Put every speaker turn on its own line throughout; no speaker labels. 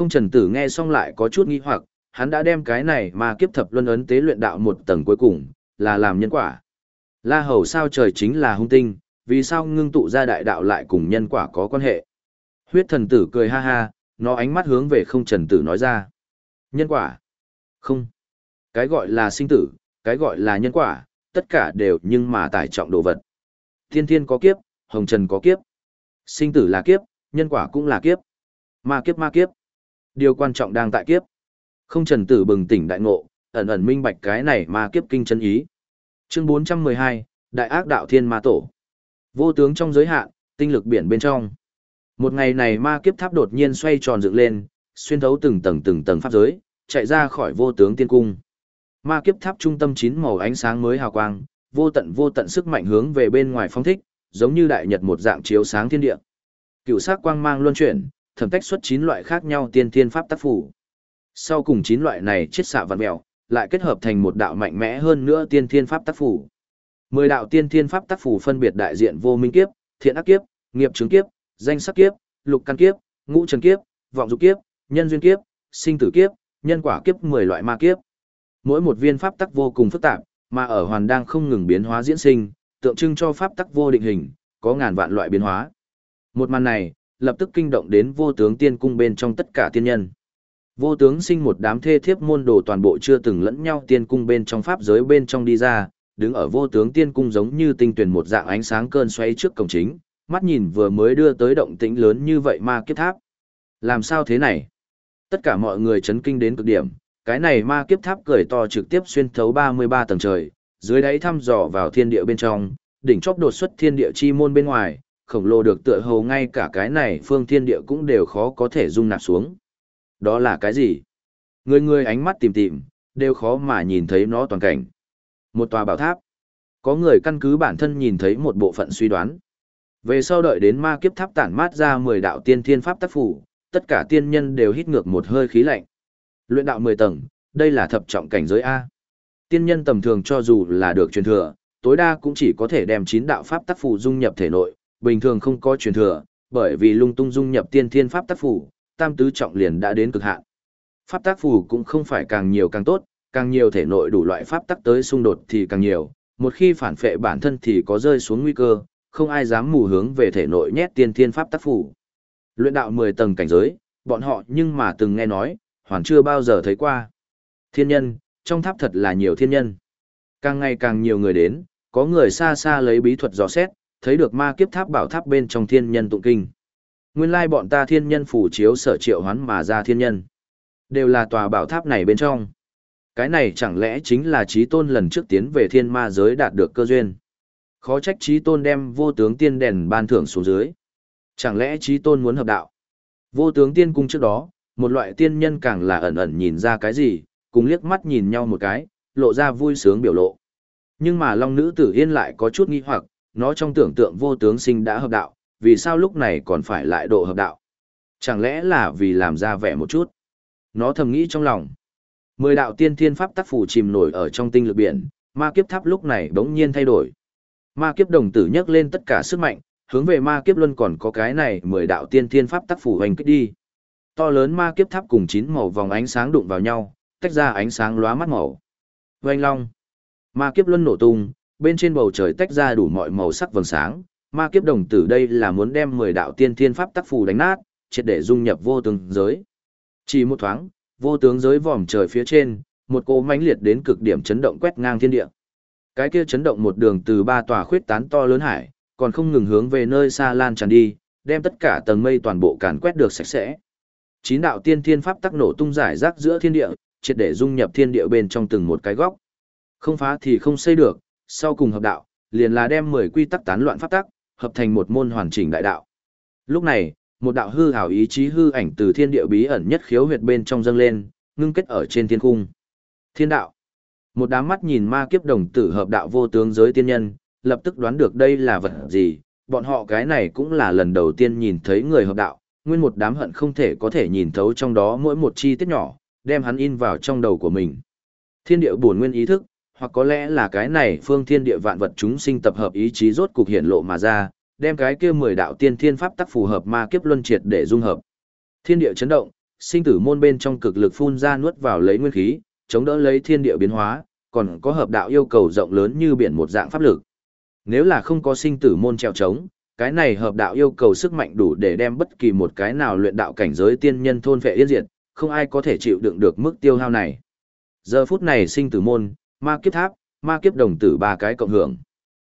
Không trần tử nghe xong lại có chút nghi hoặc, hắn đã đem cái này mà kiếp thập luân ấn tế luyện đạo một tầng cuối cùng, là làm nhân quả. La hầu sao trời chính là hung tinh, vì sao ngưng tụ ra đại đạo lại cùng nhân quả có quan hệ. Huyết thần tử cười ha ha, nó ánh mắt hướng về không trần tử nói ra. Nhân quả? Không. Cái gọi là sinh tử, cái gọi là nhân quả, tất cả đều nhưng mà tải trọng đồ vật. Thiên thiên có kiếp, hồng trần có kiếp. Sinh tử là kiếp, nhân quả cũng là kiếp. Ma kiếp ma kiếp. Điều quan trọng đang tại kiếp. Không trần tử bừng tỉnh đại ngộ, ẩn ẩn minh bạch cái này ma kiếp kinh chân ý. Chương 412, Đại ác đạo thiên ma tổ. Vô tướng trong giới hạn, tinh lực biển bên trong. Một ngày này ma kiếp tháp đột nhiên xoay tròn dựng lên, xuyên thấu từng tầng từng tầng pháp giới, chạy ra khỏi vô tướng tiên cung. Ma kiếp tháp trung tâm chín màu ánh sáng mới hào quang, vô tận vô tận sức mạnh hướng về bên ngoài phong thích, giống như đại nhật một dạng chiếu sáng thiên địa. Cựu sắc quang mang luân chuyển, thẩm tách xuất chín loại khác nhau tiên thiên pháp tác phủ. Sau cùng chín loại này chiết xạ vạn mèo, lại kết hợp thành một đạo mạnh mẽ hơn nữa tiên thiên pháp tác phủ. Mười đạo tiên thiên pháp tác phủ phân biệt đại diện vô minh kiếp, thiện ác kiếp, nghiệp chứng kiếp, danh sắc kiếp, lục căn kiếp, ngũ trần kiếp, vọng dục kiếp, nhân duyên kiếp, sinh tử kiếp, nhân quả kiếp mười loại ma kiếp. Mỗi một viên pháp tắc vô cùng phức tạp, mà ở hoàn đang không ngừng biến hóa diễn sinh, tượng trưng cho pháp tắc vô định hình, có ngàn vạn loại biến hóa. Một màn này, lập tức kinh động đến vô tướng tiên cung bên trong tất cả tiên nhân. Vô tướng sinh một đám thê thiếp môn đồ toàn bộ chưa từng lẫn nhau tiên cung bên trong pháp giới bên trong đi ra, đứng ở vô tướng tiên cung giống như tinh tuyển một dạng ánh sáng cơn xoay trước cổng chính, mắt nhìn vừa mới đưa tới động tĩnh lớn như vậy ma kiếp tháp. Làm sao thế này? Tất cả mọi người chấn kinh đến cực điểm, cái này ma kiếp tháp cười to trực tiếp xuyên thấu 33 tầng trời, dưới đáy thăm dò vào thiên địa bên trong, đỉnh chóp đột xuất thiên địa chi môn bên ngoài, khổng lồ được tựa hồ ngay cả cái này phương thiên địa cũng đều khó có thể dung nạp xuống. Đó là cái gì? Người người ánh mắt tìm tìm, đều khó mà nhìn thấy nó toàn cảnh. Một tòa bảo tháp. Có người căn cứ bản thân nhìn thấy một bộ phận suy đoán. Về sau đợi đến ma kiếp tháp tản mát ra 10 đạo tiên thiên pháp tác phủ, tất cả tiên nhân đều hít ngược một hơi khí lạnh. Luyện đạo 10 tầng, đây là thập trọng cảnh giới A. Tiên nhân tầm thường cho dù là được truyền thừa, tối đa cũng chỉ có thể đem 9 đạo pháp tác phủ dung nhập thể nội, bình thường không có truyền thừa, bởi vì lung tung dung nhập tiên thiên pháp tác phủ, tam tứ trọng liền đã đến cực hạn. Pháp tác phủ cũng không phải càng nhiều càng tốt, càng nhiều thể nội đủ loại pháp tắc tới xung đột thì càng nhiều, một khi phản phệ bản thân thì có rơi xuống nguy cơ, không ai dám mù hướng về thể nội nhét tiên thiên pháp tác phủ. Luyện đạo 10 tầng cảnh giới, bọn họ nhưng mà từng nghe nói, hoàn chưa bao giờ thấy qua. Thiên nhân, trong tháp thật là nhiều thiên nhân. Càng ngày càng nhiều người đến, có người xa xa lấy bí thuật dò xét, thấy được ma kiếp tháp bảo tháp bên trong thiên nhân tụng kinh. Nguyên lai bọn ta thiên nhân phủ chiếu sở triệu hoán mà ra thiên nhân. Đều là tòa bảo tháp này bên trong. Cái này chẳng lẽ chính là trí tôn lần trước tiến về thiên ma giới đạt được cơ duyên. Khó trách trí tôn đem vô tướng tiên đèn ban thưởng xuống dưới. Chẳng lẽ trí tôn muốn hợp đạo? Vô tướng tiên cung trước đó, một loại tiên nhân càng là ẩn ẩn nhìn ra cái gì, cùng liếc mắt nhìn nhau một cái, lộ ra vui sướng biểu lộ. Nhưng mà long nữ tử yên lại có chút nghi hoặc, nó trong tưởng tượng vô tướng sinh đã hợp đạo, vì sao lúc này còn phải lại độ hợp đạo? Chẳng lẽ là vì làm ra vẻ một chút? Nó thầm nghĩ trong lòng. Mười đạo tiên thiên pháp tác phủ chìm nổi ở trong tinh lực biển, ma kiếp tháp lúc này bỗng nhiên thay đổi. Ma kiếp đồng tử nhấc lên tất cả sức mạnh, hướng về ma kiếp luân còn có cái này mười đạo tiên thiên pháp tác phủ hành kích đi. To lớn ma kiếp tháp cùng chín màu vòng ánh sáng đụng vào nhau, tách ra ánh sáng lóa mắt màu. Vành long. Ma kiếp luân nổ tung, bên trên bầu trời tách ra đủ mọi màu sắc vầng sáng. Ma kiếp đồng tử đây là muốn đem mười đạo tiên thiên pháp tác phù đánh nát, triệt để dung nhập vô tướng giới. Chỉ một thoáng, vô tướng giới vòm trời phía trên, một cỗ mãnh liệt đến cực điểm chấn động quét ngang thiên địa. Cái kia chấn động một đường từ ba tòa khuyết tán to lớn hải, còn không ngừng hướng về nơi xa lan tràn đi, đem tất cả tầng mây toàn bộ càn quét được sạch sẽ. Chín đạo tiên thiên pháp tắc nổ tung giải rác giữa thiên địa, triệt để dung nhập thiên địa bên trong từng một cái góc. Không phá thì không xây được, sau cùng hợp đạo, liền là đem 10 quy tắc tán loạn pháp tắc, hợp thành một môn hoàn chỉnh đại đạo. Lúc này, một đạo hư ảo ý chí hư ảnh từ thiên địa bí ẩn nhất khiếu huyệt bên trong dâng lên, ngưng kết ở trên thiên cung. Thiên đạo. Một đám mắt nhìn ma kiếp đồng tử hợp đạo vô tướng giới tiên nhân, lập tức đoán được đây là vật gì, bọn họ cái này cũng là lần đầu tiên nhìn thấy người hợp đạo, nguyên một đám hận không thể có thể nhìn thấu trong đó mỗi một chi tiết nhỏ, đem hắn in vào trong đầu của mình. Thiên địa buồn nguyên ý thức, hoặc có lẽ là cái này phương thiên địa vạn vật chúng sinh tập hợp ý chí rốt cục hiện lộ mà ra, đem cái kia mười đạo tiên thiên pháp tắc phù hợp ma kiếp luân triệt để dung hợp. Thiên địa chấn động, sinh tử môn bên trong cực lực phun ra nuốt vào lấy nguyên khí, chống đỡ lấy thiên địa biến hóa, còn có hợp đạo yêu cầu rộng lớn như biển một dạng pháp lực. Nếu là không có sinh tử môn treo trống, cái này hợp đạo yêu cầu sức mạnh đủ để đem bất kỳ một cái nào luyện đạo cảnh giới tiên nhân thôn vệ yên diệt, không ai có thể chịu đựng được mức tiêu hao này. Giờ phút này sinh tử môn, ma kiếp tháp, ma kiếp đồng tử ba cái cộng hưởng.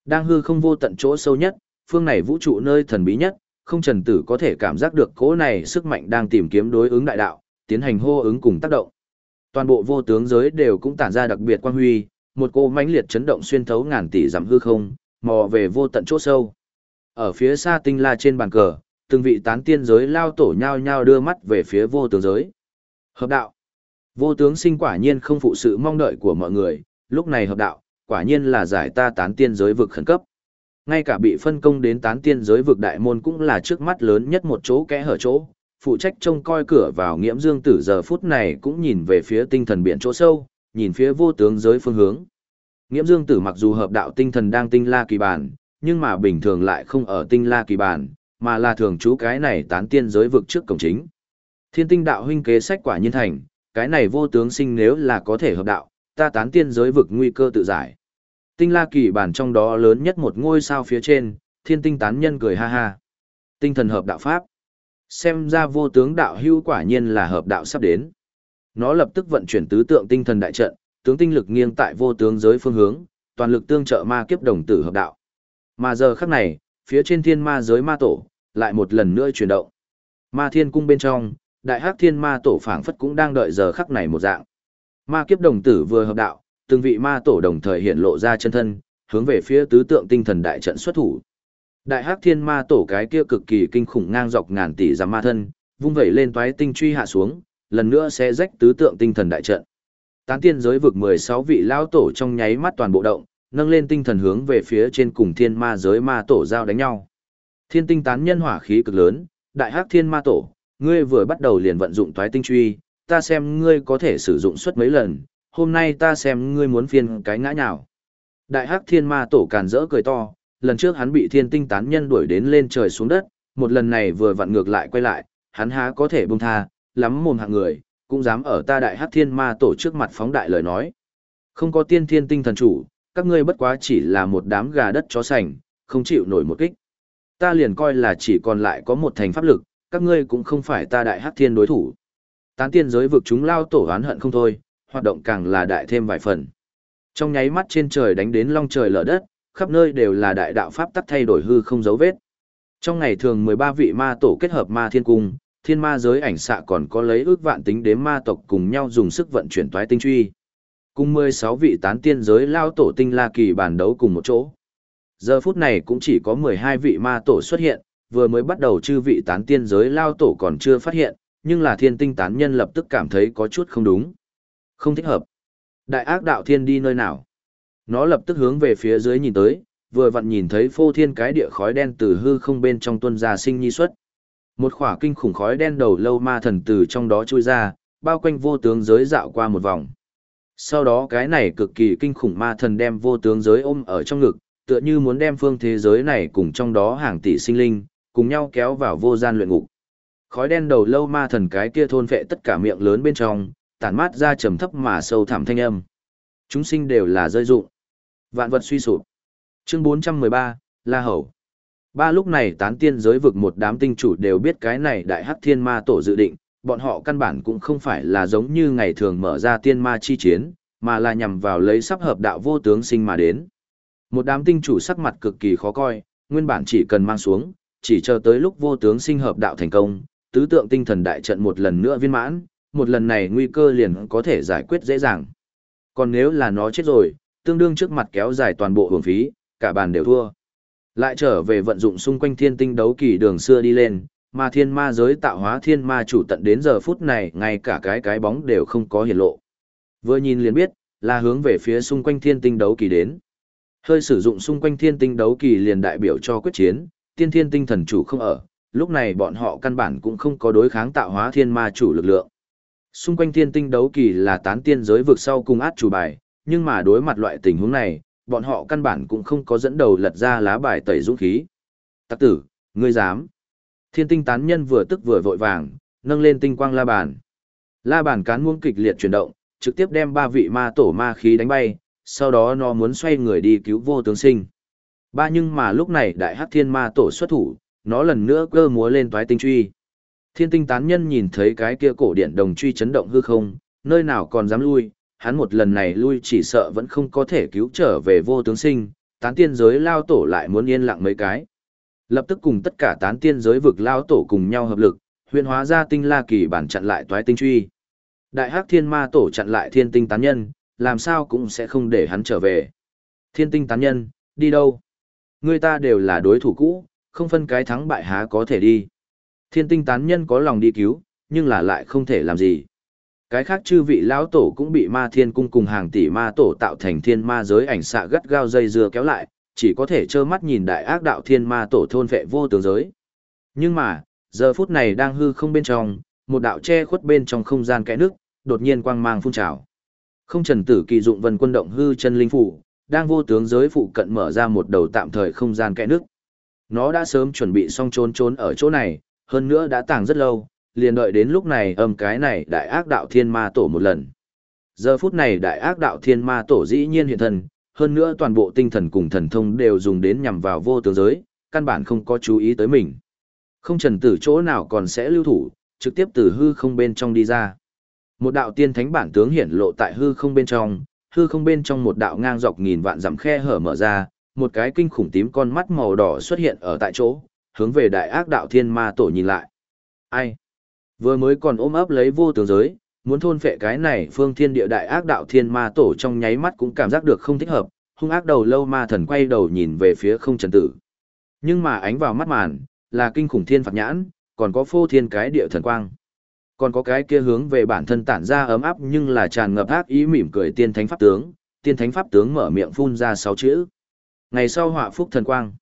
Đang hư không vô tận chỗ sâu nhất, phương này vũ trụ nơi thần bí nhất, không trần tử có thể cảm giác được cỗ này sức mạnh đang tìm kiếm đối ứng đại đạo, tiến hành hô ứng cùng tác động. Toàn bộ vô tướng giới đều cũng tản ra đặc biệt quang huy, một cô mãnh liệt chấn động xuyên thấu ngàn tỷ dặm hư không, mò về vô tận chỗ sâu. Ở phía xa tinh la trên bàn cờ, từng vị tán tiên giới lao tổ nhau nhau đưa mắt về phía vô tướng giới. Hợp đạo. Vô tướng sinh quả nhiên không phụ sự mong đợi của mọi người, lúc này hợp đạo, quả nhiên là giải ta tán tiên giới vực khẩn cấp. Ngay cả bị phân công đến tán tiên giới vực đại môn cũng là trước mắt lớn nhất một chỗ kẽ hở chỗ, phụ trách trông coi cửa vào nghiễm dương tử giờ phút này cũng nhìn về phía tinh thần biển chỗ sâu, nhìn phía vô tướng giới phương hướng. Nghiễm dương tử mặc dù hợp đạo tinh thần đang tinh la kỳ bản, nhưng mà bình thường lại không ở tinh la kỳ bản, mà là thường trú cái này tán tiên giới vực trước cổng chính. Thiên tinh đạo huynh kế sách quả nhiên thành, cái này vô tướng sinh nếu là có thể hợp đạo, ta tán tiên giới vực nguy cơ tự giải. Tinh la kỳ bản trong đó lớn nhất một ngôi sao phía trên, thiên tinh tán nhân cười ha ha. Tinh thần hợp đạo pháp. Xem ra vô tướng đạo hưu quả nhiên là hợp đạo sắp đến. Nó lập tức vận chuyển tứ tượng tinh thần đại trận, tướng tinh lực nghiêng tại vô tướng giới phương hướng, toàn lực tương trợ ma kiếp đồng tử hợp đạo. Mà giờ khắc này, phía trên thiên ma giới ma tổ, lại một lần nữa chuyển động. Ma thiên cung bên trong, đại hắc thiên ma tổ phảng phất cũng đang đợi giờ khắc này một dạng. Ma kiếp đồng tử vừa hợp đạo, từng vị ma tổ đồng thời hiện lộ ra chân thân, hướng về phía tứ tượng tinh thần đại trận xuất thủ. Đại hắc thiên ma tổ cái kia cực kỳ kinh khủng ngang dọc ngàn tỷ giám ma thân, vung vẩy lên toái tinh truy hạ xuống, lần nữa sẽ rách tứ tượng tinh thần đại trận. Tán tiên giới vực 16 vị lao tổ trong nháy mắt toàn bộ động, nâng lên tinh thần hướng về phía trên cùng thiên ma giới ma tổ giao đánh nhau. Thiên tinh tán nhân hỏa khí cực lớn, đại hắc thiên ma tổ, ngươi vừa bắt đầu liền vận dụng toái tinh truy, ta xem ngươi có thể sử dụng suốt mấy lần, hôm nay ta xem ngươi muốn phiên cái ngã nào. Đại hắc thiên ma tổ càn rỡ cười to, lần trước hắn bị thiên tinh tán nhân đuổi đến lên trời xuống đất, một lần này vừa vặn ngược lại quay lại, hắn há có thể buông tha, lắm mồm hạng người, cũng dám ở ta đại hắc thiên ma tổ trước mặt phóng đại lời nói. Không có tiên thiên tinh thần chủ, các ngươi bất quá chỉ là một đám gà đất chó sành, không chịu nổi một kích. Ta liền coi là chỉ còn lại có một thành pháp lực, các ngươi cũng không phải ta đại hắc thiên đối thủ. Tán tiên giới vực chúng lao tổ oán hận không thôi, hoạt động càng là đại thêm vài phần. Trong nháy mắt trên trời đánh đến long trời lở đất, khắp nơi đều là đại đạo pháp tắc thay đổi hư không dấu vết. Trong ngày thường 13 vị ma tổ kết hợp ma thiên cung, thiên ma giới ảnh xạ còn có lấy ước vạn tính đếm ma tộc cùng nhau dùng sức vận chuyển toái tinh truy. Cùng 16 vị tán tiên giới lao tổ tinh la kỳ bàn đấu cùng một chỗ. Giờ phút này cũng chỉ có 12 vị ma tổ xuất hiện, vừa mới bắt đầu chư vị tán tiên giới lao tổ còn chưa phát hiện, nhưng là thiên tinh tán nhân lập tức cảm thấy có chút không đúng. Không thích hợp. Đại ác đạo thiên đi nơi nào? Nó lập tức hướng về phía dưới nhìn tới, vừa vặn nhìn thấy phô thiên cái địa khói đen từ hư không bên trong tuân ra sinh nhi xuất. Một khỏa kinh khủng khói đen đầu lâu ma thần từ trong đó chui ra, bao quanh vô tướng giới dạo qua một vòng. Sau đó cái này cực kỳ kinh khủng ma thần đem vô tướng giới ôm ở trong ngực, tựa như muốn đem phương thế giới này cùng trong đó hàng tỷ sinh linh, cùng nhau kéo vào vô gian luyện ngục. Khói đen đầu lâu ma thần cái kia thôn vệ tất cả miệng lớn bên trong, tản mát ra trầm thấp mà sâu thẳm thanh âm. Chúng sinh đều là rơi dụng. Vạn vật suy sụp. Chương 413, La Hầu. Ba lúc này tán tiên giới vực một đám tinh chủ đều biết cái này đại hắc thiên ma tổ dự định, bọn họ căn bản cũng không phải là giống như ngày thường mở ra tiên ma chi chiến, mà là nhằm vào lấy sắp hợp đạo vô tướng sinh mà đến. Một đám tinh chủ sắc mặt cực kỳ khó coi, nguyên bản chỉ cần mang xuống, chỉ chờ tới lúc vô tướng sinh hợp đạo thành công, tứ tượng tinh thần đại trận một lần nữa viên mãn, một lần này nguy cơ liền có thể giải quyết dễ dàng. Còn nếu là nó chết rồi, tương đương trước mặt kéo dài toàn bộ hưởng phí, cả bàn đều thua. Lại trở về vận dụng xung quanh thiên tinh đấu kỳ đường xưa đi lên, mà thiên ma giới tạo hóa thiên ma chủ tận đến giờ phút này ngay cả cái cái bóng đều không có hiển lộ. Vừa nhìn liền biết, là hướng về phía xung quanh thiên tinh đấu kỳ đến. Hơi sử dụng xung quanh thiên tinh đấu kỳ liền đại biểu cho quyết chiến, tiên thiên tinh thần chủ không ở, lúc này bọn họ căn bản cũng không có đối kháng tạo hóa thiên ma chủ lực lượng. Xung quanh thiên tinh đấu kỳ là tán tiên giới vực sau cùng át chủ bài, nhưng mà đối mặt loại tình huống này, bọn họ căn bản cũng không có dẫn đầu lật ra lá bài tẩy dũng khí. Tắc tử, ngươi dám. Thiên tinh tán nhân vừa tức vừa vội vàng, nâng lên tinh quang la bàn. La bàn cán muông kịch liệt chuyển động, trực tiếp đem ba vị ma tổ ma khí đánh bay, sau đó nó muốn xoay người đi cứu vô tướng sinh. Ba nhưng mà lúc này đại hắc thiên ma tổ xuất thủ, nó lần nữa cơ múa lên toái tinh truy. Thiên tinh tán nhân nhìn thấy cái kia cổ điện đồng truy chấn động hư không, nơi nào còn dám lui, hắn một lần này lui chỉ sợ vẫn không có thể cứu trở về vô tướng sinh, tán tiên giới lao tổ lại muốn yên lặng mấy cái. Lập tức cùng tất cả tán tiên giới vực lao tổ cùng nhau hợp lực, huyền hóa ra tinh la kỳ bản chặn lại toái tinh truy. Đại hắc thiên ma tổ chặn lại thiên tinh tán nhân, làm sao cũng sẽ không để hắn trở về. Thiên tinh tán nhân, đi đâu? Người ta đều là đối thủ cũ, không phân cái thắng bại há có thể đi. Thiên tinh tán nhân có lòng đi cứu, nhưng là lại không thể làm gì. Cái khác chư vị lão tổ cũng bị ma thiên cung cùng hàng tỷ ma tổ tạo thành thiên ma giới ảnh xạ gắt gao dây dưa kéo lại, chỉ có thể trơ mắt nhìn đại ác đạo thiên ma tổ thôn vệ vô tướng giới. Nhưng mà, giờ phút này đang hư không bên trong, một đạo che khuất bên trong không gian kẽ nước, đột nhiên quang mang phun trào. Không trần tử kỳ dụng vân quân động hư chân linh phủ, đang vô tướng giới phụ cận mở ra một đầu tạm thời không gian kẽ nước. Nó đã sớm chuẩn bị xong trốn trốn ở chỗ này, hơn nữa đã tàng rất lâu, liền đợi đến lúc này âm cái này đại ác đạo thiên ma tổ một lần. Giờ phút này đại ác đạo thiên ma tổ dĩ nhiên hiện thân, hơn nữa toàn bộ tinh thần cùng thần thông đều dùng đến nhằm vào vô tướng giới, căn bản không có chú ý tới mình. Không trần tử chỗ nào còn sẽ lưu thủ, trực tiếp từ hư không bên trong đi ra. Một đạo tiên thánh bản tướng hiển lộ tại hư không bên trong, hư không bên trong một đạo ngang dọc nghìn vạn dặm khe hở mở ra, một cái kinh khủng tím con mắt màu đỏ xuất hiện ở tại chỗ, hướng về đại ác đạo thiên ma tổ nhìn lại. Ai? Vừa mới còn ôm ấp lấy vô tướng giới, muốn thôn phệ cái này phương thiên địa đại ác đạo thiên ma tổ trong nháy mắt cũng cảm giác được không thích hợp, hung ác đầu lâu ma thần quay đầu nhìn về phía không trần tử. Nhưng mà ánh vào mắt màn, là kinh khủng thiên phạt nhãn, còn có phô thiên cái địa thần quang. Còn có cái kia hướng về bản thân tản ra ấm áp nhưng là tràn ngập ác ý mỉm cười tiên thánh pháp tướng, tiên thánh pháp tướng mở miệng phun ra sáu chữ. Ngày sau họa phúc thần quang.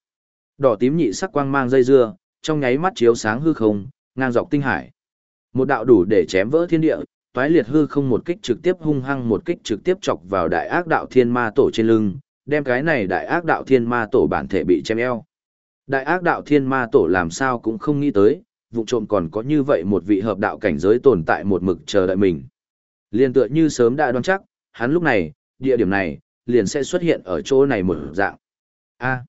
Đỏ tím nhị sắc quang mang dây dưa, trong nháy mắt chiếu sáng hư không, ngang dọc tinh hải. Một đạo đủ để chém vỡ thiên địa, toái liệt hư không một kích trực tiếp hung hăng một kích trực tiếp chọc vào đại ác đạo thiên ma tổ trên lưng, đem cái này đại ác đạo thiên ma tổ bản thể bị chém eo. Đại ác đạo thiên ma tổ làm sao cũng không nghĩ tới, vụ trộm còn có như vậy một vị hợp đạo cảnh giới tồn tại một mực chờ đợi mình. Liên tựa như sớm đã đoán chắc, hắn lúc này, địa điểm này, liền sẽ xuất hiện ở chỗ này một dạng. A.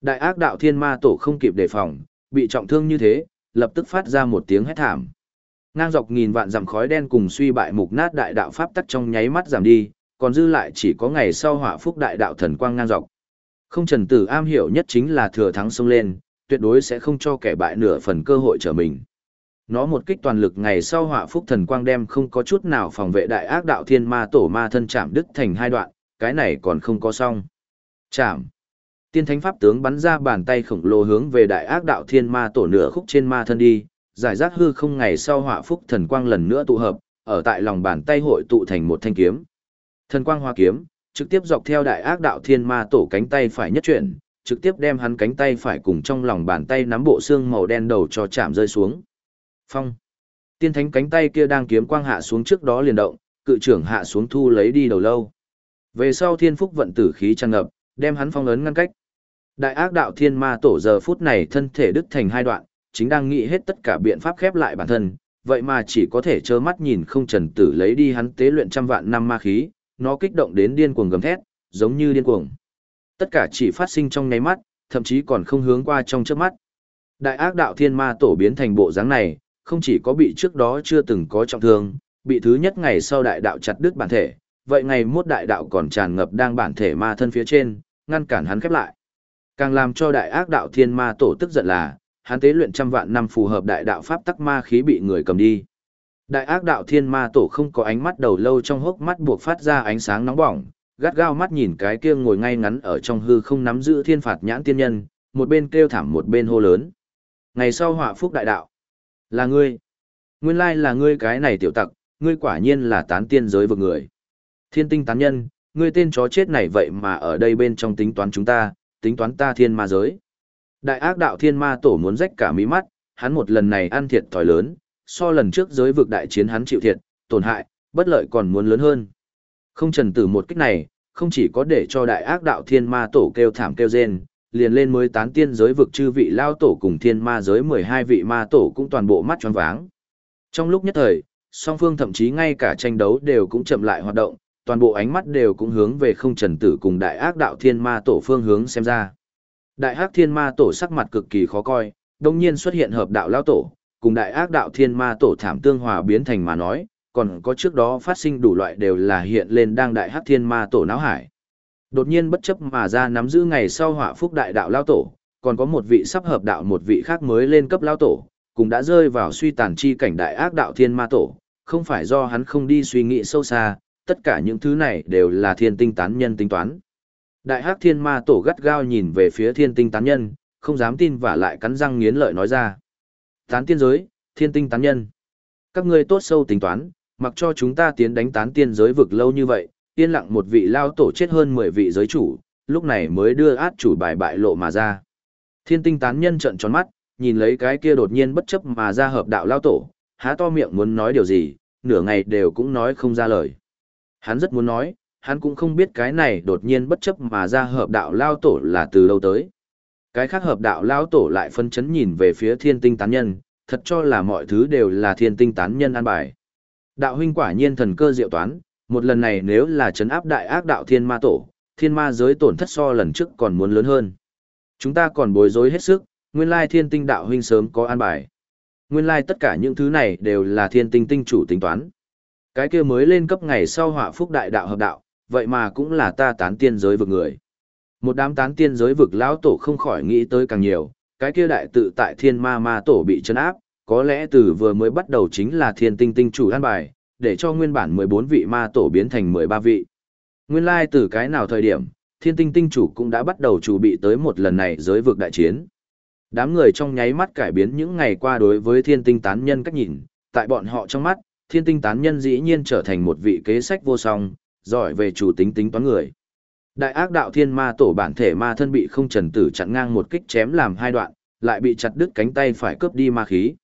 đại ác đạo thiên ma tổ không kịp đề phòng, bị trọng thương như thế, lập tức phát ra một tiếng hét thảm. Ngang dọc nghìn vạn dặm khói đen cùng suy bại mục nát đại đạo pháp tắc trong nháy mắt giảm đi, còn dư lại chỉ có ngày sau hỏa phúc đại đạo thần quang ngang dọc. Không trần tử am hiểu nhất chính là thừa thắng xông lên, tuyệt đối sẽ không cho kẻ bại nửa phần cơ hội trở mình. Nó một kích toàn lực ngày sau hỏa phúc thần quang đem không có chút nào phòng vệ đại ác đạo thiên ma tổ ma thân chạm đứt thành hai đoạn, cái này còn không có xong. Chạm. Tiên thánh pháp tướng bắn ra bàn tay khổng lồ hướng về đại ác đạo thiên ma tổ nửa khúc trên ma thân đi, giải rác hư không ngày sau hỏa phúc thần quang lần nữa tụ hợp, ở tại lòng bàn tay hội tụ thành một thanh kiếm. Thần quang hoa kiếm, trực tiếp dọc theo đại ác đạo thiên ma tổ cánh tay phải nhất chuyển, trực tiếp đem hắn cánh tay phải cùng trong lòng bàn tay nắm bộ xương màu đen đầu cho chạm rơi xuống. Phong. Tiên thánh cánh tay kia đang kiếm quang hạ xuống trước đó liền động, cự trưởng hạ xuống thu lấy đi đầu lâu. Về sau thiên phúc vận tử khí tràn ngập, đem hắn phong ấn ngăn cách. Đại ác đạo thiên ma tổ giờ phút này thân thể đứt thành hai đoạn, chính đang nghĩ hết tất cả biện pháp khép lại bản thân, vậy mà chỉ có thể trơ mắt nhìn không trần tử lấy đi hắn tế luyện trăm vạn năm ma khí, nó kích động đến điên cuồng gầm thét, giống như điên cuồng. Tất cả chỉ phát sinh trong nháy mắt, thậm chí còn không hướng qua trong trước mắt. Đại ác đạo thiên ma tổ biến thành bộ dáng này, không chỉ có bị trước đó chưa từng có trọng thương, bị thứ nhất ngày sau đại đạo chặt đứt bản thể, vậy ngày mốt đại đạo còn tràn ngập đang bản thể ma thân phía trên, ngăn cản hắn khép lại. Càng làm cho đại ác đạo thiên ma tổ tức giận là, hắn tế luyện trăm vạn năm phù hợp đại đạo pháp tắc ma khí bị người cầm đi. Đại ác đạo thiên ma tổ không có ánh mắt đầu lâu trong hốc mắt buộc phát ra ánh sáng nóng bỏng, gắt gao mắt nhìn cái kia ngồi ngay ngắn ở trong hư không nắm giữ thiên phạt nhãn tiên nhân, một bên kêu thảm một bên hô lớn. Ngày sau họa phúc đại đạo. Là ngươi. Nguyên lai là ngươi cái này tiểu tặc, ngươi quả nhiên là tán tiên giới vực người. Thiên tinh tán nhân, ngươi tên chó chết này vậy mà ở đây bên trong tính toán chúng ta, tính toán ta thiên ma giới. Đại ác đạo thiên ma tổ muốn rách cả mí mắt, hắn một lần này ăn thiệt thòi lớn, so lần trước giới vực đại chiến hắn chịu thiệt, tổn hại, bất lợi còn muốn lớn hơn. Không trần tử một kích này, không chỉ có để cho đại ác đạo thiên ma tổ kêu thảm kêu rên, liền lên mới tán tiên giới vực chư vị lao tổ cùng thiên ma giới 12 vị ma tổ cũng toàn bộ mắt tròn váng. Trong lúc nhất thời, song phương thậm chí ngay cả tranh đấu đều cũng chậm lại hoạt động, toàn bộ ánh mắt đều cũng hướng về không trần tử cùng đại ác đạo thiên ma tổ phương hướng xem ra. Đại ác thiên ma tổ sắc mặt cực kỳ khó coi, đồng nhiên xuất hiện hợp đạo lao tổ, cùng đại ác đạo thiên ma tổ thảm tương hòa biến thành mà nói, còn có trước đó phát sinh đủ loại đều là hiện lên đang đại hắc thiên ma tổ não hải. Đột nhiên bất chấp mà ra nắm giữ ngày sau hỏa phúc đại đạo lao tổ, còn có một vị sắp hợp đạo một vị khác mới lên cấp lao tổ, cũng đã rơi vào suy tàn chi cảnh đại ác đạo thiên ma tổ, không phải do hắn không đi suy nghĩ sâu xa, tất cả những thứ này đều là thiên tinh tán nhân tính toán. Đại hắc thiên ma tổ gắt gao nhìn về phía thiên tinh tán nhân, không dám tin và lại cắn răng nghiến lợi nói ra. Tán tiên giới, thiên tinh tán nhân. Các ngươi tốt sâu tính toán, mặc cho chúng ta tiến đánh tán tiên giới vực lâu như vậy, yên lặng một vị lao tổ chết hơn 10 vị giới chủ, lúc này mới đưa át chủ bài bại lộ mà ra. Thiên tinh tán nhân trợn tròn mắt, nhìn lấy cái kia đột nhiên bất chấp mà ra hợp đạo lao tổ, há to miệng muốn nói điều gì, nửa ngày đều cũng nói không ra lời. Hắn rất muốn nói, hắn cũng không biết cái này đột nhiên bất chấp mà ra hợp đạo lao tổ là từ đâu tới. Cái khác hợp đạo lao tổ lại phân chấn nhìn về phía thiên tinh tán nhân, thật cho là mọi thứ đều là thiên tinh tán nhân an bài. Đạo huynh quả nhiên thần cơ diệu toán, một lần này nếu là chấn áp đại ác đạo thiên ma tổ, thiên ma giới tổn thất so lần trước còn muốn lớn hơn. Chúng ta còn bối rối hết sức, nguyên lai thiên tinh đạo huynh sớm có an bài. Nguyên lai tất cả những thứ này đều là thiên tinh tinh chủ tính toán. Cái kia mới lên cấp ngày sau họa phúc đại đạo hợp đạo, vậy mà cũng là ta tán tiên giới vực người. Một đám tán tiên giới vực lão tổ không khỏi nghĩ tới càng nhiều, cái kia đại tự tại thiên ma ma tổ bị chấn áp, có lẽ từ vừa mới bắt đầu chính là thiên tinh tinh chủ an bài, để cho nguyên bản 14 vị ma tổ biến thành 13 vị. Nguyên lai từ cái nào thời điểm, thiên tinh tinh chủ cũng đã bắt đầu chuẩn bị tới một lần này giới vực đại chiến. Đám người trong nháy mắt cải biến những ngày qua đối với thiên tinh tán nhân cách nhìn, tại bọn họ trong mắt, thiên tinh tán nhân dĩ nhiên trở thành một vị kế sách vô song, giỏi về chủ tính tính toán người. Đại ác đạo thiên ma tổ bản thể ma thân bị không trần tử chặn ngang một kích chém làm hai đoạn, lại bị chặt đứt cánh tay phải cướp đi ma khí.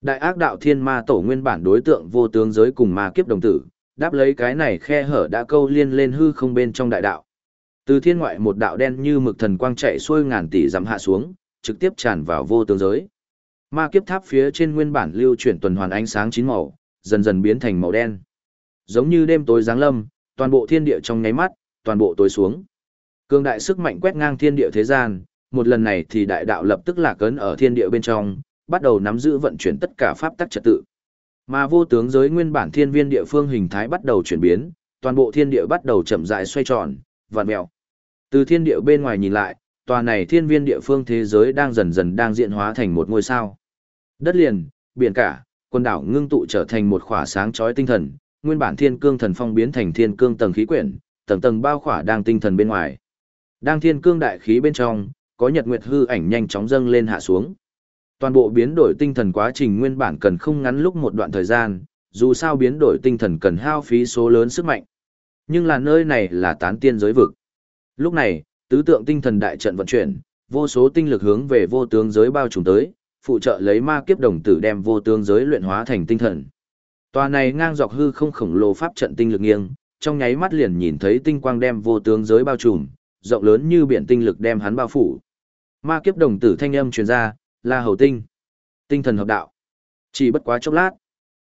Đại ác đạo thiên ma tổ nguyên bản đối tượng vô tướng giới cùng ma kiếp đồng tử, đáp lấy cái này khe hở đã câu liên lên hư không bên trong đại đạo. Từ thiên ngoại một đạo đen như mực thần quang chạy xuôi ngàn tỷ dặm hạ xuống, trực tiếp tràn vào vô tướng giới. Ma kiếp tháp phía trên nguyên bản lưu chuyển tuần hoàn ánh sáng chín màu, dần dần biến thành màu đen. Giống như đêm tối giáng lâm, toàn bộ thiên địa trong nháy mắt, toàn bộ tối xuống. Cương đại sức mạnh quét ngang thiên địa thế gian, một lần này thì đại đạo lập tức lạc cấn ở thiên địa bên trong, bắt đầu nắm giữ vận chuyển tất cả pháp tắc trật tự. Mà vô tướng giới nguyên bản thiên viên địa phương hình thái bắt đầu chuyển biến, toàn bộ thiên địa bắt đầu chậm rãi xoay tròn, vặn mèo. Từ thiên địa bên ngoài nhìn lại, tòa này thiên viên địa phương thế giới đang dần dần đang diễn hóa thành một ngôi sao. Đất liền, biển cả, quần đảo ngưng tụ trở thành một khỏa sáng chói tinh thần, nguyên bản thiên cương thần phong biến thành thiên cương tầng khí quyển, tầng tầng bao khỏa đang tinh thần bên ngoài. Đang thiên cương đại khí bên trong, có nhật nguyệt hư ảnh nhanh chóng dâng lên hạ xuống. Toàn bộ biến đổi tinh thần quá trình nguyên bản cần không ngắn lúc một đoạn thời gian, dù sao biến đổi tinh thần cần hao phí số lớn sức mạnh. Nhưng là nơi này là tán tiên giới vực. Lúc này, tứ tượng tinh thần đại trận vận chuyển, vô số tinh lực hướng về vô tướng giới bao trùm tới, phụ trợ lấy ma kiếp đồng tử đem vô tướng giới luyện hóa thành tinh thần. Tòa này ngang dọc hư không khổng lồ pháp trận tinh lực nghiêng, trong nháy mắt liền nhìn thấy tinh quang đem vô tướng giới bao trùm, rộng lớn như biển tinh lực đem hắn bao phủ. Ma kiếp đồng tử thanh âm truyền ra, là hầu tinh. Tinh thần hợp đạo. Chỉ bất quá chốc lát.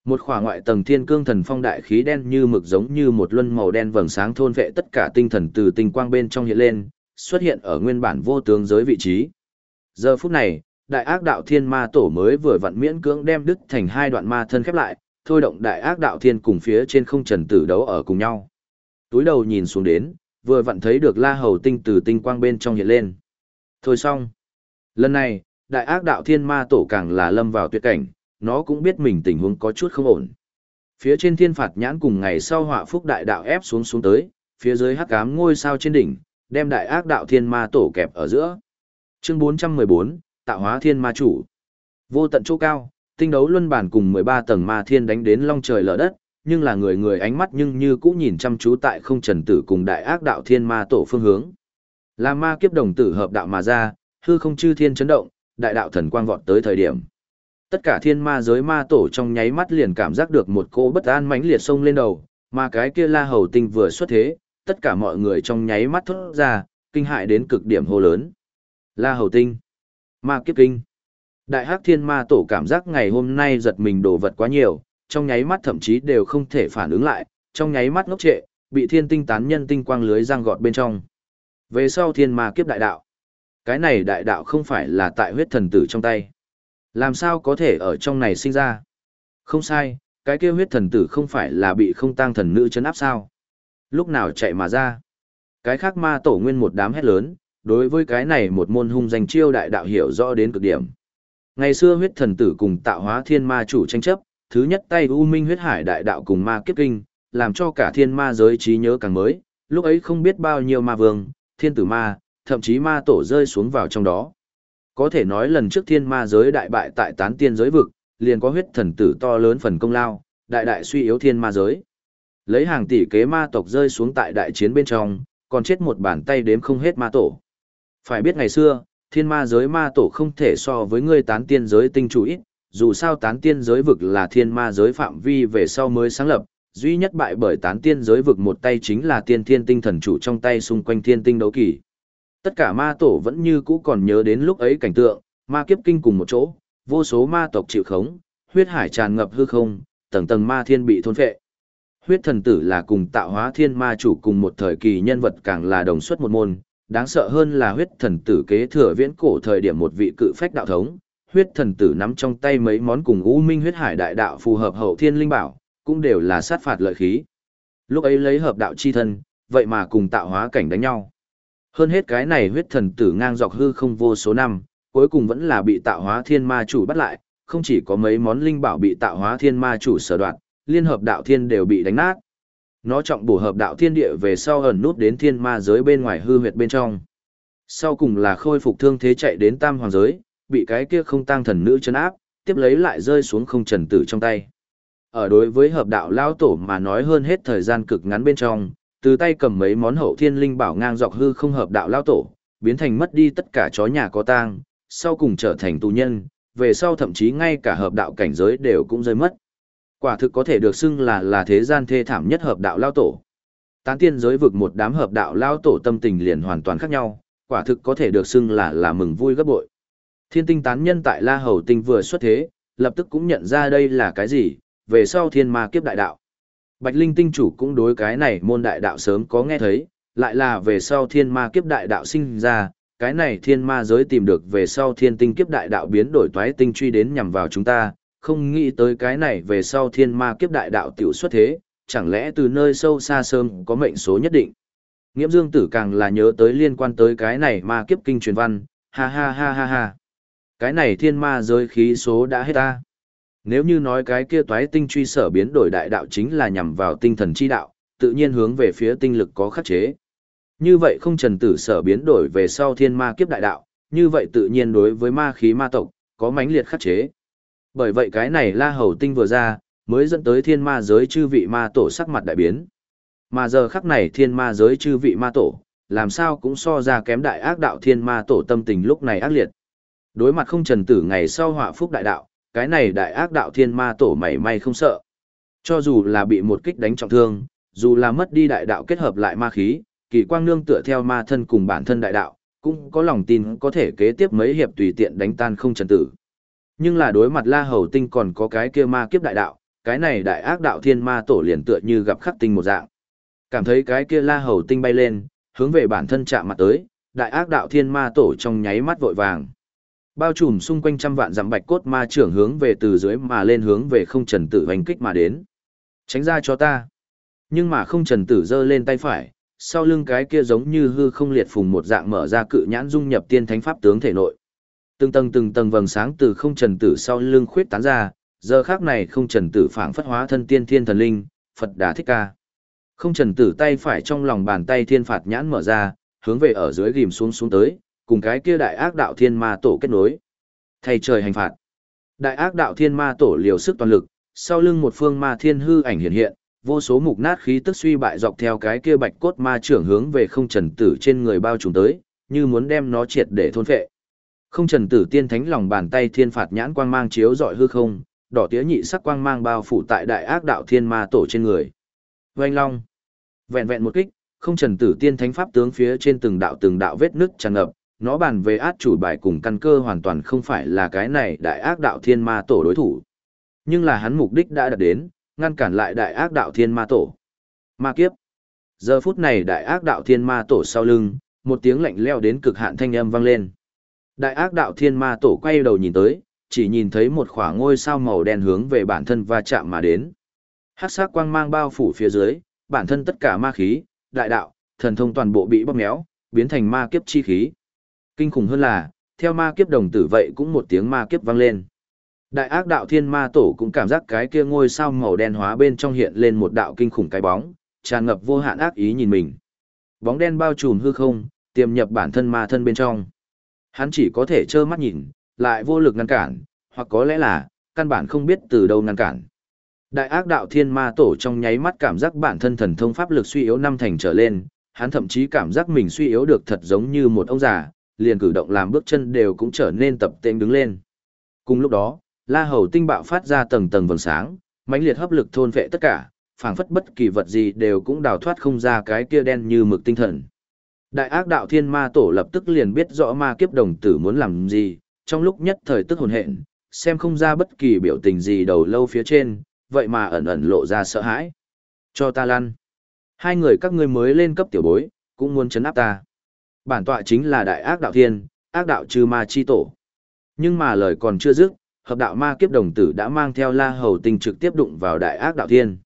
Một khỏa ngoại tầng thiên cương thần phong đại khí đen như mực giống như một luân màu đen vầng sáng thôn vệ tất cả tinh thần từ tinh quang bên trong hiện lên, xuất hiện ở nguyên bản vô tướng giới vị trí. Giờ phút này, đại ác đạo thiên ma tổ mới vừa vặn miễn cưỡng đem đứt thành hai đoạn ma thân khép lại, thôi động đại ác đạo thiên cùng phía trên không trần tử đấu ở cùng nhau. Túi đầu nhìn xuống đến, vừa vặn thấy được la hầu tinh từ tinh quang bên trong hiện lên. Thôi xong. Lần này, đại ác đạo thiên ma tổ càng là lâm vào tuyệt cảnh, nó cũng biết mình tình huống có chút không ổn. Phía trên thiên phạt nhãn cùng ngày sau họa phúc đại đạo ép xuống xuống tới, phía dưới hắc ám ngôi sao trên đỉnh, đem đại ác đạo thiên ma tổ kẹp ở giữa. Chương 414, tạo hóa thiên ma chủ. Vô tận chỗ cao, tinh đấu luân bản cùng 13 tầng ma thiên đánh đến long trời lở đất, nhưng là người người ánh mắt nhưng như cũng nhìn chăm chú tại không trần tử cùng đại ác đạo thiên ma tổ phương hướng. Là ma kiếp đồng tử hợp đạo mà ra, hư không chư thiên chấn động, đại đạo thần quang vọt tới thời điểm. Tất cả thiên ma giới ma tổ trong nháy mắt liền cảm giác được một cô bất an mãnh liệt sông lên đầu, mà cái kia la hầu tinh vừa xuất thế, tất cả mọi người trong nháy mắt thốt ra, kinh hại đến cực điểm hô lớn. La hầu tinh, ma kiếp kinh. Đại hắc thiên ma tổ cảm giác ngày hôm nay giật mình đổ vật quá nhiều, trong nháy mắt thậm chí đều không thể phản ứng lại, trong nháy mắt ngốc trệ, bị thiên tinh tán nhân tinh quang lưới giang gọt bên trong. Về sau thiên ma kiếp đại đạo. Cái này đại đạo không phải là tại huyết thần tử trong tay. Làm sao có thể ở trong này sinh ra? Không sai, cái kia huyết thần tử không phải là bị không tang thần nữ chấn áp sao? Lúc nào chạy mà ra? Cái khác ma tổ nguyên một đám hét lớn, đối với cái này một môn hung danh chiêu đại đạo hiểu rõ đến cực điểm. Ngày xưa huyết thần tử cùng tạo hóa thiên ma chủ tranh chấp, thứ nhất tay U Minh huyết hải đại đạo cùng ma kiếp kinh, làm cho cả thiên ma giới trí nhớ càng mới, lúc ấy không biết bao nhiêu ma vương, thiên tử ma, thậm chí ma tổ rơi xuống vào trong đó. Có thể nói lần trước thiên ma giới đại bại tại tán tiên giới vực, liền có huyết thần tử to lớn phần công lao, đại đại suy yếu thiên ma giới. Lấy hàng tỷ kế ma tộc rơi xuống tại đại chiến bên trong, còn chết một bàn tay đếm không hết ma tổ. Phải biết ngày xưa, thiên ma giới ma tổ không thể so với ngươi tán tiên giới tinh chủ ít, dù sao tán tiên giới vực là thiên ma giới phạm vi về sau mới sáng lập, duy nhất bại bởi tán tiên giới vực một tay chính là tiên thiên tinh thần chủ trong tay xung quanh thiên tinh đấu kỳ. Tất cả ma tổ vẫn như cũ còn nhớ đến lúc ấy cảnh tượng, ma kiếp kinh cùng một chỗ, vô số ma tộc chịu khống, huyết hải tràn ngập hư không, tầng tầng ma thiên bị thôn phệ. Huyết thần tử là cùng tạo hóa thiên ma chủ cùng một thời kỳ nhân vật càng là đồng xuất một môn, đáng sợ hơn là huyết thần tử kế thừa viễn cổ thời điểm một vị cự phách đạo thống, huyết thần tử nắm trong tay mấy món cùng u minh huyết hải đại đạo phù hợp hậu thiên linh bảo, cũng đều là sát phạt lợi khí. Lúc ấy lấy hợp đạo chi thân, vậy mà cùng tạo hóa cảnh đánh nhau. Hơn hết cái này huyết thần tử ngang dọc hư không vô số năm, cuối cùng vẫn là bị tạo hóa thiên ma chủ bắt lại, không chỉ có mấy món linh bảo bị tạo hóa thiên ma chủ sở đoạn, liên hợp đạo thiên đều bị đánh nát. Nó trọng bổ hợp đạo thiên địa về sau ẩn nút đến thiên ma giới bên ngoài hư huyệt bên trong. Sau cùng là khôi phục thương thế chạy đến tam hoàng giới, bị cái kia không tăng thần nữ chấn áp, tiếp lấy lại rơi xuống không trần tử trong tay. Ở đối với hợp đạo lao tổ mà nói hơn hết thời gian cực ngắn bên trong, từ tay cầm mấy món hậu thiên linh bảo ngang dọc hư không hợp đạo lao tổ, biến thành mất đi tất cả chó nhà có tang, sau cùng trở thành tù nhân, về sau thậm chí ngay cả hợp đạo cảnh giới đều cũng rơi mất. Quả thực có thể được xưng là là thế gian thê thảm nhất hợp đạo lao tổ. Tán tiên giới vực một đám hợp đạo lao tổ tâm tình liền hoàn toàn khác nhau, quả thực có thể được xưng là là mừng vui gấp bội. Thiên tinh tán nhân tại La Hầu Tinh vừa xuất thế, lập tức cũng nhận ra đây là cái gì, về sau thiên ma kiếp đại đạo. Bạch Linh tinh chủ cũng đối cái này môn đại đạo sớm có nghe thấy, lại là về sau thiên ma kiếp đại đạo sinh ra, cái này thiên ma giới tìm được về sau thiên tinh kiếp đại đạo biến đổi toái tinh truy đến nhằm vào chúng ta, không nghĩ tới cái này về sau thiên ma kiếp đại đạo tiểu xuất thế, chẳng lẽ từ nơi sâu xa sớm có mệnh số nhất định. Nghiễm Dương Tử càng là nhớ tới liên quan tới cái này ma kiếp kinh truyền văn, ha ha ha ha ha. Cái này thiên ma giới khí số đã hết ta. Nếu như nói cái kia toái tinh truy sở biến đổi đại đạo chính là nhằm vào tinh thần chi đạo, tự nhiên hướng về phía tinh lực có khắc chế. Như vậy không trần tử sở biến đổi về sau thiên ma kiếp đại đạo, như vậy tự nhiên đối với ma khí ma tộc, có mãnh liệt khắc chế. Bởi vậy cái này la hầu tinh vừa ra, mới dẫn tới thiên ma giới chư vị ma tổ sắc mặt đại biến. Mà giờ khắc này thiên ma giới chư vị ma tổ, làm sao cũng so ra kém đại ác đạo thiên ma tổ tâm tình lúc này ác liệt. Đối mặt không trần tử ngày sau họa phúc đại đạo, cái này đại ác đạo thiên ma tổ mảy may không sợ. Cho dù là bị một kích đánh trọng thương, dù là mất đi đại đạo kết hợp lại ma khí, kỳ quang nương tựa theo ma thân cùng bản thân đại đạo, cũng có lòng tin có thể kế tiếp mấy hiệp tùy tiện đánh tan không trần tử. Nhưng là đối mặt la hầu tinh còn có cái kia ma kiếp đại đạo, cái này đại ác đạo thiên ma tổ liền tựa như gặp khắc tinh một dạng. Cảm thấy cái kia la hầu tinh bay lên, hướng về bản thân chạm mặt tới, đại ác đạo thiên ma tổ trong nháy mắt vội vàng. Bao trùm xung quanh trăm vạn dặm bạch cốt ma trưởng hướng về từ dưới mà lên hướng về không trần tử hành kích mà đến. Tránh ra cho ta. Nhưng mà không trần tử giơ lên tay phải, sau lưng cái kia giống như hư không liệt phùng một dạng mở ra cự nhãn dung nhập tiên thánh pháp tướng thể nội. Từng tầng từng tầng vầng sáng từ không trần tử sau lưng khuyết tán ra, giờ khác này không trần tử phảng phất hóa thân tiên thiên thần linh, Phật Đà Thích Ca. Không trần tử tay phải trong lòng bàn tay thiên phạt nhãn mở ra, hướng về ở dưới ghim xuống xuống tới, cùng cái kia đại ác đạo thiên ma tổ kết nối. Thầy trời hành phạt. Đại ác đạo thiên ma tổ liều sức toàn lực, sau lưng một phương ma thiên hư ảnh hiện hiện, vô số mục nát khí tức suy bại dọc theo cái kia bạch cốt ma trưởng hướng về không trần tử trên người bao trùm tới, như muốn đem nó triệt để thôn phệ. Không trần tử tiên thánh lòng bàn tay thiên phạt nhãn quang mang chiếu dọi hư không, đỏ tía nhị sắc quang mang bao phủ tại đại ác đạo thiên ma tổ trên người. Oanh long. Vẹn vẹn một kích, không trần tử tiên thánh pháp tướng phía trên từng đạo từng đạo vết nứt tràn ngập, nó bàn về át chủ bài cùng căn cơ hoàn toàn không phải là cái này đại ác đạo thiên ma tổ đối thủ. Nhưng là hắn mục đích đã đạt đến, ngăn cản lại đại ác đạo thiên ma tổ. Ma kiếp. Giờ phút này đại ác đạo thiên ma tổ sau lưng, một tiếng lạnh leo đến cực hạn thanh âm vang lên. Đại ác đạo thiên ma tổ quay đầu nhìn tới, chỉ nhìn thấy một khoảng ngôi sao màu đen hướng về bản thân va chạm mà đến. Hắc sắc quang mang bao phủ phía dưới, bản thân tất cả ma khí, đại đạo, thần thông toàn bộ bị bóp méo, biến thành ma kiếp chi khí. Kinh khủng hơn là, theo ma kiếp đồng tử vậy cũng một tiếng ma kiếp vang lên. Đại ác đạo thiên ma tổ cũng cảm giác cái kia ngôi sao màu đen hóa bên trong hiện lên một đạo kinh khủng cái bóng, tràn ngập vô hạn ác ý nhìn mình. Bóng đen bao trùm hư không, tiềm nhập bản thân ma thân bên trong. Hắn chỉ có thể trơ mắt nhìn, lại vô lực ngăn cản, hoặc có lẽ là, căn bản không biết từ đâu ngăn cản. Đại ác đạo thiên ma tổ trong nháy mắt cảm giác bản thân thần thông pháp lực suy yếu năm thành trở lên, hắn thậm chí cảm giác mình suy yếu được thật giống như một ông già, liền cử động làm bước chân đều cũng trở nên tập tên đứng lên. Cùng lúc đó, La Hầu tinh bạo phát ra tầng tầng vầng sáng, mãnh liệt hấp lực thôn vệ tất cả, phảng phất bất kỳ vật gì đều cũng đào thoát không ra cái kia đen như mực tinh thần. Đại ác đạo thiên ma tổ lập tức liền biết rõ ma kiếp đồng tử muốn làm gì, trong lúc nhất thời tức hồn hện, xem không ra bất kỳ biểu tình gì đầu lâu phía trên, vậy mà ẩn ẩn lộ ra sợ hãi. Cho ta lăn. Hai người các ngươi mới lên cấp tiểu bối, cũng muốn chấn áp ta. Bản tọa chính là đại ác đạo thiên, ác đạo trừ ma chi tổ. Nhưng mà lời còn chưa dứt, hợp đạo ma kiếp đồng tử đã mang theo la hầu tinh trực tiếp đụng vào đại ác đạo thiên.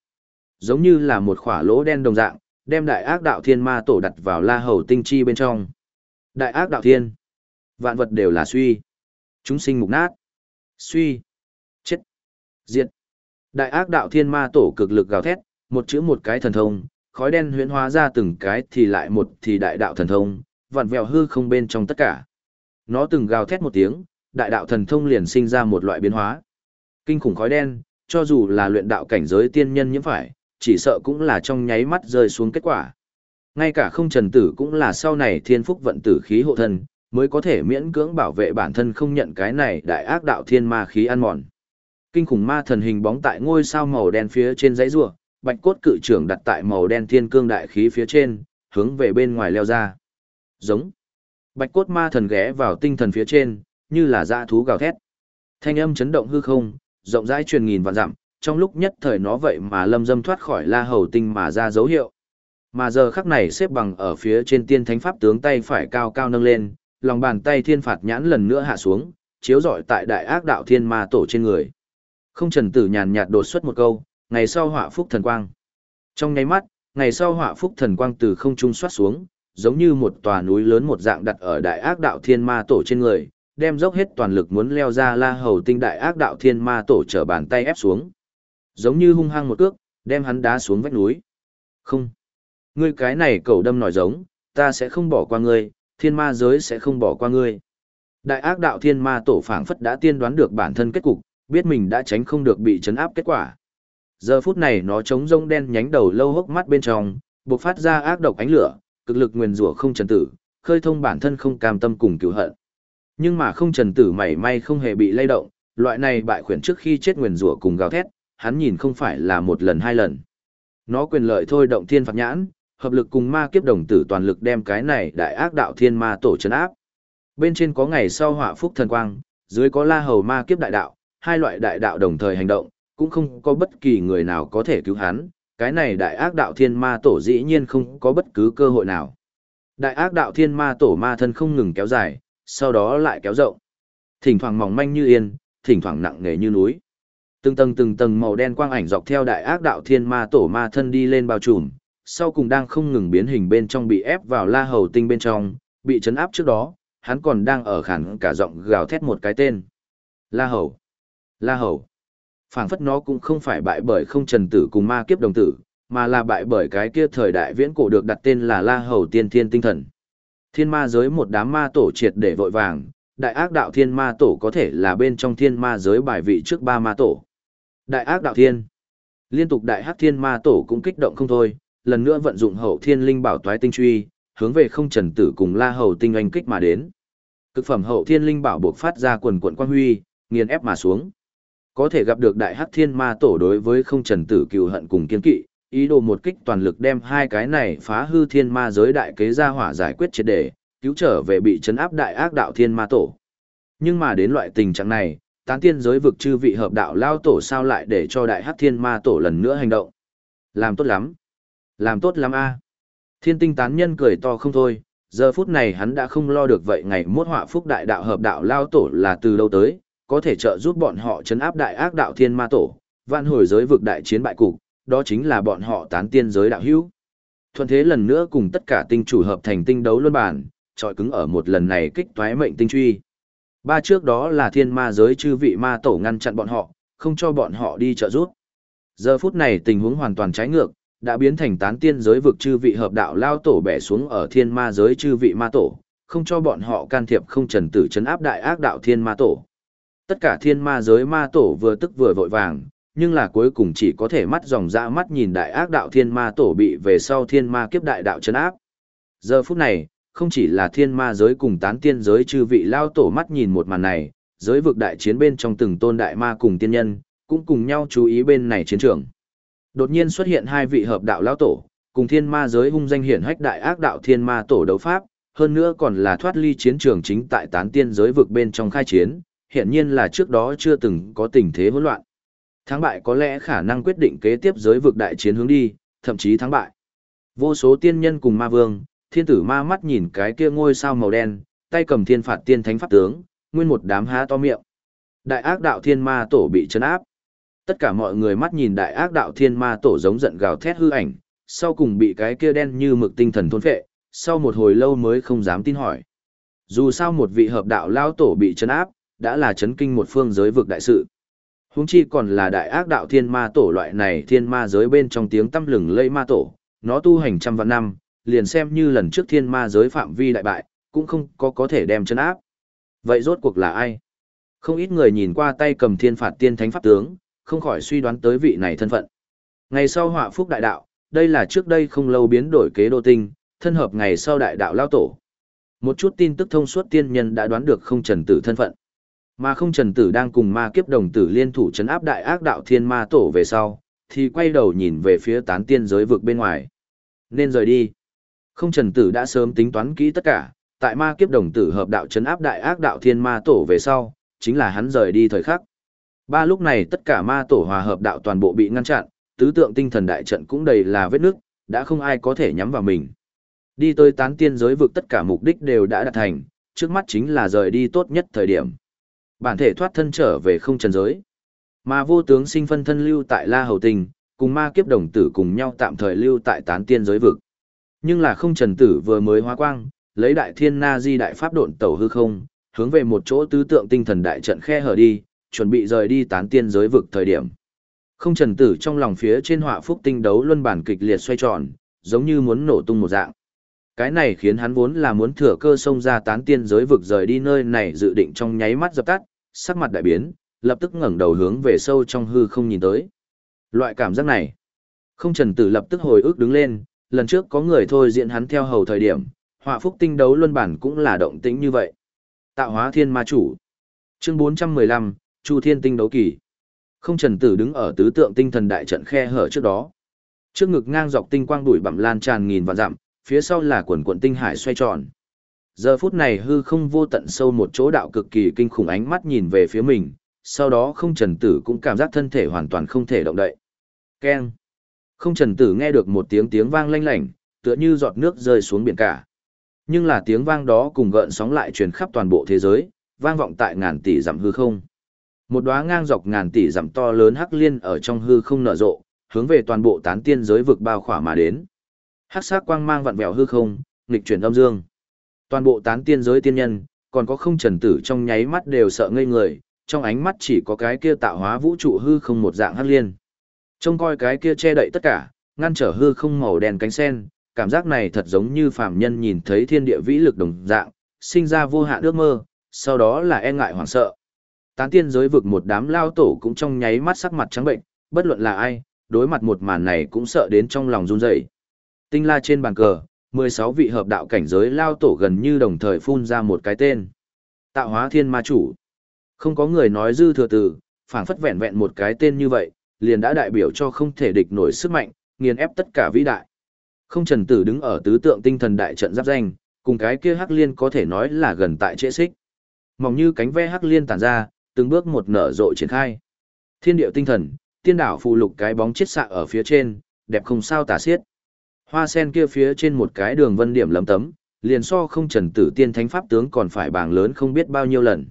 Giống như là một khỏa lỗ đen đồng dạng, đem đại ác đạo thiên ma tổ đặt vào la hầu tinh chi bên trong. Đại ác đạo thiên. Vạn vật đều là suy. Chúng sinh mục nát. Suy. Chết. Diệt. Đại ác đạo thiên ma tổ cực lực gào thét, một chữ một cái thần thông, khói đen huyễn hóa ra từng cái thì lại một thì đại đạo thần thông, vặn vẹo hư không bên trong tất cả. Nó từng gào thét một tiếng, đại đạo thần thông liền sinh ra một loại biến hóa. Kinh khủng khói đen, cho dù là luyện đạo cảnh giới tiên nhân nhiễm phải, chỉ sợ cũng là trong nháy mắt rơi xuống kết quả. Ngay cả không trần tử cũng là sau này thiên phúc vận tử khí hộ thân, mới có thể miễn cưỡng bảo vệ bản thân không nhận cái này đại ác đạo thiên ma khí ăn mòn. Kinh khủng ma thần hình bóng tại ngôi sao màu đen phía trên dãy rùa, bạch cốt cự trưởng đặt tại màu đen thiên cương đại khí phía trên, hướng về bên ngoài leo ra. Giống. Bạch cốt ma thần ghé vào tinh thần phía trên, như là dã thú gào thét. Thanh âm chấn động hư không, rộng rãi truyền nghìn vạn dặm, trong lúc nhất thời nó vậy mà lâm dâm thoát khỏi la hầu tinh mà ra dấu hiệu. Mà giờ khắc này xếp bằng ở phía trên tiên thánh pháp tướng tay phải cao cao nâng lên, lòng bàn tay thiên phạt nhãn lần nữa hạ xuống, chiếu rọi tại đại ác đạo thiên ma tổ trên người. Không trần tử nhàn nhạt đột xuất một câu, ngày sau họa phúc thần quang. Trong nháy mắt, ngày sau họa phúc thần quang từ không trung xoát xuống, giống như một tòa núi lớn một dạng đặt ở đại ác đạo thiên ma tổ trên người, đem dốc hết toàn lực muốn leo ra la hầu tinh đại ác đạo thiên ma tổ trở bàn tay ép xuống. Giống như hung hăng một cước, đem hắn đá xuống vách núi. Không. Ngươi cái này cẩu đâm nổi giống, ta sẽ không bỏ qua ngươi, thiên ma giới sẽ không bỏ qua ngươi. Đại ác đạo thiên ma tổ phảng phất đã tiên đoán được bản thân kết cục, biết mình đã tránh không được bị chấn áp kết quả. Giờ phút này nó chống rông đen nhánh đầu lâu hốc mắt bên trong, bộc phát ra ác độc ánh lửa, cực lực nguyền rủa không trần tử, khơi thông bản thân không cam tâm cùng cứu hận. Nhưng mà không trần tử mảy may không hề bị lay động, loại này bại khuyển trước khi chết nguyền rủa cùng gào thét, hắn nhìn không phải là một lần hai lần. Nó quyền lợi thôi động thiên phạt nhãn, hợp lực cùng ma kiếp đồng tử toàn lực đem cái này đại ác đạo thiên ma tổ chấn áp. Bên trên có ngày sau hỏa phúc thần quang, dưới có la hầu ma kiếp đại đạo, hai loại đại đạo đồng thời hành động, cũng không có bất kỳ người nào có thể cứu hắn, cái này đại ác đạo thiên ma tổ dĩ nhiên không có bất cứ cơ hội nào. Đại ác đạo thiên ma tổ ma thân không ngừng kéo dài, sau đó lại kéo rộng. Thỉnh thoảng mỏng manh như yên, thỉnh thoảng nặng nề như núi. Từng tầng từng tầng màu đen quang ảnh dọc theo đại ác đạo thiên ma tổ ma thân đi lên bao trùm, sau cùng đang không ngừng biến hình bên trong bị ép vào la hầu tinh bên trong, bị chấn áp trước đó, hắn còn đang ở khản cả giọng gào thét một cái tên. La hầu. La hầu. phảng phất nó cũng không phải bại bởi không trần tử cùng ma kiếp đồng tử, mà là bại bởi cái kia thời đại viễn cổ được đặt tên là La hầu tiên thiên tinh thần. Thiên ma giới một đám ma tổ triệt để vội vàng, đại ác đạo thiên ma tổ có thể là bên trong thiên ma giới bài vị trước ba ma tổ. Đại ác đạo thiên. Liên tục đại hắc thiên ma tổ cũng kích động không thôi, lần nữa vận dụng hậu thiên linh bảo toái tinh truy, hướng về không trần tử cùng la hầu tinh anh kích mà đến. Cực phẩm hậu thiên linh bảo buộc phát ra quần quận quang huy, nghiền ép mà xuống. Có thể gặp được đại hắc thiên ma tổ đối với không trần tử cừu hận cùng kiên kỵ, ý đồ một kích toàn lực đem hai cái này phá hư thiên ma giới đại kế ra hỏa giải quyết triệt để, cứu trở về bị chấn áp đại ác đạo thiên ma tổ. Nhưng mà đến loại tình trạng này, tán tiên giới vực chư vị hợp đạo lao tổ sao lại để cho đại hắc thiên ma tổ lần nữa hành động. Làm tốt lắm. Làm tốt lắm a. Thiên tinh tán nhân cười to không thôi, giờ phút này hắn đã không lo được vậy ngày mốt họa phúc đại đạo hợp đạo lao tổ là từ đâu tới, có thể trợ giúp bọn họ chấn áp đại ác đạo thiên ma tổ, vạn hồi giới vực đại chiến bại cục, đó chính là bọn họ tán tiên giới đạo hữu. Thuận thế lần nữa cùng tất cả tinh chủ hợp thành tinh đấu luân bản, trọi cứng ở một lần này kích toái mệnh tinh truy. Ba trước đó là thiên ma giới chư vị ma tổ ngăn chặn bọn họ, không cho bọn họ đi trợ giúp. Giờ phút này tình huống hoàn toàn trái ngược, đã biến thành tán tiên giới vực chư vị hợp đạo lao tổ bẻ xuống ở thiên ma giới chư vị ma tổ, không cho bọn họ can thiệp không trần tử chấn áp đại ác đạo thiên ma tổ. Tất cả thiên ma giới ma tổ vừa tức vừa vội vàng, nhưng là cuối cùng chỉ có thể mắt dòng dã mắt nhìn đại ác đạo thiên ma tổ bị về sau thiên ma kiếp đại đạo chấn áp. Giờ phút này, không chỉ là thiên ma giới cùng tán tiên giới chư vị lao tổ mắt nhìn một màn này, giới vực đại chiến bên trong từng tôn đại ma cùng tiên nhân, cũng cùng nhau chú ý bên này chiến trường. Đột nhiên xuất hiện hai vị hợp đạo lao tổ, cùng thiên ma giới hung danh hiển hách đại ác đạo thiên ma tổ đấu pháp, hơn nữa còn là thoát ly chiến trường chính tại tán tiên giới vực bên trong khai chiến, hiện nhiên là trước đó chưa từng có tình thế hỗn loạn. Thắng bại có lẽ khả năng quyết định kế tiếp giới vực đại chiến hướng đi, thậm chí thắng bại. Vô số tiên nhân cùng ma vương, thiên tử ma mắt nhìn cái kia ngôi sao màu đen, tay cầm thiên phạt tiên thánh pháp tướng, nguyên một đám há to miệng. Đại ác đạo thiên ma tổ bị chấn áp. Tất cả mọi người mắt nhìn đại ác đạo thiên ma tổ giống giận gào thét hư ảnh, sau cùng bị cái kia đen như mực tinh thần thôn phệ, sau một hồi lâu mới không dám tin hỏi. Dù sao một vị hợp đạo lao tổ bị chấn áp, đã là chấn kinh một phương giới vực đại sự. Huống chi còn là đại ác đạo thiên ma tổ loại này thiên ma giới bên trong tiếng tâm lừng lây ma tổ, nó tu hành trăm vạn năm, liền xem như lần trước thiên ma giới phạm vi đại bại, cũng không có có thể đem chân áp. Vậy rốt cuộc là ai? Không ít người nhìn qua tay cầm thiên phạt tiên thánh pháp tướng, không khỏi suy đoán tới vị này thân phận. Ngày sau họa phúc đại đạo, đây là trước đây không lâu biến đổi kế đô tinh, thân hợp ngày sau đại đạo lao tổ. Một chút tin tức thông suốt tiên nhân đã đoán được không trần tử thân phận. Mà không trần tử đang cùng ma kiếp đồng tử liên thủ chấn áp đại ác đạo thiên ma tổ về sau, thì quay đầu nhìn về phía tán tiên giới vực bên ngoài. Nên rời đi. Không trần tử đã sớm tính toán kỹ tất cả, tại ma kiếp đồng tử hợp đạo chấn áp đại ác đạo thiên ma tổ về sau, chính là hắn rời đi thời khắc. Ba lúc này tất cả ma tổ hòa hợp đạo toàn bộ bị ngăn chặn, tứ tượng tinh thần đại trận cũng đầy là vết nước, đã không ai có thể nhắm vào mình. Đi tới tán tiên giới vực tất cả mục đích đều đã đạt thành, trước mắt chính là rời đi tốt nhất thời điểm. Bản thể thoát thân trở về không trần giới. Mà vô tướng sinh phân thân lưu tại La Hầu Tình, cùng ma kiếp đồng tử cùng nhau tạm thời lưu tại tán tiên giới vực. Nhưng là không trần tử vừa mới hóa quang, lấy đại thiên na di đại pháp độn tẩu hư không, hướng về một chỗ tứ tượng tinh thần đại trận khe hở đi, chuẩn bị rời đi tán tiên giới vực thời điểm. Không trần tử trong lòng phía trên họa phúc tinh đấu luân bản kịch liệt xoay tròn, giống như muốn nổ tung một dạng. Cái này khiến hắn vốn là muốn thừa cơ xông ra tán tiên giới vực rời đi nơi này dự định trong nháy mắt dập tắt, sắc mặt đại biến, lập tức ngẩng đầu hướng về sâu trong hư không nhìn tới. Loại cảm giác này, không trần tử lập tức hồi ức đứng lên, lần trước có người thôi diện hắn theo hầu thời điểm, họa phúc tinh đấu luân bản cũng là động tĩnh như vậy. Tạo hóa thiên ma chủ. Chương 415, Chu Thiên tinh đấu kỳ. Không trần tử đứng ở tứ tượng tinh thần đại trận khe hở trước đó. Trước ngực ngang dọc tinh quang đuổi bặm lan tràn nghìn vạn dặm, phía sau là quần quần tinh hải xoay tròn. Giờ phút này hư không vô tận sâu một chỗ đạo cực kỳ kinh khủng ánh mắt nhìn về phía mình, sau đó không trần tử cũng cảm giác thân thể hoàn toàn không thể động đậy. Keng. Không trần tử nghe được một tiếng tiếng vang lanh lảnh, tựa như giọt nước rơi xuống biển cả. Nhưng là tiếng vang đó cùng gợn sóng lại truyền khắp toàn bộ thế giới, vang vọng tại ngàn tỷ dặm hư không. Một đóa ngang dọc ngàn tỷ dặm to lớn hắc liên ở trong hư không nở rộ, hướng về toàn bộ tán tiên giới vực bao khỏa mà đến. Hắc sắc quang mang vặn vẹo hư không, nghịch chuyển âm dương. Toàn bộ tán tiên giới tiên nhân, còn có không trần tử trong nháy mắt đều sợ ngây người, trong ánh mắt chỉ có cái kia tạo hóa vũ trụ hư không một dạng hắc liên. Trông coi cái kia che đậy tất cả, ngăn trở hư không màu đen cánh sen, cảm giác này thật giống như phàm nhân nhìn thấy thiên địa vĩ lực đồng dạng, sinh ra vô hạn ước mơ, sau đó là e ngại hoảng sợ. Tán tiên giới vực một đám lao tổ cũng trong nháy mắt sắc mặt trắng bệnh, bất luận là ai, đối mặt một màn này cũng sợ đến trong lòng run rẩy. Tinh la trên bàn cờ, 16 vị hợp đạo cảnh giới lao tổ gần như đồng thời phun ra một cái tên. Tạo hóa thiên ma chủ. Không có người nói dư thừa từ, phảng phất vẹn vẹn một cái tên như vậy, liền đã đại biểu cho không thể địch nổi sức mạnh, nghiền ép tất cả vĩ đại. Không trần tử đứng ở tứ tượng tinh thần đại trận giáp danh, cùng cái kia hắc liên có thể nói là gần tại trễ xích. Mỏng như cánh ve hắc liên tản ra, từng bước một nở rộ triển khai. Thiên điệu tinh thần, tiên đảo phù lục cái bóng chết xạ ở phía trên, đẹp không sao tả xiết. Hoa sen kia phía trên một cái đường vân điểm lấm tấm, liền so không trần tử tiên thánh pháp tướng còn phải bảng lớn không biết bao nhiêu lần.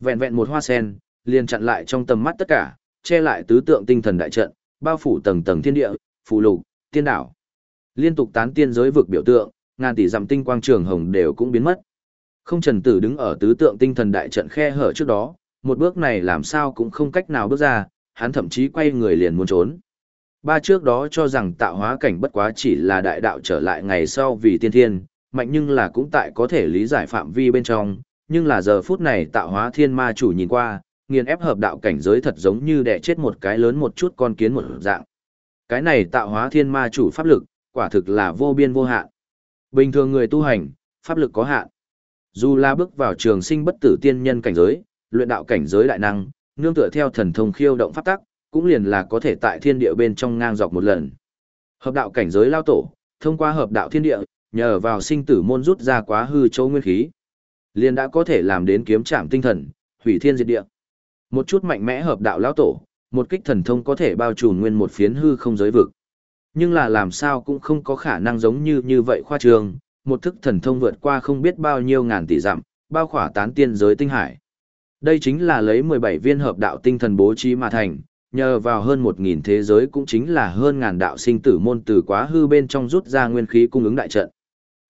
Vẹn vẹn một hoa sen, liền chặn lại trong tầm mắt tất cả, che lại tứ tượng tinh thần đại trận, bao phủ tầng tầng thiên địa, phù lục, tiên đảo. Liên tục tán tiên giới vực biểu tượng, ngàn tỷ dặm tinh quang trường hồng đều cũng biến mất. Không trần tử đứng ở tứ tượng tinh thần đại trận khe hở trước đó, một bước này làm sao cũng không cách nào bước ra, hắn thậm chí quay người liền muốn trốn. Ba trước đó cho rằng tạo hóa cảnh bất quá chỉ là đại đạo trở lại ngày sau vì tiên thiên, mạnh nhưng là cũng tại có thể lý giải phạm vi bên trong, nhưng là giờ phút này tạo hóa thiên ma chủ nhìn qua, nghiền ép hợp đạo cảnh giới thật giống như đẻ chết một cái lớn một chút con kiến một dạng. Cái này tạo hóa thiên ma chủ pháp lực, quả thực là vô biên vô hạn. Bình thường người tu hành, pháp lực có hạn. Dù là bước vào trường sinh bất tử tiên nhân cảnh giới, luyện đạo cảnh giới đại năng, nương tựa theo thần thông khiêu động pháp tắc, cũng liền là có thể tại thiên địa bên trong ngang dọc một lần. Hợp đạo cảnh giới lao tổ, thông qua hợp đạo thiên địa, nhờ vào sinh tử môn rút ra quá hư châu nguyên khí, liền đã có thể làm đến kiếm trạm tinh thần, hủy thiên diệt địa. Một chút mạnh mẽ hợp đạo lão tổ, một kích thần thông có thể bao trùm nguyên một phiến hư không giới vực. Nhưng là làm sao cũng không có khả năng giống như như vậy khoa trường, một thức thần thông vượt qua không biết bao nhiêu ngàn tỷ dặm, bao khỏa tán tiên giới tinh hải. Đây chính là lấy 17 viên hợp đạo tinh thần bố trí mà thành, nhờ vào hơn 1.000 thế giới cũng chính là hơn ngàn đạo sinh tử môn từ quá hư bên trong rút ra nguyên khí cung ứng đại trận.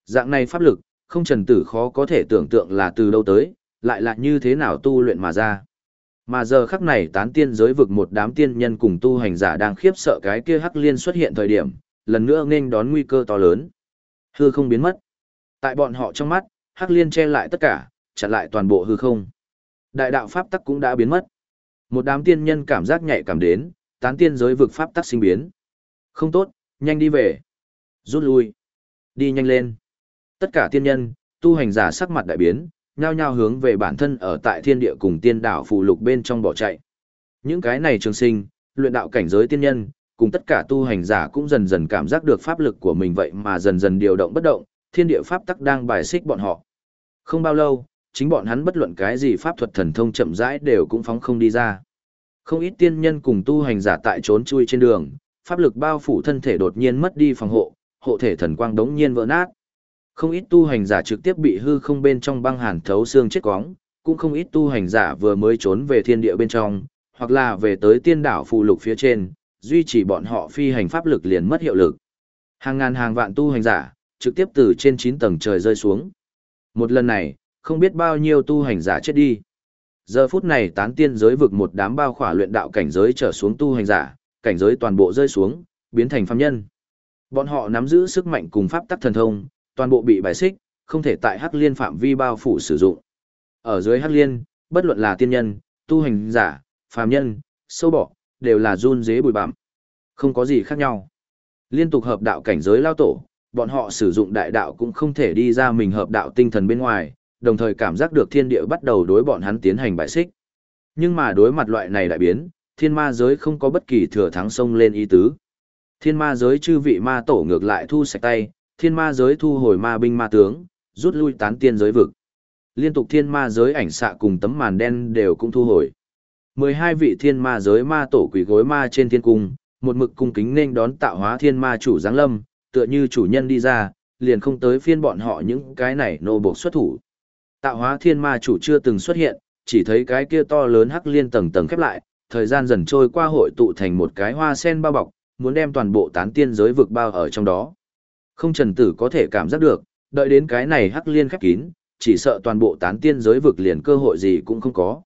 Dạng này pháp lực, không trần tử khó có thể tưởng tượng là từ đâu tới, lại là như thế nào tu luyện mà ra. Mà giờ khắc này tán tiên giới vực một đám tiên nhân cùng tu hành giả đang khiếp sợ cái kia hắc liên xuất hiện thời điểm, lần nữa nên đón nguy cơ to lớn. Hư không biến mất. Tại bọn họ trong mắt, hắc liên che lại tất cả, chặn lại toàn bộ hư không. Đại đạo pháp tắc cũng đã biến mất. Một đám tiên nhân cảm giác nhạy cảm đến, tán tiên giới vực pháp tắc sinh biến. Không tốt, nhanh đi về. Rút lui. Đi nhanh lên. Tất cả tiên nhân, tu hành giả sắc mặt đại biến, nhao nhao hướng về bản thân ở tại thiên địa cùng tiên đảo phù lục bên trong bỏ chạy. Những cái này trường sinh, luyện đạo cảnh giới tiên nhân, cùng tất cả tu hành giả cũng dần dần cảm giác được pháp lực của mình vậy mà dần dần điều động bất động, thiên địa pháp tắc đang bài xích bọn họ. Không bao lâu, chính bọn hắn bất luận cái gì pháp thuật thần thông chậm rãi đều cũng phóng không đi ra. Không ít tiên nhân cùng tu hành giả tại trốn chui trên đường, pháp lực bao phủ thân thể đột nhiên mất đi phòng hộ, hộ thể thần quang đống nhiên vỡ nát. Không ít tu hành giả trực tiếp bị hư không bên trong băng hàn thấu xương chết quóng, cũng không ít tu hành giả vừa mới trốn về thiên địa bên trong, hoặc là về tới tiên đảo phù lục phía trên, duy trì bọn họ phi hành pháp lực liền mất hiệu lực. Hàng ngàn hàng vạn tu hành giả, trực tiếp từ trên 9 tầng trời rơi xuống. Một lần này, không biết bao nhiêu tu hành giả chết đi. Giờ phút này tán tiên giới vực một đám bao khỏa luyện đạo cảnh giới trở xuống tu hành giả, cảnh giới toàn bộ rơi xuống, biến thành phàm nhân. Bọn họ nắm giữ sức mạnh cùng pháp tắc thần thông, toàn bộ bị bài xích, không thể tại Hắc Liên phạm vi bao phủ sử dụng. Ở dưới Hắc Liên, bất luận là tiên nhân, tu hành giả, phàm nhân, sâu bọ, đều là run dế bụi bặm. Không có gì khác nhau. Liên tục hợp đạo cảnh giới lao tổ, bọn họ sử dụng đại đạo cũng không thể đi ra mình hợp đạo tinh thần bên ngoài, đồng thời cảm giác được thiên địa bắt đầu đối bọn hắn tiến hành bại xích. Nhưng mà đối mặt loại này đại biến, thiên ma giới không có bất kỳ thừa thắng sông lên ý tứ. Thiên ma giới chư vị ma tổ ngược lại thu sạch tay, thiên ma giới thu hồi ma binh ma tướng, rút lui tán tiên giới vực. Liên tục thiên ma giới ảnh xạ cùng tấm màn đen đều cũng thu hồi. 12 vị thiên ma giới ma tổ quỷ gối ma trên thiên cung, một mực cung kính nên đón tạo hóa thiên ma chủ giáng lâm, tựa như chủ nhân đi ra, liền không tới phiên bọn họ những cái này nô buộc xuất thủ. Tạo hóa thiên ma chủ chưa từng xuất hiện, chỉ thấy cái kia to lớn hắc liên tầng tầng khép lại, thời gian dần trôi qua hội tụ thành một cái hoa sen bao bọc, muốn đem toàn bộ tán tiên giới vực bao ở trong đó. Không trần tử có thể cảm giác được, đợi đến cái này hắc liên khép kín, chỉ sợ toàn bộ tán tiên giới vực liền cơ hội gì cũng không có.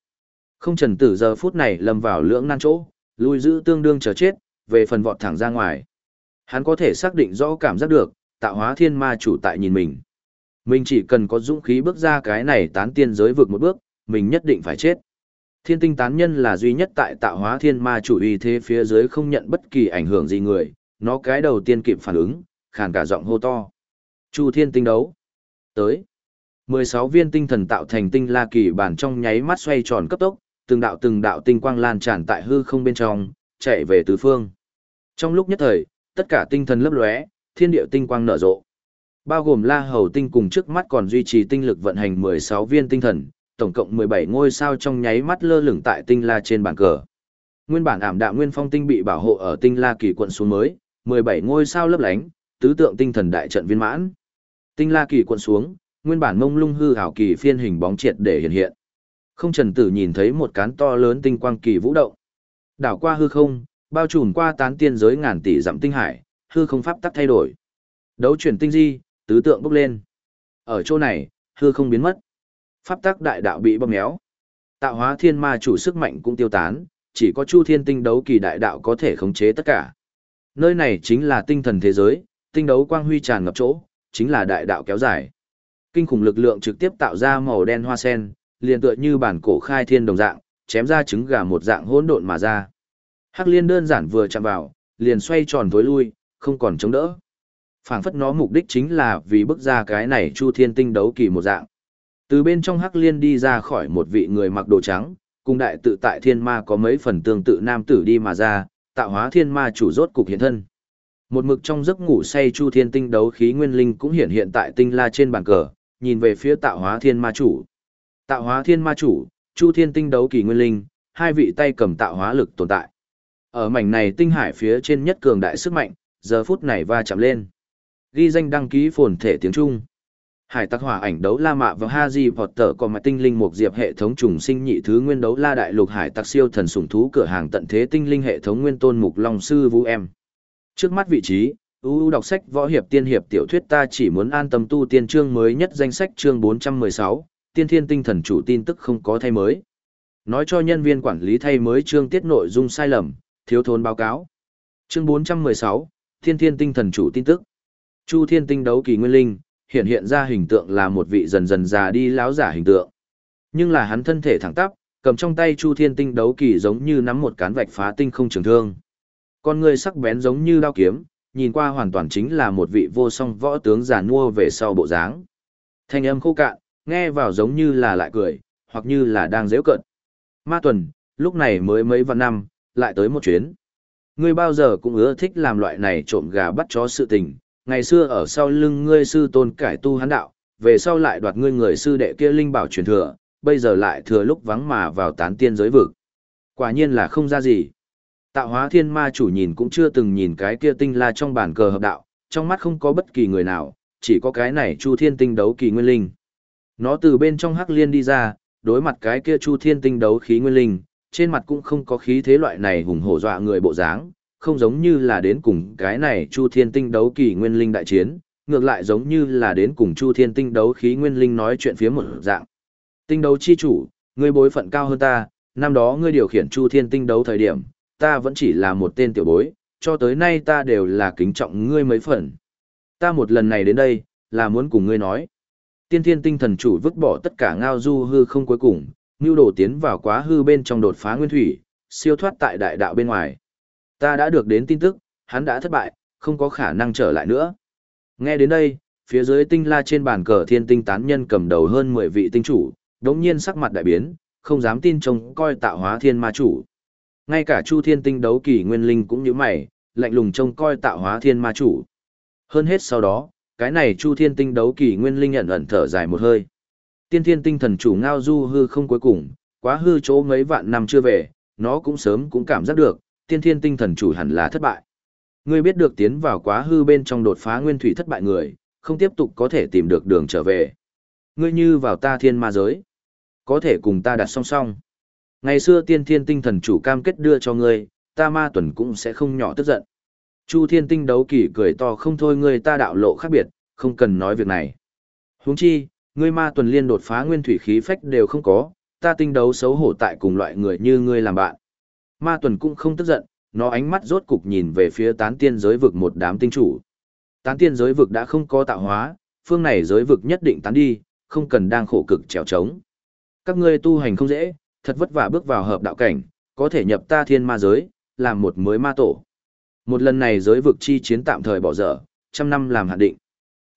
Không trần tử giờ phút này lâm vào lưỡng nan chỗ, lui giữ tương đương chờ chết, về phần vọt thẳng ra ngoài. Hắn có thể xác định rõ cảm giác được, tạo hóa thiên ma chủ tại nhìn mình. Mình chỉ cần có dũng khí bước ra cái này tán tiên giới vực một bước, mình nhất định phải chết. Thiên tinh tán nhân là duy nhất tại tạo hóa thiên ma chủ uy thế phía dưới không nhận bất kỳ ảnh hưởng gì người, nó cái đầu tiên kịp phản ứng, khàn cả giọng hô to. Chu thiên tinh đấu. Tới. 16 viên tinh thần tạo thành tinh la kỳ bản trong nháy mắt xoay tròn cấp tốc, từng đạo từng đạo tinh quang lan tràn tại hư không bên trong, chạy về tứ phương. Trong lúc nhất thời, tất cả tinh thần lấp lóe, thiên địa tinh quang nở rộ. bao gồm La Hầu tinh cùng trước mắt còn duy trì tinh lực vận hành 16 viên tinh thần, tổng cộng 17 ngôi sao trong nháy mắt lơ lửng tại tinh la trên bàn cờ. Nguyên bản ảm đạm nguyên phong tinh bị bảo hộ ở tinh la kỳ quận xuống mới, 17 ngôi sao lấp lánh, tứ tượng tinh thần đại trận viên mãn. Tinh la kỳ cuộn xuống, nguyên bản mông lung hư ảo kỳ phiên hình bóng triệt để hiện hiện. Không trần tử nhìn thấy một cán to lớn tinh quang kỳ vũ động. Đảo qua hư không, bao trùm qua tán tiên giới ngàn tỷ dặm tinh hải, hư không pháp tắc thay đổi. Đấu chuyển tinh di, tứ tượng bốc lên. Ở chỗ này, hư không biến mất. Pháp tắc đại đạo bị bóp méo. Tạo hóa thiên ma chủ sức mạnh cũng tiêu tán, chỉ có Chu Thiên tinh đấu kỳ đại đạo có thể khống chế tất cả. Nơi này chính là tinh thần thế giới, tinh đấu quang huy tràn ngập chỗ, chính là đại đạo kéo dài. Kinh khủng lực lượng trực tiếp tạo ra màu đen hoa sen, liền tựa như bản cổ khai thiên đồng dạng, chém ra trứng gà một dạng hỗn độn mà ra. Hắc liên đơn giản vừa chạm vào, liền xoay tròn tối lui, không còn chống đỡ. phảng phất nó mục đích chính là vì bức ra cái này chu thiên tinh đấu kỳ một dạng. Từ bên trong hắc liên đi ra khỏi một vị người mặc đồ trắng, cùng đại tự tại thiên ma có mấy phần tương tự nam tử đi mà ra, tạo hóa thiên ma chủ rốt cục hiện thân. Một mực trong giấc ngủ say chu thiên tinh đấu khí nguyên linh cũng hiện hiện tại tinh la trên bàn cờ, nhìn về phía tạo hóa thiên ma chủ. Tạo hóa thiên ma chủ, chu thiên tinh đấu kỳ nguyên linh, hai vị tay cầm tạo hóa lực tồn tại. Ở mảnh này tinh hải phía trên nhất cường đại sức mạnh, giờ phút này va chạm lên. Ghi danh đăng ký phồn thể tiếng Trung. Hải tặc hỏa ảnh đấu La Mạ và Haji Potter có mặt tinh linh một diệp hệ thống trùng sinh nhị thứ nguyên đấu La Đại Lục Hải tặc siêu thần sủng thú cửa hàng tận thế tinh linh hệ thống nguyên tôn mục long sư vũ em. Trước mắt vị trí, uu đọc sách võ hiệp tiên hiệp tiểu thuyết ta chỉ muốn an tâm tu tiên chương mới nhất danh sách chương 416, tiên thiên tinh thần chủ tin tức không có thay mới. Nói cho nhân viên quản lý thay mới chương tiết nội dung sai lầm, thiếu thốn báo cáo. Chương 416, Thiên Thiên Tinh Thần chủ tin tức. Chu Thiên Tinh đấu kỳ nguyên linh, hiện hiện ra hình tượng là một vị dần dần già đi láo giả hình tượng. Nhưng là hắn thân thể thẳng tắp, cầm trong tay Chu Thiên Tinh đấu kỳ giống như nắm một cán vạch phá tinh không trường thương. Con người sắc bén giống như đao kiếm, nhìn qua hoàn toàn chính là một vị vô song võ tướng già nua về sau bộ dáng. Thanh âm khô cạn, nghe vào giống như là lại cười, hoặc như là đang dễ cận. Ma tuần, lúc này mới mấy vạn năm, lại tới một chuyến. Ngươi bao giờ cũng ưa thích làm loại này trộm gà bắt chó sự tình, ngày xưa ở sau lưng ngươi sư tôn cải tu hắn đạo, về sau lại đoạt ngươi người sư đệ kia linh bảo truyền thừa, bây giờ lại thừa lúc vắng mà vào tán tiên giới vực. Quả nhiên là không ra gì. Tạo hóa thiên ma chủ nhìn cũng chưa từng nhìn cái kia tinh la trong bản cờ hợp đạo, trong mắt không có bất kỳ người nào, chỉ có cái này chu thiên tinh đấu kỳ nguyên linh. Nó từ bên trong hắc liên đi ra, đối mặt cái kia chu thiên tinh đấu khí nguyên linh, trên mặt cũng không có khí thế loại này hùng hổ dọa người bộ dáng, không giống như là đến cùng cái này Chu Thiên Tinh đấu kỳ nguyên linh đại chiến, ngược lại giống như là đến cùng Chu Thiên Tinh đấu khí nguyên linh nói chuyện phía một dạng. Tinh đấu chi chủ, ngươi bối phận cao hơn ta, năm đó ngươi điều khiển Chu Thiên Tinh đấu thời điểm, ta vẫn chỉ là một tên tiểu bối, cho tới nay ta đều là kính trọng ngươi mấy phần. Ta một lần này đến đây, là muốn cùng ngươi nói. Tiên thiên tinh thần chủ vứt bỏ tất cả ngao du hư không cuối cùng, mưu đồ tiến vào quá hư bên trong đột phá nguyên thủy, siêu thoát tại đại đạo bên ngoài. Ta đã được đến tin tức, hắn đã thất bại, không có khả năng trở lại nữa. Nghe đến đây, phía dưới tinh la trên bàn cờ thiên tinh tán nhân cầm đầu hơn 10 vị tinh chủ, đống nhiên sắc mặt đại biến, không dám tin trông coi tạo hóa thiên ma chủ. Ngay cả chu thiên tinh đấu kỳ nguyên linh cũng như mày, lạnh lùng trông coi tạo hóa thiên ma chủ. Hơn hết sau đó, cái này chu thiên tinh đấu kỳ nguyên linh nhận ẩn thở dài một hơi. Tiên thiên tinh thần chủ ngao du hư không cuối cùng, quá hư chỗ mấy vạn năm chưa về, nó cũng sớm cũng cảm giác được, tiên thiên tinh thần chủ hẳn là thất bại. Ngươi biết được tiến vào quá hư bên trong đột phá nguyên thủy thất bại người, không tiếp tục có thể tìm được đường trở về. Ngươi như vào ta thiên ma giới, có thể cùng ta đặt song song. Ngày xưa tiên thiên tinh thần chủ cam kết đưa cho ngươi, ta ma tuần cũng sẽ không nhỏ tức giận. Chu thiên tinh đấu kỳ cười to không thôi ngươi ta đạo lộ khác biệt, không cần nói việc này. Huống chi, ngươi ma tuần liên đột phá nguyên thủy khí phách đều không có, ta tinh đấu xấu hổ tại cùng loại người như ngươi làm bạn. Ma tuần cũng không tức giận, nó ánh mắt rốt cục nhìn về phía tán tiên giới vực một đám tinh chủ. Tán tiên giới vực đã không có tạo hóa, phương này giới vực nhất định tán đi, không cần đang khổ cực trèo trống. Các ngươi tu hành không dễ, thật vất vả bước vào hợp đạo cảnh, có thể nhập ta thiên ma giới, làm một mới ma tổ. Một lần này giới vực chi chiến tạm thời bỏ dở, trăm năm làm hạn định.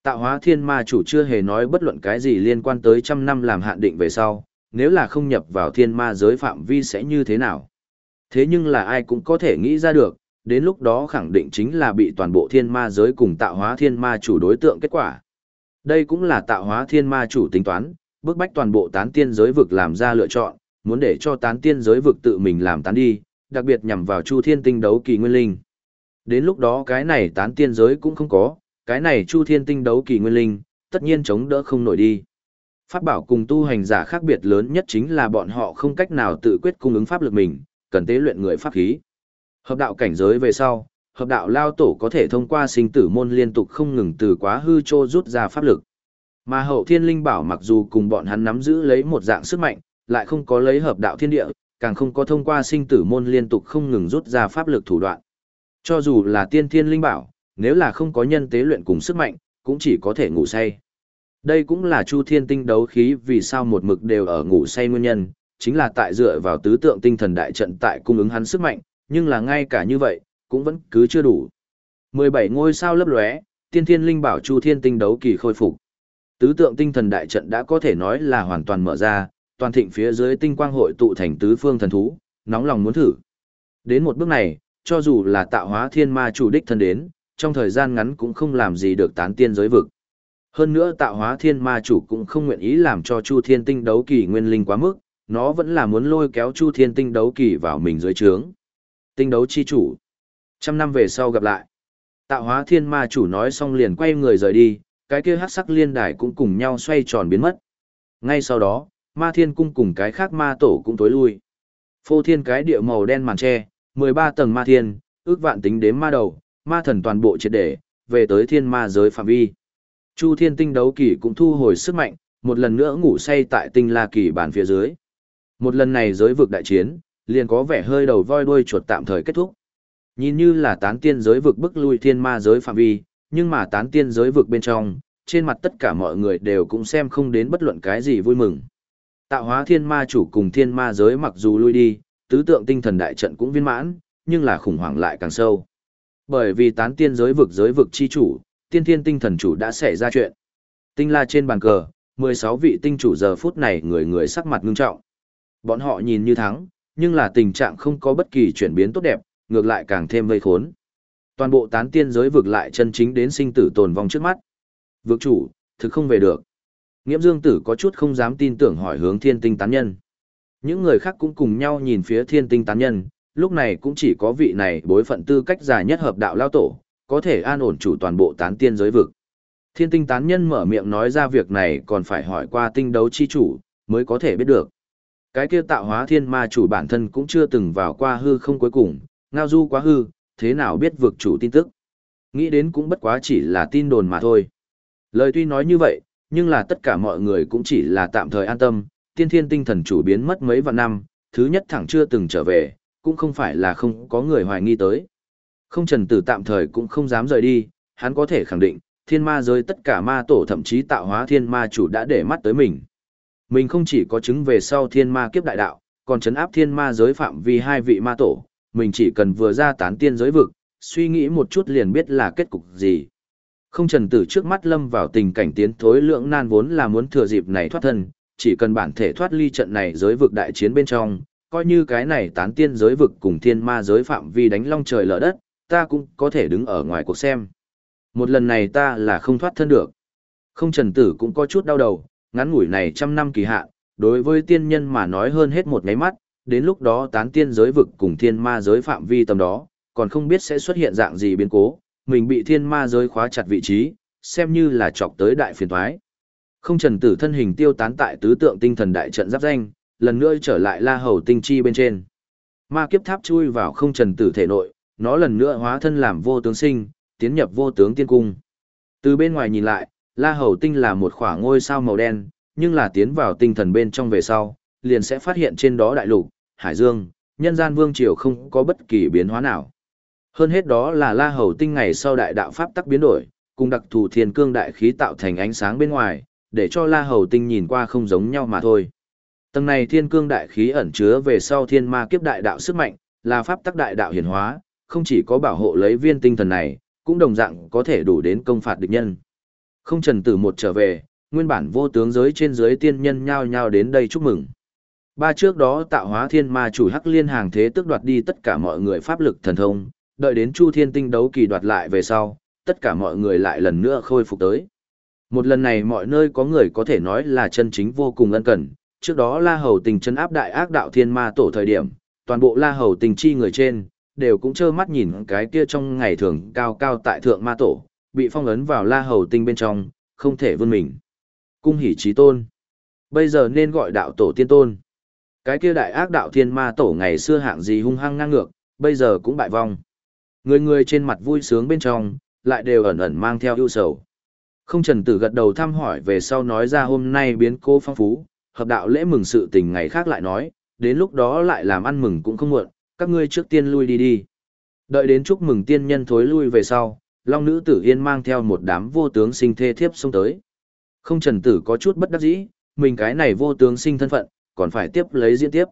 Tạo hóa thiên ma chủ chưa hề nói bất luận cái gì liên quan tới trăm năm làm hạn định về sau, nếu là không nhập vào thiên ma giới phạm vi sẽ như thế nào. Thế nhưng là ai cũng có thể nghĩ ra được, đến lúc đó khẳng định chính là bị toàn bộ thiên ma giới cùng tạo hóa thiên ma chủ đối tượng kết quả. Đây cũng là tạo hóa thiên ma chủ tính toán, bức bách toàn bộ tán tiên giới vực làm ra lựa chọn, muốn để cho tán tiên giới vực tự mình làm tán đi, đặc biệt nhằm vào Chu Thiên Tinh đấu kỳ nguyên linh. Đến lúc đó cái này tán tiên giới cũng không có, cái này Chu Thiên Tinh đấu kỳ nguyên linh, tất nhiên chống đỡ không nổi đi. Pháp bảo cùng tu hành giả khác biệt lớn nhất chính là bọn họ không cách nào tự quyết cung ứng pháp lực mình, cần tế luyện người pháp khí. Hợp đạo cảnh giới về sau, hợp đạo lao tổ có thể thông qua sinh tử môn liên tục không ngừng từ quá hư trô rút ra pháp lực. Mà hậu thiên linh bảo mặc dù cùng bọn hắn nắm giữ lấy một dạng sức mạnh, lại không có lấy hợp đạo thiên địa, càng không có thông qua sinh tử môn liên tục không ngừng rút ra pháp lực thủ đoạn. Cho dù là tiên thiên linh bảo, nếu là không có nhân tế luyện cùng sức mạnh, cũng chỉ có thể ngủ say. Đây cũng là Chu Thiên Tinh đấu khí vì sao một mực đều ở ngủ say nguyên nhân, chính là tại dựa vào tứ tượng tinh thần đại trận tại cung ứng hắn sức mạnh, nhưng là ngay cả như vậy, cũng vẫn cứ chưa đủ. 17 ngôi sao lấp lóe, tiên thiên linh bảo Chu Thiên Tinh đấu kỳ khôi phục. Tứ tượng tinh thần đại trận đã có thể nói là hoàn toàn mở ra, toàn thịnh phía dưới tinh quang hội tụ thành tứ phương thần thú, nóng lòng muốn thử. Đến một bước này, cho dù là tạo hóa thiên ma chủ đích thân đến, trong thời gian ngắn cũng không làm gì được tán tiên giới vực. Hơn nữa tạo hóa thiên ma chủ cũng không nguyện ý làm cho Chu Thiên Tinh đấu kỳ nguyên linh quá mức, nó vẫn là muốn lôi kéo Chu Thiên Tinh đấu kỳ vào mình dưới trướng. Tinh đấu chi chủ. Trăm năm về sau gặp lại. Tạo hóa thiên ma chủ nói xong liền quay người rời đi, cái kia hắc sắc liên đài cũng cùng nhau xoay tròn biến mất. Ngay sau đó, ma thiên cung cùng cái khác ma tổ cũng tối lui. Phô thiên cái địa màu đen màn tre, 13 tầng ma thiên, ước vạn tính đếm ma đầu, ma thần toàn bộ triệt để, về tới thiên ma giới phạm vi. Chu thiên tinh đấu kỳ cũng thu hồi sức mạnh, một lần nữa ngủ say tại tinh la kỳ bản phía dưới. Một lần này giới vực đại chiến, liền có vẻ hơi đầu voi đuôi chuột tạm thời kết thúc. Nhìn như là tán tiên giới vực bức lui thiên ma giới phạm vi, nhưng mà tán tiên giới vực bên trong, trên mặt tất cả mọi người đều cũng xem không đến bất luận cái gì vui mừng. Tạo hóa thiên ma chủ cùng thiên ma giới mặc dù lui đi, tứ tượng tinh thần đại trận cũng viên mãn, nhưng là khủng hoảng lại càng sâu. Bởi vì tán tiên giới vực giới vực chi chủ, tiên thiên tinh thần chủ đã xảy ra chuyện. Tinh la trên bàn cờ, 16 vị tinh chủ giờ phút này người người sắc mặt ngưng trọng. Bọn họ nhìn như thắng, nhưng là tình trạng không có bất kỳ chuyển biến tốt đẹp, ngược lại càng thêm vây khốn. Toàn bộ tán tiên giới vực lại chân chính đến sinh tử tồn vong trước mắt. Vực chủ, thực không về được. Nghiễm Dương Tử có chút không dám tin tưởng hỏi hướng thiên tinh tán nhân. Những người khác cũng cùng nhau nhìn phía thiên tinh tán nhân, lúc này cũng chỉ có vị này bối phận tư cách dài nhất hợp đạo lao tổ, có thể an ổn chủ toàn bộ tán tiên giới vực. Thiên tinh tán nhân mở miệng nói ra việc này còn phải hỏi qua tinh đấu chi chủ, mới có thể biết được. Cái kia tạo hóa thiên ma chủ bản thân cũng chưa từng vào qua hư không cuối cùng, ngao du quá hư, thế nào biết vực chủ tin tức. Nghĩ đến cũng bất quá chỉ là tin đồn mà thôi. Lời tuy nói như vậy, nhưng là tất cả mọi người cũng chỉ là tạm thời an tâm, tiên thiên tinh thần chủ biến mất mấy vạn năm, thứ nhất thẳng chưa từng trở về, cũng không phải là không có người hoài nghi tới. Không trần tử tạm thời cũng không dám rời đi, hắn có thể khẳng định, thiên ma giới tất cả ma tổ thậm chí tạo hóa thiên ma chủ đã để mắt tới mình. Mình không chỉ có chứng về sau thiên ma kiếp đại đạo, còn chấn áp thiên ma giới phạm vi hai vị ma tổ, mình chỉ cần vừa ra tán tiên giới vực, suy nghĩ một chút liền biết là kết cục gì. Không trần tử trước mắt lâm vào tình cảnh tiến thối lượng nan vốn là muốn thừa dịp này thoát thân, chỉ cần bản thể thoát ly trận này giới vực đại chiến bên trong, coi như cái này tán tiên giới vực cùng thiên ma giới phạm vi đánh long trời lở đất, ta cũng có thể đứng ở ngoài cuộc xem. Một lần này ta là không thoát thân được. Không trần tử cũng có chút đau đầu, ngắn ngủi này trăm năm kỳ hạn, đối với tiên nhân mà nói hơn hết một ngáy mắt, đến lúc đó tán tiên giới vực cùng thiên ma giới phạm vi tầm đó, còn không biết sẽ xuất hiện dạng gì biến cố, mình bị thiên ma giới khóa chặt vị trí, xem như là chọc tới đại phiền thoái. Không trần tử thân hình tiêu tán tại tứ tượng tinh thần đại trận giáp danh, lần nữa trở lại la hầu tinh chi bên trên. Ma kiếp tháp chui vào không trần tử thể nội, nó lần nữa hóa thân làm vô tướng sinh, tiến nhập vô tướng tiên cung. Từ bên ngoài nhìn lại, la hầu tinh là một khoảng ngôi sao màu đen, nhưng là tiến vào tinh thần bên trong về sau, liền sẽ phát hiện trên đó đại lục, hải dương, nhân gian vương triều không có bất kỳ biến hóa nào. Hơn hết đó là La Hầu Tinh ngày sau đại đạo pháp tắc biến đổi, cùng đặc thù thiên cương đại khí tạo thành ánh sáng bên ngoài, để cho La Hầu Tinh nhìn qua không giống nhau mà thôi. Tầng này thiên cương đại khí ẩn chứa về sau thiên ma kiếp đại đạo sức mạnh, là pháp tắc đại đạo hiển hóa, không chỉ có bảo hộ lấy viên tinh thần này, cũng đồng dạng có thể đủ đến công phạt địch nhân. Không trần tử một trở về, nguyên bản vô tướng giới trên dưới tiên nhân nhao nhao đến đây chúc mừng. Ba trước đó tạo hóa thiên ma chủ hắc liên hàng thế tức đoạt đi tất cả mọi người pháp lực thần thông, đợi đến Chu Thiên Tinh đấu kỳ đoạt lại về sau, tất cả mọi người lại lần nữa khôi phục tới. Một lần này mọi nơi có người có thể nói là chân chính vô cùng ân cần, trước đó La Hầu tình chân áp đại ác đạo thiên ma tổ thời điểm, toàn bộ La Hầu tình chi người trên, đều cũng trơ mắt nhìn cái kia trong ngày thường cao cao tại thượng ma tổ, bị phong ấn vào La Hầu tinh bên trong, không thể vươn mình. Cung hỷ trí tôn. Bây giờ nên gọi đạo tổ tiên tôn. Cái kia đại ác đạo thiên ma tổ ngày xưa hạng gì hung hăng ngang ngược, bây giờ cũng bại vong. Người người trên mặt vui sướng bên trong, lại đều ẩn ẩn mang theo ưu sầu. Không trần tử gật đầu thăm hỏi về sau nói ra hôm nay biến cô phong phú, hợp đạo lễ mừng sự tình ngày khác lại nói, đến lúc đó lại làm ăn mừng cũng không muộn, các ngươi trước tiên lui đi đi. Đợi đến chúc mừng tiên nhân thối lui về sau, Long nữ tử yên mang theo một đám vô tướng sinh thê thiếp xông tới. Không trần tử có chút bất đắc dĩ, mình cái này vô tướng sinh thân phận, còn phải tiếp lấy diễn tiếp.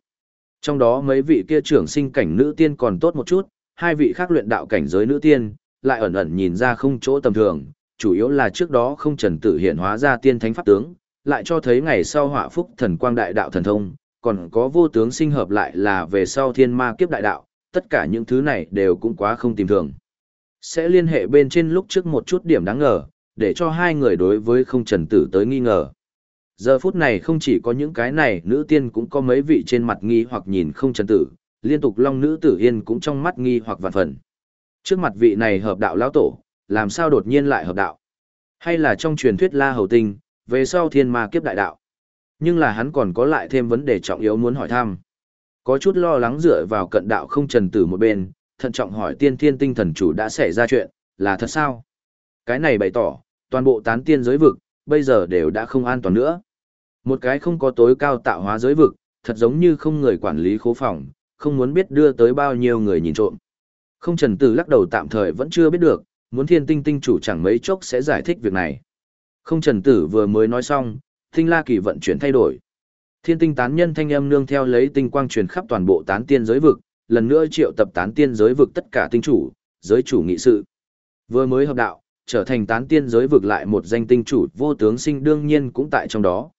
Trong đó mấy vị kia trưởng sinh cảnh nữ tiên còn tốt một chút, hai vị khác luyện đạo cảnh giới nữ tiên, lại ẩn ẩn nhìn ra không chỗ tầm thường, chủ yếu là trước đó không trần tử hiện hóa ra tiên thánh pháp tướng, lại cho thấy ngày sau họa phúc thần quang đại đạo thần thông, còn có vô tướng sinh hợp lại là về sau thiên ma kiếp đại đạo, tất cả những thứ này đều cũng quá không tìm thường. Sẽ liên hệ bên trên lúc trước một chút điểm đáng ngờ, để cho hai người đối với không trần tử tới nghi ngờ. Giờ phút này không chỉ có những cái này, nữ tiên cũng có mấy vị trên mặt nghi hoặc nhìn không trần tử, liên tục long nữ tử yên cũng trong mắt nghi hoặc vạn phần. Trước mặt vị này hợp đạo lão tổ, làm sao đột nhiên lại hợp đạo? Hay là trong truyền thuyết La Hầu Tinh, về sau thiên ma kiếp đại đạo? Nhưng là hắn còn có lại thêm vấn đề trọng yếu muốn hỏi thăm. Có chút lo lắng dựa vào cận đạo không trần tử một bên, thận trọng hỏi tiên thiên tinh thần chủ đã xảy ra chuyện, là thật sao? Cái này bày tỏ, toàn bộ tán tiên giới vực, bây giờ đều đã không an toàn nữa. Một cái không có tối cao tạo hóa giới vực, thật giống như không người quản lý khố phòng, không muốn biết đưa tới bao nhiêu người nhìn trộm. Không trần tử lắc đầu tạm thời vẫn chưa biết được, muốn thiên tinh tinh chủ chẳng mấy chốc sẽ giải thích việc này. Không trần tử vừa mới nói xong, tinh la kỳ vận chuyển thay đổi. Thiên tinh tán nhân thanh âm nương theo lấy tinh quang truyền khắp toàn bộ tán tiên giới vực, lần nữa triệu tập tán tiên giới vực tất cả tinh chủ, giới chủ nghị sự. Vừa mới hợp đạo, trở thành tán tiên giới vực lại một danh tinh chủ vô tướng sinh đương nhiên cũng tại trong đó.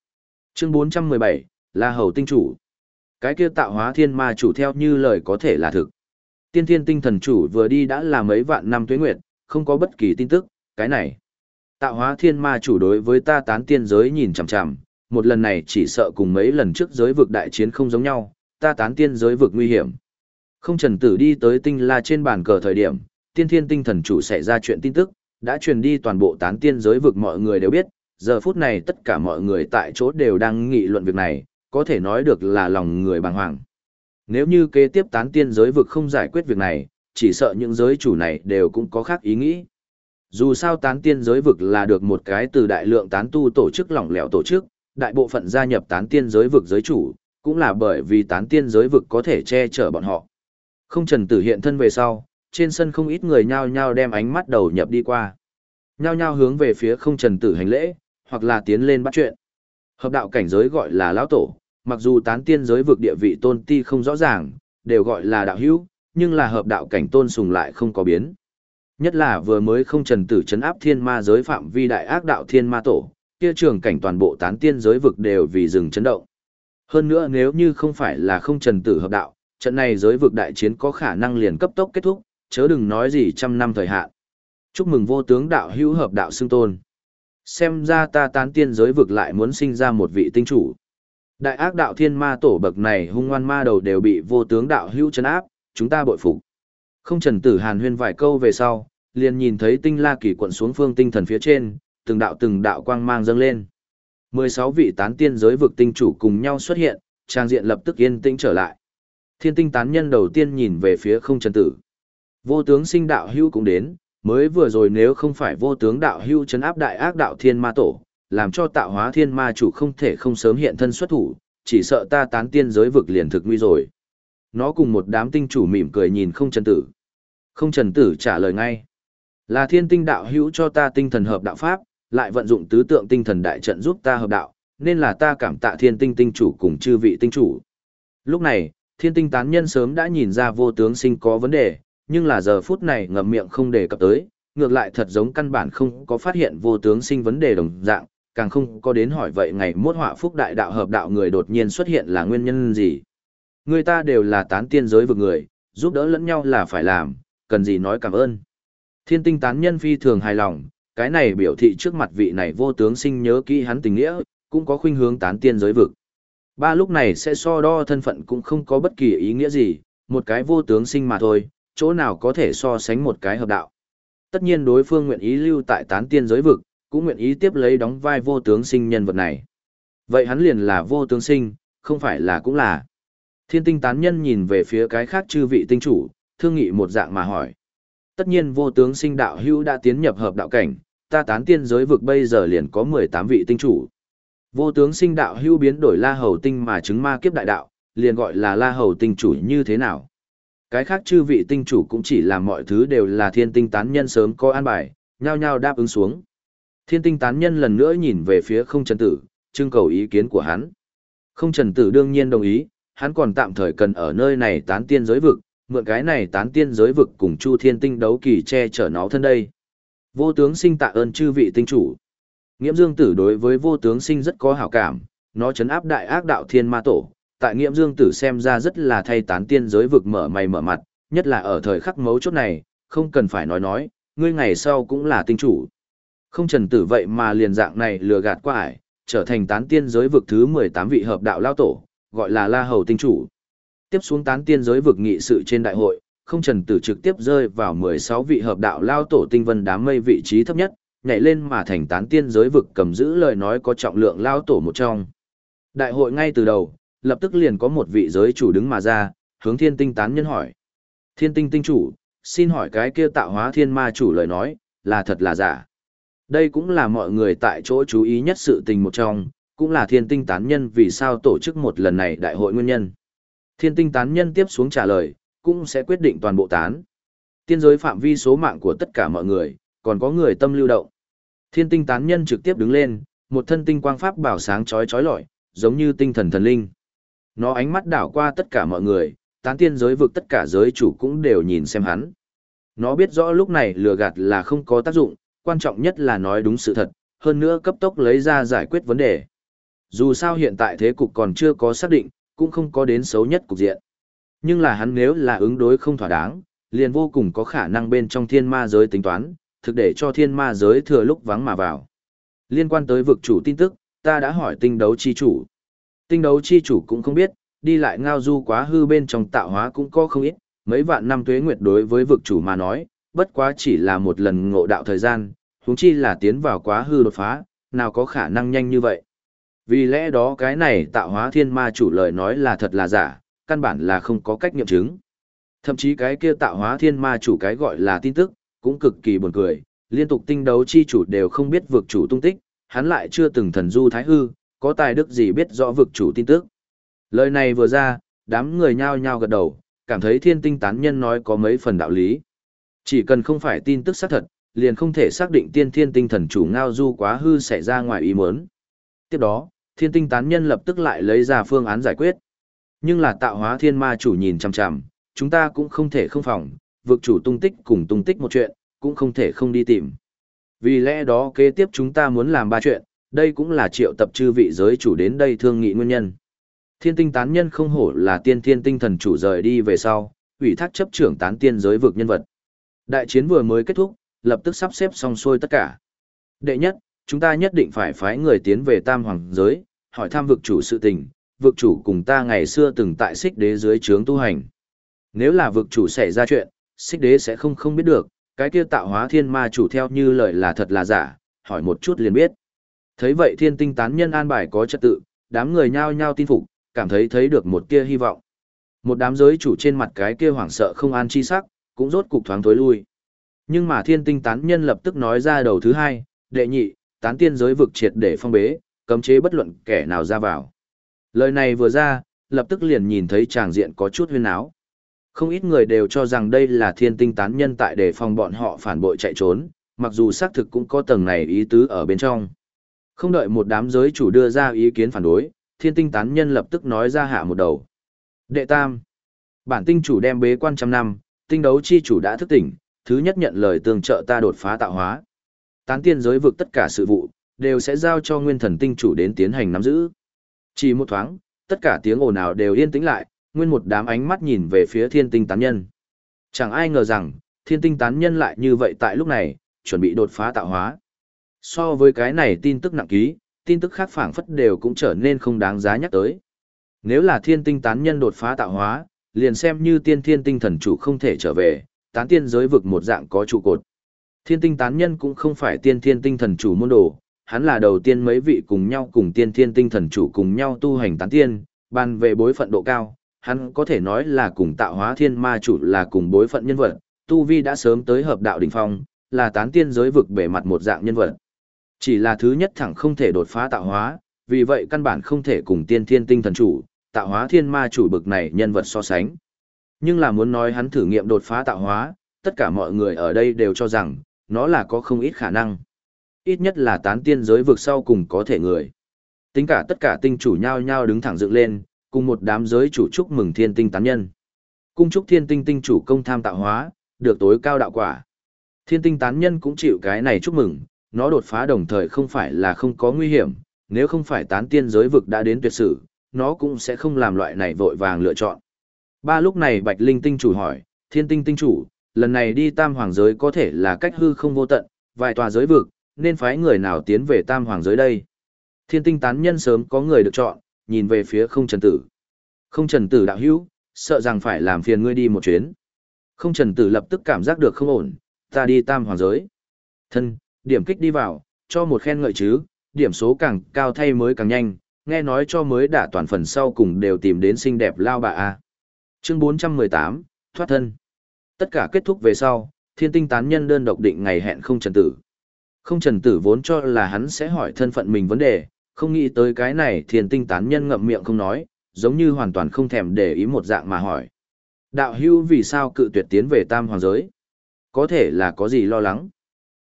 Chương 417, La Hầu tinh chủ. Cái kia tạo hóa thiên ma chủ theo như lời có thể là thực. Tiên thiên tinh thần chủ vừa đi đã là mấy vạn năm tuế nguyệt, không có bất kỳ tin tức, cái này. Tạo hóa thiên ma chủ đối với ta tán tiên giới nhìn chằm chằm, một lần này chỉ sợ cùng mấy lần trước giới vực đại chiến không giống nhau, ta tán tiên giới vực nguy hiểm. Không trần tử đi tới tinh la trên bàn cờ thời điểm, tiên thiên tinh thần chủ xảy ra chuyện tin tức, đã truyền đi toàn bộ tán tiên giới vực mọi người đều biết, giờ phút này tất cả mọi người tại chỗ đều đang nghị luận việc này, có thể nói được là lòng người bàng hoàng. Nếu như kế tiếp tán tiên giới vực không giải quyết việc này, chỉ sợ những giới chủ này đều cũng có khác ý nghĩ. Dù sao tán tiên giới vực là được một cái từ đại lượng tán tu tổ chức lỏng lẻo tổ chức, đại bộ phận gia nhập tán tiên giới vực giới chủ, cũng là bởi vì tán tiên giới vực có thể che chở bọn họ. Không trần tử hiện thân về sau, trên sân không ít người nhao nhao đem ánh mắt đầu nhập đi qua. Nhao nhao hướng về phía không trần tử hành lễ, hoặc là tiến lên bắt chuyện. Hợp đạo cảnh giới gọi là lão tổ, mặc dù tán tiên giới vực địa vị tôn ti không rõ ràng, đều gọi là đạo hữu, nhưng là hợp đạo cảnh tôn sùng lại không có biến. Nhất là vừa mới không trần tử chấn áp thiên ma giới phạm vi đại ác đạo thiên ma tổ, kia trường cảnh toàn bộ tán tiên giới vực đều vì rừng chấn động. Hơn nữa nếu như không phải là không trần tử hợp đạo, trận này giới vực đại chiến có khả năng liền cấp tốc kết thúc, chớ đừng nói gì trăm năm thời hạn. Chúc mừng vô tướng đạo hữu hợp đạo xưng tôn. Xem ra ta tán tiên giới vực lại muốn sinh ra một vị tinh chủ. Đại ác đạo thiên ma tổ bậc này hung ngoan ma đầu đều bị vô tướng đạo hữu chấn áp, chúng ta bội phục. Không trần tử hàn huyên vài câu về sau, liền nhìn thấy tinh la kỳ quận xuống phương tinh thần phía trên, từng đạo từng đạo quang mang dâng lên. 16 vị tán tiên giới vực tinh chủ cùng nhau xuất hiện, trang diện lập tức yên tĩnh trở lại. Thiên tinh tán nhân đầu tiên nhìn về phía không trần tử. Vô tướng sinh đạo hưu cũng đến, mới vừa rồi nếu không phải vô tướng đạo hưu chấn áp đại ác đạo thiên ma tổ, làm cho tạo hóa thiên ma chủ không thể không sớm hiện thân xuất thủ, chỉ sợ ta tán tiên giới vực liền thực nguy rồi. Nó cùng một đám tinh chủ mỉm cười nhìn không trần tử. Không trần tử trả lời ngay. Là thiên tinh đạo hữu cho ta tinh thần hợp đạo pháp, lại vận dụng tứ tượng tinh thần đại trận giúp ta hợp đạo, nên là ta cảm tạ thiên tinh tinh chủ cùng chư vị tinh chủ. Lúc này, thiên tinh tán nhân sớm đã nhìn ra vô tướng sinh có vấn đề, nhưng là giờ phút này ngậm miệng không đề cập tới, ngược lại thật giống căn bản không có phát hiện vô tướng sinh vấn đề đồng dạng, càng không có đến hỏi vậy ngày mốt họa phúc đại đạo hợp đạo người đột nhiên xuất hiện là nguyên nhân gì. Người ta đều là tán tiên giới vực người, giúp đỡ lẫn nhau là phải làm, cần gì nói cảm ơn. Thiên tinh tán nhân phi thường hài lòng, cái này biểu thị trước mặt vị này vô tướng sinh nhớ kỹ hắn tình nghĩa, cũng có khuynh hướng tán tiên giới vực. Ba lúc này sẽ so đo thân phận cũng không có bất kỳ ý nghĩa gì, một cái vô tướng sinh mà thôi, chỗ nào có thể so sánh một cái hợp đạo. Tất nhiên đối phương nguyện ý lưu tại tán tiên giới vực, cũng nguyện ý tiếp lấy đóng vai vô tướng sinh nhân vật này. Vậy hắn liền là vô tướng sinh, không phải là cũng là. Thiên tinh tán nhân nhìn về phía cái khác chư vị tinh chủ, thương nghị một dạng mà hỏi. Tất nhiên vô tướng sinh đạo hữu đã tiến nhập hợp đạo cảnh, ta tán tiên giới vực bây giờ liền có 18 vị tinh chủ. Vô tướng sinh đạo hữu biến đổi la hầu tinh mà chứng ma kiếp đại đạo, liền gọi là la hầu tinh chủ như thế nào. Cái khác chư vị tinh chủ cũng chỉ làm mọi thứ đều là thiên tinh tán nhân sớm có an bài, nhao nhao đáp ứng xuống. Thiên tinh tán nhân lần nữa nhìn về phía không trần tử, trưng cầu ý kiến của hắn. Không trần tử đương nhiên đồng ý, hắn còn tạm thời cần ở nơi này tán tiên giới vực, mượn cái này tán tiên giới vực cùng chu thiên tinh đấu kỳ che chở nó thân đây. Vô tướng sinh tạ ơn chư vị tinh chủ. Nghiễm Dương Tử đối với vô tướng sinh rất có hảo cảm, nó chấn áp đại ác đạo thiên ma tổ, tại Nghiễm Dương Tử xem ra rất là thay tán tiên giới vực mở mày mở mặt, nhất là ở thời khắc mấu chốt này, không cần phải nói nói, ngươi ngày sau cũng là tinh chủ. Không trần tử vậy mà liền dạng này lừa gạt qua ải, trở thành tán tiên giới vực thứ 18 vị hợp đạo lao tổ, gọi là La Hầu tinh chủ. Tiếp xuống tán tiên giới vực nghị sự trên đại hội, không trần tử trực tiếp rơi vào 16 vị hợp đạo lao tổ tinh vân đám mây vị trí thấp nhất, nhảy lên mà thành tán tiên giới vực cầm giữ lời nói có trọng lượng lao tổ một trong. Đại hội ngay từ đầu, lập tức liền có một vị giới chủ đứng mà ra, hướng thiên tinh tán nhân hỏi. Thiên tinh tinh chủ, xin hỏi cái kia tạo hóa thiên ma chủ lời nói, là thật là giả. Đây cũng là mọi người tại chỗ chú ý nhất sự tình một trong, cũng là thiên tinh tán nhân vì sao tổ chức một lần này đại hội nguyên nhân. Thiên tinh tán nhân tiếp xuống trả lời, cũng sẽ quyết định toàn bộ tán. Tiên giới phạm vi số mạng của tất cả mọi người, còn có người tâm lưu động. Thiên tinh tán nhân trực tiếp đứng lên, một thân tinh quang pháp bảo sáng chói chói lọi, giống như tinh thần thần linh. Nó ánh mắt đảo qua tất cả mọi người, tán tiên giới vực tất cả giới chủ cũng đều nhìn xem hắn. Nó biết rõ lúc này lừa gạt là không có tác dụng, quan trọng nhất là nói đúng sự thật, hơn nữa cấp tốc lấy ra giải quyết vấn đề. Dù sao hiện tại thế cục còn chưa có xác định, cũng không có đến xấu nhất cục diện. Nhưng là hắn nếu là ứng đối không thỏa đáng, liền vô cùng có khả năng bên trong thiên ma giới tính toán, thực để cho thiên ma giới thừa lúc vắng mà vào. Liên quan tới vực chủ tin tức, ta đã hỏi tinh đấu chi chủ. Tinh đấu chi chủ cũng không biết, đi lại ngao du quá hư bên trong tạo hóa cũng có không ít, mấy vạn năm tuế nguyệt đối với vực chủ mà nói, bất quá chỉ là một lần ngộ đạo thời gian, huống chi là tiến vào quá hư đột phá, nào có khả năng nhanh như vậy. Vì lẽ đó cái này tạo hóa thiên ma chủ lời nói là thật là giả, căn bản là không có cách nghiệm chứng. Thậm chí cái kia tạo hóa thiên ma chủ cái gọi là tin tức, cũng cực kỳ buồn cười, liên tục tinh đấu chi chủ đều không biết vực chủ tung tích, hắn lại chưa từng thần du thái hư, có tài đức gì biết rõ vực chủ tin tức. Lời này vừa ra, đám người nhao nhao gật đầu, cảm thấy thiên tinh tán nhân nói có mấy phần đạo lý. Chỉ cần không phải tin tức xác thật, liền không thể xác định tiên thiên tinh thần chủ ngao du quá hư xảy ra ngoài ý muốn. Tiếp đó, thiên tinh tán nhân lập tức lại lấy ra phương án giải quyết. Nhưng là tạo hóa thiên ma chủ nhìn chằm chằm, chúng ta cũng không thể không phòng, vực chủ tung tích cùng tung tích một chuyện, cũng không thể không đi tìm. Vì lẽ đó kế tiếp chúng ta muốn làm ba chuyện, đây cũng là triệu tập chư vị giới chủ đến đây thương nghị nguyên nhân. Thiên tinh tán nhân không hổ là tiên thiên tinh thần chủ rời đi về sau, ủy thác chấp trưởng tán tiên giới vực nhân vật. Đại chiến vừa mới kết thúc, lập tức sắp xếp xong xuôi tất cả. Đệ nhất, chúng ta nhất định phải phái người tiến về tam hoàng giới, hỏi thăm vực chủ sự tình, vực chủ cùng ta ngày xưa từng tại xích đế dưới trướng tu hành. Nếu là vực chủ xảy ra chuyện, xích đế sẽ không không biết được, cái kia tạo hóa thiên ma chủ theo như lời là thật là giả, hỏi một chút liền biết. Thấy vậy thiên tinh tán nhân an bài có trật tự, đám người nhao nhao tin phục, cảm thấy thấy được một tia hy vọng. Một đám giới chủ trên mặt cái kia hoảng sợ không an chi sắc, cũng rốt cục thoáng tối lui. Nhưng mà thiên tinh tán nhân lập tức nói ra đầu thứ hai, đệ nhị, tán tiên giới vực triệt để phong bế, cấm chế bất luận kẻ nào ra vào. Lời này vừa ra, lập tức liền nhìn thấy tràng diện có chút huyên áo. Không ít người đều cho rằng đây là thiên tinh tán nhân tại để phòng bọn họ phản bội chạy trốn, mặc dù xác thực cũng có tầng này ý tứ ở bên trong. Không đợi một đám giới chủ đưa ra ý kiến phản đối, thiên tinh tán nhân lập tức nói ra hạ một đầu. Đệ tam, bản tinh chủ đem bế quan trăm năm, tinh đấu chi chủ đã thức tỉnh, thứ nhất nhận lời tương trợ ta đột phá tạo hóa. Tán tiên giới vực tất cả sự vụ, đều sẽ giao cho nguyên thần tinh chủ đến tiến hành nắm giữ. Chỉ một thoáng, tất cả tiếng ồn ào đều yên tĩnh lại, nguyên một đám ánh mắt nhìn về phía thiên tinh tán nhân. Chẳng ai ngờ rằng, thiên tinh tán nhân lại như vậy tại lúc này, chuẩn bị đột phá tạo hóa. So với cái này tin tức nặng ký, tin tức khác phảng phất đều cũng trở nên không đáng giá nhắc tới. Nếu là thiên tinh tán nhân đột phá tạo hóa, liền xem như tiên thiên tinh thần chủ không thể trở về, tán tiên giới vực một dạng có trụ cột. Thiên tinh tán nhân cũng không phải tiên thiên tinh thần chủ môn đồ, hắn là đầu tiên mấy vị cùng nhau cùng tiên thiên tinh thần chủ cùng nhau tu hành tán tiên, bàn về bối phận độ cao, hắn có thể nói là cùng tạo hóa thiên ma chủ là cùng bối phận nhân vật, tu vi đã sớm tới hợp đạo đỉnh phong, là tán tiên giới vực bề mặt một dạng nhân vật. Chỉ là thứ nhất thẳng không thể đột phá tạo hóa, vì vậy căn bản không thể cùng tiên thiên tinh thần chủ, tạo hóa thiên ma chủ bực này nhân vật so sánh. Nhưng là muốn nói hắn thử nghiệm đột phá tạo hóa, tất cả mọi người ở đây đều cho rằng, nó là có không ít khả năng. Ít nhất là tán tiên giới vực sau cùng có thể người. Tính cả tất cả tinh chủ nhau nhau đứng thẳng dựng lên, cùng một đám giới chủ chúc mừng thiên tinh tán nhân. Cung chúc thiên tinh tinh chủ công tham tạo hóa, được tối cao đạo quả. Thiên tinh tán nhân cũng chịu cái này chúc mừng, nó đột phá đồng thời không phải là không có nguy hiểm, nếu không phải tán tiên giới vực đã đến tuyệt sử, nó cũng sẽ không làm loại này vội vàng lựa chọn. Ba lúc này Bạch Linh tinh chủ hỏi, thiên tinh tinh chủ, lần này đi tam hoàng giới có thể là cách hư không vô tận, vài tòa giới vực, nên phái người nào tiến về tam hoàng giới đây. Thiên tinh tán nhân sớm có người được chọn, nhìn về phía không trần tử. Không trần tử đạo hữu, sợ rằng phải làm phiền ngươi đi một chuyến. Không trần tử lập tức cảm giác được không ổn, ta đi tam hoàng giới. Thân, điểm kích đi vào, cho một khen ngợi chứ, điểm số càng cao thay mới càng nhanh, nghe nói cho mới đả toàn phần sau cùng đều tìm đến xinh đẹp lao bà A. Chương 418, thoát thân. Tất cả kết thúc về sau, thiên tinh tán nhân đơn độc định ngày hẹn không trần tử. Không trần tử vốn cho là hắn sẽ hỏi thân phận mình vấn đề, không nghĩ tới cái này thiên tinh tán nhân ngậm miệng không nói, giống như hoàn toàn không thèm để ý một dạng mà hỏi. Đạo hưu vì sao cự tuyệt tiến về tam hoàng giới? Có thể là có gì lo lắng?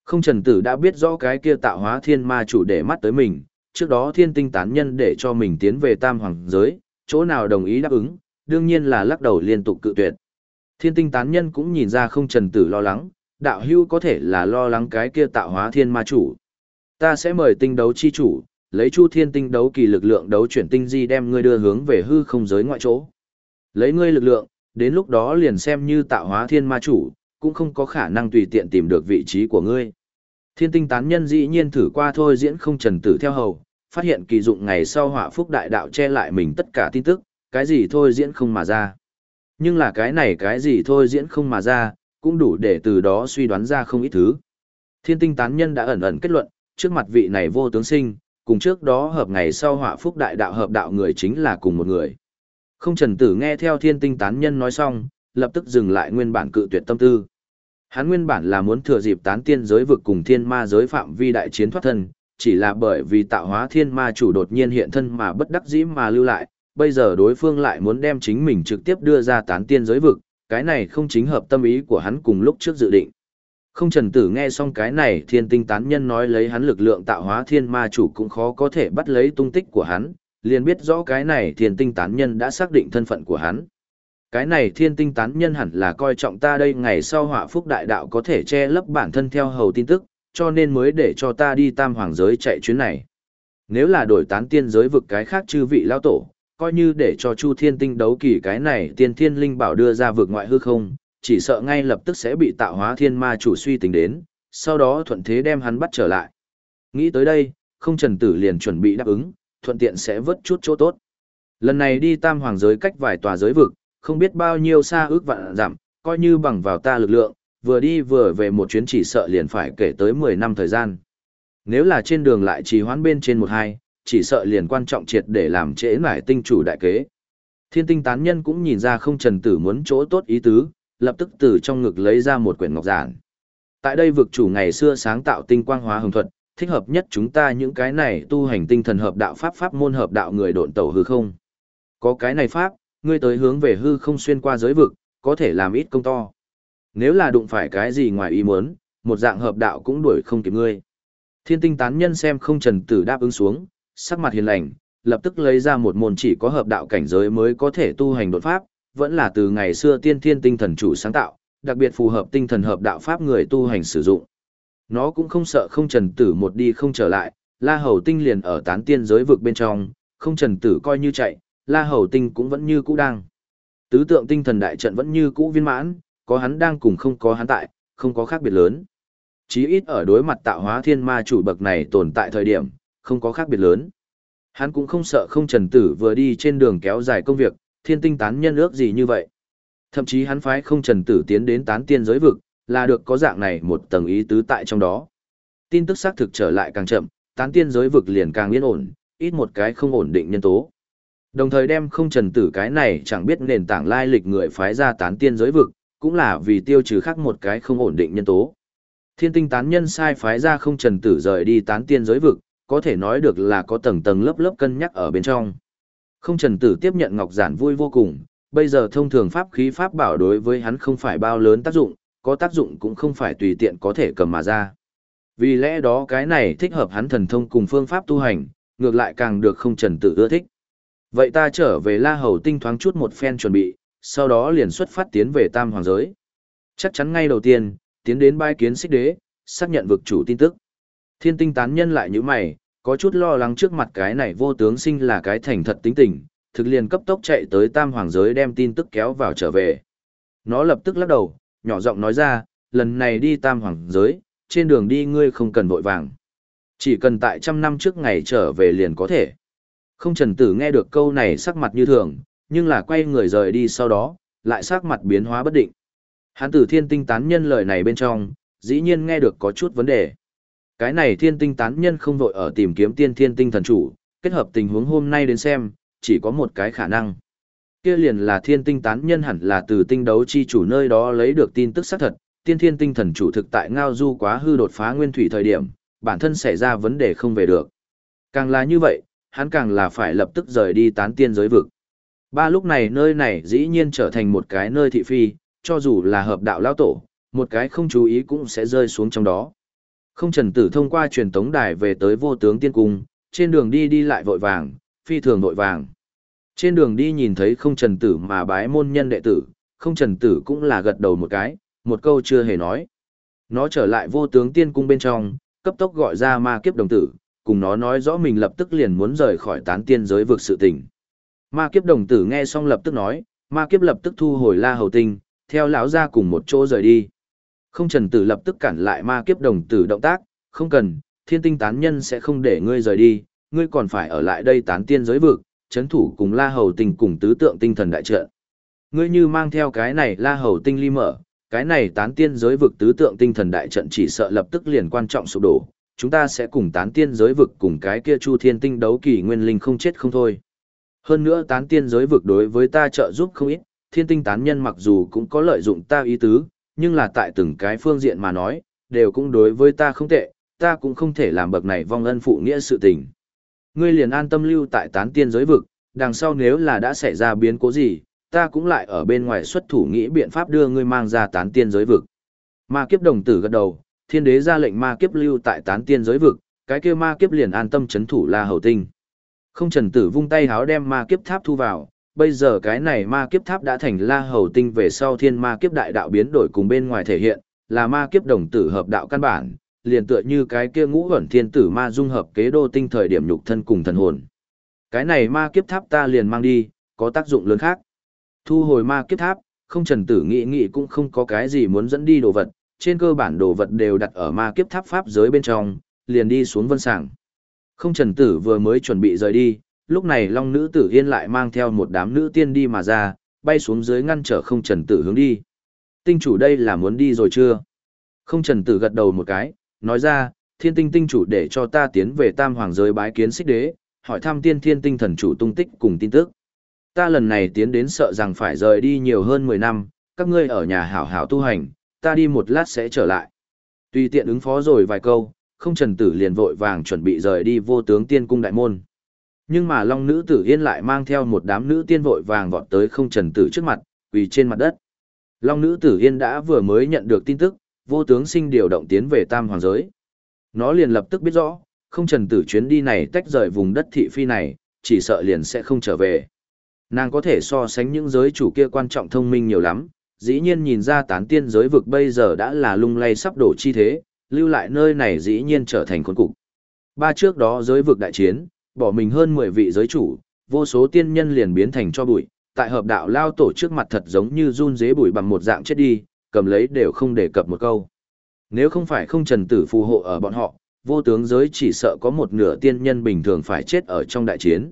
Không trần tử đã biết rõ cái kia tạo hóa thiên ma chủ để mắt tới mình, trước đó thiên tinh tán nhân để cho mình tiến về tam hoàng giới, chỗ nào đồng ý đáp ứng, đương nhiên là lắc đầu liên tục cự tuyệt. Thiên tinh tán nhân cũng nhìn ra không trần tử lo lắng, đạo hưu có thể là lo lắng cái kia tạo hóa thiên ma chủ. Ta sẽ mời tinh đấu chi chủ, lấy chu thiên tinh đấu kỳ lực lượng đấu chuyển tinh di đem ngươi đưa hướng về hư không giới ngoại chỗ. Lấy ngươi lực lượng, đến lúc đó liền xem như tạo hóa thiên ma chủ, cũng không có khả năng tùy tiện tìm được vị trí của ngươi. Thiên tinh tán nhân dĩ nhiên thử qua thôi diễn không trần tử theo hầu, phát hiện kỳ dụng ngày sau họa phúc đại đạo che lại mình tất cả tin tức, cái gì thôi diễn không mà ra. Nhưng là cái này cái gì thôi diễn không mà ra, cũng đủ để từ đó suy đoán ra không ít thứ. Thiên tinh tán nhân đã ẩn ẩn kết luận, trước mặt vị này vô tướng sinh, cùng trước đó hợp ngày sau họa phúc đại đạo hợp đạo người chính là cùng một người. Không trần tử nghe theo thiên tinh tán nhân nói xong, lập tức dừng lại nguyên bản cự tuyệt tâm tư. Hắn nguyên bản là muốn thừa dịp tán tiên giới vực cùng thiên ma giới phạm vi đại chiến thoát thân, chỉ là bởi vì tạo hóa thiên ma chủ đột nhiên hiện thân mà bất đắc dĩ mà lưu lại, bây giờ đối phương lại muốn đem chính mình trực tiếp đưa ra tán tiên giới vực, cái này không chính hợp tâm ý của hắn cùng lúc trước dự định. Không trần tử nghe xong cái này thiên tinh tán nhân nói lấy hắn lực lượng tạo hóa thiên ma chủ cũng khó có thể bắt lấy tung tích của hắn, liền biết rõ cái này thiên tinh tán nhân đã xác định thân phận của hắn. Cái này thiên tinh tán nhân hẳn là coi trọng ta đây ngày sau họa phúc đại đạo có thể che lấp bản thân theo hầu tin tức, cho nên mới để cho ta đi tam hoàng giới chạy chuyến này. Nếu là đổi tán tiên giới vực cái khác chư vị lao tổ, coi như để cho Chu Thiên Tinh đấu kỳ cái này tiên thiên linh bảo đưa ra vực ngoại hư không, chỉ sợ ngay lập tức sẽ bị tạo hóa thiên ma chủ suy tính đến, sau đó thuận thế đem hắn bắt trở lại. Nghĩ tới đây, không trần tử liền chuẩn bị đáp ứng, thuận tiện sẽ vớt chút chỗ tốt. Lần này đi tam hoàng giới cách vài tòa giới vực, không biết bao nhiêu xa ước vạn giảm, coi như bằng vào ta lực lượng, vừa đi vừa về một chuyến chỉ sợ liền phải kể tới 10 năm thời gian. Nếu là trên đường lại trì hoãn bên trên một hai, chỉ sợ liền quan trọng triệt để làm trễ nải tinh chủ đại kế. Thiên tinh tán nhân cũng nhìn ra không trần tử muốn chỗ tốt ý tứ, lập tức từ trong ngực lấy ra một quyển ngọc giản. Tại đây vực chủ ngày xưa sáng tạo tinh quang hóa hồng thuật, thích hợp nhất chúng ta những cái này tu hành tinh thần hợp đạo pháp pháp môn hợp đạo người độn tẩu hư không. Có cái này pháp, ngươi tới hướng về hư không xuyên qua giới vực, có thể làm ít công to. Nếu là đụng phải cái gì ngoài ý muốn, một dạng hợp đạo cũng đuổi không kịp ngươi. Thiên tinh tán nhân xem không trần tử đáp ứng xuống, sắc mặt hiền lành, lập tức lấy ra một môn chỉ có hợp đạo cảnh giới mới có thể tu hành đột pháp, vẫn là từ ngày xưa tiên thiên tinh thần chủ sáng tạo, đặc biệt phù hợp tinh thần hợp đạo pháp người tu hành sử dụng. Nó cũng không sợ không trần tử một đi không trở lại, la hầu tinh liền ở tán tiên giới vực bên trong, không trần tử coi như chạy, la hầu tinh cũng vẫn như cũ đang. Tứ tượng tinh thần đại trận vẫn như cũ viên mãn, có hắn đang cùng không có hắn tại, không có khác biệt lớn. Chí ít ở đối mặt tạo hóa thiên ma chủ bậc này tồn tại thời điểm, không có khác biệt lớn. Hắn cũng không sợ không trần tử vừa đi trên đường kéo dài công việc, thiên tinh tán nhân ước gì như vậy. Thậm chí hắn phái không trần tử tiến đến tán tiên giới vực, là được có dạng này một tầng ý tứ tại trong đó. Tin tức xác thực trở lại càng chậm, tán tiên giới vực liền càng yên ổn, ít một cái không ổn định nhân tố. Đồng thời đem không trần tử cái này chẳng biết nền tảng lai lịch người phái ra tán tiên giới vực, cũng là vì tiêu trừ khác một cái không ổn định nhân tố. Thiên tinh tán nhân sai phái ra không trần tử rời đi tán tiên giới vực, có thể nói được là có tầng tầng lớp lớp cân nhắc ở bên trong. Không trần tử tiếp nhận ngọc giản vui vô cùng, bây giờ thông thường pháp khí pháp bảo đối với hắn không phải bao lớn tác dụng, có tác dụng cũng không phải tùy tiện có thể cầm mà ra. Vì lẽ đó cái này thích hợp hắn thần thông cùng phương pháp tu hành, ngược lại càng được không trần tử ưa thích. Vậy ta trở về La Hầu tinh thoáng chút một phen chuẩn bị, sau đó liền xuất phát tiến về Tam Hoàng Giới. Chắc chắn ngay đầu tiên, tiến đến bai kiến xích đế, xác nhận vực chủ tin tức. Thiên tinh tán nhân lại như mày, có chút lo lắng trước mặt cái này vô tướng sinh là cái thành thật tính tình, thực liền cấp tốc chạy tới Tam Hoàng Giới đem tin tức kéo vào trở về. Nó lập tức lắc đầu, nhỏ giọng nói ra, lần này đi Tam Hoàng Giới, trên đường đi ngươi không cần vội vàng. Chỉ cần tại trăm năm trước ngày trở về liền có thể. Không trần tử nghe được câu này sắc mặt như thường, nhưng là quay người rời đi sau đó, lại sắc mặt biến hóa bất định. Hán tử thiên tinh tán nhân lời này bên trong, dĩ nhiên nghe được có chút vấn đề. Cái này thiên tinh tán nhân không vội ở tìm kiếm tiên thiên tinh thần chủ, kết hợp tình huống hôm nay đến xem, chỉ có một cái khả năng. Kia liền là thiên tinh tán nhân hẳn là từ tinh đấu chi chủ nơi đó lấy được tin tức xác thật, tiên thiên tinh thần chủ thực tại ngao du quá hư đột phá nguyên thủy thời điểm, bản thân xảy ra vấn đề không về được. Càng là như vậy, hắn càng là phải lập tức rời đi tán tiên giới vực. Ba lúc này nơi này dĩ nhiên trở thành một cái nơi thị phi, cho dù là hợp đạo lao tổ, một cái không chú ý cũng sẽ rơi xuống trong đó. Không trần tử thông qua truyền tống đài về tới vô tướng tiên cung, trên đường đi đi lại vội vàng, phi thường vội vàng. Trên đường đi nhìn thấy không trần tử mà bái môn nhân đệ tử, không trần tử cũng là gật đầu một cái, một câu chưa hề nói. Nó trở lại vô tướng tiên cung bên trong, cấp tốc gọi ra ma kiếp đồng tử, cùng nó nói rõ mình lập tức liền muốn rời khỏi tán tiên giới vực sự tình. Ma kiếp đồng tử nghe xong lập tức nói, ma kiếp lập tức thu hồi la hầu tinh, theo lão ra cùng một chỗ rời đi. Không trần tử lập tức cản lại ma kiếp đồng tử động tác, không cần, thiên tinh tán nhân sẽ không để ngươi rời đi, ngươi còn phải ở lại đây tán tiên giới vực, chấn thủ cùng la hầu tinh cùng tứ tượng tinh thần đại trợ. Ngươi như mang theo cái này la hầu tinh ly mở, cái này tán tiên giới vực tứ tượng tinh thần đại trận chỉ sợ lập tức liền quan trọng sụp đổ, chúng ta sẽ cùng tán tiên giới vực cùng cái kia chu thiên tinh đấu kỳ nguyên linh không chết không thôi. Hơn nữa tán tiên giới vực đối với ta trợ giúp không ít, thiên tinh tán nhân mặc dù cũng có lợi dụng ta ý tứ, nhưng là tại từng cái phương diện mà nói, đều cũng đối với ta không tệ, ta cũng không thể làm bậc này vong ân phụ nghĩa sự tình. Ngươi liền an tâm lưu tại tán tiên giới vực, đằng sau nếu là đã xảy ra biến cố gì, ta cũng lại ở bên ngoài xuất thủ nghĩ biện pháp đưa ngươi mang ra tán tiên giới vực. Ma kiếp đồng tử gật đầu, thiên đế ra lệnh ma kiếp lưu tại tán tiên giới vực, cái kia ma kiếp liền an tâm chấn thủ La Hầu Tinh. Không trần tử vung tay háo đem ma kiếp tháp thu vào, bây giờ cái này ma kiếp tháp đã thành La Hầu Tinh về sau thiên ma kiếp đại đạo biến đổi cùng bên ngoài thể hiện, là ma kiếp đồng tử hợp đạo căn bản, liền tựa như cái kia ngũ ẩn thiên tử ma dung hợp kế đô tinh thời điểm nhục thân cùng thần hồn. Cái này ma kiếp tháp ta liền mang đi, có tác dụng lớn khác. Thu hồi ma kiếp tháp, không trần tử nghĩ nghĩ cũng không có cái gì muốn dẫn đi đồ vật, trên cơ bản đồ vật đều đặt ở ma kiếp tháp pháp giới bên trong, liền đi xuống vân sảng. Không trần tử vừa mới chuẩn bị rời đi, lúc này long nữ tử yên lại mang theo một đám nữ tiên đi mà ra, bay xuống dưới ngăn trở không trần tử hướng đi. Tinh chủ đây là muốn đi rồi chưa? Không trần tử gật đầu một cái, nói ra, thiên tinh tinh chủ để cho ta tiến về tam hoàng giới bái kiến xích đế, hỏi thăm tiên thiên tinh thần chủ tung tích cùng tin tức. Ta lần này tiến đến sợ rằng phải rời đi nhiều hơn 10 năm, các ngươi ở nhà hảo hảo tu hành, ta đi một lát sẽ trở lại. Tùy tiện ứng phó rồi vài câu, không trần tử liền vội vàng chuẩn bị rời đi vô tướng tiên cung đại môn. Nhưng mà long nữ tử yên lại mang theo một đám nữ tiên vội vàng vọt tới không trần tử trước mặt, quỳ trên mặt đất. Long nữ tử yên đã vừa mới nhận được tin tức, vô tướng sinh điều động tiến về tam hoàng giới. Nó liền lập tức biết rõ, không trần tử chuyến đi này tách rời vùng đất thị phi này, chỉ sợ liền sẽ không trở về. Nàng có thể so sánh những giới chủ kia quan trọng thông minh nhiều lắm, dĩ nhiên nhìn ra tán tiên giới vực bây giờ đã là lung lay sắp đổ chi thế, lưu lại nơi này dĩ nhiên trở thành khốn cục. Ba trước đó giới vực đại chiến, bỏ mình hơn 10 vị giới chủ, vô số tiên nhân liền biến thành cho bụi, tại hợp đạo lao tổ trước mặt thật giống như run dế bụi bằng một dạng chết đi, cầm lấy đều không đề cập một câu. Nếu không phải không trần tử phù hộ ở bọn họ, vô tướng giới chỉ sợ có một nửa tiên nhân bình thường phải chết ở trong đại chiến.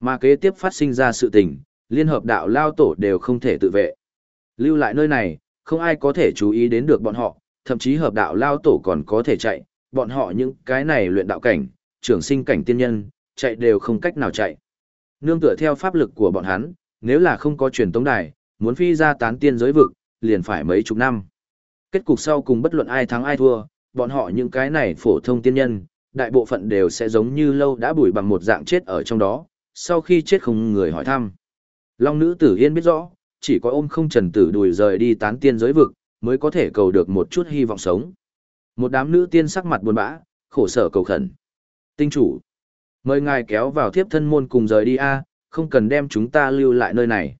Mà kế tiếp phát sinh ra sự tình, liên hợp đạo lao tổ đều không thể tự vệ. Lưu lại nơi này, không ai có thể chú ý đến được bọn họ, thậm chí hợp đạo lao tổ còn có thể chạy, bọn họ những cái này luyện đạo cảnh, trưởng sinh cảnh tiên nhân, chạy đều không cách nào chạy. Nương tựa theo pháp lực của bọn hắn, nếu là không có truyền tống đài, muốn phi ra tán tiên giới vực, liền phải mấy chục năm. Kết cục sau cùng bất luận ai thắng ai thua, bọn họ những cái này phổ thông tiên nhân, đại bộ phận đều sẽ giống như lâu đã bùi bằng một dạng chết ở trong đó, sau khi chết không người hỏi thăm. Long nữ tử yên biết rõ, chỉ có ôm không trần tử đùi rời đi tán tiên giới vực, mới có thể cầu được một chút hy vọng sống. Một đám nữ tiên sắc mặt buồn bã, khổ sở cầu khẩn. Tinh chủ, mời ngài kéo vào thiếp thân môn cùng rời đi a, không cần đem chúng ta lưu lại nơi này.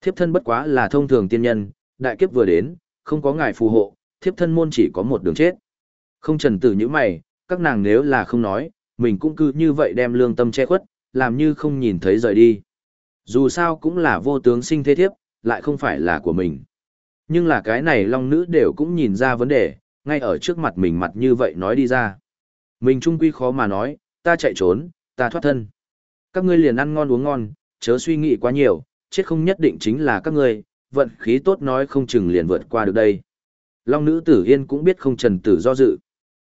Thiếp thân bất quá là thông thường tiên nhân, đại kiếp vừa đến, không có ngài phù hộ, thiếp thân môn chỉ có một đường chết. Không trần tử như mày, các nàng nếu là không nói, mình cũng cứ như vậy đem lương tâm che khuất, làm như không nhìn thấy rời đi. Dù sao cũng là vô tướng sinh thế thiếp, lại không phải là của mình. Nhưng là cái này long nữ đều cũng nhìn ra vấn đề, ngay ở trước mặt mình mặt như vậy nói đi ra. Mình trung quy khó mà nói, ta chạy trốn, ta thoát thân. Các ngươi liền ăn ngon uống ngon, chớ suy nghĩ quá nhiều, chết không nhất định chính là các ngươi, vận khí tốt nói không chừng liền vượt qua được đây. Long nữ tử yên cũng biết không trần tử do dự.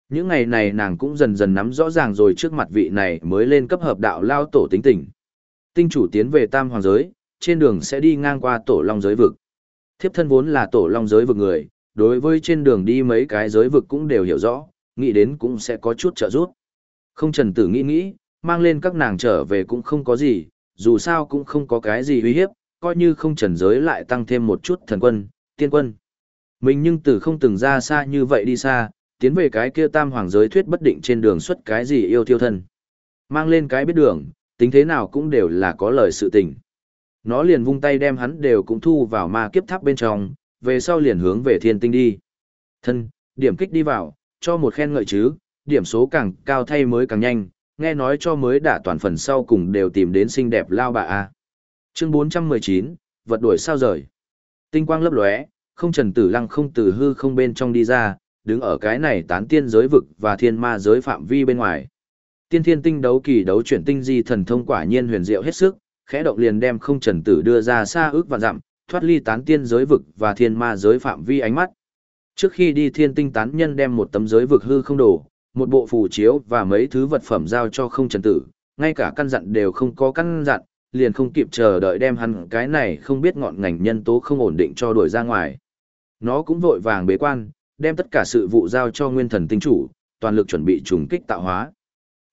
Những ngày này nàng cũng dần dần nắm rõ ràng rồi trước mặt vị này mới lên cấp hợp đạo lao tổ tính tình. Tinh chủ tiến về tam hoàng giới, trên đường sẽ đi ngang qua tổ long giới vực. Thiếp thân vốn là tổ long giới vực người, đối với trên đường đi mấy cái giới vực cũng đều hiểu rõ, nghĩ đến cũng sẽ có chút trợ giúp. Không trần tử nghĩ nghĩ, mang lên các nàng trở về cũng không có gì, dù sao cũng không có cái gì uy hiếp, coi như không trần giới lại tăng thêm một chút thần quân, tiên quân. Mình nhưng từ không từng ra xa như vậy đi xa, tiến về cái kia tam hoàng giới thuyết bất định trên đường xuất cái gì yêu thiêu thân. Mang lên cái biết đường, tính thế nào cũng đều là có lời sự tình. Nó liền vung tay đem hắn đều cũng thu vào ma kiếp tháp bên trong, về sau liền hướng về thiên tinh đi. Thân, điểm kích đi vào, cho một khen ngợi chứ, điểm số càng cao thay mới càng nhanh, nghe nói cho mới đả toàn phần sau cùng đều tìm đến xinh đẹp lao bà A. Chương 419, vật đuổi sao rời. Tinh quang lấp lóe, không trần tử lăng không từ hư không bên trong đi ra, đứng ở cái này tán tiên giới vực và thiên ma giới phạm vi bên ngoài. Tiên thiên tinh đấu kỳ đấu chuyển tinh di thần thông quả nhiên huyền diệu hết sức, khẽ động liền đem không trần tử đưa ra xa ước và dặm, thoát ly tán tiên giới vực và thiên ma giới phạm vi ánh mắt. Trước khi đi thiên tinh tán nhân đem một tấm giới vực hư không đổ, một bộ phù chiếu và mấy thứ vật phẩm giao cho không trần tử, ngay cả căn dặn đều không có căn dặn, liền không kịp chờ đợi đem hắn cái này không biết ngọn ngành nhân tố không ổn định cho đuổi ra ngoài. Nó cũng vội vàng bế quan, đem tất cả sự vụ giao cho nguyên thần tinh chủ, toàn lực chuẩn bị trùng kích tạo hóa.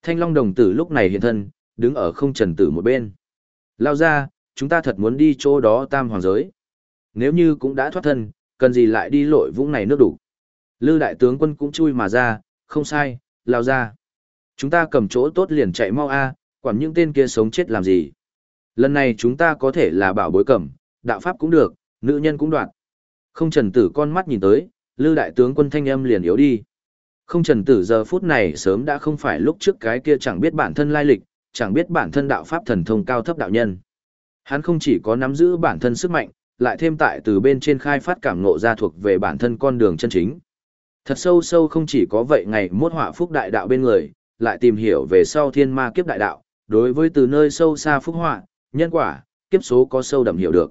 Thanh Long đồng tử lúc này hiện thân, đứng ở không trần tử một bên. Lao ra, chúng ta thật muốn đi chỗ đó tam hoàng giới. Nếu như cũng đã thoát thân, cần gì lại đi lội vũng này nước đủ. Lư đại tướng quân cũng chui mà ra, không sai, lao ra. Chúng ta cầm chỗ tốt liền chạy mau a, quản những tên kia sống chết làm gì. Lần này chúng ta có thể là bảo bối cẩm, đạo pháp cũng được, nữ nhân cũng đoạn. Không trần tử con mắt nhìn tới, lư đại tướng quân thanh âm liền yếu đi. Không trần tử giờ phút này sớm đã không phải lúc trước cái kia chẳng biết bản thân lai lịch, chẳng biết bản thân đạo pháp thần thông cao thấp đạo nhân. Hắn không chỉ có nắm giữ bản thân sức mạnh, lại thêm tại từ bên trên khai phát cảm ngộ ra thuộc về bản thân con đường chân chính. Thật sâu sâu không chỉ có vậy ngày mốt họa phúc đại đạo bên người, lại tìm hiểu về sau thiên ma kiếp đại đạo, đối với từ nơi sâu xa phúc họa, nhân quả, kiếp số có sâu đậm hiểu được.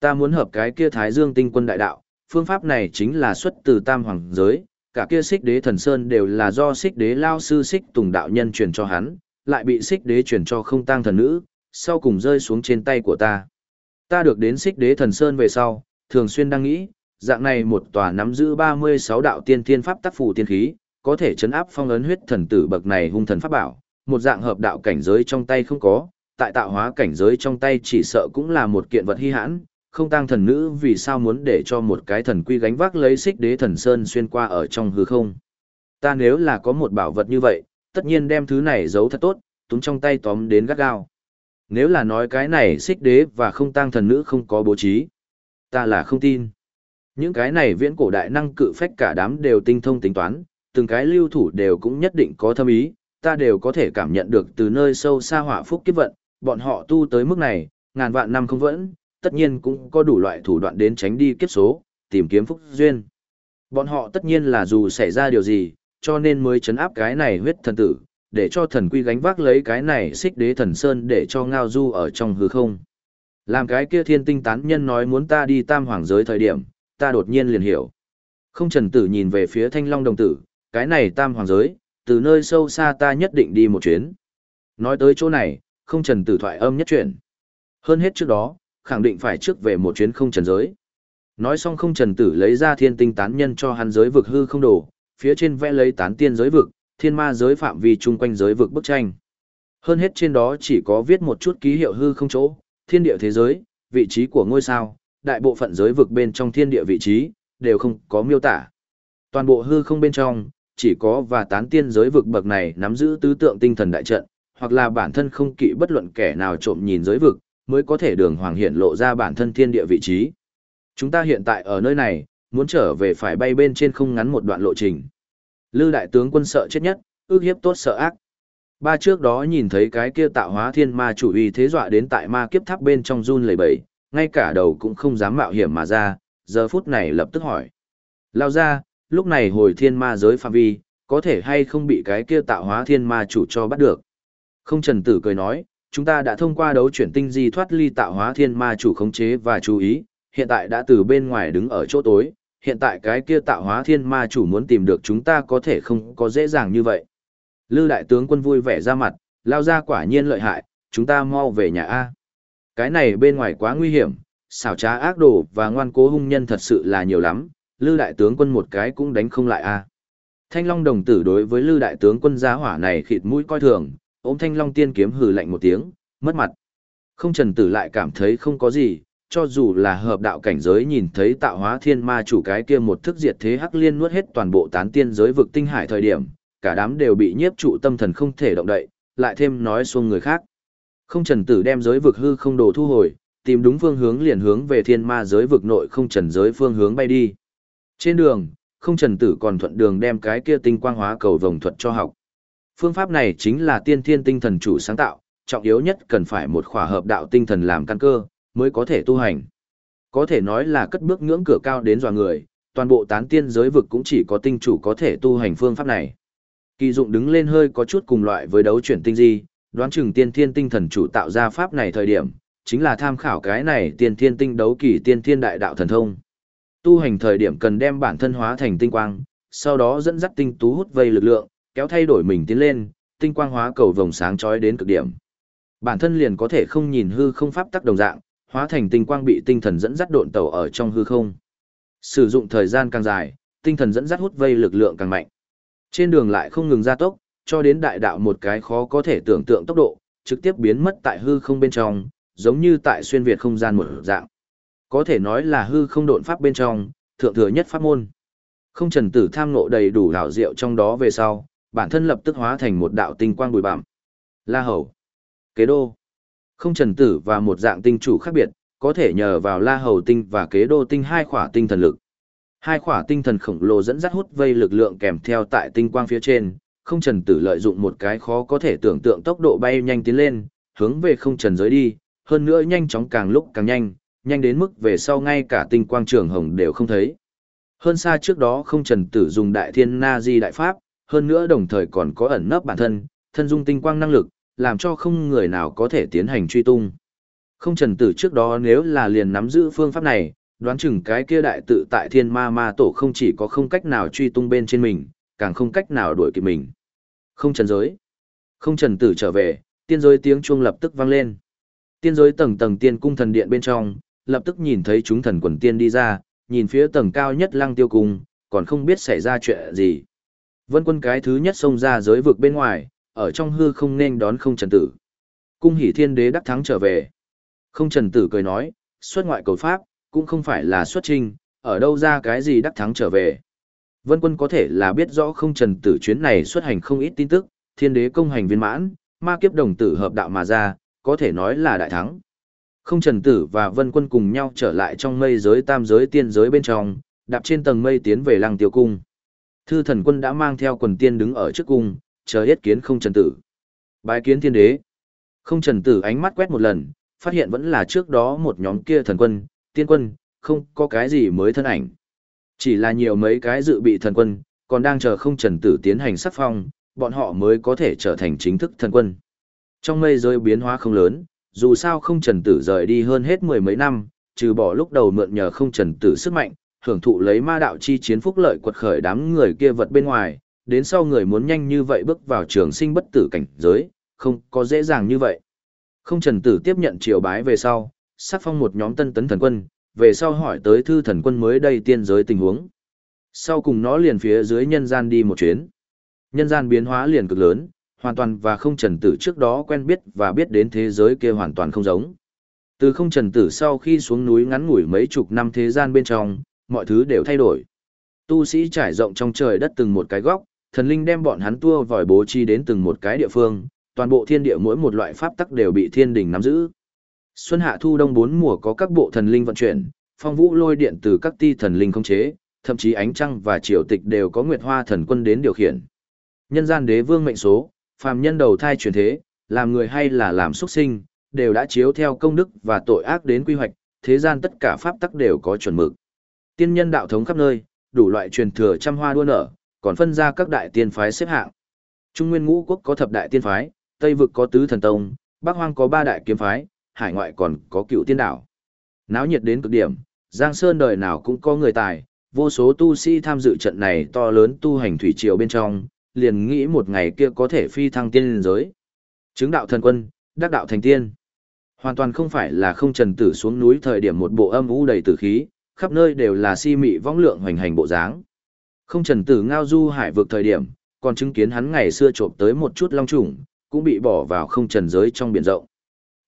Ta muốn hợp cái kia Thái Dương tinh quân đại đạo, phương pháp này chính là xuất từ tam hoàng giới, cả kia xích đế thần sơn đều là do xích đế lao sư xích tùng đạo nhân truyền cho hắn, lại bị xích đế truyền cho không tăng thần nữ, sau cùng rơi xuống trên tay của ta. Ta được đến xích đế thần sơn về sau, thường xuyên đang nghĩ, dạng này một tòa nắm giữ 36 đạo tiên thiên pháp tác phù tiên khí, có thể chấn áp phong ấn huyết thần tử bậc này hung thần pháp bảo, một dạng hợp đạo cảnh giới trong tay không có, tại tạo hóa cảnh giới trong tay chỉ sợ cũng là một kiện vật hi hãn, không tăng thần nữ vì sao muốn để cho một cái thần quy gánh vác lấy xích đế thần sơn xuyên qua ở trong hư không. Ta nếu là có một bảo vật như vậy, tất nhiên đem thứ này giấu thật tốt, túm trong tay tóm đến gắt gao. Nếu là nói cái này xích đế và không tăng thần nữ không có bố trí, ta là không tin. Những cái này viễn cổ đại năng cự phách cả đám đều tinh thông tính toán, từng cái lưu thủ đều cũng nhất định có thâm ý, ta đều có thể cảm nhận được từ nơi sâu xa hỏa phúc kiếp vận, bọn họ tu tới mức này, ngàn vạn năm không vẫn, tất nhiên cũng có đủ loại thủ đoạn đến tránh đi kiếp số, tìm kiếm phúc duyên. Bọn họ tất nhiên là dù xảy ra điều gì, cho nên mới chấn áp cái này huyết thần tử, để cho thần quy gánh vác lấy cái này xích đế thần sơn để cho ngao du ở trong hư không. Làm cái kia thiên tinh tán nhân nói muốn ta đi tam hoàng giới thời điểm, ta đột nhiên liền hiểu. Không trần tử nhìn về phía thanh long đồng tử, cái này tam hoàng giới, từ nơi sâu xa ta nhất định đi một chuyến. Nói tới chỗ này, không trần tử thoại âm nhất chuyển. Hơn hết trước đó, khẳng định phải trước về một chuyến không trần giới. Nói xong không trần tử lấy ra thiên tinh tán nhân cho hắn giới vực hư không đổ, phía trên vẽ lấy tán tiên giới vực, thiên ma giới phạm vi chung quanh giới vực bức tranh. Hơn hết trên đó chỉ có viết một chút ký hiệu hư không chỗ, thiên địa thế giới, vị trí của ngôi sao, đại bộ phận giới vực bên trong thiên địa vị trí, đều không có miêu tả. Toàn bộ hư không bên trong, chỉ có và tán tiên giới vực bậc này nắm giữ tứ tượng tinh thần đại trận, hoặc là bản thân không kỵ bất luận kẻ nào trộm nhìn giới vực, mới có thể đường hoàng hiện lộ ra bản thân thiên địa vị trí. Chúng ta hiện tại ở nơi này, muốn trở về phải bay bên trên không ngắn một đoạn lộ trình. Lư đại tướng quân sợ chết nhất, ước hiếp tốt sợ ác. Ba trước đó nhìn thấy cái kia tạo hóa thiên ma chủ uy thế dọa đến tại ma kiếp tháp bên trong run lẩy bẩy, ngay cả đầu cũng không dám mạo hiểm mà ra, giờ phút này lập tức hỏi. Lao ra, lúc này hồi thiên ma giới phạm vi, có thể hay không bị cái kia tạo hóa thiên ma chủ cho bắt được. Không trần tử cười nói, chúng ta đã thông qua đấu chuyển tinh di thoát ly tạo hóa thiên ma chủ khống chế và chú ý, hiện tại đã từ bên ngoài đứng ở chỗ tối, hiện tại cái kia tạo hóa thiên ma chủ muốn tìm được chúng ta có thể không có dễ dàng như vậy. Lư đại tướng quân vui vẻ ra mặt, lao ra quả nhiên lợi hại, chúng ta mau về nhà A. Cái này bên ngoài quá nguy hiểm, xảo trá ác đồ và ngoan cố hung nhân thật sự là nhiều lắm, Lư đại tướng quân một cái cũng đánh không lại A. Thanh Long đồng tử đối với Lư đại tướng quân Giá hỏa này khịt mũi coi thường, ôm Thanh Long tiên kiếm hừ lạnh một tiếng, mất mặt. Không trần tử lại cảm thấy không có gì, cho dù là hợp đạo cảnh giới nhìn thấy tạo hóa thiên ma chủ cái kia một thức diệt thế hắc liên nuốt hết toàn bộ tán tiên giới vực tinh hải thời điểm, cả đám đều bị nhiếp trụ tâm thần không thể động đậy, lại thêm nói xuông người khác. Không trần tử đem giới vực hư không đồ thu hồi, tìm đúng phương hướng liền hướng về thiên ma giới vực nội không trần giới phương hướng bay đi. Trên đường, không trần tử còn thuận đường đem cái kia tinh quang hóa cầu vòng thuật cho học. Phương pháp này chính là tiên thiên tinh thần chủ sáng tạo, trọng yếu nhất cần phải một khỏa hợp đạo tinh thần làm căn cơ, mới có thể tu hành. Có thể nói là cất bước ngưỡng cửa cao đến dò người, toàn bộ tán tiên giới vực cũng chỉ có tinh chủ có thể tu hành phương pháp này. Kỳ dụng đứng lên hơi có chút cùng loại với đấu chuyển tinh di, đoán chừng tiên thiên tinh thần chủ tạo ra pháp này thời điểm, chính là tham khảo cái này tiên thiên tinh đấu kỳ tiên thiên đại đạo thần thông. Tu hành thời điểm cần đem bản thân hóa thành tinh quang, sau đó dẫn dắt tinh tú hút vây lực lượng, kéo thay đổi mình tiến lên, tinh quang hóa cầu vòng sáng chói đến cực điểm. Bản thân liền có thể không nhìn hư không pháp tắc đồng dạng, hóa thành tinh quang bị tinh thần dẫn dắt độn tàu ở trong hư không. Sử dụng thời gian càng dài, tinh thần dẫn dắt hút vây lực lượng càng mạnh. Trên đường lại không ngừng gia tốc, cho đến đại đạo một cái khó có thể tưởng tượng tốc độ, trực tiếp biến mất tại hư không bên trong, giống như tại xuyên việt không gian một dạng. Có thể nói là hư không độn pháp bên trong, thượng thừa nhất pháp môn. Không trần tử tham ngộ đầy đủ đạo diệu trong đó về sau, bản thân lập tức hóa thành một đạo tinh quang bùi bạm. La Hầu, Kế Đô, không trần tử và một dạng tinh chủ khác biệt, có thể nhờ vào La Hầu tinh và Kế Đô tinh hai khỏa tinh thần lực. Hai khỏa tinh thần khổng lồ dẫn dắt hút vây lực lượng kèm theo tại tinh quang phía trên, không trần tử lợi dụng một cái khó có thể tưởng tượng tốc độ bay nhanh tiến lên, hướng về không trần giới đi, hơn nữa nhanh chóng càng lúc càng nhanh, nhanh đến mức về sau ngay cả tinh quang trường hồng đều không thấy. Hơn xa trước đó không trần tử dùng đại thiên na di đại pháp, hơn nữa đồng thời còn có ẩn nấp bản thân, thân dung tinh quang năng lực, làm cho không người nào có thể tiến hành truy tung. Không trần tử trước đó nếu là liền nắm giữ phương pháp này, đoán chừng cái kia đại tự tại thiên ma ma tổ không chỉ có không cách nào truy tung bên trên mình, càng không cách nào đuổi kịp mình. Không trần giới. Không trần tử trở về, tiên giới tiếng chuông lập tức vang lên. Tiên giới tầng tầng tiên cung thần điện bên trong, lập tức nhìn thấy chúng thần quần tiên đi ra, nhìn phía tầng cao nhất lăng tiêu cung, còn không biết xảy ra chuyện gì. Vân quân cái thứ nhất xông ra giới vực bên ngoài, ở trong hư không nên đón không trần tử. Cung hỷ thiên đế đắc thắng trở về. Không trần tử cười nói, xuất ngoại cầu pháp, cũng không phải là xuất trinh, ở đâu ra cái gì đắc thắng trở về. Vân quân có thể là biết rõ không trần tử chuyến này xuất hành không ít tin tức, thiên đế công hành viên mãn, ma kiếp đồng tử hợp đạo mà ra, có thể nói là đại thắng. Không trần tử và vân quân cùng nhau trở lại trong mây giới tam giới tiên giới bên trong, đạp trên tầng mây tiến về lăng tiêu cung. Thư thần quân đã mang theo quần tiên đứng ở trước cung, chờ yết kiến không trần tử. Bái kiến thiên đế. Không trần tử ánh mắt quét một lần, phát hiện vẫn là trước đó một nhóm kia thần quân, tiên quân, không có cái gì mới thân ảnh. Chỉ là nhiều mấy cái dự bị thần quân, còn đang chờ không trần tử tiến hành sắc phong, bọn họ mới có thể trở thành chính thức thần quân. Trong mây rơi biến hóa không lớn, dù sao không trần tử rời đi hơn hết mười mấy năm, trừ bỏ lúc đầu mượn nhờ không trần tử sức mạnh, hưởng thụ lấy ma đạo chi chiến phúc lợi quật khởi đám người kia vật bên ngoài, đến sau người muốn nhanh như vậy bước vào trường sinh bất tử cảnh giới, không có dễ dàng như vậy. Không trần tử tiếp nhận triều bái về sau, sắc phong một nhóm tân tấn thần quân, về sau hỏi tới thư thần quân mới đây tiên giới tình huống. Sau cùng nó liền phía dưới nhân gian đi một chuyến. Nhân gian biến hóa liền cực lớn, hoàn toàn và không trần tử trước đó quen biết và biết đến thế giới kia hoàn toàn không giống. Từ không trần tử sau khi xuống núi ngắn ngủi mấy chục năm thế gian bên trong, mọi thứ đều thay đổi. Tu sĩ trải rộng trong trời đất từng một cái góc, thần linh đem bọn hắn tua vòi bố trí đến từng một cái địa phương, toàn bộ thiên địa mỗi một loại pháp tắc đều bị thiên đình nắm giữ. Xuân hạ thu đông bốn mùa có các bộ thần linh vận chuyển, phong vũ lôi điện từ các ti thần linh khống chế, thậm chí ánh trăng và triều tịch đều có nguyệt hoa thần quân đến điều khiển. Nhân gian đế vương mệnh số, phàm nhân đầu thai chuyển thế, làm người hay là làm xuất sinh, đều đã chiếu theo công đức và tội ác đến quy hoạch, thế gian tất cả pháp tắc đều có chuẩn mực. Tiên nhân đạo thống khắp nơi, đủ loại truyền thừa trăm hoa đua nở, còn phân ra các đại tiên phái xếp hạng. Trung Nguyên Ngũ Quốc có thập đại tiên phái, Tây vực có tứ thần tông, Bắc Hoang có ba đại kiếm phái, hải ngoại còn có cựu tiên đảo. Náo nhiệt đến cực điểm, Giang Sơn đời nào cũng có người tài, vô số tu sĩ tham dự trận này to lớn tu hành thủy triều bên trong, liền nghĩ một ngày kia có thể phi thăng tiên giới. Chứng đạo thần quân, đắc đạo thành tiên. Hoàn toàn không phải là không trần tử xuống núi thời điểm một bộ âm u đầy tử khí, khắp nơi đều là si mị vong lượng hoành hành bộ dáng. Không trần tử ngao du hải vực thời điểm, còn chứng kiến hắn ngày xưa trộm tới một chút long trùng, cũng bị bỏ vào không trần giới trong biển rộng.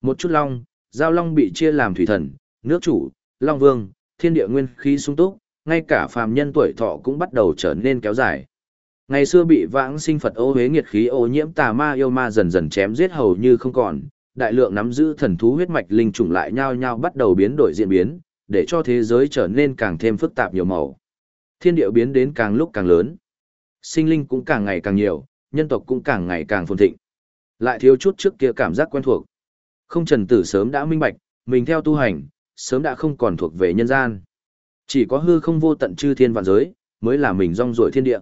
Một chút long, giao long bị chia làm thủy thần, nước chủ, long vương, thiên địa nguyên khí sung túc, ngay cả phàm nhân tuổi thọ cũng bắt đầu trở nên kéo dài. Ngày xưa bị vãng sinh Phật ô hế nghiệt khí ô nhiễm tà ma yêu ma dần dần chém giết hầu như không còn, đại lượng nắm giữ thần thú huyết mạch linh trùng lại nhao nhao bắt đầu biến đổi diễn biến, để cho thế giới trở nên càng thêm phức tạp nhiều màu. Thiên địa biến đến càng lúc càng lớn. Sinh linh cũng càng ngày càng nhiều, nhân tộc cũng càng ngày càng phồn thịnh. Lại thiếu chút trước kia cảm giác quen thuộc. Không trần tử sớm đã minh bạch, mình theo tu hành, sớm đã không còn thuộc về nhân gian. Chỉ có hư không vô tận chư thiên vạn giới, mới là mình rong ruổi thiên địa.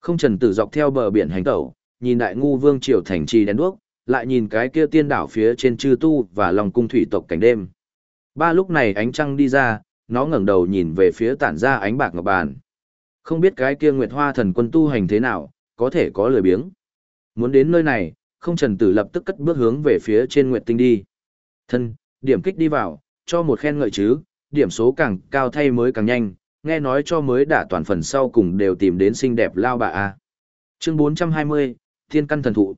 Không trần tử dọc theo bờ biển hành tẩu, nhìn đại ngu vương triều thành trì đèn đuốc, lại nhìn cái kia tiên đảo phía trên chư tu và lòng cung thủy tộc cảnh đêm. Ba lúc này ánh trăng đi ra, nó ngẩng đầu nhìn về phía tản ra ánh bạc ngọc bàn. Không biết cái kia Nguyệt Hoa thần quân tu hành thế nào, có thể có lười biếng. Muốn đến nơi này, không trần tử lập tức cất bước hướng về phía trên Nguyệt Tinh đi. Thân, điểm kích đi vào, cho một khen ngợi chứ, điểm số càng cao thay mới càng nhanh, nghe nói cho mới đả toàn phần sau cùng đều tìm đến xinh đẹp lao bà a. Chương 420, Thiên căn thần thụ.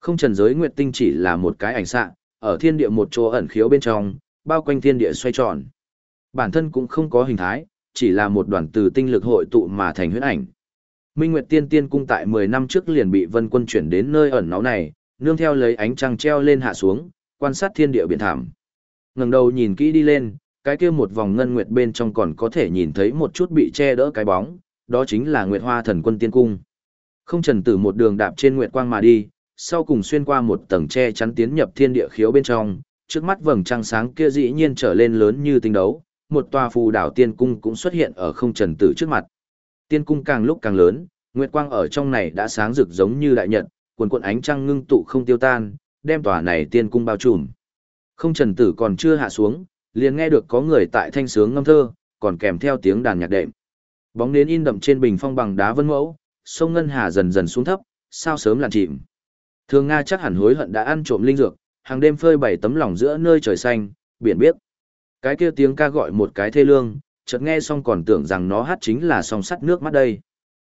Không trần giới Nguyệt Tinh chỉ là một cái ảnh xạ, ở thiên địa một chỗ ẩn khiếu bên trong, bao quanh thiên địa xoay tròn. Bản thân cũng không có hình thái, chỉ là một đoàn từ tinh lực hội tụ mà thành huyết ảnh. Minh Nguyệt Tiên Tiên cung tại 10 năm trước liền bị Vân Quân chuyển đến nơi ẩn náu này, nương theo lấy ánh trăng treo lên hạ xuống, quan sát thiên địa biển thảm. Ngẩng đầu nhìn kỹ đi lên, cái kia một vòng ngân nguyệt bên trong còn có thể nhìn thấy một chút bị che đỡ cái bóng, đó chính là Nguyệt Hoa Thần Quân Tiên Cung. Không trần tử một đường đạp trên nguyệt quang mà đi, sau cùng xuyên qua một tầng che chắn tiến nhập thiên địa khiếu bên trong, trước mắt vầng trăng sáng kia dĩ nhiên trở lên lớn như tinh đấu, một tòa phù đảo tiên cung cũng xuất hiện ở không trần tử trước mặt. Tiên cung càng lúc càng lớn, nguyệt quang ở trong này đã sáng rực giống như đại nhật, cuồn cuộn ánh trăng ngưng tụ không tiêu tan, đem tòa này tiên cung bao trùm. Không trần tử còn chưa hạ xuống, liền nghe được có người tại thanh sướng ngâm thơ, còn kèm theo tiếng đàn nhạc đệm. Bóng nến in đậm trên bình phong bằng đá vân mẫu, sông ngân hà dần dần xuống thấp, sao sớm làn chìm. Thường Nga chắc hẳn hối hận đã ăn trộm linh dược, hàng đêm phơi bảy tấm lòng giữa nơi trời xanh, biển biếc. Cái kia tiếng ca gọi một cái thê lương, chợt nghe xong còn tưởng rằng nó hát chính là song sắt nước mắt đây.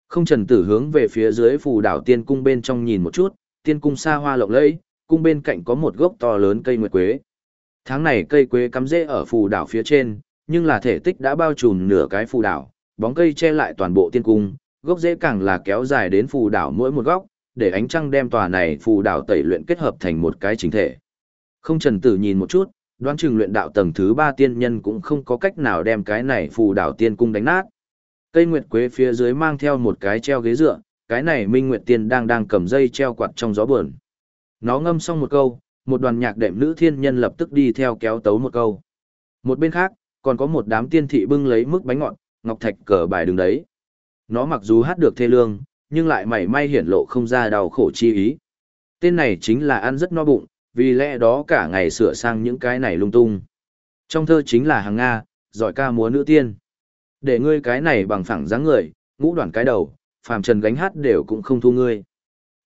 Không trần tử hướng về phía dưới phù đảo tiên cung bên trong nhìn một chút, tiên cung xa hoa lộng lẫy, cung bên cạnh có một gốc to lớn cây nguyệt quế. Tháng này cây quế cắm rễ ở phù đảo phía trên, nhưng là thể tích đã bao trùm nửa cái phù đảo, bóng cây che lại toàn bộ tiên cung, gốc rễ càng là kéo dài đến phù đảo mỗi một góc, để ánh trăng đem tòa này phù đảo tẩy luyện kết hợp thành một cái chính thể. Không trần tử nhìn một chút, đoán chừng luyện đạo tầng thứ ba tiên nhân cũng không có cách nào đem cái này phù đảo tiên cung đánh nát. Cây nguyệt quế phía dưới mang theo một cái treo ghế dựa, cái này Minh Nguyệt Tiên đang đang cầm dây treo quạt trong gió buồn. Nó ngâm xong một câu, một đoàn nhạc đệm nữ thiên nhân lập tức đi theo kéo tấu một câu. Một bên khác, còn có một đám tiên thị bưng lấy mức bánh ngọt, ngọc thạch cờ bài đứng đấy. Nó mặc dù hát được thê lương, nhưng lại mảy may hiển lộ không ra đau khổ chi ý. Tên này chính là ăn rất no bụng, vì lẽ đó cả ngày sửa sang những cái này lung tung. Trong thơ chính là hàng Nga, giỏi ca múa nữ tiên. Để ngươi cái này bằng phẳng dáng người, ngũ đoạn cái đầu, phàm trần gánh hát đều cũng không thu ngươi.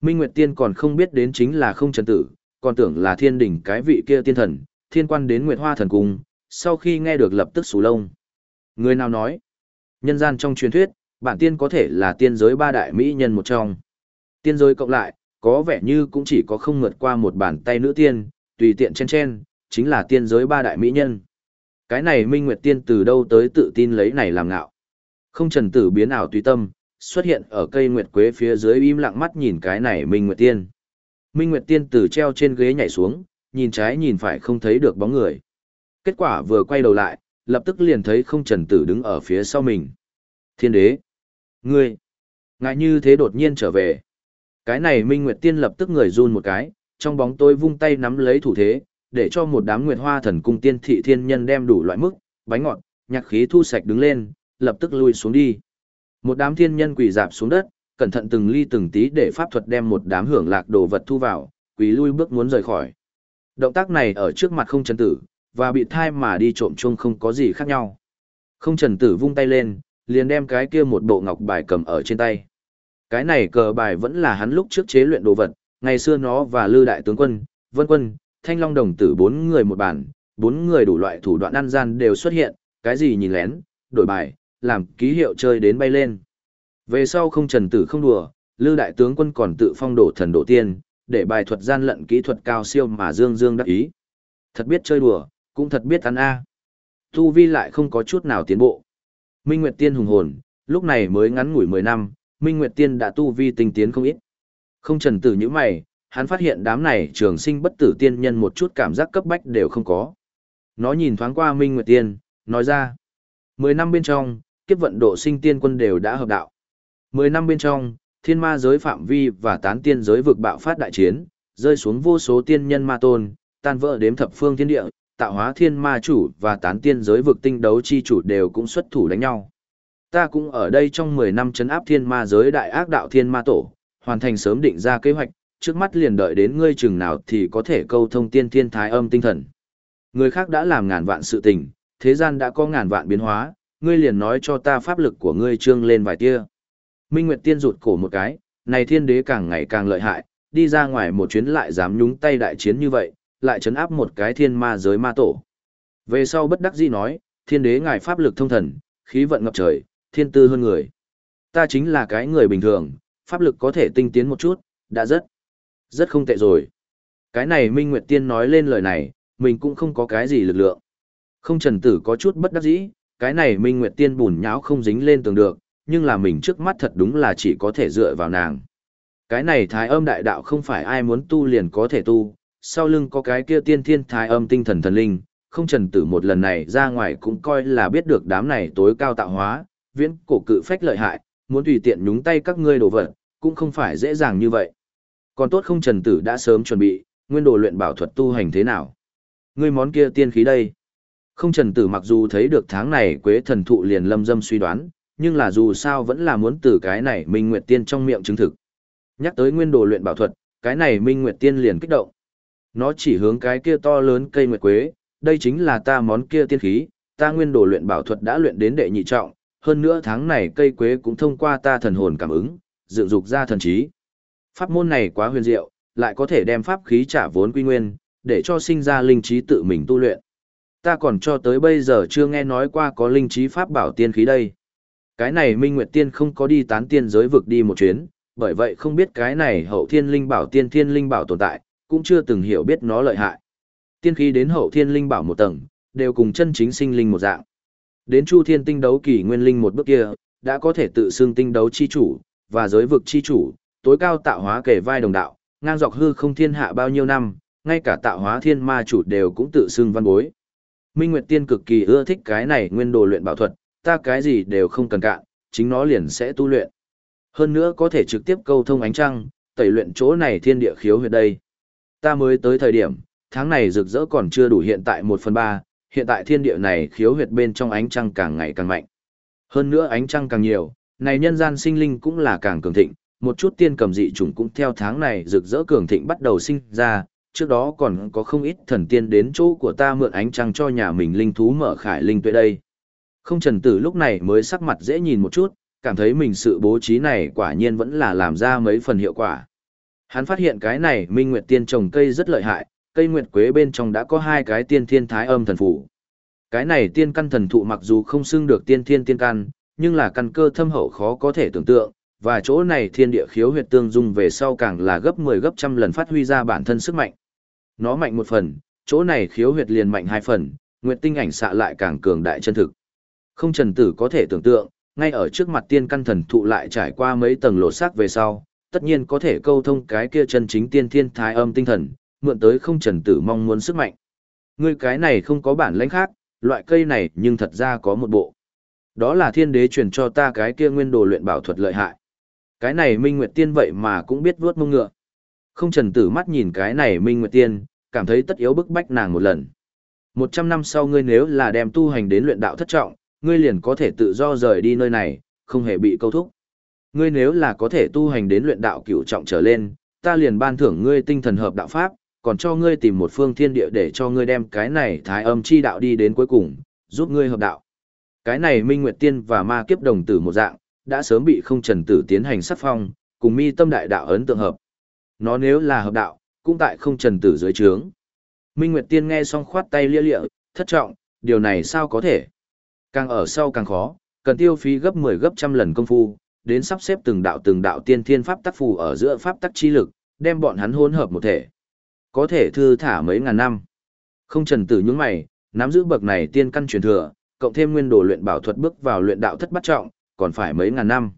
Minh Nguyệt Tiên còn không biết đến chính là không trần tử, còn tưởng là thiên đỉnh cái vị kia tiên thần, thiên quan đến Nguyệt Hoa thần cung, sau khi nghe được lập tức sù lông. Người nào nói? Nhân gian trong truyền thuyết, bản tiên có thể là tiên giới ba đại mỹ nhân một trong. Tiên giới cộng lại, có vẻ như cũng chỉ có không ngượt qua một bàn tay nữ tiên, tùy tiện chen chen, chính là tiên giới ba đại mỹ nhân. Cái này Minh Nguyệt Tiên từ đâu tới tự tin lấy này làm ngạo. Không trần tử biến ảo tùy tâm, xuất hiện ở cây Nguyệt Quế phía dưới im lặng mắt nhìn cái này Minh Nguyệt Tiên. Minh Nguyệt Tiên từ treo trên ghế nhảy xuống, nhìn trái nhìn phải không thấy được bóng người. Kết quả vừa quay đầu lại, lập tức liền thấy không trần tử đứng ở phía sau mình. Thiên đế! Ngươi! Ngại như thế đột nhiên trở về. Cái này Minh Nguyệt Tiên lập tức người run một cái, trong bóng tối vung tay nắm lấy thủ thế, để cho một đám Nguyệt Hoa Thần Cung tiên thị thiên nhân đem đủ loại mức, bánh ngọt, nhạc khí thu sạch đứng lên, lập tức lui xuống đi. Một đám thiên nhân quỳ dạp xuống đất, cẩn thận từng ly từng tí để pháp thuật đem một đám hưởng lạc đồ vật thu vào, quỳ lui bước muốn rời khỏi. Động tác này ở trước mặt không trần tử, và bị thai mà đi trộm chung không có gì khác nhau. Không trần tử vung tay lên, liền đem cái kia một bộ ngọc bài cầm ở trên tay. Cái này cờ bài vẫn là hắn lúc trước chế luyện đồ vật, ngày xưa nó và Lư Đại Tướng Quân, Vân Quân, Thanh Long Đồng Tử bốn người một bản, bốn người đủ loại thủ đoạn ăn gian đều xuất hiện, cái gì nhìn lén, đổi bài, làm ký hiệu chơi đến bay lên. Về sau không trần tử không đùa, Lư Đại Tướng Quân còn tự phong đổ thần đổ tiên, để bài thuật gian lận kỹ thuật cao siêu mà dương dương đắc ý. Thật biết chơi đùa, cũng thật biết ăn a. Tu vi lại không có chút nào tiến bộ. Minh Nguyệt Tiên hùng hồn, lúc này mới ngắn ngủi 10 năm, Minh Nguyệt Tiên đã tu vi tinh tiến không ít. Không trần tử như mày, hắn phát hiện đám này trường sinh bất tử tiên nhân một chút cảm giác cấp bách đều không có. Nó nhìn thoáng qua Minh Nguyệt Tiên, nói ra. Mười năm bên trong, kiếp vận độ sinh tiên quân đều đã hợp đạo. Mười năm bên trong, thiên ma giới phạm vi và tán tiên giới vực bạo phát đại chiến, rơi xuống vô số tiên nhân ma tôn, tan vỡ đếm thập phương thiên địa, tạo hóa thiên ma chủ và tán tiên giới vực tinh đấu chi chủ đều cũng xuất thủ đánh nhau. Ta cũng ở đây trong 10 năm chấn áp thiên ma giới đại ác đạo thiên ma tổ, hoàn thành sớm định ra kế hoạch, trước mắt liền đợi đến ngươi chừng nào thì có thể câu thông tiên thiên thái âm tinh thần. Người khác đã làm ngàn vạn sự tình, thế gian đã có ngàn vạn biến hóa, ngươi liền nói cho ta pháp lực của ngươi trương lên vài tia. Minh Nguyệt Tiên rụt cổ một cái, này thiên đế càng ngày càng lợi hại, đi ra ngoài một chuyến lại dám nhúng tay đại chiến như vậy, lại chấn áp một cái thiên ma giới ma tổ. Về sau bất đắc dĩ nói, thiên đế ngài pháp lực thông thần, khí vận ngập trời, thiên tư hơn người. Ta chính là cái người bình thường, pháp lực có thể tinh tiến một chút, đã rất, rất không tệ rồi. Cái này Minh Nguyệt Tiên nói lên lời này, mình cũng không có cái gì lực lượng. Không trần tử có chút bất đắc dĩ, cái này Minh Nguyệt Tiên bùn nháo không dính lên tường được, nhưng là mình trước mắt thật đúng là chỉ có thể dựa vào nàng. Cái này thái âm đại đạo không phải ai muốn tu liền có thể tu, sau lưng có cái kia tiên thiên thái âm tinh thần thần linh, không trần tử một lần này ra ngoài cũng coi là biết được đám này tối cao tạo hóa, viễn cổ cự phách lợi hại, muốn tùy tiện nhúng tay các ngươi đồ vật, cũng không phải dễ dàng như vậy. Còn tốt không trần tử đã sớm chuẩn bị, nguyên đồ luyện bảo thuật tu hành thế nào. Ngươi món kia tiên khí đây. Không trần tử mặc dù thấy được tháng này quế thần thụ liền lâm dâm suy đoán, nhưng là dù sao vẫn là muốn từ cái này Minh Nguyệt Tiên trong miệng chứng thực. Nhắc tới nguyên đồ luyện bảo thuật, cái này Minh Nguyệt Tiên liền kích động. Nó chỉ hướng cái kia to lớn cây nguyệt quế, đây chính là ta món kia tiên khí, ta nguyên đồ luyện bảo thuật đã luyện đến đệ nhị trọng, hơn nữa tháng này cây quế cũng thông qua ta thần hồn cảm ứng, dựng dục ra thần trí. Pháp môn này quá huyền diệu, lại có thể đem pháp khí trả vốn quy nguyên, để cho sinh ra linh trí tự mình tu luyện. Ta còn cho tới bây giờ chưa nghe nói qua có linh trí pháp bảo tiên khí đây. Cái này Minh Nguyệt Tiên không có đi tán tiên giới vực đi một chuyến, bởi vậy không biết cái này hậu thiên linh bảo tiên thiên linh bảo tồn tại, cũng chưa từng hiểu biết nó lợi hại. Tiên khí đến hậu thiên linh bảo một tầng, đều cùng chân chính sinh linh một dạng. Đến Chu Thiên tinh đấu kỳ nguyên linh một bước kia, đã có thể tự xưng tinh đấu chi chủ, và giới vực chi chủ, tối cao tạo hóa kể vai đồng đạo, ngang dọc hư không thiên hạ bao nhiêu năm, ngay cả tạo hóa thiên ma chủ đều cũng tự xưng văn bối. Minh Nguyệt Tiên cực kỳ ưa thích cái này nguyên đồ luyện bảo thuật, ta cái gì đều không cần cạn, chính nó liền sẽ tu luyện. Hơn nữa có thể trực tiếp câu thông ánh trăng, tẩy luyện chỗ này thiên địa khiếu huyệt đây. Ta mới tới thời điểm, tháng này rực rỡ còn chưa đủ hiện tại 1 phần 3, hiện tại thiên địa này khiếu huyệt bên trong ánh trăng càng ngày càng mạnh. Hơn nữa ánh trăng càng nhiều, này nhân gian sinh linh cũng là càng cường thịnh, một chút tiên cầm dị chủng cũng theo tháng này rực rỡ cường thịnh bắt đầu sinh ra, trước đó còn có không ít thần tiên đến chỗ của ta mượn ánh trăng cho nhà mình linh thú mở khải linh tuệ đây. Không trần tử lúc này mới sắc mặt dễ nhìn một chút, cảm thấy mình sự bố trí này quả nhiên vẫn là làm ra mấy phần hiệu quả. Hắn phát hiện cái này Minh Nguyệt Tiên trồng cây rất lợi hại, cây nguyệt quế bên trong đã có hai cái tiên thiên thái âm thần phủ. Cái này tiên căn thần thụ mặc dù không xưng được tiên thiên tiên căn, nhưng là căn cơ thâm hậu khó có thể tưởng tượng, và chỗ này thiên địa khiếu huyệt tương dung về sau càng là gấp 10 gấp trăm lần phát huy ra bản thân sức mạnh. Nó mạnh một phần, chỗ này khiếu huyệt liền mạnh hai phần, nguyệt tinh ảnh xạ lại càng cường đại chân thực. Không trần tử có thể tưởng tượng, ngay ở trước mặt tiên căn thần thụ lại trải qua mấy tầng lột xác về sau, tất nhiên có thể câu thông cái kia chân chính tiên thiên thái âm tinh thần, mượn tới không trần tử mong muốn sức mạnh. Ngươi cái này không có bản lãnh khác, loại cây này nhưng thật ra có một bộ. Đó là thiên đế truyền cho ta cái kia nguyên đồ luyện bảo thuật lợi hại. Cái này Minh Nguyệt Tiên vậy mà cũng biết vuốt mông ngựa. Không trần tử mắt nhìn cái này Minh Nguyệt Tiên, cảm thấy tất yếu bức bách nàng một lần. Một trăm năm sau ngươi nếu là đem tu hành đến luyện đạo thất trọng, ngươi liền có thể tự do rời đi nơi này, không hề bị câu thúc. Ngươi nếu là có thể tu hành đến luyện đạo cửu trọng trở lên, ta liền ban thưởng ngươi tinh thần hợp đạo pháp, còn cho ngươi tìm một phương thiên địa để cho ngươi đem cái này thái âm chi đạo đi đến cuối cùng, giúp ngươi hợp đạo. Cái này Minh Nguyệt Tiên và Ma Kiếp Đồng Tử một dạng, đã sớm bị không trần tử tiến hành sắc phong, cùng mi tâm đại đạo ấn tượng hợp. Nó nếu là hợp đạo, cũng tại không trần tử dưới trướng. Minh Nguyệt Tiên nghe xong khoát tay lia lịa, thất trọng, điều này sao có thể? Càng ở sau càng khó, cần tiêu phí gấp 10 gấp trăm lần công phu, đến sắp xếp từng đạo từng đạo tiên thiên pháp tắc phù ở giữa pháp tắc chi lực, đem bọn hắn hỗn hợp một thể. Có thể thư thả mấy ngàn năm. Không trần tử những mày, nắm giữ bậc này tiên căn truyền thừa, cộng thêm nguyên đồ luyện bảo thuật bước vào luyện đạo thất bắt trọng, còn phải mấy ngàn năm.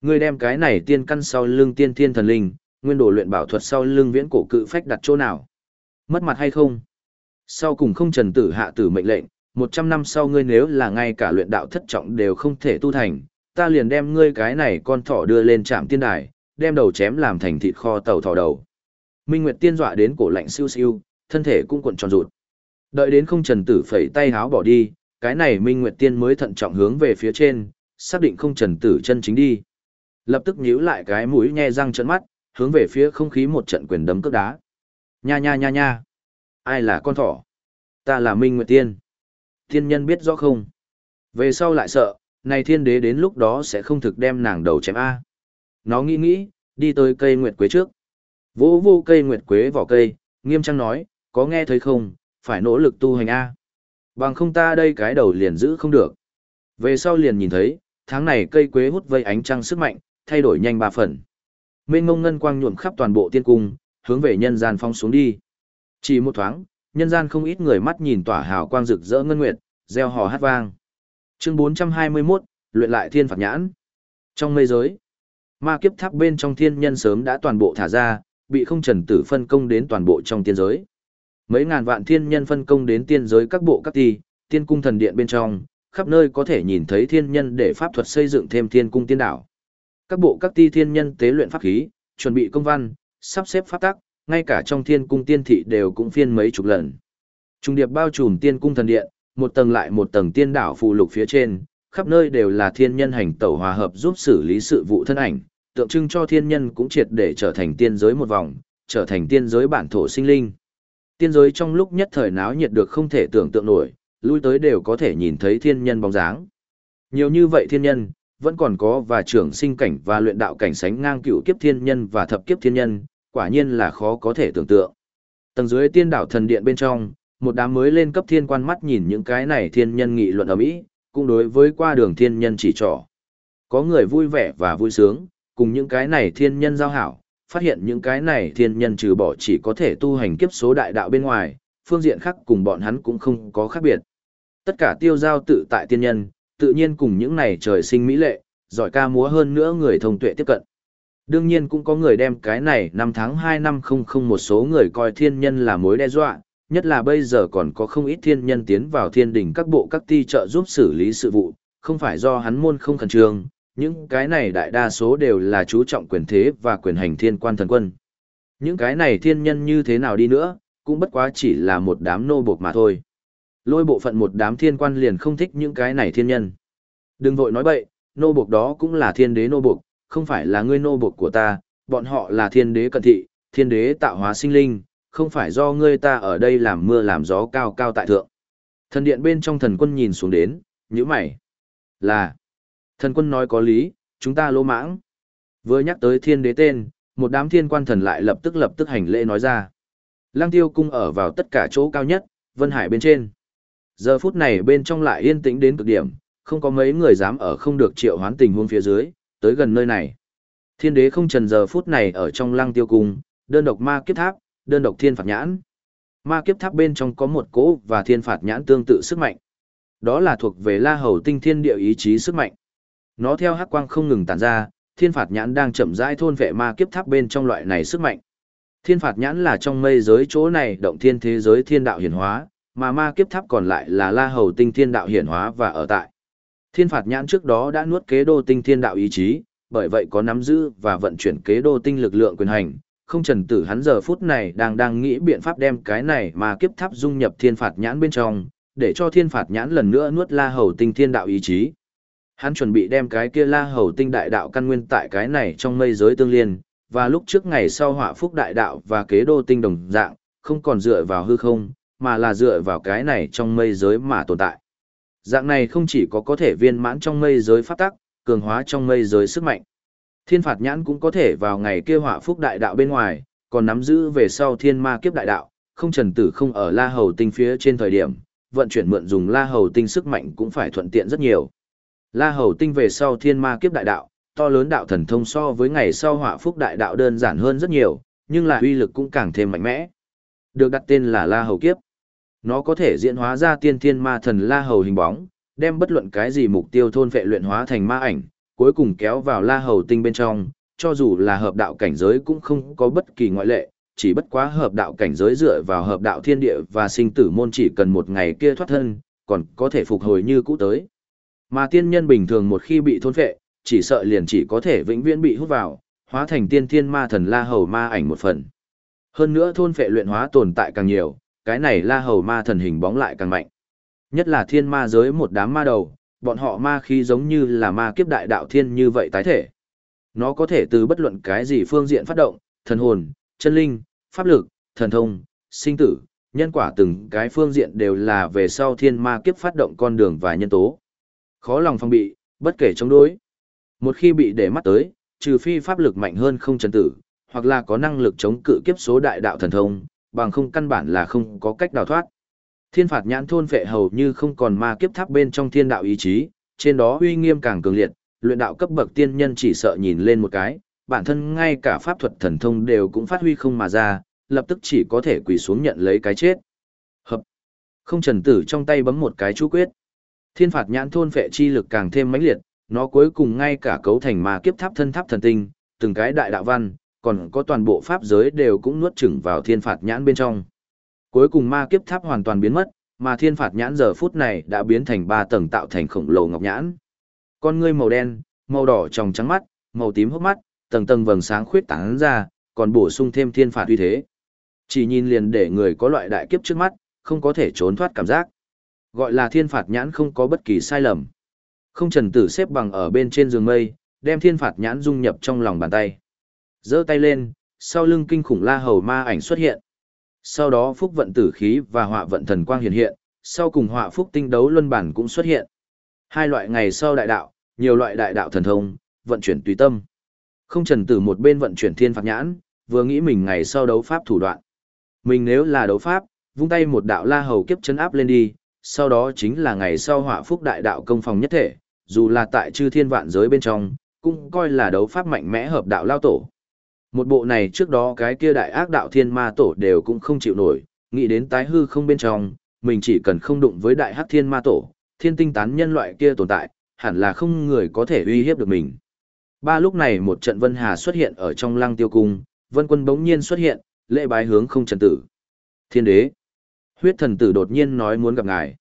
Ngươi đem cái này tiên căn sau lưng tiên thiên thần linh, nguyên đồ luyện bảo thuật sau lưng viễn cổ cự phách đặt chỗ nào? Mất mặt hay không? Sau cùng không trần tử hạ tử mệnh lệnh, một trăm năm sau ngươi nếu là ngay cả luyện đạo thất trọng đều không thể tu thành, ta liền đem ngươi cái này con thỏ đưa lên trạm tiên đài, đem đầu chém làm thành thịt kho tàu thỏ đầu. Minh Nguyệt tiên dọa đến cổ lạnh siêu siêu, thân thể cũng cuộn tròn rụt. Đợi đến không trần tử phẩy tay háo bỏ đi, cái này Minh Nguyệt tiên mới thận trọng hướng về phía trên, xác định không trần tử chân chính đi. Lập tức nhíu lại cái mũi nhe răng trợn mắt, hướng về phía không khí một trận quyền đấm cước đá. Nha nha nha nha. Ai là con thỏ? Ta là Minh Nguyệt tiên. Thiên nhân biết rõ không? Về sau lại sợ, này thiên đế đến lúc đó sẽ không thực đem nàng đầu chém A. Nó nghĩ nghĩ, đi tới cây nguyệt quế trước. Vô vô cây nguyệt quế vỏ cây, nghiêm trang nói, có nghe thấy không, phải nỗ lực tu hành A. Bằng không ta đây cái đầu liền giữ không được. Về sau liền nhìn thấy, tháng này cây quế hút vây ánh trăng sức mạnh, thay đổi nhanh ba phần. Mênh mông ngân quang nhuộm khắp toàn bộ tiên cung, hướng về nhân gian phong xuống đi. Chỉ một thoáng, nhân gian không ít người mắt nhìn tỏa hào quang rực rỡ ngân nguyệt, gieo hò hát vang. Chương 421, luyện lại thiên phạt nhãn. Trong mây giới, ma kiếp tháp bên trong thiên nhân sớm đã toàn bộ thả ra, bị không trần tử phân công đến toàn bộ trong tiên giới. Mấy ngàn vạn thiên nhân phân công đến tiên giới các bộ các ti, tiên cung thần điện bên trong, khắp nơi có thể nhìn thấy thiên nhân để pháp thuật xây dựng thêm thiên cung tiên đảo. Các bộ các ti thiên nhân tế luyện pháp khí, chuẩn bị công văn, sắp xếp pháp tắc, ngay cả trong thiên cung tiên thị đều cũng phiên mấy chục lần. Trung điệp bao trùm tiên cung thần điện, một tầng lại một tầng tiên đảo phù lục phía trên, khắp nơi đều là thiên nhân hành tẩu hòa hợp giúp xử lý sự vụ thân ảnh, tượng trưng cho thiên nhân cũng triệt để trở thành tiên giới một vòng, trở thành tiên giới bản thổ sinh linh. Tiên giới trong lúc nhất thời náo nhiệt được không thể tưởng tượng nổi, lui tới đều có thể nhìn thấy thiên nhân bóng dáng. Nhiều như vậy thiên nhân, vẫn còn có và trưởng sinh cảnh và luyện đạo cảnh sánh ngang cựu kiếp thiên nhân và thập kiếp thiên nhân, quả nhiên là khó có thể tưởng tượng. Tầng dưới tiên đảo thần điện bên trong, một đám mới lên cấp thiên quan mắt nhìn những cái này thiên nhân nghị luận ở mỹ, cũng đối với qua đường thiên nhân chỉ trỏ. Có người vui vẻ và vui sướng, cùng những cái này thiên nhân giao hảo, phát hiện những cái này thiên nhân trừ bỏ chỉ có thể tu hành kiếp số đại đạo bên ngoài, phương diện khác cùng bọn hắn cũng không có khác biệt. Tất cả tiêu giao tự tại tiên nhân, tự nhiên cùng những này trời sinh mỹ lệ, giỏi ca múa hơn nữa người thông tuệ tiếp cận. Đương nhiên cũng có người đem cái này năm tháng 2 năm không không một số người coi thiên nhân là mối đe dọa, nhất là bây giờ còn có không ít thiên nhân tiến vào thiên đình các bộ các ti trợ giúp xử lý sự vụ, không phải do hắn môn không khẩn trương, những cái này đại đa số đều là chú trọng quyền thế và quyền hành thiên quan thần quân. Những cái này thiên nhân như thế nào đi nữa, cũng bất quá chỉ là một đám nô buộc mà thôi. Lôi bộ phận một đám thiên quan liền không thích những cái này thiên nhân. Đừng vội nói bậy, nô buộc đó cũng là thiên đế nô buộc, không phải là ngươi nô buộc của ta, bọn họ là thiên đế cận thị, thiên đế tạo hóa sinh linh, không phải do ngươi ta ở đây làm mưa làm gió cao cao tại thượng. Thần điện bên trong thần quân nhìn xuống đến, như mày. Là, thần quân nói có lý, chúng ta lô mãng. Vừa nhắc tới thiên đế tên, một đám thiên quan thần lại lập tức lập tức hành lễ nói ra. Lăng tiêu cung ở vào tất cả chỗ cao nhất, Vân Hải bên trên. Giờ phút này bên trong lại yên tĩnh đến cực điểm, không có mấy người dám ở không được triệu hoán tình huống phía dưới, tới gần nơi này. Thiên đế không trần giờ phút này ở trong lăng tiêu cung, đơn độc ma kiếp tháp, đơn độc thiên phạt nhãn. Ma kiếp tháp bên trong có một cỗ và thiên phạt nhãn tương tự sức mạnh. Đó là thuộc về la hầu tinh thiên địa ý chí sức mạnh. Nó theo hắc quang không ngừng tản ra, thiên phạt nhãn đang chậm rãi thôn vệ ma kiếp tháp bên trong loại này sức mạnh. Thiên phạt nhãn là trong mây giới chỗ này động thiên thế giới thiên đạo hiển hóa, mà ma kiếp tháp còn lại là la hầu tinh thiên đạo hiển hóa và ở tại. Thiên phạt nhãn trước đó đã nuốt kế đô tinh thiên đạo ý chí, bởi vậy có nắm giữ và vận chuyển kế đô tinh lực lượng quyền hành. Không trần tử hắn giờ phút này đang đang nghĩ biện pháp đem cái này mà kiếp tháp dung nhập thiên phạt nhãn bên trong, để cho thiên phạt nhãn lần nữa nuốt la hầu tinh thiên đạo ý chí. Hắn chuẩn bị đem cái kia la hầu tinh đại đạo căn nguyên tại cái này trong mây giới tương liên, và lúc trước ngày sau họa phúc đại đạo và kế đô tinh đồng dạng, không còn dựa vào hư không, mà là dựa vào cái này trong mây giới mà tồn tại. Dạng này không chỉ có có thể viên mãn trong mây giới pháp tắc, cường hóa trong mây giới sức mạnh. Thiên phạt nhãn cũng có thể vào ngày kia họa phúc đại đạo bên ngoài, còn nắm giữ về sau thiên ma kiếp đại đạo, không trần tử không ở la hầu tinh phía trên thời điểm, vận chuyển mượn dùng la hầu tinh sức mạnh cũng phải thuận tiện rất nhiều. La hầu tinh về sau thiên ma kiếp đại đạo, to lớn đạo thần thông so với ngày sau họa phúc đại đạo đơn giản hơn rất nhiều, nhưng là uy lực cũng càng thêm mạnh mẽ. Được đặt tên là La Hầu Kiếp. Nó có thể diễn hóa ra tiên thiên ma thần La Hầu hình bóng, đem bất luận cái gì mục tiêu thôn vệ luyện hóa thành ma ảnh, cuối cùng kéo vào La Hầu tinh bên trong, cho dù là hợp đạo cảnh giới cũng không có bất kỳ ngoại lệ, chỉ bất quá hợp đạo cảnh giới dựa vào hợp đạo thiên địa và sinh tử môn chỉ cần một ngày kia thoát thân, còn có thể phục hồi như cũ tới. Mà tiên nhân bình thường một khi bị thôn phệ, chỉ sợ liền chỉ có thể vĩnh viễn bị hút vào, hóa thành tiên thiên ma thần La Hầu ma ảnh một phần. Hơn nữa thôn phệ luyện hóa tồn tại càng nhiều, cái này La Hầu ma thần hình bóng lại càng mạnh. Nhất là thiên ma giới một đám ma đầu, bọn họ ma khí giống như là ma kiếp đại đạo thiên như vậy tái thể. Nó có thể từ bất luận cái gì phương diện phát động, thần hồn, chân linh, pháp lực, thần thông, sinh tử, nhân quả từng cái phương diện đều là về sau thiên ma kiếp phát động con đường và nhân tố. Khó lòng phòng bị, bất kể chống đối. Một khi bị để mắt tới, trừ phi pháp lực mạnh hơn không chấn tử, hoặc là có năng lực chống cự kiếp số đại đạo thần thông, bằng không căn bản là không có cách đào thoát. Thiên phạt nhãn thôn phệ hầu như không còn ma kiếp tháp bên trong thiên đạo ý chí, trên đó uy nghiêm càng cường liệt, luyện đạo cấp bậc tiên nhân chỉ sợ nhìn lên một cái, bản thân ngay cả pháp thuật thần thông đều cũng phát huy không mà ra, lập tức chỉ có thể quỳ xuống nhận lấy cái chết. Hợp. Không trần tử trong tay bấm một cái chú quyết. Thiên phạt nhãn thôn phệ chi lực càng thêm mãnh liệt, nó cuối cùng ngay cả cấu thành ma kiếp tháp thân tháp thần tinh, từng cái đại đạo văn, còn có toàn bộ pháp giới đều cũng nuốt chửng vào thiên phạt nhãn bên trong. Cuối cùng ma kiếp tháp hoàn toàn biến mất, mà thiên phạt nhãn giờ phút này đã biến thành ba tầng tạo thành khổng lồ ngọc nhãn. Con ngươi màu đen, màu đỏ tròng trắng mắt, màu tím hốc mắt, tầng tầng vầng sáng khuyết tán ra, còn bổ sung thêm thiên phạt uy thế. Chỉ nhìn liền để người có loại đại kiếp trước mắt, không có thể trốn thoát cảm giác. Gọi là thiên phạt nhãn không có bất kỳ sai lầm. Không trần tử xếp bằng ở bên trên giường mây, đem thiên phạt nhãn dung nhập trong lòng bàn tay. giơ tay lên, sau lưng kinh khủng la hầu ma ảnh xuất hiện. Sau đó phúc vận tử khí và họa vận thần quang hiện hiện, sau cùng họa phúc tinh đấu luân bản cũng xuất hiện. Hai loại ngày sau đại đạo, nhiều loại đại đạo thần thông, vận chuyển tùy tâm. Không trần tử một bên vận chuyển thiên phạt nhãn, vừa nghĩ mình ngày sau đấu pháp thủ đoạn. Mình nếu là đấu pháp, vung tay một đạo la hầu kiếp chấn áp lên đi, sau đó chính là ngày sau họa phúc đại đạo công phòng nhất thể, dù là tại chư thiên vạn giới bên trong, cũng coi là đấu pháp mạnh mẽ hợp đạo lao tổ. Một bộ này trước đó cái kia đại ác đạo thiên ma tổ đều cũng không chịu nổi, nghĩ đến tái hư không bên trong, mình chỉ cần không đụng với đại hắc thiên ma tổ, thiên tinh tán nhân loại kia tồn tại, hẳn là không người có thể uy hiếp được mình. Ba lúc này một trận vân hà xuất hiện ở trong lăng tiêu cung, vân quân bỗng nhiên xuất hiện, lễ bái hướng không trần tử. Thiên đế. Huyết thần tử đột nhiên nói muốn gặp ngài.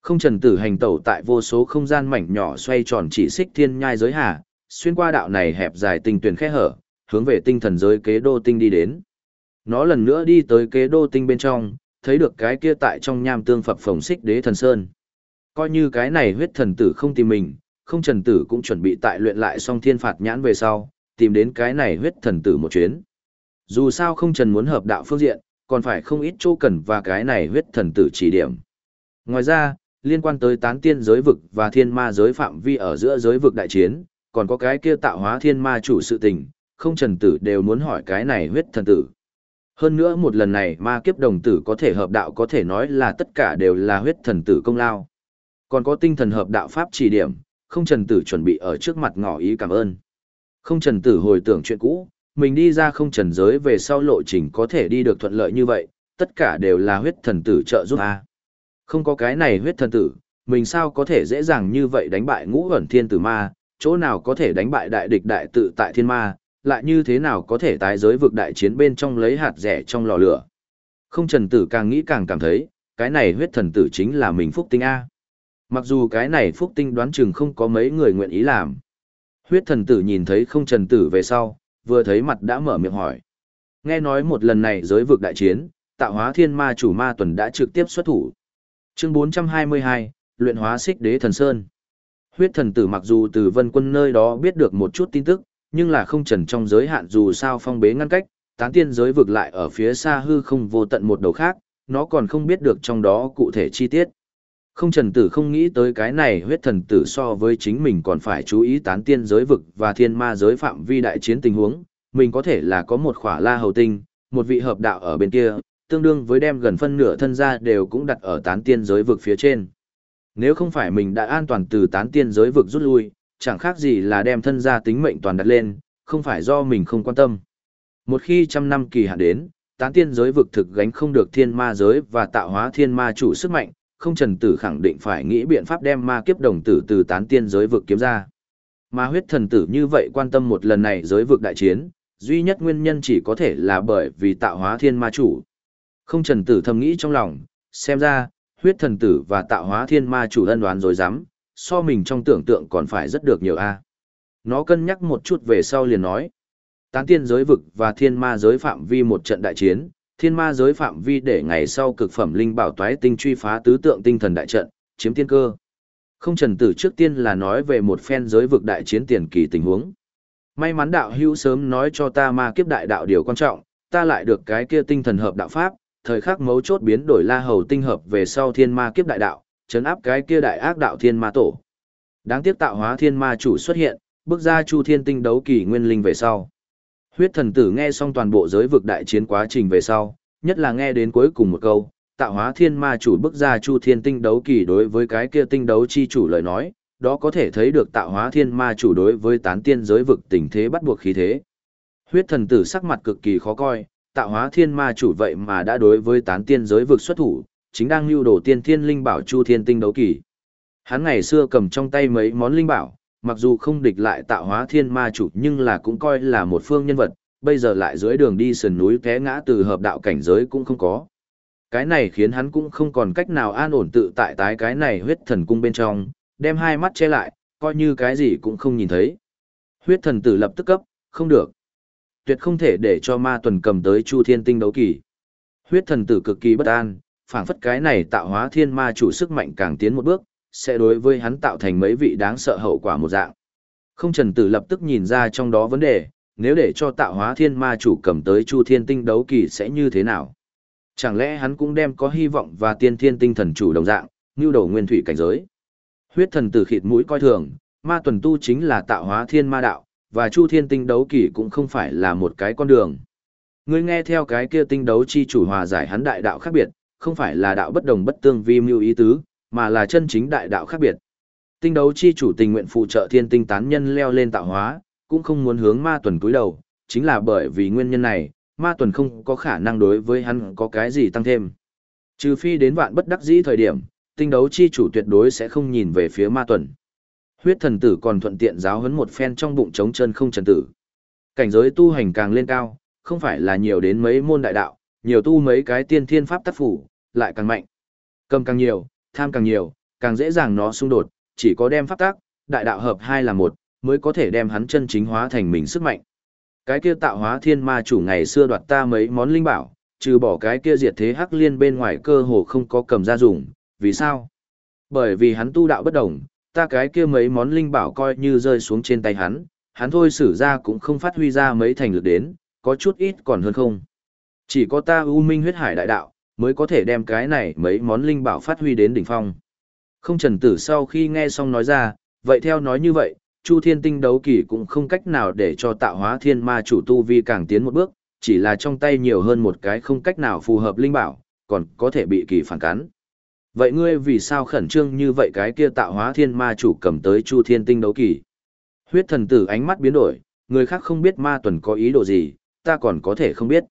Không trần tử hành tẩu tại vô số không gian mảnh nhỏ xoay tròn chỉ xích thiên nhai giới hà, xuyên qua đạo này hẹp dài tinh tuyển khe hở, hướng về tinh thần giới kế đô tinh đi đến. Nó lần nữa đi tới kế đô tinh bên trong, thấy được cái kia tại trong nham tương phập phồng xích đế thần sơn. Coi như cái này huyết thần tử không tìm mình, không trần tử cũng chuẩn bị tại luyện lại song thiên phạt nhãn về sau, tìm đến cái này huyết thần tử một chuyến. Dù sao không trần muốn hợp đạo phương diện, còn phải không ít chỗ cần và cái này huyết thần tử chỉ điểm. Ngoài ra, liên quan tới tán tiên giới vực và thiên ma giới phạm vi ở giữa giới vực đại chiến, còn có cái kia tạo hóa thiên ma chủ sự tình, không trần tử đều muốn hỏi cái này huyết thần tử. Hơn nữa một lần này ma kiếp đồng tử có thể hợp đạo có thể nói là tất cả đều là huyết thần tử công lao. Còn có tinh thần hợp đạo pháp chỉ điểm, không trần tử chuẩn bị ở trước mặt ngỏ ý cảm ơn. Không trần tử hồi tưởng chuyện cũ, mình đi ra không trần giới về sau lộ trình có thể đi được thuận lợi như vậy, tất cả đều là huyết thần tử trợ giúp a. Không có cái này huyết thần tử, mình sao có thể dễ dàng như vậy đánh bại ngũ ẩn thiên tử ma, chỗ nào có thể đánh bại đại địch đại tự tại thiên ma, lại như thế nào có thể tái giới vực đại chiến bên trong lấy hạt rẻ trong lò lửa. Không trần tử càng nghĩ càng cảm thấy, cái này huyết thần tử chính là mình phúc tinh A. Mặc dù cái này phúc tinh đoán chừng không có mấy người nguyện ý làm. Huyết thần tử nhìn thấy không trần tử về sau, vừa thấy mặt đã mở miệng hỏi. Nghe nói một lần này giới vực đại chiến, tạo hóa thiên ma chủ ma tuần đã trực tiếp xuất thủ. Chương 422, luyện hóa xích đế thần sơn. Huyết thần tử mặc dù từ vân quân nơi đó biết được một chút tin tức, nhưng là không trần trong giới hạn dù sao phong bế ngăn cách, tán tiên giới vực lại ở phía xa hư không vô tận một đầu khác, nó còn không biết được trong đó cụ thể chi tiết. Không trần tử không nghĩ tới cái này huyết thần tử so với chính mình còn phải chú ý tán tiên giới vực và thiên ma giới phạm vi đại chiến tình huống, mình có thể là có một khỏa la hầu tinh, một vị hợp đạo ở bên kia, tương đương với đem gần phân nửa thân ra đều cũng đặt ở tán tiên giới vực phía trên. Nếu không phải mình đã an toàn từ tán tiên giới vực rút lui, chẳng khác gì là đem thân gia tính mệnh toàn đặt lên, không phải do mình không quan tâm. Một khi trăm năm kỳ hạn đến, tán tiên giới vực thực gánh không được thiên ma giới và tạo hóa thiên ma chủ sức mạnh, không trần tử khẳng định phải nghĩ biện pháp đem ma kiếp đồng tử từ tán tiên giới vực kiếm ra. Ma huyết thần tử như vậy quan tâm một lần này giới vực đại chiến, duy nhất nguyên nhân chỉ có thể là bởi vì tạo hóa thiên ma chủ. Không trần tử thầm nghĩ trong lòng, xem ra, huyết thần tử và tạo hóa thiên ma chủ ân đoán rồi dám, so mình trong tưởng tượng còn phải rất được nhiều a. Nó cân nhắc một chút về sau liền nói. Tán tiên giới vực và thiên ma giới phạm vi một trận đại chiến, thiên ma giới phạm vi để ngày sau cực phẩm linh bảo toái tinh truy phá tứ tượng tinh thần đại trận, chiếm tiên cơ. Không trần tử trước tiên là nói về một phen giới vực đại chiến tiền kỳ tình huống. May mắn đạo hữu sớm nói cho ta ma kiếp đại đạo điều quan trọng, ta lại được cái kia tinh thần hợp đạo pháp, thời khắc mấu chốt biến đổi la hầu tinh hợp về sau thiên ma kiếp đại đạo, chấn áp cái kia đại ác đạo thiên ma tổ. Đáng tiếc tạo hóa thiên ma chủ xuất hiện, bước ra chu thiên tinh đấu kỳ nguyên linh về sau. Huyết thần tử nghe xong toàn bộ giới vực đại chiến quá trình về sau, nhất là nghe đến cuối cùng một câu, tạo hóa thiên ma chủ bước ra chu thiên tinh đấu kỳ đối với cái kia tinh đấu chi chủ lời nói, đó có thể thấy được tạo hóa thiên ma chủ đối với tán tiên giới vực tình thế bắt buộc khí thế. Huyết thần tử sắc mặt cực kỳ khó coi, tạo hóa thiên ma chủ vậy mà đã đối với tán tiên giới vực xuất thủ, chính đang lưu đồ tiên thiên linh bảo chu thiên tinh đấu kỳ. Hắn ngày xưa cầm trong tay mấy món linh bảo, mặc dù không địch lại tạo hóa thiên ma chủ nhưng là cũng coi là một phương nhân vật, bây giờ lại dưới đường đi sườn núi té ngã từ hợp đạo cảnh giới cũng không có. Cái này khiến hắn cũng không còn cách nào an ổn tự tại tái cái này huyết thần cung bên trong, đem hai mắt che lại, coi như cái gì cũng không nhìn thấy. Huyết thần tử lập tức cấp, không được. Tuyệt không thể để cho ma tuần cầm tới chu thiên tinh đấu kỳ. Huyết thần tử cực kỳ bất an, phảng phất cái này tạo hóa thiên ma chủ sức mạnh càng tiến một bước, sẽ đối với hắn tạo thành mấy vị đáng sợ hậu quả một dạng. Không trần tử lập tức nhìn ra trong đó vấn đề, nếu để cho tạo hóa thiên ma chủ cầm tới chu thiên tinh đấu kỳ sẽ như thế nào? Chẳng lẽ hắn cũng đem có hy vọng và tiên thiên tinh thần chủ đồng dạng, như đầu nguyên thủy cảnh giới? Huyết thần tử khịt mũi coi thường, ma tuần tu chính là tạo hóa thiên ma đạo, và chu thiên tinh đấu kỳ cũng không phải là một cái con đường. Ngươi nghe theo cái kia tinh đấu chi chủ hòa giải hắn đại đạo khác biệt, không phải là đạo bất đồng bất tương vi mưu ý tứ, mà là chân chính đại đạo khác biệt. Tinh đấu chi chủ tình nguyện phụ trợ thiên tinh tán nhân leo lên tạo hóa, cũng không muốn hướng ma tuần cúi đầu, chính là bởi vì nguyên nhân này, ma tuần không có khả năng đối với hắn có cái gì tăng thêm. Trừ phi đến vạn bất đắc dĩ thời điểm, tinh đấu chi chủ tuyệt đối sẽ không nhìn về phía ma tuần. Huyết thần tử còn thuận tiện giáo huấn một phen trong bụng trống chân không trần tử. Cảnh giới tu hành càng lên cao, không phải là nhiều đến mấy môn đại đạo, nhiều tu mấy cái tiên thiên pháp tác phủ, lại càng mạnh. Cầm càng nhiều, tham càng nhiều, càng dễ dàng nó xung đột, chỉ có đem pháp tác, đại đạo hợp hai là một, mới có thể đem hắn chân chính hóa thành mình sức mạnh. Cái kia tạo hóa thiên ma chủ ngày xưa đoạt ta mấy món linh bảo, trừ bỏ cái kia diệt thế hắc liên bên ngoài cơ hồ không có cầm ra dùng, vì sao? Bởi vì hắn tu đạo bất đồng, ta cái kia mấy món linh bảo coi như rơi xuống trên tay hắn, hắn thôi xử ra cũng không phát huy ra mấy thành lực đến, có chút ít còn hơn không. Chỉ có ta U Minh huyết hải đại đạo, mới có thể đem cái này mấy món linh bảo phát huy đến đỉnh phong. Không trần tử sau khi nghe xong nói ra, vậy theo nói như vậy, Chu Thiên Tinh đấu kỳ cũng không cách nào để cho tạo hóa thiên ma chủ tu vi càng tiến một bước, chỉ là trong tay nhiều hơn một cái không cách nào phù hợp linh bảo, còn có thể bị kỳ phản cắn. Vậy ngươi vì sao khẩn trương như vậy cái kia tạo hóa thiên ma chủ cầm tới Chu Thiên Tinh đấu kỳ? Huyết thần tử ánh mắt biến đổi, người khác không biết ma tuần có ý đồ gì, ta còn có thể không biết.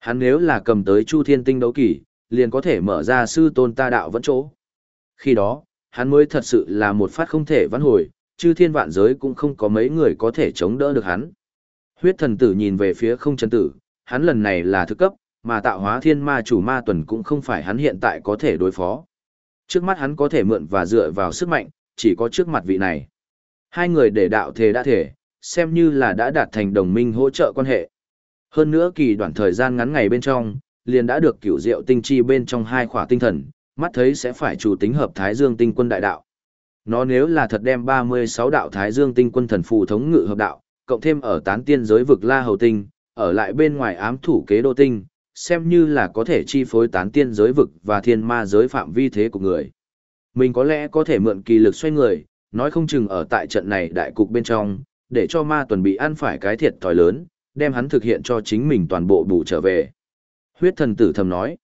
Hắn nếu là cầm tới Chu Thiên Tinh đấu kỳ, liền có thể mở ra sư tôn ta đạo vẫn chỗ. Khi đó, hắn mới thật sự là một phát không thể vãn hồi, chư thiên vạn giới cũng không có mấy người có thể chống đỡ được hắn. Huyết thần tử nhìn về phía không chân tử, hắn lần này là thứ cấp, mà tạo hóa thiên ma chủ ma tuần cũng không phải hắn hiện tại có thể đối phó. Trước mắt hắn có thể mượn và dựa vào sức mạnh, chỉ có trước mặt vị này. Hai người để đạo thể đã thể, xem như là đã đạt thành đồng minh hỗ trợ quan hệ. Hơn nữa kỳ đoạn thời gian ngắn ngày bên trong, liền đã được cửu diệu tinh chi bên trong hai khỏa tinh thần, mắt thấy sẽ phải chủ tính hợp Thái Dương tinh quân đại đạo. Nó nếu là thật đem 36 đạo Thái Dương tinh quân thần phù thống ngự hợp đạo, cộng thêm ở tán tiên giới vực La Hầu tinh, ở lại bên ngoài ám thủ kế đô tinh, xem như là có thể chi phối tán tiên giới vực và thiên ma giới phạm vi thế của người. Mình có lẽ có thể mượn kỳ lực xoay người, nói không chừng ở tại trận này đại cục bên trong, để cho ma tuần bị ăn phải cái thiệt thòi lớn, đem hắn thực hiện cho chính mình toàn bộ bù trở về. Huyết thần tử thầm nói.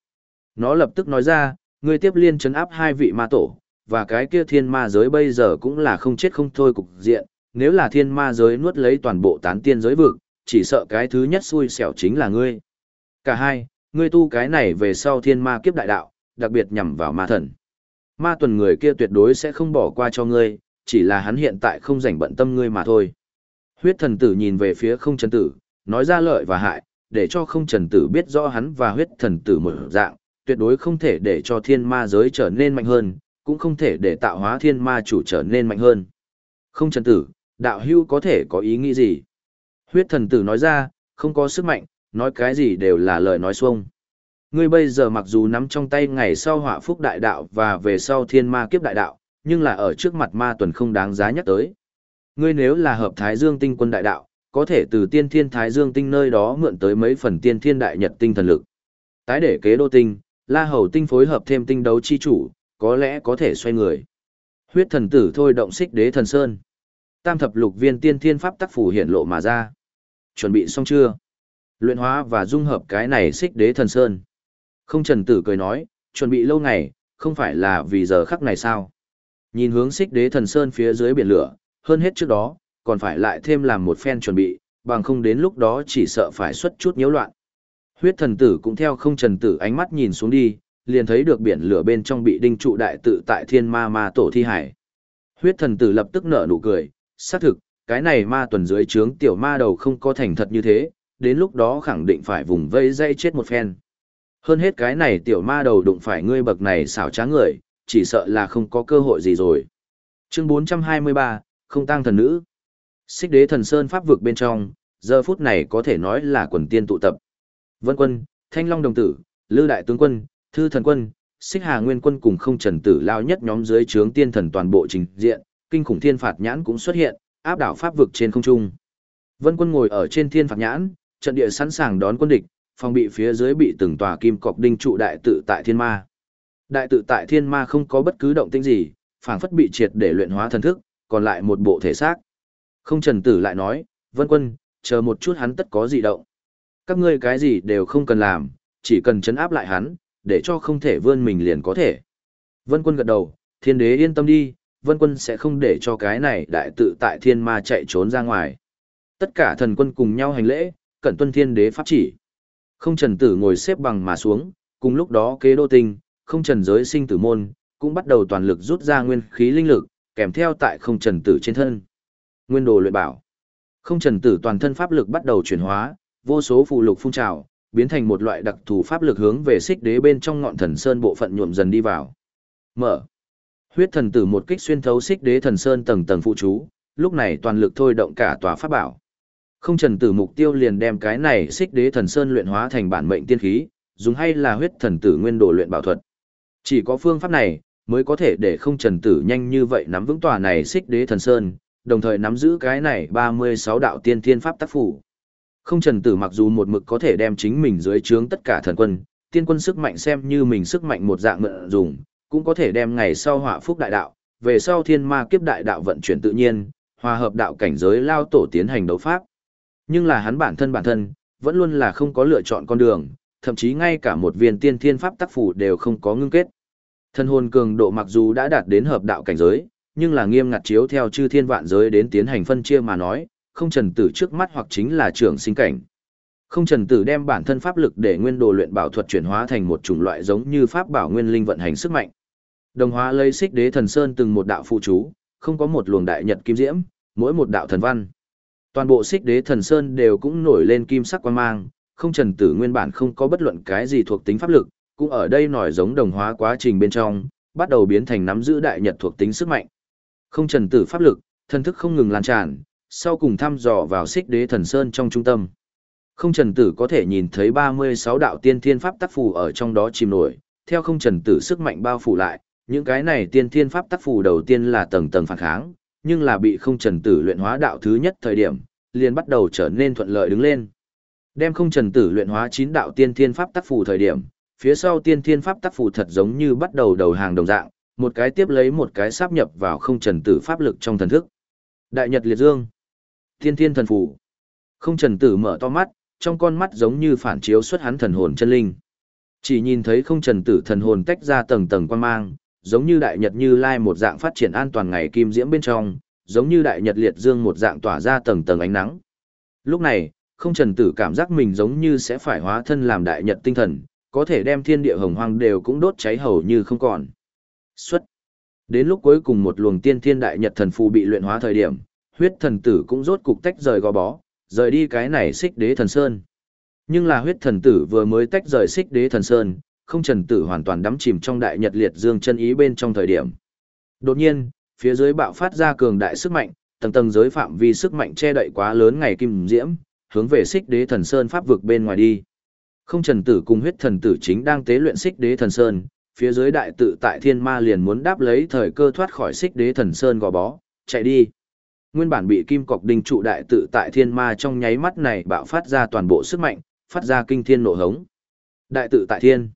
Nó lập tức nói ra, ngươi tiếp liên chấn áp hai vị ma tổ, và cái kia thiên ma giới bây giờ cũng là không chết không thôi cục diện, nếu là thiên ma giới nuốt lấy toàn bộ tán tiên giới vực, chỉ sợ cái thứ nhất xui xẻo chính là ngươi. Cả hai, ngươi tu cái này về sau thiên ma kiếp đại đạo, đặc biệt nhằm vào ma thần. Ma tuần người kia tuyệt đối sẽ không bỏ qua cho ngươi, chỉ là hắn hiện tại không rảnh bận tâm ngươi mà thôi. Huyết thần tử nhìn về phía không trần tử, nói ra lợi và hại, để cho không trần tử biết rõ hắn và huyết thần tử một dạng, tuyệt đối không thể để cho thiên ma giới trở nên mạnh hơn, cũng không thể để tạo hóa thiên ma chủ trở nên mạnh hơn. Không trần tử, đạo hưu có thể có ý nghĩ gì? Huyết thần tử nói ra, không có sức mạnh, nói cái gì đều là lời nói xuông. Ngươi bây giờ mặc dù nắm trong tay ngày sau họa phúc đại đạo và về sau thiên ma kiếp đại đạo, nhưng là ở trước mặt ma tuần không đáng giá nhắc tới. Ngươi nếu là hợp thái dương tinh quân đại đạo, có thể từ tiên thiên thái dương tinh nơi đó mượn tới mấy phần tiên thiên đại nhật tinh thần lực. Tái để kế đô tinh, la hầu tinh phối hợp thêm tinh đấu chi chủ, có lẽ có thể xoay người. Huyết thần tử thôi động xích đế thần sơn. Tam thập lục viên tiên thiên pháp tắc phủ hiện lộ mà ra. Chuẩn bị xong chưa? Luyện hóa và dung hợp cái này xích đế thần sơn. Không trần tử cười nói, chuẩn bị lâu ngày, không phải là vì giờ khắc này sao? Nhìn hướng xích đế thần sơn phía dưới biển lửa, hơn hết trước đó, còn phải lại thêm làm một phen chuẩn bị, bằng không đến lúc đó chỉ sợ phải xuất chút nhiễu loạn. Huyết thần tử cũng theo không trần tử ánh mắt nhìn xuống đi, liền thấy được biển lửa bên trong bị đinh trụ đại tự tại thiên ma ma tổ thi hải. Huyết thần tử lập tức nở nụ cười, xác thực, cái này ma tuần dưới trướng tiểu ma đầu không có thành thật như thế, đến lúc đó khẳng định phải vùng vây dây chết một phen. Hơn hết cái này tiểu ma đầu đụng phải ngươi bậc này xảo trá người, chỉ sợ là không có cơ hội gì rồi. Chương 423, không tăng thần nữ. Xích đế thần sơn pháp vực bên trong, giờ phút này có thể nói là quần tiên tụ tập. Vân quân, Thanh Long đồng tử, Lư đại tướng quân, Thư thần quân, Xích Hà Nguyên quân cùng không trần tử lao nhất nhóm dưới trướng tiên thần toàn bộ trình diện, kinh khủng thiên phạt nhãn cũng xuất hiện, áp đảo pháp vực trên không trung. Vân quân ngồi ở trên thiên phạt nhãn, trận địa sẵn sàng đón quân địch, phòng bị phía dưới bị từng tòa kim cọc đinh trụ đại tự tại thiên ma. Đại tự tại thiên ma không có bất cứ động tĩnh gì, phảng phất bị triệt để luyện hóa thần thức, còn lại một bộ thể xác. Không trần tử lại nói, vân quân, chờ một chút hắn tất có gì động. Các ngươi cái gì đều không cần làm, chỉ cần chấn áp lại hắn, để cho không thể vươn mình liền có thể. Vân quân gật đầu, thiên đế yên tâm đi, vân quân sẽ không để cho cái này đại tự tại thiên ma chạy trốn ra ngoài. Tất cả thần quân cùng nhau hành lễ, cẩn tuân thiên đế pháp chỉ. Không trần tử ngồi xếp bằng mà xuống, cùng lúc đó kế đô tinh, không trần giới sinh tử môn, cũng bắt đầu toàn lực rút ra nguyên khí linh lực, kèm theo tại không trần tử trên thân. Nguyên đồ luyện bảo. Không trần tử toàn thân pháp lực bắt đầu chuyển hóa, vô số phụ lục phun trào, biến thành một loại đặc thù pháp lực hướng về xích đế bên trong ngọn thần sơn bộ phận nhuộm dần đi vào. Mở. Huyết thần tử một kích xuyên thấu xích đế thần sơn tầng tầng phụ chú, lúc này toàn lực thôi động cả tòa pháp bảo. Không trần tử mục tiêu liền đem cái này xích đế thần sơn luyện hóa thành bản mệnh tiên khí, dùng hay là huyết thần tử nguyên đồ luyện bảo thuật. Chỉ có phương pháp này mới có thể để không trần tử nhanh như vậy nắm vững tòa này xích đế thần sơn, đồng thời nắm giữ cái này 36 đạo tiên thiên pháp tác phủ. Không trần tử mặc dù một mực có thể đem chính mình dưới trướng tất cả thần quân, tiên quân sức mạnh xem như mình sức mạnh một dạng mượn dùng, cũng có thể đem ngày sau họa phúc đại đạo, về sau thiên ma kiếp đại đạo vận chuyển tự nhiên, hòa hợp đạo cảnh giới lao tổ tiến hành đấu pháp. Nhưng là hắn bản thân bản thân, vẫn luôn là không có lựa chọn con đường, thậm chí ngay cả một viên tiên thiên pháp tác phủ đều không có ngưng kết. Thân hồn cường độ mặc dù đã đạt đến hợp đạo cảnh giới, nhưng là nghiêm ngặt chiếu theo chư thiên vạn giới đến tiến hành phân chia mà nói, không trần tử trước mắt hoặc chính là trưởng sinh cảnh. Không trần tử đem bản thân pháp lực để nguyên đồ luyện bảo thuật chuyển hóa thành một chủng loại giống như pháp bảo nguyên linh vận hành sức mạnh. Đồng hóa lấy xích đế thần sơn từng một đạo phụ chú, không có một luồng đại nhật kim diễm, mỗi một đạo thần văn. Toàn bộ xích đế thần sơn đều cũng nổi lên kim sắc quang mang, không trần tử nguyên bản không có bất luận cái gì thuộc tính pháp lực, cũng ở đây nổi giống đồng hóa quá trình bên trong, bắt đầu biến thành nắm giữ đại nhật thuộc tính sức mạnh. Không trần tử pháp lực, thần thức không ngừng lan tràn, sau cùng thăm dò vào xích đế thần sơn trong trung tâm. Không trần tử có thể nhìn thấy 36 đạo tiên thiên pháp tác phù ở trong đó chìm nổi, theo không trần tử sức mạnh bao phủ lại, những cái này tiên thiên pháp tác phù đầu tiên là tầng tầng phản kháng, nhưng là bị không trần tử luyện hóa đạo thứ nhất thời điểm, liền bắt đầu trở nên thuận lợi đứng lên. Đem không trần tử luyện hóa chín đạo tiên thiên pháp tác phù thời điểm, phía sau tiên thiên pháp tác phù thật giống như bắt đầu đầu hàng đồng dạng, một cái tiếp lấy một cái sáp nhập vào không trần tử pháp lực trong thần thức. Đại Nhật Liệt Dương, Thiên Thiên Thần Phù. Không trần tử mở to mắt, trong con mắt giống như phản chiếu xuất hắn thần hồn chân linh. Chỉ nhìn thấy không trần tử thần hồn tách ra tầng tầng quan mang, giống như đại nhật như lai một dạng phát triển an toàn ngày kim diễm bên trong, giống như đại nhật liệt dương một dạng tỏa ra tầng tầng ánh nắng. Lúc này, không trần tử cảm giác mình giống như sẽ phải hóa thân làm đại nhật tinh thần, có thể đem thiên địa hồng hoang đều cũng đốt cháy hầu như không còn. Xuất. Đến lúc cuối cùng một luồng tiên thiên đại nhật thần phù bị luyện hóa thời điểm, huyết thần tử cũng rốt cục tách rời gò bó, rời đi cái này xích đế thần sơn. Nhưng là huyết thần tử vừa mới tách rời xích đế thần sơn, không trần tử hoàn toàn đắm chìm trong đại nhật liệt dương chân ý bên trong thời điểm. Đột nhiên, phía dưới bạo phát ra cường đại sức mạnh, tầng tầng giới phạm vi sức mạnh che đậy quá lớn ngày kim diễm, hướng về xích đế thần sơn pháp vực bên ngoài đi. Không trần tử cùng huyết thần tử chính đang tế luyện xích đế thần sơn, phía dưới đại tự tại thiên ma liền muốn đáp lấy thời cơ thoát khỏi xích đế thần sơn gò bó, chạy đi. Nguyên bản bị kim cọc đinh trụ đại tự tại thiên ma trong nháy mắt này bạo phát ra toàn bộ sức mạnh, phát ra kinh thiên nổ hống. Đại tự tại thiên.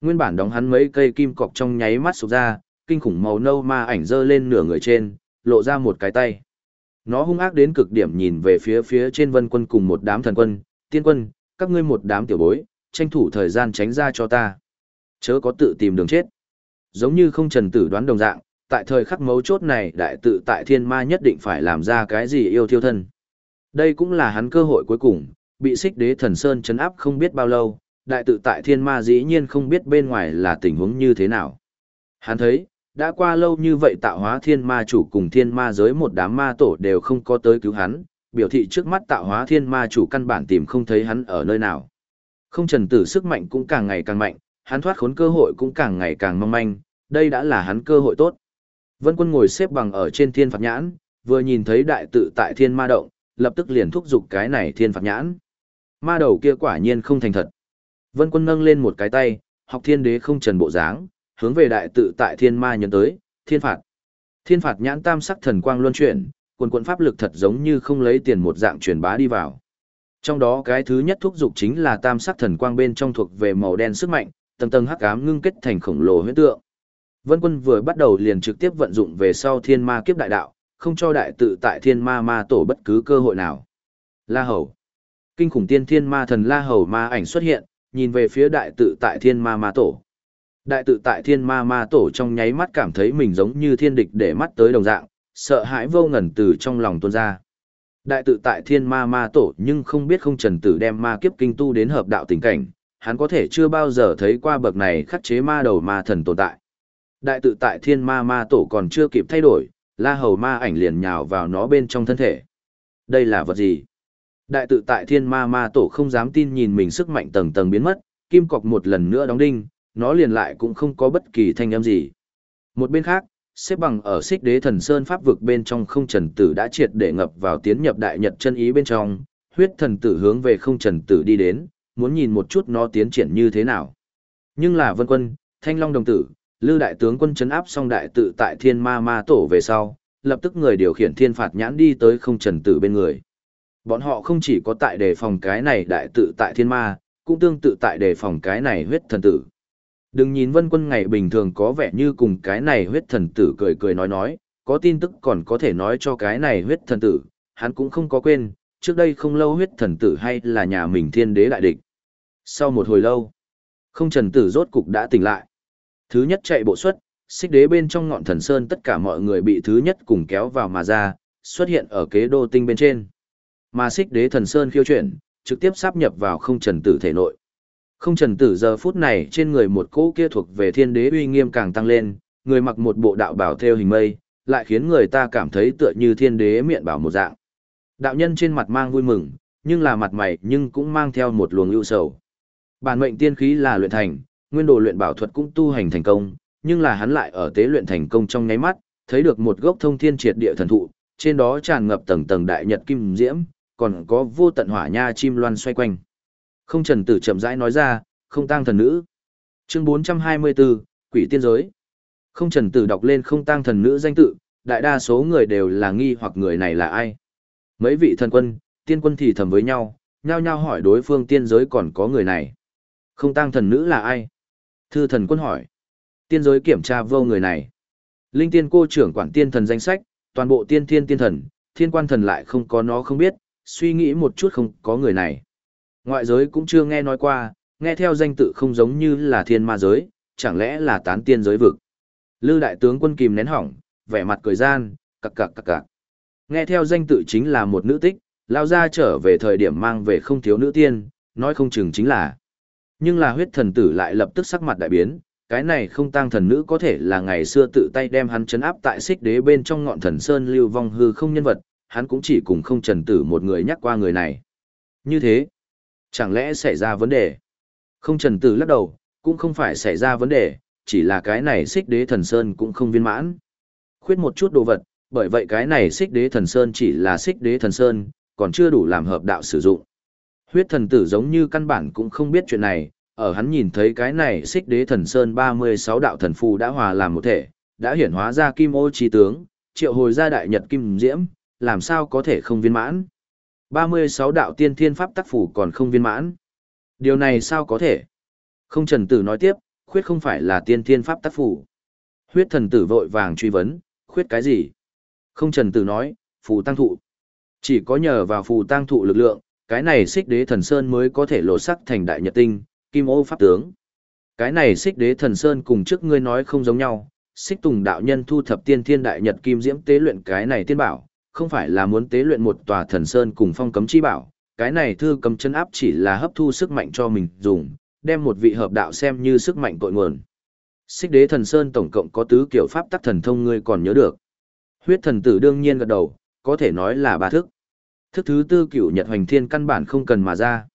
Nguyên bản đóng hắn mấy cây kim cọc trong nháy mắt sụp ra, kinh khủng màu nâu ma ảnh dơ lên nửa người trên, lộ ra một cái tay. Nó hung ác đến cực điểm nhìn về phía phía trên vân quân cùng một đám thần quân, tiên quân, các ngươi một đám tiểu bối, tranh thủ thời gian tránh ra cho ta. Chớ có tự tìm đường chết. Giống như không trần tử đoán đồng dạng, tại thời khắc mấu chốt này đại tự tại thiên ma nhất định phải làm ra cái gì yêu thiêu thân. Đây cũng là hắn cơ hội cuối cùng, bị xích đế thần sơn chấn áp không biết bao lâu, đại tự tại thiên ma dĩ nhiên không biết bên ngoài là tình huống như thế nào. Hắn thấy, đã qua lâu như vậy tạo hóa thiên ma chủ cùng thiên ma giới một đám ma tổ đều không có tới cứu hắn, biểu thị trước mắt tạo hóa thiên ma chủ căn bản tìm không thấy hắn ở nơi nào. Không trần tử sức mạnh cũng càng ngày càng mạnh, hắn thoát khốn cơ hội cũng càng ngày càng mong manh, đây đã là hắn cơ hội tốt. Vân quân ngồi xếp bằng ở trên thiên phạt nhãn, vừa nhìn thấy đại tự tại thiên ma động, lập tức liền thúc giục cái này thiên phạt nhãn. Ma đầu kia quả nhiên không thành thật. Vân quân nâng lên một cái tay, học thiên đế không trần bộ dáng, hướng về đại tự tại thiên ma nhấn tới, thiên phạt. Thiên phạt nhãn tam sắc thần quang luân chuyển, quần quần pháp lực thật giống như không lấy tiền một dạng truyền bá đi vào. Trong đó cái thứ nhất thúc dục chính là tam sắc thần quang bên trong thuộc về màu đen sức mạnh, tầng tầng hắc ám ngưng kết thành khổng lồ huyễn tượng. Vân Quân vừa bắt đầu liền trực tiếp vận dụng về sau Thiên Ma kiếp đại đạo, không cho đại tự tại Thiên Ma Ma tổ bất cứ cơ hội nào. La Hầu. Kinh khủng tiên Thiên Ma thần La Hầu ma ảnh xuất hiện, nhìn về phía đại tự tại Thiên Ma Ma tổ. Đại tự tại Thiên Ma Ma tổ trong nháy mắt cảm thấy mình giống như thiên địch để mắt tới đồng dạng, sợ hãi vô ngần từ trong lòng tuôn ra. Đại tự tại thiên ma ma tổ nhưng không biết không trần tử đem ma kiếp kinh tu đến hợp đạo tình cảnh, hắn có thể chưa bao giờ thấy qua bậc này khắc chế ma đầu ma thần tồn tại. Đại tự tại thiên ma ma tổ còn chưa kịp thay đổi, la hầu ma ảnh liền nhào vào nó bên trong thân thể. Đây là vật gì? Đại tự tại thiên ma ma tổ không dám tin nhìn mình sức mạnh tầng tầng biến mất, kim cọc một lần nữa đóng đinh, nó liền lại cũng không có bất kỳ thanh âm gì. Một bên khác, xếp bằng ở xích đế thần sơn pháp vực bên trong không trần tử đã triệt để ngập vào tiến nhập đại nhật chân ý bên trong, huyết thần tử hướng về không trần tử đi đến, muốn nhìn một chút nó tiến triển như thế nào. Nhưng là vân quân, thanh long đồng tử, Lư đại tướng quân chấn áp xong đại tự tại thiên ma ma tổ về sau, lập tức người điều khiển thiên phạt nhãn đi tới không trần tử bên người. Bọn họ không chỉ có tại đề phòng cái này đại tự tại thiên ma, cũng tương tự tại đề phòng cái này huyết thần tử. Đừng nhìn vân quân ngày bình thường có vẻ như cùng cái này huyết thần tử cười cười nói nói, có tin tức còn có thể nói cho cái này huyết thần tử, hắn cũng không có quên, trước đây không lâu huyết thần tử hay là nhà mình thiên đế đại địch. Sau một hồi lâu, không trần tử rốt cục đã tỉnh lại. Thứ nhất chạy bộ xuất, xích đế bên trong ngọn thần sơn tất cả mọi người bị thứ nhất cùng kéo vào mà ra, xuất hiện ở kế đô tinh bên trên. Mà xích đế thần sơn khiêu chuyển, trực tiếp sáp nhập vào không trần tử thể nội. Không trần tử giờ phút này trên người một cỗ kia thuộc về thiên đế uy nghiêm càng tăng lên, người mặc một bộ đạo bảo theo hình mây, lại khiến người ta cảm thấy tựa như thiên đế miệng bảo một dạng. Đạo nhân trên mặt mang vui mừng, nhưng là mặt mày nhưng cũng mang theo một luồng ưu sầu. Bản mệnh tiên khí là luyện thành, nguyên đồ luyện bảo thuật cũng tu hành thành công, nhưng là hắn lại ở tế luyện thành công trong nháy mắt, thấy được một gốc thông thiên triệt địa thần thụ, trên đó tràn ngập tầng tầng đại nhật kim diễm, còn có vô tận hỏa nha chim loan xoay quanh. Không trần tử chậm rãi nói ra, không tang thần nữ. Chương 424, Quỷ tiên giới. Không trần tử đọc lên không tang thần nữ danh tự, đại đa số người đều là nghi hoặc người này là ai. Mấy vị thần quân, tiên quân thì thầm với nhau, nhao nhao hỏi đối phương tiên giới còn có người này. Không tang thần nữ là ai? Thư thần quân hỏi. Tiên giới kiểm tra vô người này. Linh tiên cô trưởng quản tiên thần danh sách, toàn bộ tiên thiên tiên thần, thiên quan thần lại không có nó không biết, suy nghĩ một chút không có người này. Ngoại giới cũng chưa nghe nói qua, nghe theo danh tự không giống như là thiên ma giới, chẳng lẽ là tán tiên giới vực. Lư đại tướng quân kìm nén hỏng, vẻ mặt cười gian, cặc cặc cặc cặc. Nghe theo danh tự chính là một nữ tích, lao ra trở về thời điểm mang về không thiếu nữ tiên, nói không chừng chính là. Nhưng là huyết thần tử lại lập tức sắc mặt đại biến, cái này không tăng thần nữ có thể là ngày xưa tự tay đem hắn chấn áp tại xích đế bên trong ngọn thần sơn lưu vong hư không nhân vật, hắn cũng chỉ cùng không trần tử một người nhắc qua người này. Như thế, chẳng lẽ xảy ra vấn đề? Không trần tử lắc đầu, cũng không phải xảy ra vấn đề, chỉ là cái này xích đế thần sơn cũng không viên mãn. Khuyết một chút đồ vật, bởi vậy cái này xích đế thần sơn chỉ là xích đế thần sơn, còn chưa đủ làm hợp đạo sử dụng. Huyết thần tử giống như căn bản cũng không biết chuyện này, ở hắn nhìn thấy cái này xích đế thần sơn 36 đạo thần phù đã hòa làm một thể, đã hiển hóa ra kim ô trí tướng, triệu hồi ra đại nhật kim diễm, làm sao có thể không viên mãn. 36 đạo tiên thiên pháp tác phù còn không viên mãn. Điều này sao có thể? Không trần tử nói tiếp, khuyết không phải là tiên thiên pháp tác phù. Huyết thần tử vội vàng truy vấn, khuyết cái gì? Không trần tử nói, phù tăng thụ. Chỉ có nhờ vào phù tăng thụ lực lượng, cái này xích đế thần sơn mới có thể lột sắc thành đại nhật tinh, kim ô pháp tướng. Cái này xích đế thần sơn cùng trước ngươi nói không giống nhau, xích tùng đạo nhân thu thập tiên thiên đại nhật kim diễm tế luyện cái này tiên bảo, không phải là muốn tế luyện một tòa thần sơn cùng phong cấm chi bảo, cái này thư cầm chân áp chỉ là hấp thu sức mạnh cho mình dùng, đem một vị hợp đạo xem như sức mạnh cội nguồn. Xích đế thần sơn tổng cộng có tứ kiểu pháp tắc thần thông ngươi còn nhớ được. Huyết thần tử đương nhiên gật đầu, có thể nói là ba thức. Thức thứ tư cửu nhật hoành thiên căn bản không cần mà ra.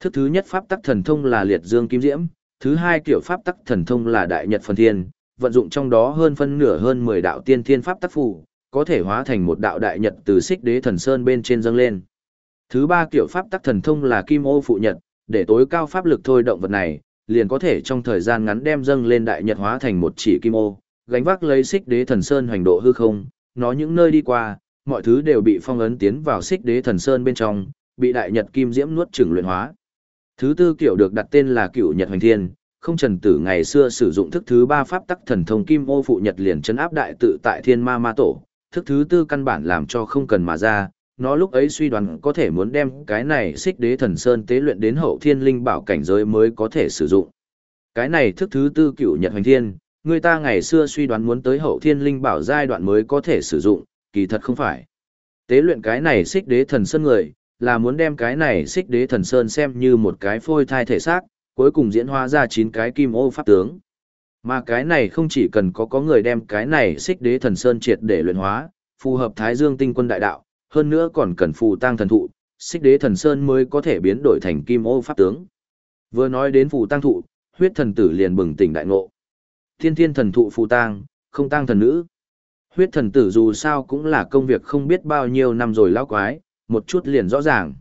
Thức thứ nhất pháp tắc thần thông là liệt dương kim diễm, thứ hai kiểu pháp tắc thần thông là đại nhật phần thiên, vận dụng trong đó hơn phân nửa hơn 10 đạo tiên thiên pháp tắc phù, có thể hóa thành một đạo đại nhật từ xích đế thần sơn bên trên dâng lên. Thứ ba kiểu pháp tắc thần thông là kim ô phụ nhật, để tối cao pháp lực thôi động vật này, liền có thể trong thời gian ngắn đem dâng lên đại nhật hóa thành một chỉ kim ô, gánh vác lấy xích đế thần sơn hoành độ hư không, nó những nơi đi qua, mọi thứ đều bị phong ấn tiến vào xích đế thần sơn bên trong, bị đại nhật kim diễm nuốt chửng luyện hóa. Thứ tư kiểu được đặt tên là cựu nhật hoành thiên, không trần tử ngày xưa sử dụng thức thứ ba pháp tắc thần thông kim ô phụ nhật liền chấn áp đại tự tại thiên ma ma tổ, thức thứ tư căn bản làm cho không cần mà ra, nó lúc ấy suy đoán có thể muốn đem cái này xích đế thần sơn tế luyện đến hậu thiên linh bảo cảnh giới mới có thể sử dụng. Cái này thức thứ tư cựu nhật hoành thiên, người ta ngày xưa suy đoán muốn tới hậu thiên linh bảo giai đoạn mới có thể sử dụng, kỳ thật không phải. Tế luyện cái này xích đế thần sơn người, là muốn đem cái này xích đế thần sơn xem như một cái phôi thai thể xác, cuối cùng diễn hóa ra chín cái kim ô pháp tướng. Mà cái này không chỉ cần có có người đem cái này xích đế thần sơn triệt để luyện hóa, phù hợp thái dương tinh quân đại đạo, hơn nữa còn cần phù tăng thần thụ, xích đế thần sơn mới có thể biến đổi thành kim ô pháp tướng. Vừa nói đến phù tăng thụ, huyết thần tử liền bừng tỉnh đại ngộ. Thiên thiên thần thụ phù tang, không tang thần nữ. Huyết thần tử dù sao cũng là công việc không biết bao nhiêu năm rồi lão quái, một chút liền rõ ràng.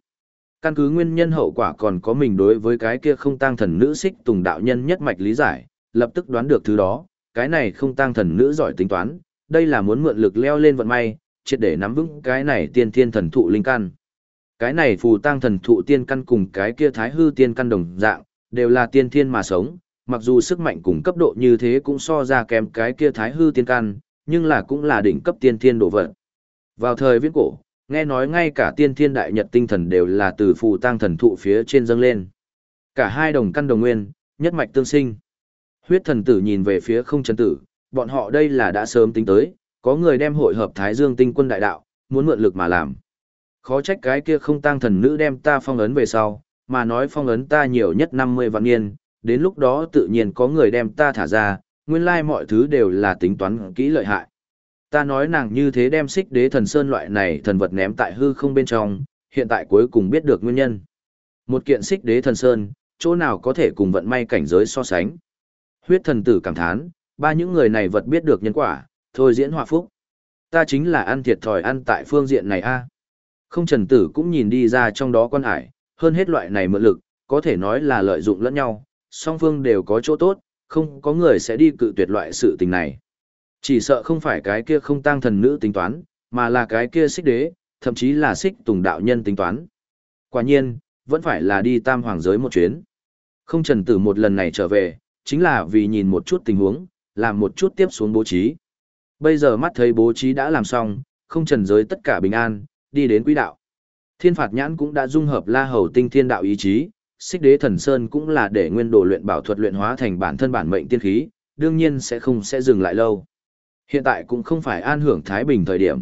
Căn cứ nguyên nhân hậu quả còn có mình đối với cái kia không tang thần nữ xích tùng đạo nhân nhất mạch lý giải, lập tức đoán được thứ đó, cái này không tang thần nữ giỏi tính toán, đây là muốn mượn lực leo lên vận may, triệt để nắm vững cái này tiên thiên thần thụ linh căn. Cái này phù tang thần thụ tiên căn cùng cái kia thái hư tiên căn đồng dạng, đều là tiên thiên mà sống, mặc dù sức mạnh cùng cấp độ như thế cũng so ra kém cái kia thái hư tiên căn, nhưng là cũng là đỉnh cấp tiên thiên đồ vật. Vào thời viễn cổ, nghe nói ngay cả tiên thiên đại nhật tinh thần đều là từ phù tăng thần thụ phía trên dâng lên. Cả hai đồng căn đồng nguyên, nhất mạch tương sinh. Huyết thần tử nhìn về phía không trần tử, bọn họ đây là đã sớm tính tới, có người đem hội hợp Thái Dương tinh quân đại đạo, muốn mượn lực mà làm. Khó trách cái kia không tăng thần nữ đem ta phong ấn về sau, mà nói phong ấn ta nhiều nhất 50 vạn niên, đến lúc đó tự nhiên có người đem ta thả ra, nguyên lai mọi thứ đều là tính toán kỹ lợi hại. Ta nói nàng như thế đem xích đế thần sơn loại này thần vật ném tại hư không bên trong, hiện tại cuối cùng biết được nguyên nhân. Một kiện xích đế thần sơn, chỗ nào có thể cùng vận may cảnh giới so sánh. Huyết thần tử cảm thán, ba những người này vật biết được nhân quả, thôi diễn hòa phúc. Ta chính là ăn thiệt thòi ăn tại phương diện này a. Không trần tử cũng nhìn đi ra trong đó quan hải, hơn hết loại này mượn lực, có thể nói là lợi dụng lẫn nhau, song phương đều có chỗ tốt, không có người sẽ đi cự tuyệt loại sự tình này. Chỉ sợ không phải cái kia không tăng thần nữ tính toán, mà là cái kia xích đế, thậm chí là xích tùng đạo nhân tính toán. Quả nhiên, vẫn phải là đi tam hoàng giới một chuyến. Không trần tử một lần này trở về, chính là vì nhìn một chút tình huống, làm một chút tiếp xuống bố trí. Bây giờ mắt thấy bố trí đã làm xong, không trần giới tất cả bình an, đi đến quỹ đạo. Thiên phạt nhãn cũng đã dung hợp la hầu tinh thiên đạo ý chí, xích đế thần sơn cũng là để nguyên đồ luyện bảo thuật luyện hóa thành bản thân bản mệnh tiên khí, đương nhiên sẽ không sẽ dừng lại lâu. Hiện tại cũng không phải an hưởng thái bình thời điểm.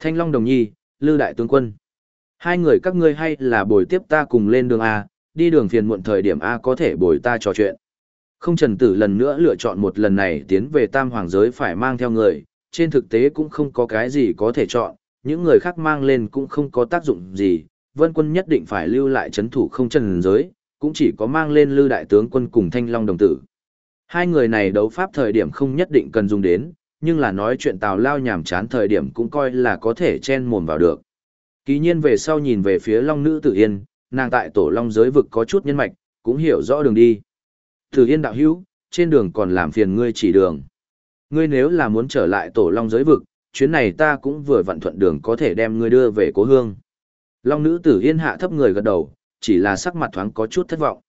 Thanh Long Đồng Nhi, Lư Đại Tướng Quân. Hai người các ngươi hay là bồi tiếp ta cùng lên đường A, đi đường phiền muộn thời điểm A có thể bồi ta trò chuyện. Không trần tử lần nữa lựa chọn một lần này tiến về tam hoàng giới phải mang theo người, trên thực tế cũng không có cái gì có thể chọn, những người khác mang lên cũng không có tác dụng gì, vân quân nhất định phải lưu lại chấn thủ không trần giới, cũng chỉ có mang lên lưu đại tướng quân cùng thanh long đồng tử. Hai người này đấu pháp thời điểm không nhất định cần dùng đến, nhưng là nói chuyện tào lao nhảm chán thời điểm cũng coi là có thể chen mồm vào được. Kỳ nhiên về sau nhìn về phía long nữ tử yên, nàng tại tổ long giới vực có chút nhân mạch, cũng hiểu rõ đường đi. Tử yên đạo hữu, trên đường còn làm phiền ngươi chỉ đường. Ngươi nếu là muốn trở lại tổ long giới vực, chuyến này ta cũng vừa vặn thuận đường có thể đem ngươi đưa về cố hương. Long nữ tử yên hạ thấp người gật đầu, chỉ là sắc mặt thoáng có chút thất vọng.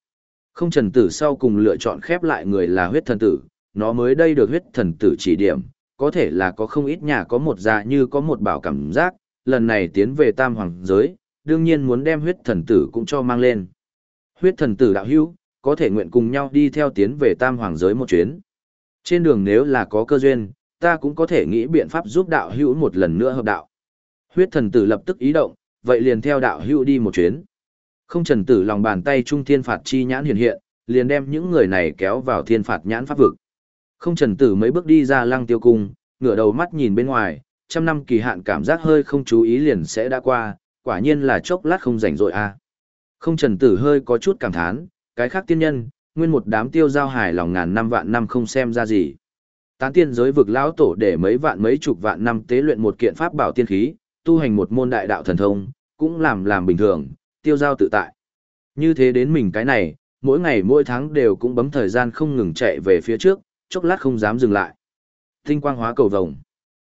Không trần tử sau cùng lựa chọn khép lại người là huyết thần tử, nó mới đây được huyết thần tử chỉ điểm, có thể là có không ít nhà có một dạ như có một bảo cảm giác, lần này tiến về tam hoàng giới, đương nhiên muốn đem huyết thần tử cũng cho mang lên. Huyết thần tử đạo hữu, có thể nguyện cùng nhau đi theo tiến về tam hoàng giới một chuyến. Trên đường nếu là có cơ duyên, ta cũng có thể nghĩ biện pháp giúp đạo hữu một lần nữa hợp đạo. Huyết thần tử lập tức ý động, vậy liền theo đạo hữu đi một chuyến. Không trần tử lòng bàn tay trung thiên phạt chi nhãn hiện hiện, liền đem những người này kéo vào thiên phạt nhãn pháp vực. Không trần tử mấy bước đi ra lăng tiêu cung, ngửa đầu mắt nhìn bên ngoài, trăm năm kỳ hạn cảm giác hơi không chú ý liền sẽ đã qua, quả nhiên là chốc lát không rảnh rỗi a. Không trần tử hơi có chút cảm thán, cái khác tiên nhân, nguyên một đám tiêu giao hài lòng ngàn năm vạn năm không xem ra gì. Tán tiên giới vực lão tổ để mấy vạn mấy chục vạn năm tế luyện một kiện pháp bảo tiên khí, tu hành một môn đại đạo thần thông, cũng làm làm bình thường, tiêu giao tự tại. Như thế đến mình cái này, mỗi ngày mỗi tháng đều cũng bấm thời gian không ngừng chạy về phía trước, chốc lát không dám dừng lại. Tinh quang hóa cầu vồng.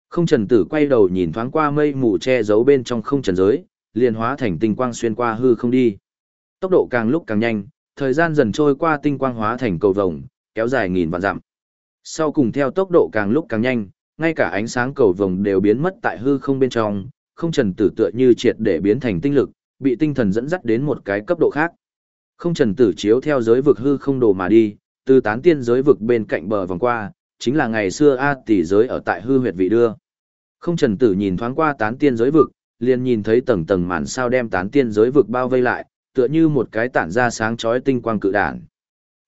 Không trần tử quay đầu nhìn thoáng qua mây mù che giấu bên trong không trần giới, liền hóa thành tinh quang xuyên qua hư không đi. Tốc độ càng lúc càng nhanh, thời gian dần trôi qua tinh quang hóa thành cầu vồng, kéo dài nghìn vạn dặm. Sau cùng theo tốc độ càng lúc càng nhanh, ngay cả ánh sáng cầu vồng đều biến mất tại hư không bên trong, không trần tử tựa như triệt để biến thành tinh lực, bị tinh thần dẫn dắt đến một cái cấp độ khác. Không trần tử chiếu theo giới vực hư không đồ mà đi, từ tán tiên giới vực bên cạnh bờ vòng qua, chính là ngày xưa A tỷ giới ở tại hư huyệt vị đưa. Không trần tử nhìn thoáng qua tán tiên giới vực, liền nhìn thấy tầng tầng màn sao đem tán tiên giới vực bao vây lại, tựa như một cái tản ra sáng chói tinh quang cự đản.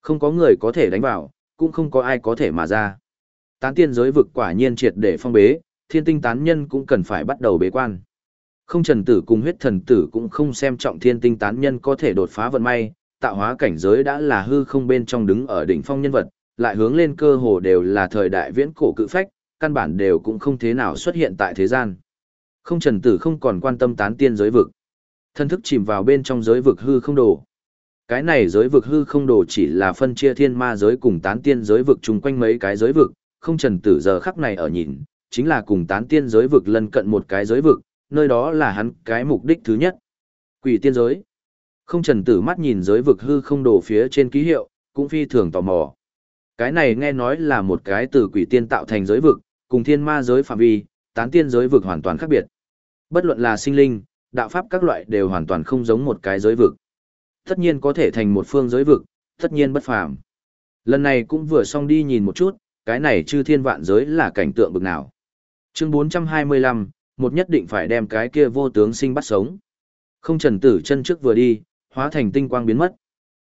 Không có người có thể đánh vào, cũng không có ai có thể mà ra. Tán tiên giới vực quả nhiên triệt để phong bế, thiên tinh tán nhân cũng cần phải bắt đầu bế quan. Không trần tử cùng huyết thần tử cũng không xem trọng thiên tinh tán nhân có thể đột phá vận may, tạo hóa cảnh giới đã là hư không bên trong đứng ở đỉnh phong nhân vật, lại hướng lên cơ hồ đều là thời đại viễn cổ cự phách, căn bản đều cũng không thế nào xuất hiện tại thế gian. Không trần tử không còn quan tâm tán tiên giới vực. Thân thức chìm vào bên trong giới vực hư không đồ. Cái này giới vực hư không đồ chỉ là phân chia thiên ma giới cùng tán tiên giới vực chung quanh mấy cái giới vực, không trần tử giờ khắc này ở nhìn, chính là cùng tán tiên giới vực lân cận một cái giới vực, nơi đó là hắn cái mục đích thứ nhất. Quỷ tiên giới. Không trần tử mắt nhìn giới vực hư không đổ phía trên ký hiệu, cũng phi thường tò mò. Cái này nghe nói là một cái từ quỷ tiên tạo thành giới vực, cùng thiên ma giới phạm vi, tán tiên giới vực hoàn toàn khác biệt. Bất luận là sinh linh, đạo pháp các loại đều hoàn toàn không giống một cái giới vực. Tất nhiên có thể thành một phương giới vực, tất nhiên bất phàm. Lần này cũng vừa xong đi nhìn một chút, cái này chư thiên vạn giới là cảnh tượng bực nào. Chương 425, một nhất định phải đem cái kia vô tướng sinh bắt sống. Không trần tử chân trước vừa đi, hóa thành tinh quang biến mất.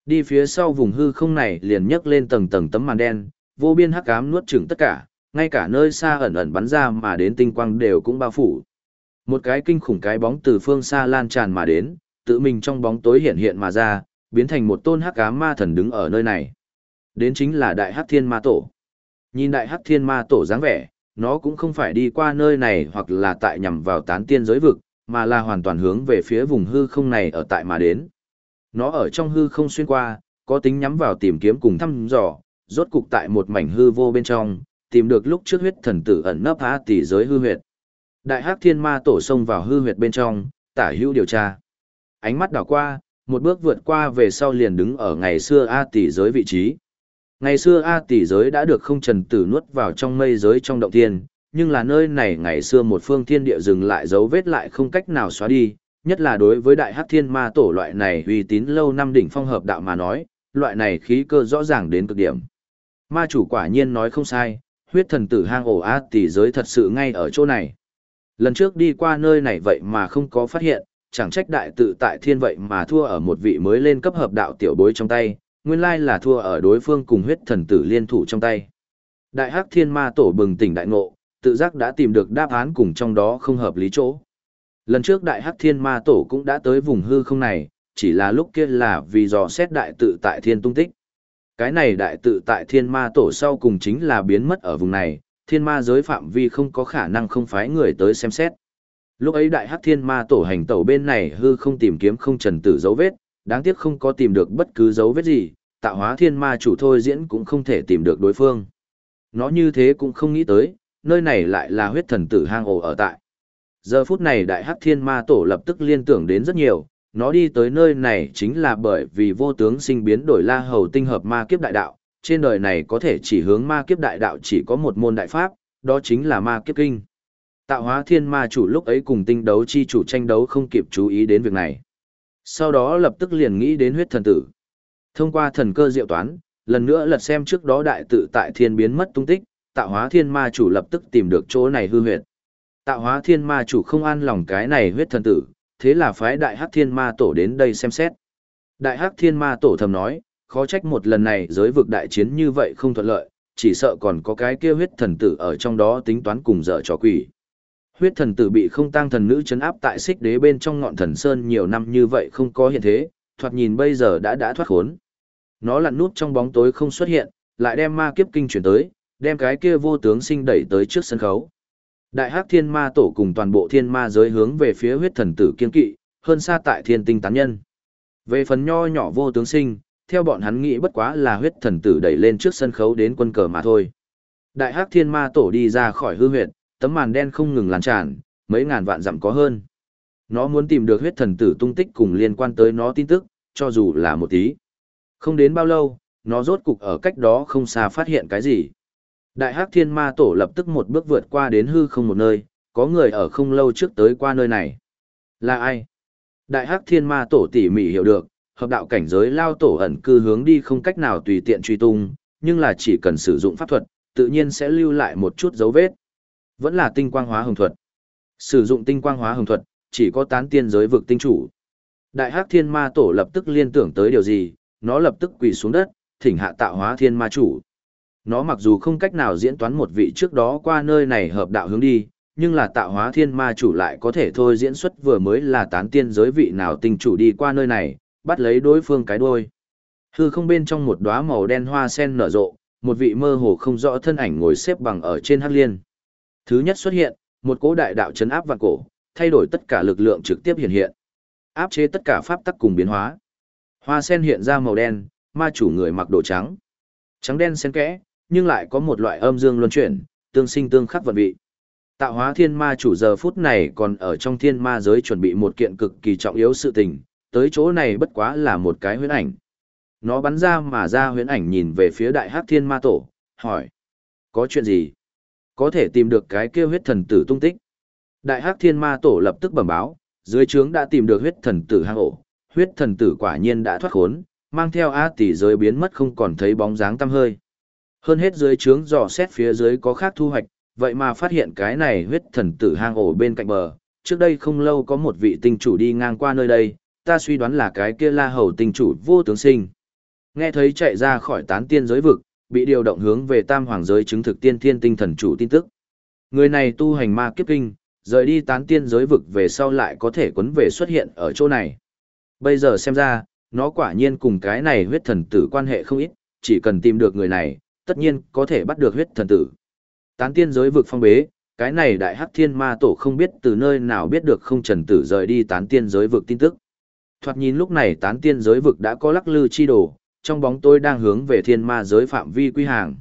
Đi phía sau vùng hư không này liền nhấc lên tầng tầng tấm màn đen, vô biên hắc ám nuốt chửng tất cả, ngay cả nơi xa ẩn ẩn bắn ra mà đến tinh quang đều cũng bao phủ. Một cái kinh khủng cái bóng từ phương xa lan tràn mà đến, tự mình trong bóng tối hiện hiện mà ra, biến thành một tôn hắc ám ma thần đứng ở nơi này. Đến chính là Đại Hắc Thiên Ma Tổ. Nhìn Đại Hắc Thiên Ma Tổ dáng vẻ, nó cũng không phải đi qua nơi này hoặc là tại nhằm vào tán tiên giới vực, mà là hoàn toàn hướng về phía vùng hư không này ở tại mà đến. Nó ở trong hư không xuyên qua, có tính nhắm vào tìm kiếm cùng thăm dò, rốt cục tại một mảnh hư vô bên trong, tìm được lúc trước huyết thần tử ẩn nấp há tỷ giới hư huyệt. Đại hắc thiên ma tổ xông vào hư huyệt bên trong, tả hữu điều tra. Ánh mắt đảo qua, một bước vượt qua về sau liền đứng ở ngày xưa A tỷ giới vị trí. Ngày xưa A tỷ giới đã được không trần tử nuốt vào trong mây giới trong động thiên, nhưng là nơi này ngày xưa một phương thiên địa dừng lại dấu vết lại không cách nào xóa đi, nhất là đối với đại hắc thiên ma tổ loại này uy tín lâu năm đỉnh phong hợp đạo mà nói, loại này khí cơ rõ ràng đến cực điểm. Ma chủ quả nhiên nói không sai, huyết thần tử hang ổ A tỷ giới thật sự ngay ở chỗ này. Lần trước đi qua nơi này vậy mà không có phát hiện, chẳng trách đại tự tại thiên vậy mà thua ở một vị mới lên cấp hợp đạo tiểu bối trong tay, nguyên lai là thua ở đối phương cùng huyết thần tử liên thủ trong tay. Đại hắc thiên ma tổ bừng tỉnh đại ngộ, tự giác đã tìm được đáp án cùng trong đó không hợp lý chỗ. Lần trước đại hắc thiên ma tổ cũng đã tới vùng hư không này, chỉ là lúc kia là vì dò xét đại tự tại thiên tung tích. Cái này đại tự tại thiên ma tổ sau cùng chính là biến mất ở vùng này, thiên ma giới phạm vi không có khả năng không phái người tới xem xét. Lúc ấy đại hắc thiên ma tổ hành tẩu bên này hư không tìm kiếm không trần tử dấu vết, đáng tiếc không có tìm được bất cứ dấu vết gì, tạo hóa thiên ma chủ thôi diễn cũng không thể tìm được đối phương. Nó như thế cũng không nghĩ tới, nơi này lại là huyết thần tử hang ổ ở tại. Giờ phút này đại hắc thiên ma tổ lập tức liên tưởng đến rất nhiều, nó đi tới nơi này chính là bởi vì vô tướng sinh biến đổi la hầu tinh hợp ma kiếp đại đạo, trên đời này có thể chỉ hướng ma kiếp đại đạo chỉ có một môn đại pháp, đó chính là ma kiếp kinh. Tạo hóa thiên ma chủ lúc ấy cùng tinh đấu chi chủ tranh đấu không kịp chú ý đến việc này. Sau đó lập tức liền nghĩ đến huyết thần tử. Thông qua thần cơ diệu toán, lần nữa lật xem trước đó đại tự tại thiên biến mất tung tích, tạo hóa thiên ma chủ lập tức tìm được chỗ này hư huyệt. Tạo hóa thiên ma chủ không an lòng cái này huyết thần tử, thế là phái đại hắc thiên ma tổ đến đây xem xét. Đại hắc thiên ma tổ thầm nói, khó trách một lần này giới vực đại chiến như vậy không thuận lợi, chỉ sợ còn có cái kia huyết thần tử ở trong đó tính toán cùng dở trò quỷ. Huyết thần tử bị không tang thần nữ chấn áp tại xích đế bên trong ngọn thần sơn nhiều năm như vậy không có hiện thế, thoạt nhìn bây giờ đã đã thoát khốn. Nó lặn nút trong bóng tối không xuất hiện, lại đem ma kiếp kinh chuyển tới, đem cái kia vô tướng sinh đẩy tới trước sân khấu. Đại hắc thiên ma tổ cùng toàn bộ thiên ma giới hướng về phía huyết thần tử kiên kỵ, hơn xa tại thiên tinh tán nhân. Về phần nho nhỏ vô tướng sinh, theo bọn hắn nghĩ bất quá là huyết thần tử đẩy lên trước sân khấu đến quân cờ mà thôi. Đại hắc thiên ma tổ đi ra khỏi hư huyệt, tấm màn đen không ngừng lan tràn, mấy ngàn vạn dặm có hơn. Nó muốn tìm được huyết thần tử tung tích cùng liên quan tới nó tin tức, cho dù là một tí. Không đến bao lâu, nó rốt cục ở cách đó không xa phát hiện cái gì. Đại hắc thiên ma tổ lập tức một bước vượt qua đến hư không một nơi, có người ở không lâu trước tới qua nơi này. Là ai? Đại hắc thiên ma tổ tỉ mỉ hiểu được, hợp đạo cảnh giới lao tổ ẩn cư hướng đi không cách nào tùy tiện truy tung, nhưng là chỉ cần sử dụng pháp thuật, tự nhiên sẽ lưu lại một chút dấu vết. Vẫn là tinh quang hóa hồng thuật. Sử dụng tinh quang hóa hồng thuật, chỉ có tán tiên giới vực tinh chủ. Đại hắc thiên ma tổ lập tức liên tưởng tới điều gì, nó lập tức quỳ xuống đất, thỉnh hạ tạo hóa thiên ma chủ. Nó mặc dù không cách nào diễn toán một vị trước đó qua nơi này hợp đạo hướng đi, nhưng là tạo hóa thiên ma chủ lại có thể thôi diễn xuất vừa mới là tán tiên giới vị nào tinh chủ đi qua nơi này, bắt lấy đối phương cái đuôi. Hư không bên trong một đóa màu đen hoa sen nở rộ, một vị mơ hồ không rõ thân ảnh ngồi xếp bằng ở trên hắc liên. Thứ nhất xuất hiện, một cỗ đại đạo chấn áp vạn cổ, thay đổi tất cả lực lượng trực tiếp hiện hiện. Áp chế tất cả pháp tắc cùng biến hóa. Hoa sen hiện ra màu đen, ma chủ người mặc đồ trắng. Trắng đen xen kẽ, nhưng lại có một loại âm dương luân chuyển, tương sinh tương khắc vận vị. Tạo hóa thiên ma chủ giờ phút này còn ở trong thiên ma giới chuẩn bị một kiện cực kỳ trọng yếu sự tình, tới chỗ này bất quá là một cái huyễn ảnh. Nó bắn ra mà ra huyễn ảnh nhìn về phía đại hắc thiên ma tổ, hỏi. Có chuyện gì? Có thể tìm được cái kia huyết thần tử tung tích. Đại hắc thiên ma tổ lập tức bẩm báo, dưới trướng đã tìm được huyết thần tử hang ổ. Huyết thần tử quả nhiên đã thoát khốn, mang theo A tỷ giới biến mất không còn thấy bóng dáng tăm hơi. Hơn hết dưới trướng dò xét phía dưới có khác thu hoạch, vậy mà phát hiện cái này huyết thần tử hang ổ bên cạnh bờ. Trước đây không lâu có một vị tinh chủ đi ngang qua nơi đây, ta suy đoán là cái kia la hầu tinh chủ vô tướng sinh. Nghe thấy chạy ra khỏi tán tiên giới vực, bị điều động hướng về tam hoàng giới chứng thực tiên thiên tinh thần chủ tin tức. Người này tu hành ma kiếp kinh, rời đi tán tiên giới vực về sau lại có thể quấn về xuất hiện ở chỗ này. Bây giờ xem ra, nó quả nhiên cùng cái này huyết thần tử quan hệ không ít, chỉ cần tìm được người này, tất nhiên có thể bắt được huyết thần tử. Tán tiên giới vực phong bế, cái này đại hắc thiên ma tổ không biết từ nơi nào biết được không trần tử rời đi tán tiên giới vực tin tức. Thoạt nhìn lúc này tán tiên giới vực đã có lắc lư chi đồ, trong bóng tôi đang hướng về thiên ma giới phạm vi quy hàng.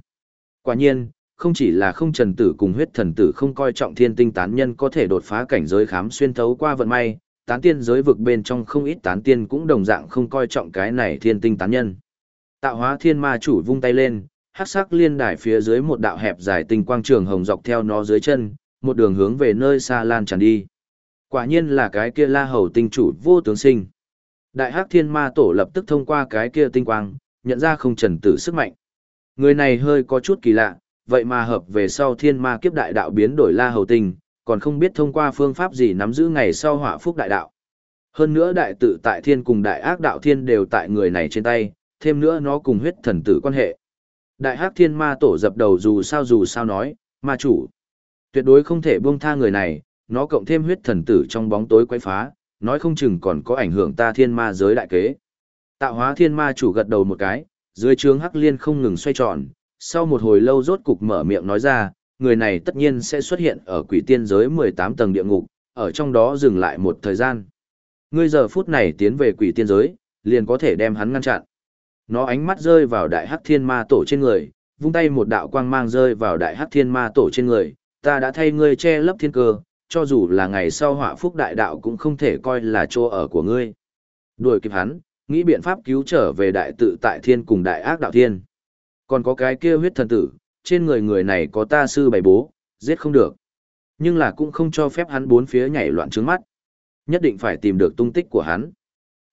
Quả nhiên, không chỉ là không trần tử cùng huyết thần tử không coi trọng thiên tinh tán nhân có thể đột phá cảnh giới khám xuyên thấu qua vận may, tán tiên giới vực bên trong không ít tán tiên cũng đồng dạng không coi trọng cái này thiên tinh tán nhân. Tạo hóa thiên ma chủ vung tay lên, hắc sắc liên đài phía dưới một đạo hẹp dài tinh quang trường hồng dọc theo nó dưới chân, một đường hướng về nơi xa lan tràn đi. Quả nhiên là cái kia la hầu tinh chủ vô tướng sinh. Đại hắc thiên ma tổ lập tức thông qua cái kia tinh quang, nhận ra không trần tử sức mạnh. Người này hơi có chút kỳ lạ, vậy mà hợp về sau thiên ma kiếp đại đạo biến đổi la hầu tinh, còn không biết thông qua phương pháp gì nắm giữ ngày sau hỏa phúc đại đạo. Hơn nữa đại tự tại thiên cùng đại ác đạo thiên đều tại người này trên tay, thêm nữa nó cùng huyết thần tử quan hệ. Đại hắc thiên ma tổ dập đầu dù sao dù sao nói, ma chủ. Tuyệt đối không thể buông tha người này, nó cộng thêm huyết thần tử trong bóng tối quấy phá, nói không chừng còn có ảnh hưởng ta thiên ma giới đại kế. Tạo hóa thiên ma chủ gật đầu một cái, dưới trướng hắc liên không ngừng xoay tròn, sau một hồi lâu rốt cục mở miệng nói ra, người này tất nhiên sẽ xuất hiện ở quỷ tiên giới 18 tầng địa ngục, ở trong đó dừng lại một thời gian. Ngươi giờ phút này tiến về quỷ tiên giới, liền có thể đem hắn ngăn chặn. Nó ánh mắt rơi vào đại hắc thiên ma tổ trên người, vung tay một đạo quang mang rơi vào đại hắc thiên ma tổ trên người, ta đã thay ngươi che lấp thiên cơ, cho dù là ngày sau họa phúc đại đạo cũng không thể coi là chỗ ở của ngươi. Đuổi kịp hắn, nghĩ biện pháp cứu trở về đại tự tại thiên cùng đại ác đạo thiên. Còn có cái kia huyết thần tử, trên người người này có ta sư bày bố, giết không được. Nhưng là cũng không cho phép hắn bốn phía nhảy loạn trướng mắt. Nhất định phải tìm được tung tích của hắn.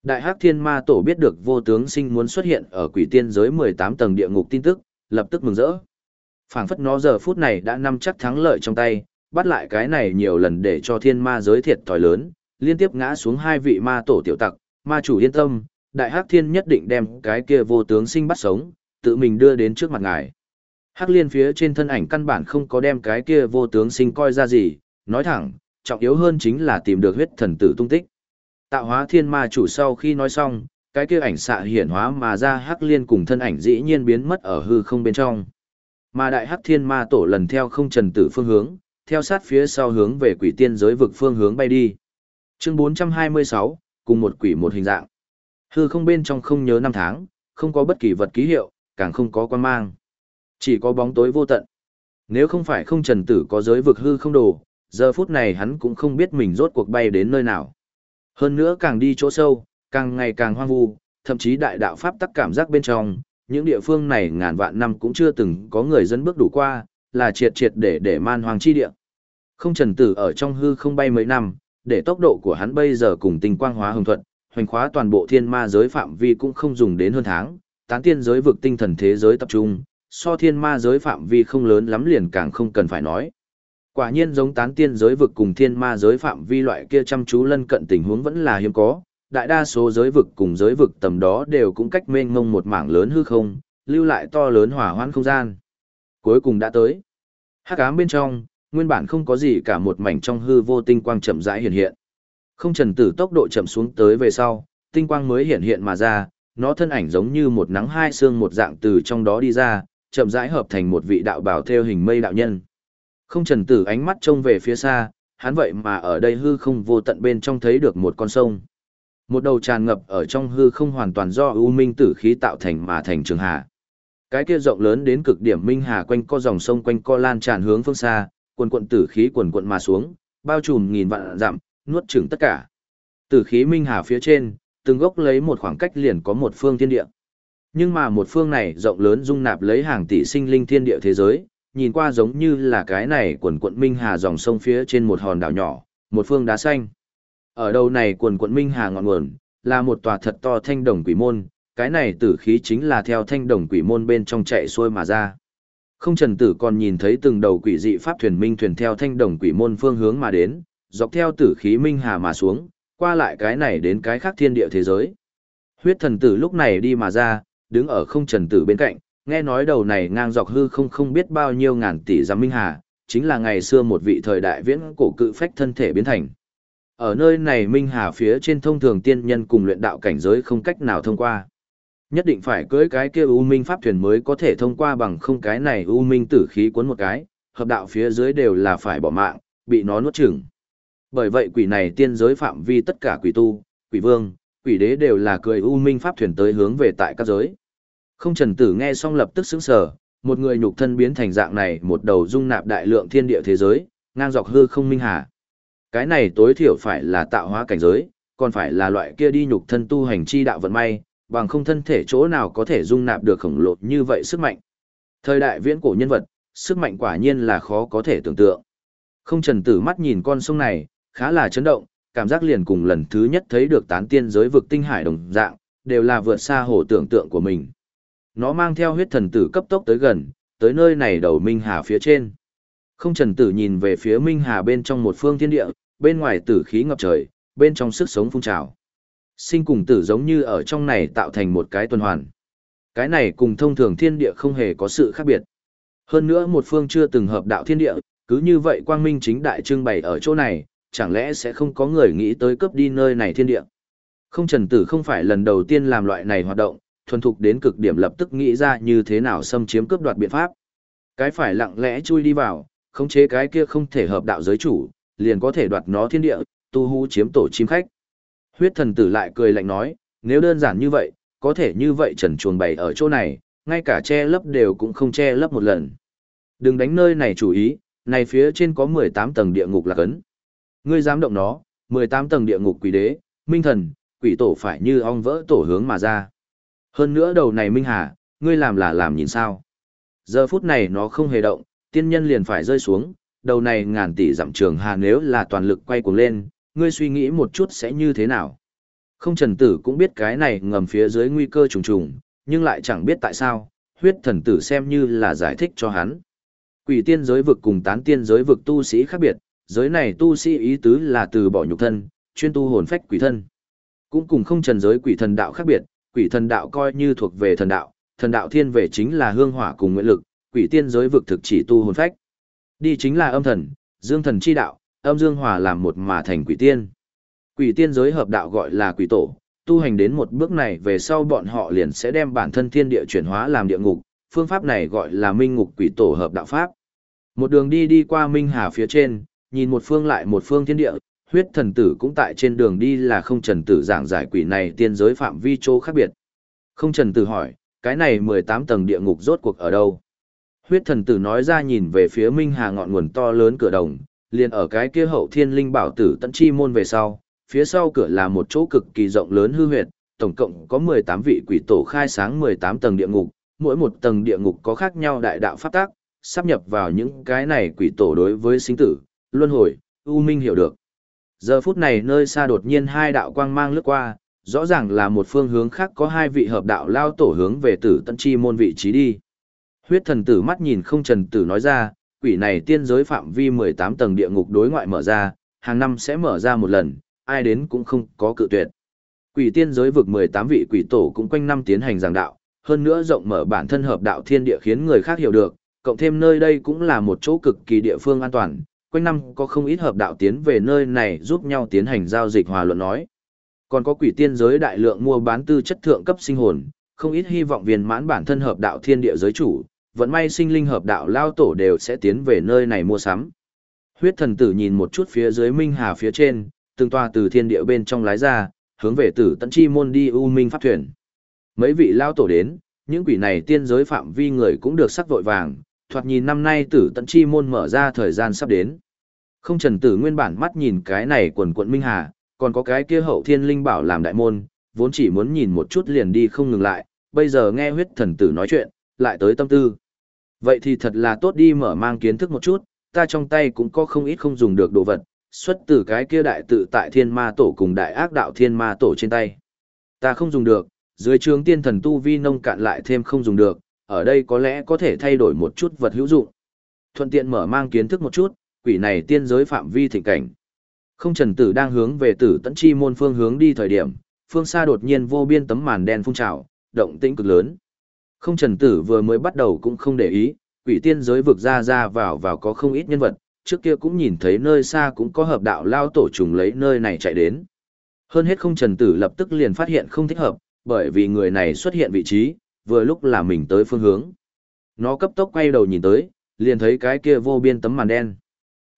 Đại hắc thiên ma tổ biết được vô tướng sinh muốn xuất hiện ở quỷ tiên giới 18 tầng địa ngục tin tức, lập tức mừng rỡ. phảng phất nó giờ phút này đã nắm chắc thắng lợi trong tay, bắt lại cái này nhiều lần để cho thiên ma giới thiệt thòi lớn, liên tiếp ngã xuống hai vị ma tổ tiểu tặc, ma chủ yên tâm, đại hắc thiên nhất định đem cái kia vô tướng sinh bắt sống, tự mình đưa đến trước mặt ngài. Hắc liên phía trên thân ảnh căn bản không có đem cái kia vô tướng sinh coi ra gì, nói thẳng, trọng yếu hơn chính là tìm được huyết thần tử tung tích. Tạo hóa thiên ma chủ sau khi nói xong, cái kia ảnh xạ hiển hóa mà ra hắc liên cùng thân ảnh dĩ nhiên biến mất ở hư không bên trong. Mà đại hắc thiên ma tổ lần theo không trần tử phương hướng, theo sát phía sau hướng về quỷ tiên giới vực phương hướng bay đi. Chương 426, cùng một quỷ một hình dạng. Hư không bên trong không nhớ năm tháng, không có bất kỳ vật ký hiệu, càng không có quan mang. Chỉ có bóng tối vô tận. Nếu không phải không trần tử có giới vực hư không đồ, giờ phút này hắn cũng không biết mình rốt cuộc bay đến nơi nào. Hơn nữa càng đi chỗ sâu, càng ngày càng hoang vu, thậm chí đại đạo pháp tắc cảm giác bên trong, những địa phương này ngàn vạn năm cũng chưa từng có người dân bước đủ qua, là triệt triệt để để man hoàng chi địa. Không trần tử ở trong hư không bay mấy năm, để tốc độ của hắn bây giờ cùng tinh quang hóa hồng thuận, hoành khóa toàn bộ thiên ma giới phạm vi cũng không dùng đến hơn tháng, tán tiên giới vực tinh thần thế giới tập trung, so thiên ma giới phạm vi không lớn lắm liền càng không cần phải nói. Quả nhiên giống tán tiên giới vực cùng thiên ma giới phạm vi loại kia chăm chú lân cận tình huống vẫn là hiếm có, đại đa số giới vực cùng giới vực tầm đó đều cũng cách mênh mông một mảng lớn hư không, lưu lại to lớn hỏa hoãn không gian. Cuối cùng đã tới. Hắc ám bên trong, nguyên bản không có gì cả một mảnh trong hư vô tinh quang chậm rãi hiện hiện. Không trần tử tốc độ chậm xuống tới về sau, tinh quang mới hiện hiện mà ra, nó thân ảnh giống như một nắng hai xương một dạng từ trong đó đi ra, chậm rãi hợp thành một vị đạo bảo theo hình mây đạo nhân. Không trần tử ánh mắt trông về phía xa, hắn vậy mà ở đây hư không vô tận bên trong thấy được một con sông. Một đầu tràn ngập ở trong hư không hoàn toàn do ưu minh tử khí tạo thành mà thành trường hạ, Cái kia rộng lớn đến cực điểm minh hà quanh co dòng sông quanh co lan tràn hướng phương xa, quần quận tử khí quần quận mà xuống, bao trùm nghìn vạn dặm, nuốt chửng tất cả. Tử khí minh hà phía trên, từng gốc lấy một khoảng cách liền có một phương thiên địa. Nhưng mà một phương này rộng lớn dung nạp lấy hàng tỷ sinh linh thiên địa thế giới, nhìn qua giống như là cái này quần quận minh hà dòng sông phía trên một hòn đảo nhỏ, một phương đá xanh. Ở đầu này quần quận minh hà ngọn nguồn, là một tòa thật to thanh đồng quỷ môn, cái này tử khí chính là theo thanh đồng quỷ môn bên trong chạy xuôi mà ra. Không trần tử còn nhìn thấy từng đầu quỷ dị pháp thuyền minh thuyền theo thanh đồng quỷ môn phương hướng mà đến, dọc theo tử khí minh hà mà xuống, qua lại cái này đến cái khác thiên địa thế giới. Huyết thần tử lúc này đi mà ra, đứng ở không trần tử bên cạnh, nghe nói đầu này ngang dọc hư không không biết bao nhiêu ngàn tỷ giám minh hà, chính là ngày xưa một vị thời đại viễn cổ cự phách thân thể biến thành. Ở nơi này minh hà phía trên thông thường tiên nhân cùng luyện đạo cảnh giới không cách nào thông qua. Nhất định phải cưới cái kia U Minh Pháp thuyền mới có thể thông qua bằng không cái này U Minh tử khí cuốn một cái, hợp đạo phía dưới đều là phải bỏ mạng, bị nó nuốt chửng. Bởi vậy quỷ này tiên giới phạm vi tất cả quỷ tu, quỷ vương, quỷ đế đều là cười U Minh Pháp thuyền tới hướng về tại các giới. Không trần tử nghe xong lập tức sững sờ, một người nhục thân biến thành dạng này một đầu dung nạp đại lượng thiên địa thế giới, ngang dọc hư không minh hà. Cái này tối thiểu phải là tạo hóa cảnh giới, còn phải là loại kia đi nhục thân tu hành chi đạo vận may, bằng không thân thể chỗ nào có thể dung nạp được khổng lồ như vậy sức mạnh. Thời đại viễn cổ nhân vật, sức mạnh quả nhiên là khó có thể tưởng tượng. Không trần tử mắt nhìn con sông này, khá là chấn động, cảm giác liền cùng lần thứ nhất thấy được tán tiên giới vực tinh hải đồng dạng, đều là vượt xa hồ tưởng tượng của mình. Nó mang theo huyết thần tử cấp tốc tới gần, tới nơi này đầu Minh Hà phía trên. Không trần tử nhìn về phía Minh Hà bên trong một phương thiên địa, bên ngoài tử khí ngập trời, bên trong sức sống phun trào. Sinh cùng tử giống như ở trong này tạo thành một cái tuần hoàn. Cái này cùng thông thường thiên địa không hề có sự khác biệt. Hơn nữa một phương chưa từng hợp đạo thiên địa, cứ như vậy quang minh chính đại trưng bày ở chỗ này, chẳng lẽ sẽ không có người nghĩ tới cướp đi nơi này thiên địa. Không trần tử không phải lần đầu tiên làm loại này hoạt động, thuần thục đến cực điểm lập tức nghĩ ra như thế nào xâm chiếm cướp đoạt biện pháp. Cái phải lặng lẽ chui đi vào, khống chế cái kia không thể hợp đạo giới chủ, liền có thể đoạt nó thiên địa, tu hú chiếm tổ chim khách. Huyết thần tử lại cười lạnh nói, nếu đơn giản như vậy, có thể như vậy trần chuồng bày ở chỗ này, ngay cả che lấp đều cũng không che lấp một lần. Đừng đánh nơi này chủ ý, này phía trên có 18 tầng địa ngục là cấn. Ngươi dám động nó, 18 tầng địa ngục quỷ đế, minh thần, quỷ tổ phải như ong vỡ tổ hướng mà ra. Hơn nữa đầu này minh hà, ngươi làm là làm nhìn sao. Giờ phút này nó không hề động, tiên nhân liền phải rơi xuống, đầu này ngàn tỷ dặm trường hà nếu là toàn lực quay cuồng lên, ngươi suy nghĩ một chút sẽ như thế nào. Không trần tử cũng biết cái này ngầm phía dưới nguy cơ trùng trùng, nhưng lại chẳng biết tại sao, huyết thần tử xem như là giải thích cho hắn. Quỷ tiên giới vực cùng tán tiên giới vực tu sĩ khác biệt, giới này tu sĩ ý tứ là từ bỏ nhục thân, chuyên tu hồn phách quỷ thân. Cũng cùng không trần giới quỷ thần đạo khác biệt, quỷ thần đạo coi như thuộc về thần đạo, thần đạo thiên về chính là hương hỏa cùng nguyện lực, quỷ tiên giới vực thực chỉ tu hồn phách. Đi chính là âm thần, dương thần chi đạo, âm dương hòa làm một mà thành quỷ tiên. Quỷ tiên giới hợp đạo gọi là quỷ tổ, tu hành đến một bước này về sau bọn họ liền sẽ đem bản thân thiên địa chuyển hóa làm địa ngục, phương pháp này gọi là minh ngục quỷ tổ hợp đạo pháp. Một đường đi đi qua minh hà phía trên, nhìn một phương lại một phương thiên địa, huyết thần tử cũng tại trên đường đi là không trần tử giảng giải quỷ này tiên giới phạm vi chỗ khác biệt. Không trần tử hỏi, cái này 18 tầng địa ngục rốt cuộc ở đâu? Huyết thần tử nói ra nhìn về phía minh hà ngọn nguồn to lớn cửa đồng, liền ở cái kia hậu thiên linh bảo tử tận chi môn về sau, phía sau cửa là một chỗ cực kỳ rộng lớn hư huyệt, tổng cộng có 18 vị quỷ tổ khai sáng 18 tầng địa ngục, mỗi một tầng địa ngục có khác nhau đại đạo pháp tác, sắp nhập vào những cái này quỷ tổ đối với sinh tử, luân hồi, u minh hiểu được. Giờ phút này nơi xa đột nhiên hai đạo quang mang lướt qua, rõ ràng là một phương hướng khác có hai vị hợp đạo lao tổ hướng về tử tận chi môn vị trí đi. Huyết thần tử mắt nhìn không trần tử nói ra, quỷ này tiên giới phạm vi 18 tầng địa ngục đối ngoại mở ra, hàng năm sẽ mở ra một lần, ai đến cũng không có cự tuyệt. Quỷ tiên giới vực 18 vị quỷ tổ cũng quanh năm tiến hành giảng đạo, hơn nữa rộng mở bản thân hợp đạo thiên địa khiến người khác hiểu được, cộng thêm nơi đây cũng là một chỗ cực kỳ địa phương an toàn, quanh năm có không ít hợp đạo tiến về nơi này giúp nhau tiến hành giao dịch hòa luận nói. Còn có quỷ tiên giới đại lượng mua bán tư chất thượng cấp sinh hồn, không ít hy vọng viên mãn bản thân hợp đạo thiên địa giới chủ, vẫn may sinh linh hợp đạo lao tổ đều sẽ tiến về nơi này mua sắm. Huyết thần tử nhìn một chút phía dưới Minh Hà phía trên, từng toa từ thiên địa bên trong lái ra, hướng về tử tận chi môn đi u minh pháp thuyền. Mấy vị lao tổ đến, những quỷ này tiên giới phạm vi người cũng được sắc vội vàng, thoạt nhìn năm nay tử tận chi môn mở ra thời gian sắp đến. Không trần tử nguyên bản mắt nhìn cái này quần quận Minh Hà, còn có cái kia hậu thiên linh bảo làm đại môn, vốn chỉ muốn nhìn một chút liền đi không ngừng lại, bây giờ nghe huyết thần tử nói chuyện, lại tới tâm tư. Vậy thì thật là tốt đi mở mang kiến thức một chút, ta trong tay cũng có không ít không dùng được đồ vật, xuất từ cái kia đại tự tại thiên ma tổ cùng đại ác đạo thiên ma tổ trên tay. Ta không dùng được, dưới trường tiên thần tu vi nông cạn lại thêm không dùng được, ở đây có lẽ có thể thay đổi một chút vật hữu dụng. Thuận tiện mở mang kiến thức một chút, quỷ này tiên giới phạm vi thịnh cảnh. Không trần tử đang hướng về tử tận chi môn phương hướng đi thời điểm, phương xa đột nhiên vô biên tấm màn đen phun trào, động tĩnh cực lớn. Không trần tử vừa mới bắt đầu cũng không để ý, quỷ tiên giới vực ra ra vào vào có không ít nhân vật, trước kia cũng nhìn thấy nơi xa cũng có hợp đạo lao tổ trùng lấy nơi này chạy đến. Hơn hết không trần tử lập tức liền phát hiện không thích hợp, bởi vì người này xuất hiện vị trí, vừa lúc là mình tới phương hướng. Nó cấp tốc quay đầu nhìn tới, liền thấy cái kia vô biên tấm màn đen.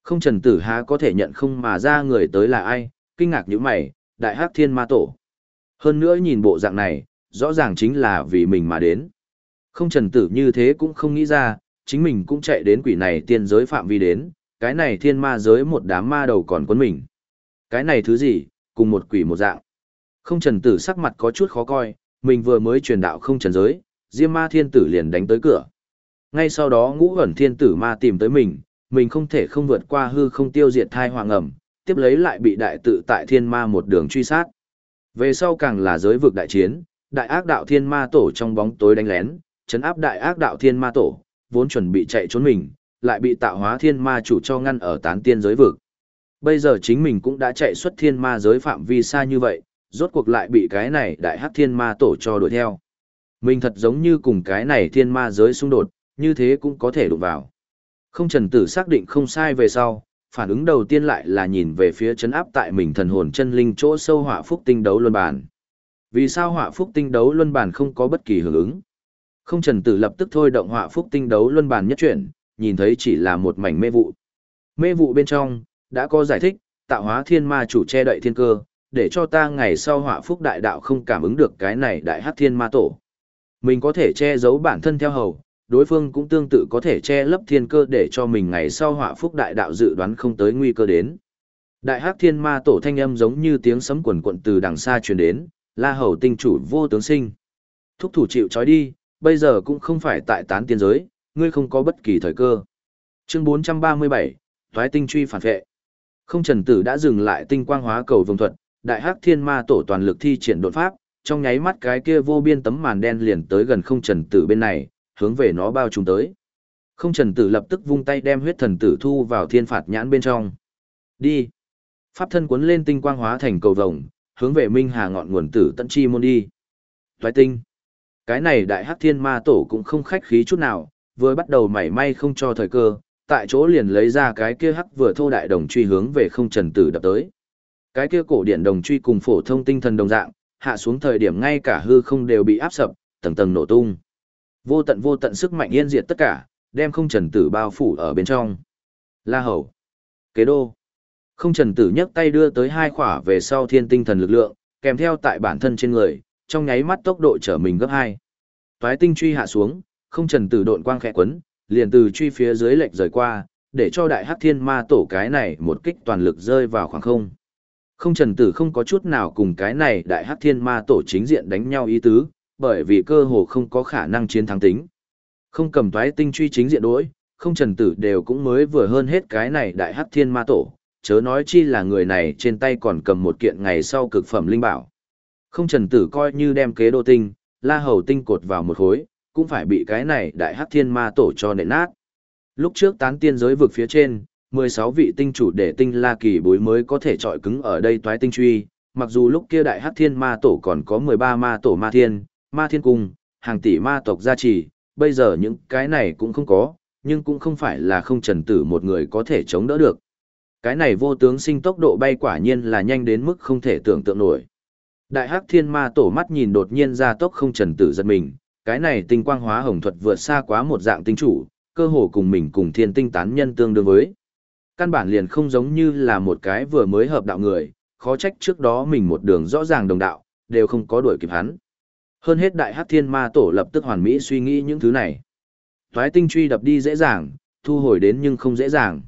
Không trần tử há có thể nhận không mà ra người tới là ai, kinh ngạc như mày, đại hắc thiên ma tổ. Hơn nữa nhìn bộ dạng này, rõ ràng chính là vì mình mà đến. Không trần tử như thế cũng không nghĩ ra, chính mình cũng chạy đến quỷ này tiên giới phạm vi đến, cái này thiên ma giới một đám ma đầu còn quấn mình. Cái này thứ gì, cùng một quỷ một dạng. Không trần tử sắc mặt có chút khó coi, mình vừa mới truyền đạo không trần giới, Diêm ma thiên tử liền đánh tới cửa. Ngay sau đó ngũ ẩn thiên tử ma tìm tới mình, mình không thể không vượt qua hư không tiêu diệt thai hoàng ẩm, tiếp lấy lại bị đại tự tại thiên ma một đường truy sát. Về sau càng là giới vực đại chiến, đại ác đạo thiên ma tổ trong bóng tối đánh lén, chấn áp đại ác đạo thiên ma tổ, vốn chuẩn bị chạy trốn mình, lại bị tạo hóa thiên ma chủ cho ngăn ở tán tiên giới vực. Bây giờ chính mình cũng đã chạy xuất thiên ma giới phạm vi xa như vậy, rốt cuộc lại bị cái này đại hắc thiên ma tổ cho đuổi theo. Mình thật giống như cùng cái này thiên ma giới xung đột, như thế cũng có thể đụng vào. Không trần tử xác định không sai về sau, phản ứng đầu tiên lại là nhìn về phía chấn áp tại mình thần hồn chân linh chỗ sâu hỏa phúc tinh đấu luân bản. Vì sao hỏa phúc tinh đấu luân bản không có bất kỳ hưởng ứng? Không trần tử lập tức thôi động họa phúc tinh đấu luân bàn nhất chuyển, nhìn thấy chỉ là một mảnh mê vụ. Mê vụ bên trong, đã có giải thích, tạo hóa thiên ma chủ che đậy thiên cơ, để cho ta ngày sau họa phúc đại đạo không cảm ứng được cái này đại hắc thiên ma tổ. Mình có thể che giấu bản thân theo hầu, đối phương cũng tương tự có thể che lấp thiên cơ để cho mình ngày sau họa phúc đại đạo dự đoán không tới nguy cơ đến. Đại hắc thiên ma tổ thanh âm giống như tiếng sấm quần quận từ đằng xa truyền đến, la hầu tinh chủ vô tướng sinh. Thúc thủ chịu trói đi, bây giờ cũng không phải tại tán tiên giới, ngươi không có bất kỳ thời cơ. Chương 437, thoái tinh truy phản vệ. Không trần tử đã dừng lại tinh quang hóa cầu vồng thuật, đại hắc thiên ma tổ toàn lực thi triển đột pháp, trong nháy mắt cái kia vô biên tấm màn đen liền tới gần không trần tử bên này, hướng về nó bao trùm tới. Không trần tử lập tức vung tay đem huyết thần tử thu vào thiên phạt nhãn bên trong. Đi. Pháp thân cuốn lên tinh quang hóa thành cầu vồng, hướng về Minh Hà ngọn nguồn tử tận chi môn đi. Toái tinh. Cái này đại hắc thiên ma tổ cũng không khách khí chút nào, vừa bắt đầu mảy may không cho thời cơ, tại chỗ liền lấy ra cái kia hắc vừa thô đại đồng truy hướng về không trần tử đập tới. Cái kia cổ điện đồng truy cùng phổ thông tinh thần đồng dạng, hạ xuống thời điểm ngay cả hư không đều bị áp sập, tầng tầng nổ tung. Vô tận vô tận sức mạnh yên diệt tất cả, đem không trần tử bao phủ ở bên trong. La hầu. Kế đô. Không trần tử nhấc tay đưa tới hai khỏa về sau thiên tinh thần lực lượng, kèm theo tại bản thân trên người, trong nháy mắt tốc độ trở mình gấp hai. Toái tinh truy hạ xuống, không trần tử độn quang khẽ quấn, liền từ truy phía dưới lệch rời qua, để cho đại hắc thiên ma tổ cái này một kích toàn lực rơi vào khoảng không. Không trần tử không có chút nào cùng cái này đại hắc thiên ma tổ chính diện đánh nhau ý tứ, bởi vì cơ hồ không có khả năng chiến thắng tính. Không cầm toái tinh truy chính diện đối, không trần tử đều cũng mới vừa hơn hết cái này đại hắc thiên ma tổ, chớ nói chi là người này trên tay còn cầm một kiện ngày sau cực phẩm linh bảo. Không trần tử coi như đem kế đô tinh, la hầu tinh cột vào một khối, cũng phải bị cái này đại hắc thiên ma tổ cho nện nát. Lúc trước tán tiên giới vực phía trên, 16 vị tinh chủ để tinh la kỳ bối mới có thể trọi cứng ở đây toái tinh truy, mặc dù lúc kia đại hắc thiên ma tổ còn có 13 ma tổ ma thiên, ma thiên cung, hàng tỷ ma tộc gia trì, bây giờ những cái này cũng không có, nhưng cũng không phải là không trần tử một người có thể chống đỡ được. Cái này vô tướng sinh tốc độ bay quả nhiên là nhanh đến mức không thể tưởng tượng nổi. Đại hắc thiên ma tổ mắt nhìn đột nhiên ra tốc không trần tử giật mình, cái này tinh quang hóa hồng thuật vượt xa quá một dạng tinh chủ, cơ hồ cùng mình cùng thiên tinh tán nhân tương đương với. Căn bản liền không giống như là một cái vừa mới hợp đạo người, khó trách trước đó mình một đường rõ ràng đồng đạo, đều không có đuổi kịp hắn. Hơn hết đại hắc thiên ma tổ lập tức hoàn mỹ suy nghĩ những thứ này. Toái tinh truy đập đi dễ dàng, thu hồi đến nhưng không dễ dàng.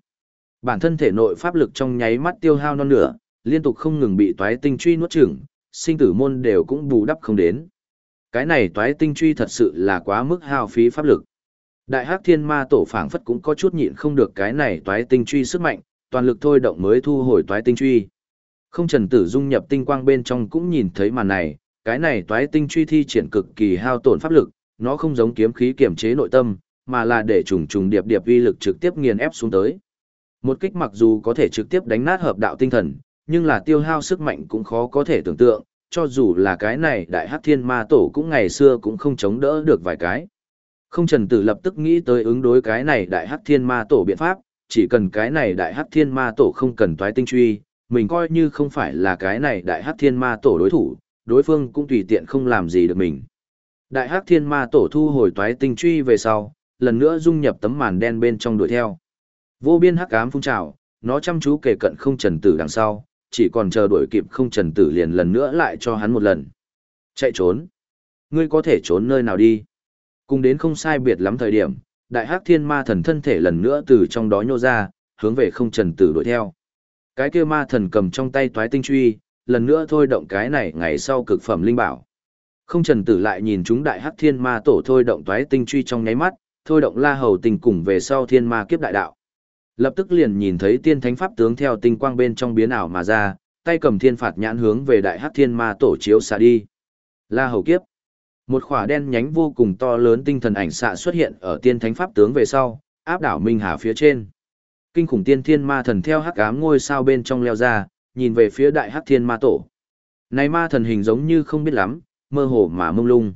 Bản thân thể nội pháp lực trong nháy mắt tiêu hao non nửa, liên tục không ngừng bị toái tinh truy nuốt chửng, sinh tử môn đều cũng bù đắp không đến. Cái này toái tinh truy thật sự là quá mức hao phí pháp lực. Đại hắc thiên ma tổ phảng phất cũng có chút nhịn không được cái này toái tinh truy sức mạnh, toàn lực thôi động mới thu hồi toái tinh truy. Không trần tử dung nhập tinh quang bên trong cũng nhìn thấy màn này, cái này toái tinh truy thi triển cực kỳ hao tổn pháp lực, nó không giống kiếm khí kiểm chế nội tâm, mà là để trùng trùng điệp điệp uy lực trực tiếp nghiền ép xuống tới. Một kích mặc dù có thể trực tiếp đánh nát hợp đạo tinh thần, nhưng là tiêu hao sức mạnh cũng khó có thể tưởng tượng, cho dù là cái này đại hắc thiên ma tổ cũng ngày xưa cũng không chống đỡ được vài cái. Không trần tử lập tức nghĩ tới ứng đối cái này đại hắc thiên ma tổ biện pháp, chỉ cần cái này đại hắc thiên ma tổ không cần toái tinh truy, mình coi như không phải là cái này đại hắc thiên ma tổ đối thủ, đối phương cũng tùy tiện không làm gì được mình. Đại hắc thiên ma tổ thu hồi toái tinh truy về sau, lần nữa dung nhập tấm màn đen bên trong đuổi theo. Vô biên hắc ám phun trào, nó chăm chú kề cận không trần tử đằng sau, chỉ còn chờ đuổi kịp không trần tử liền lần nữa lại cho hắn một lần. Chạy trốn. Ngươi có thể trốn nơi nào đi. Cùng đến không sai biệt lắm thời điểm, đại hắc thiên ma thần thân thể lần nữa từ trong đó nhô ra, hướng về không trần tử đuổi theo. Cái kia ma thần cầm trong tay toái tinh truy, lần nữa thôi động cái này ngày sau cực phẩm linh bảo. Không trần tử lại nhìn chúng đại hắc thiên ma tổ thôi động toái tinh truy trong nháy mắt, thôi động la hầu tình cùng về sau thiên ma kiếp đại đạo. Lập tức liền nhìn thấy tiên thánh pháp tướng theo tinh quang bên trong biến ảo mà ra, tay cầm thiên phạt nhãn hướng về đại hắc thiên ma tổ chiếu xạ đi. La hầu kiếp. Một khỏa đen nhánh vô cùng to lớn tinh thần ảnh xạ xuất hiện ở tiên thánh pháp tướng về sau, áp đảo Minh Hà phía trên. Kinh khủng tiên thiên ma thần theo hắc ám ngôi sao bên trong leo ra, nhìn về phía đại hắc thiên ma tổ. Này ma thần hình giống như không biết lắm, mơ hồ mà mông lung.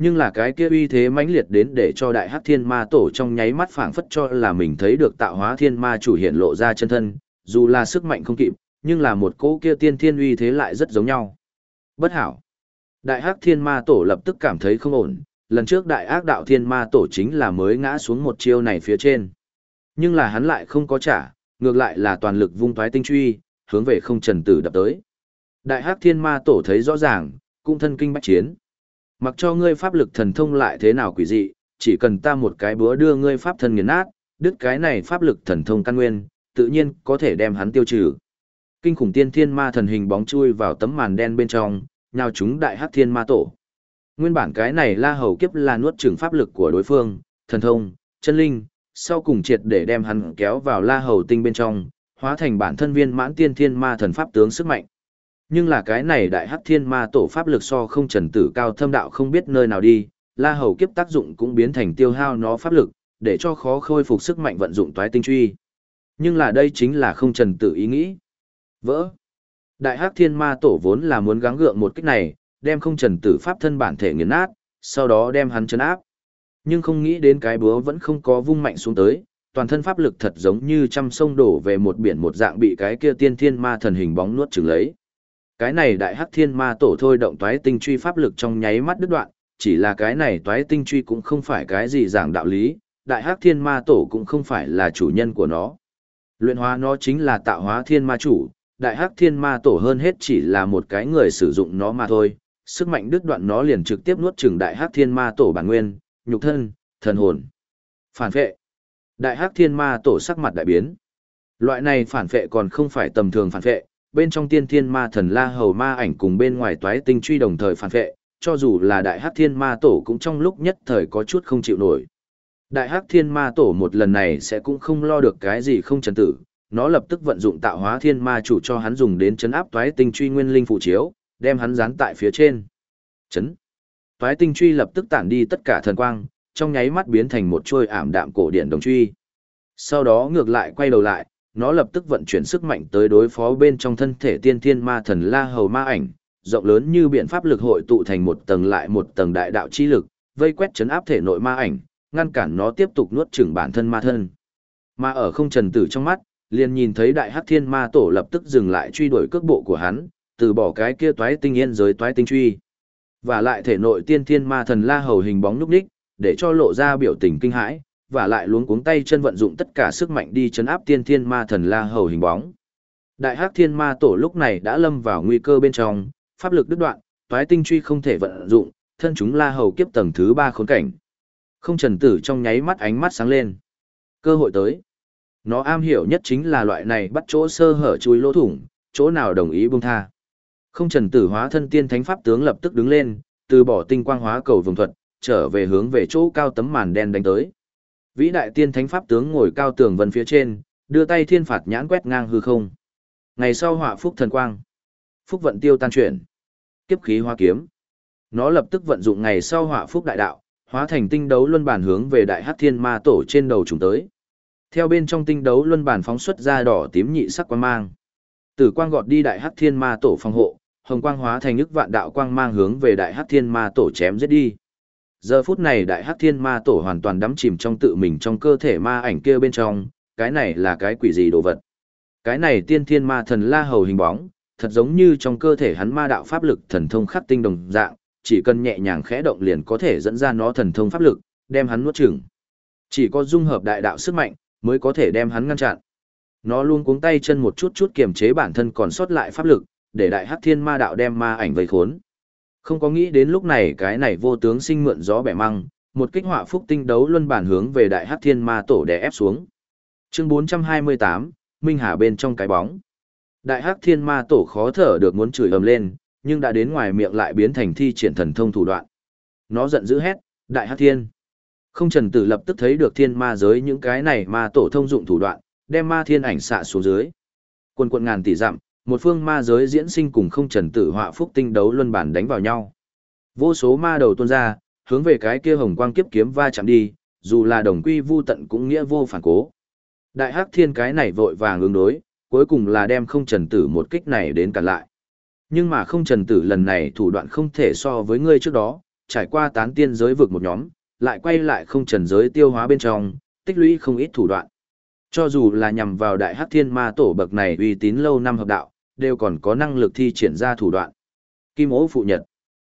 Nhưng là cái kia uy thế mãnh liệt đến để cho đại hắc thiên ma tổ trong nháy mắt phảng phất cho là mình thấy được tạo hóa thiên ma chủ hiện lộ ra chân thân, dù là sức mạnh không kịp, nhưng là một cỗ kia tiên thiên uy thế lại rất giống nhau. Bất hảo. Đại hắc thiên ma tổ lập tức cảm thấy không ổn, lần trước đại ác đạo thiên ma tổ chính là mới ngã xuống một chiêu này phía trên. Nhưng là hắn lại không có trả, ngược lại là toàn lực vung thoái tinh truy, hướng về không trần tử đập tới. Đại hắc thiên ma tổ thấy rõ ràng, cũng thân kinh bách chiến. Mặc cho ngươi pháp lực thần thông lại thế nào quỷ dị, chỉ cần ta một cái búa đưa ngươi pháp thân nghiền nát, đứt cái này pháp lực thần thông căn nguyên, tự nhiên có thể đem hắn tiêu trừ. Kinh khủng tiên thiên ma thần hình bóng chui vào tấm màn đen bên trong, nhào chúng đại hắc thiên ma tổ. Nguyên bản cái này la hầu kiếp là nuốt chửng pháp lực của đối phương, thần thông, chân linh, sau cùng triệt để đem hắn kéo vào la hầu tinh bên trong, hóa thành bản thân viên mãn tiên thiên ma thần pháp tướng sức mạnh. Nhưng là cái này đại hắc thiên ma tổ pháp lực so không trần tử cao thâm đạo không biết nơi nào đi, la hầu kiếp tác dụng cũng biến thành tiêu hao nó pháp lực, để cho khó khôi phục sức mạnh vận dụng toái tinh truy. Nhưng là đây chính là không trần tử ý nghĩ. Vỡ. Đại hắc thiên ma tổ vốn là muốn gắng gượng một kích này, đem không trần tử pháp thân bản thể nghiền nát, sau đó đem hắn chấn áp. Nhưng không nghĩ đến cái búa vẫn không có vung mạnh xuống tới, toàn thân pháp lực thật giống như trăm sông đổ về một biển một dạng bị cái kia tiên thiên ma thần hình bóng nuốt chửng lấy. Cái này đại hắc thiên ma tổ thôi động toái tinh truy pháp lực trong nháy mắt đứt đoạn, chỉ là cái này toái tinh truy cũng không phải cái gì giảng đạo lý, đại hắc thiên ma tổ cũng không phải là chủ nhân của nó. Luyện hóa nó chính là tạo hóa thiên ma chủ, đại hắc thiên ma tổ hơn hết chỉ là một cái người sử dụng nó mà thôi, sức mạnh đứt đoạn nó liền trực tiếp nuốt chửng đại hắc thiên ma tổ bản nguyên, nhục thân, thần hồn. Phản vệ Đại hắc thiên ma tổ sắc mặt đại biến. Loại này phản vệ còn không phải tầm thường phản vệ bên trong tiên thiên ma thần la hầu ma ảnh cùng bên ngoài toái tinh truy đồng thời phản vệ cho dù là đại hắc thiên ma tổ cũng trong lúc nhất thời có chút không chịu nổi. Đại hắc thiên ma tổ một lần này sẽ cũng không lo được cái gì không trần tử, nó lập tức vận dụng tạo hóa thiên ma chủ cho hắn dùng đến chấn áp toái tinh truy nguyên linh phụ chiếu, đem hắn dán tại phía trên. Chấn. Toái tinh truy lập tức tản đi tất cả thần quang, trong nháy mắt biến thành một chuôi ảm đạm cổ điển đồng truy. Sau đó ngược lại quay đầu lại, nó lập tức vận chuyển sức mạnh tới đối phó bên trong thân thể tiên thiên ma thần la hầu ma ảnh, rộng lớn như biện pháp lực hội tụ thành một tầng lại một tầng đại đạo chi lực, vây quét chấn áp thể nội ma ảnh, ngăn cản nó tiếp tục nuốt chửng bản thân ma thân. Mà ở không trần tử trong mắt, liền nhìn thấy đại hắc thiên ma tổ lập tức dừng lại truy đuổi cước bộ của hắn, từ bỏ cái kia toái tinh yên giới toái tinh truy. Và lại thể nội tiên thiên ma thần la hầu hình bóng núp đích, để cho lộ ra biểu tình kinh hãi, và lại luống cuống tay chân vận dụng tất cả sức mạnh đi chấn áp tiên thiên ma thần la hầu hình bóng. Đại Hắc Thiên Ma Tổ lúc này đã lâm vào nguy cơ bên trong, pháp lực đứt đoạn, toái tinh truy không thể vận dụng, thân chúng La Hầu kiếp tầng thứ ba khốn cảnh. Không Trần Tử trong nháy mắt ánh mắt sáng lên. Cơ hội tới. Nó am hiểu nhất chính là loại này bắt chỗ sơ hở chui lỗ thủng, chỗ nào đồng ý buông tha. Không Trần Tử hóa thân tiên thánh pháp tướng lập tức đứng lên, từ bỏ tinh quang hóa cầu vùng thuật, trở về hướng về chỗ cao tấm màn đen đánh tới. Vĩ đại tiên thánh pháp tướng ngồi cao tường vân phía trên, đưa tay thiên phạt nhãn quét ngang hư không. Ngày sau họa phúc thần quang, phúc vận tiêu tan chuyển, kiếp khí hoa kiếm. Nó lập tức vận dụng ngày sau họa phúc đại đạo, hóa thành tinh đấu luân bản hướng về đại hắc thiên ma tổ trên đầu chúng tới. Theo bên trong tinh đấu luân bản phóng xuất ra đỏ tím nhị sắc quang mang. Tử quang gọt đi đại hắc thiên ma tổ phòng hộ, hồng quang hóa thành ức vạn đạo quang mang hướng về đại hắc thiên ma tổ chém giết đi. Giờ phút này đại hắc thiên ma tổ hoàn toàn đắm chìm trong tự mình trong cơ thể ma ảnh kia bên trong, cái này là cái quỷ gì đồ vật. Cái này tiên thiên ma thần la hầu hình bóng, thật giống như trong cơ thể hắn ma đạo pháp lực thần thông khắc tinh đồng dạng, chỉ cần nhẹ nhàng khẽ động liền có thể dẫn ra nó thần thông pháp lực, đem hắn nuốt chửng. Chỉ có dung hợp đại đạo sức mạnh, mới có thể đem hắn ngăn chặn. Nó luôn cuống tay chân một chút chút kiềm chế bản thân còn sót lại pháp lực, để đại hắc thiên ma đạo đem ma ảnh vây khốn. Không có nghĩ đến lúc này cái này vô tướng sinh mượn gió bẻ măng, một kích họa phúc tinh đấu luân bản hướng về đại hắc thiên ma tổ đè ép xuống. Chương 428, Minh Hà bên trong cái bóng. Đại hắc thiên ma tổ khó thở được muốn chửi ầm lên, nhưng đã đến ngoài miệng lại biến thành thi triển thần thông thủ đoạn. Nó giận dữ hét, đại hắc thiên. Không trần tử lập tức thấy được thiên ma giới những cái này ma tổ thông dụng thủ đoạn, đem ma thiên ảnh xạ xuống dưới. Quần quần ngàn tỷ dặm, một phương ma giới diễn sinh cùng không trần tử họa phúc tinh đấu luân bản đánh vào nhau. Vô số ma đầu tuôn ra, hướng về cái kia hồng quang kiếp kiếm va chạm đi, dù là đồng quy vu tận cũng nghĩa vô phản cố. Đại hắc thiên cái này vội vàng ứng đối, cuối cùng là đem không trần tử một kích này đến cản lại. Nhưng mà không trần tử lần này thủ đoạn không thể so với ngươi trước đó, trải qua tán tiên giới vực một nhóm, lại quay lại không trần giới tiêu hóa bên trong, tích lũy không ít thủ đoạn. Cho dù là nhằm vào đại hắc thiên ma tổ bậc này uy tín lâu năm hợp đạo, đều còn có năng lực thi triển ra thủ đoạn. Kim ố phụ nhật.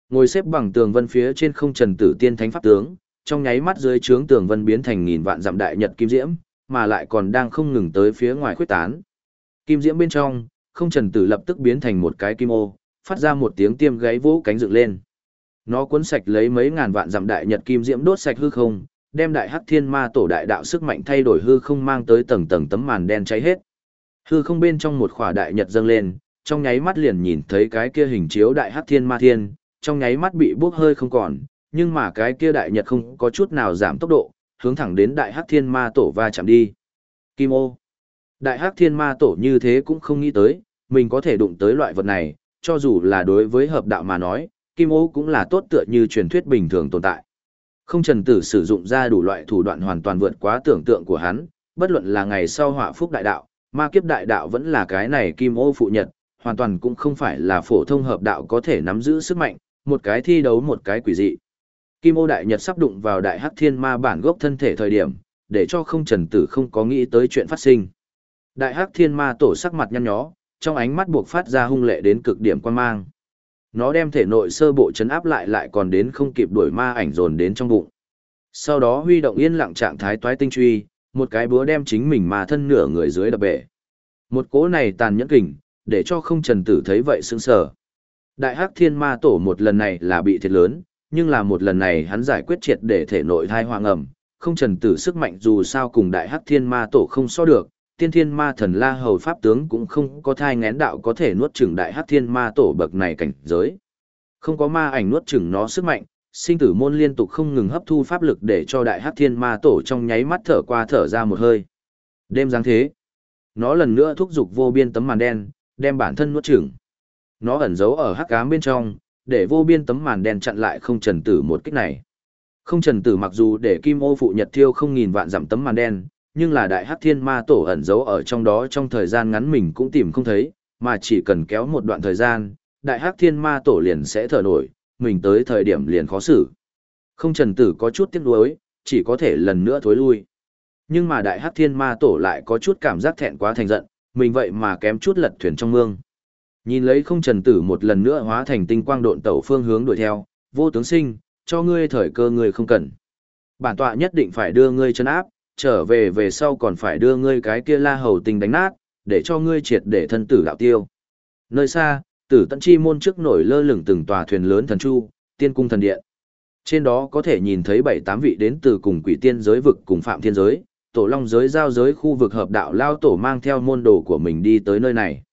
Ngồi xếp bằng tường vân phía trên không trần tử tiên thánh pháp tướng, trong nháy mắt dưới trướng tường vân biến thành nghìn vạn dặm đại nhật kim diễm, mà lại còn đang không ngừng tới phía ngoài khuyết tán. Kim diễm bên trong, không trần tử lập tức biến thành một cái kim ô, phát ra một tiếng tiêm gáy vỗ cánh dựng lên. Nó cuốn sạch lấy mấy ngàn vạn dặm đại nhật kim diễm đốt sạch hư không, đem đại hắc thiên ma tổ đại đạo sức mạnh thay đổi hư không mang tới tầng tầng tấm màn đen cháy hết. Hư không bên trong một khỏa đại nhật dâng lên, trong nháy mắt liền nhìn thấy cái kia hình chiếu đại hắc thiên ma thiên, trong nháy mắt bị bốc hơi không còn, nhưng mà cái kia đại nhật không có chút nào giảm tốc độ, hướng thẳng đến đại hắc thiên ma tổ va chạm đi. Kim ô. Đại hắc thiên ma tổ như thế cũng không nghĩ tới, mình có thể đụng tới loại vật này, cho dù là đối với hợp đạo mà nói, kim ô cũng là tốt tựa như truyền thuyết bình thường tồn tại. Không trần tử sử dụng ra đủ loại thủ đoạn hoàn toàn vượt quá tưởng tượng của hắn, bất luận là ngày sau họa phúc đại đạo, ma kiếp đại đạo vẫn là cái này kim ô phụ nhật, hoàn toàn cũng không phải là phổ thông hợp đạo có thể nắm giữ sức mạnh, một cái thi đấu một cái quỷ dị. Kim ô đại nhật sắp đụng vào đại hắc thiên ma bản gốc thân thể thời điểm, để cho không trần tử không có nghĩ tới chuyện phát sinh. Đại hắc thiên ma tổ sắc mặt nhăn nhó, trong ánh mắt buộc phát ra hung lệ đến cực điểm quan mang. Nó đem thể nội sơ bộ chấn áp lại lại còn đến không kịp đuổi ma ảnh dồn đến trong bụng. Sau đó huy động yên lặng trạng thái toái tinh truy, một cái búa đem chính mình mà thân nửa người dưới đập bể. Một cỗ này tàn nhẫn kình, để cho không trần tử thấy vậy sững sờ. Đại hắc thiên ma tổ một lần này là bị thiệt lớn, nhưng là một lần này hắn giải quyết triệt để thể nội thai hoang ẩm, không trần tử sức mạnh dù sao cùng đại hắc thiên ma tổ không so được, tiên thiên ma thần la hầu pháp tướng cũng không có thai ngén đạo có thể nuốt chửng đại hắc thiên ma tổ bậc này cảnh giới. Không có ma ảnh nuốt chửng nó sức mạnh, sinh tử môn liên tục không ngừng hấp thu pháp lực để cho đại hắc thiên ma tổ trong nháy mắt thở qua thở ra một hơi. Đêm giáng thế, nó lần nữa thúc giục vô biên tấm màn đen, đem bản thân nuốt chửng. Nó ẩn giấu ở hắc ám bên trong, để vô biên tấm màn đen chặn lại không trần tử một kích này. Không trần tử mặc dù để kim ô phụ nhật thiêu không nghìn vạn giảm tấm màn đen, nhưng là đại hắc thiên ma tổ ẩn giấu ở trong đó trong thời gian ngắn mình cũng tìm không thấy, mà chỉ cần kéo một đoạn thời gian, đại hắc thiên ma tổ liền sẽ thở nổi, mình tới thời điểm liền khó xử. Không trần tử có chút tiếc nuối, chỉ có thể lần nữa thối lui. Nhưng mà đại hắc thiên ma tổ lại có chút cảm giác thẹn quá thành giận, mình vậy mà kém chút lật thuyền trong mương. Nhìn lấy không trần tử một lần nữa hóa thành tinh quang độn tẩu phương hướng đuổi theo, vô tướng sinh, cho ngươi thời cơ ngươi không cần. Bản tọa nhất định phải đưa ngươi chân áp, trở về về sau còn phải đưa ngươi cái kia la hầu tình đánh nát, để cho ngươi triệt để thân tử đạo tiêu. Nơi xa, tử tận chi môn trước nổi lơ lửng từng tòa thuyền lớn thần chu, tiên cung thần điện. Trên đó có thể nhìn thấy bảy tám vị đến từ cùng quỷ tiên giới vực cùng phạm thiên giới, tổ long giới giao giới khu vực hợp đạo lao tổ mang theo môn đồ của mình đi tới nơi này.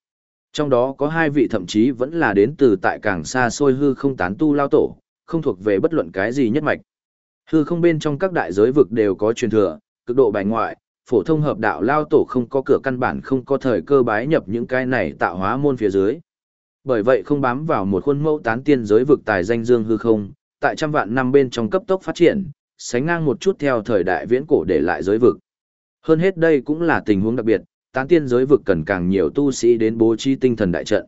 Trong đó có hai vị thậm chí vẫn là đến từ tại càng xa xôi hư không tán tu lao tổ, không thuộc về bất luận cái gì nhất mạch. Hư không bên trong các đại giới vực đều có truyền thừa, cực độ bài ngoại, phổ thông hợp đạo lao tổ không có cửa căn bản không có thời cơ bái nhập những cái này tạo hóa môn phía dưới. Bởi vậy không bám vào một khuôn mẫu tán tiên giới vực tài danh dương hư không, tại trăm vạn năm bên trong cấp tốc phát triển, sánh ngang một chút theo thời đại viễn cổ để lại giới vực. Hơn hết đây cũng là tình huống đặc biệt, tán tiên giới vực cần càng nhiều tu sĩ đến bố trí tinh thần đại trận.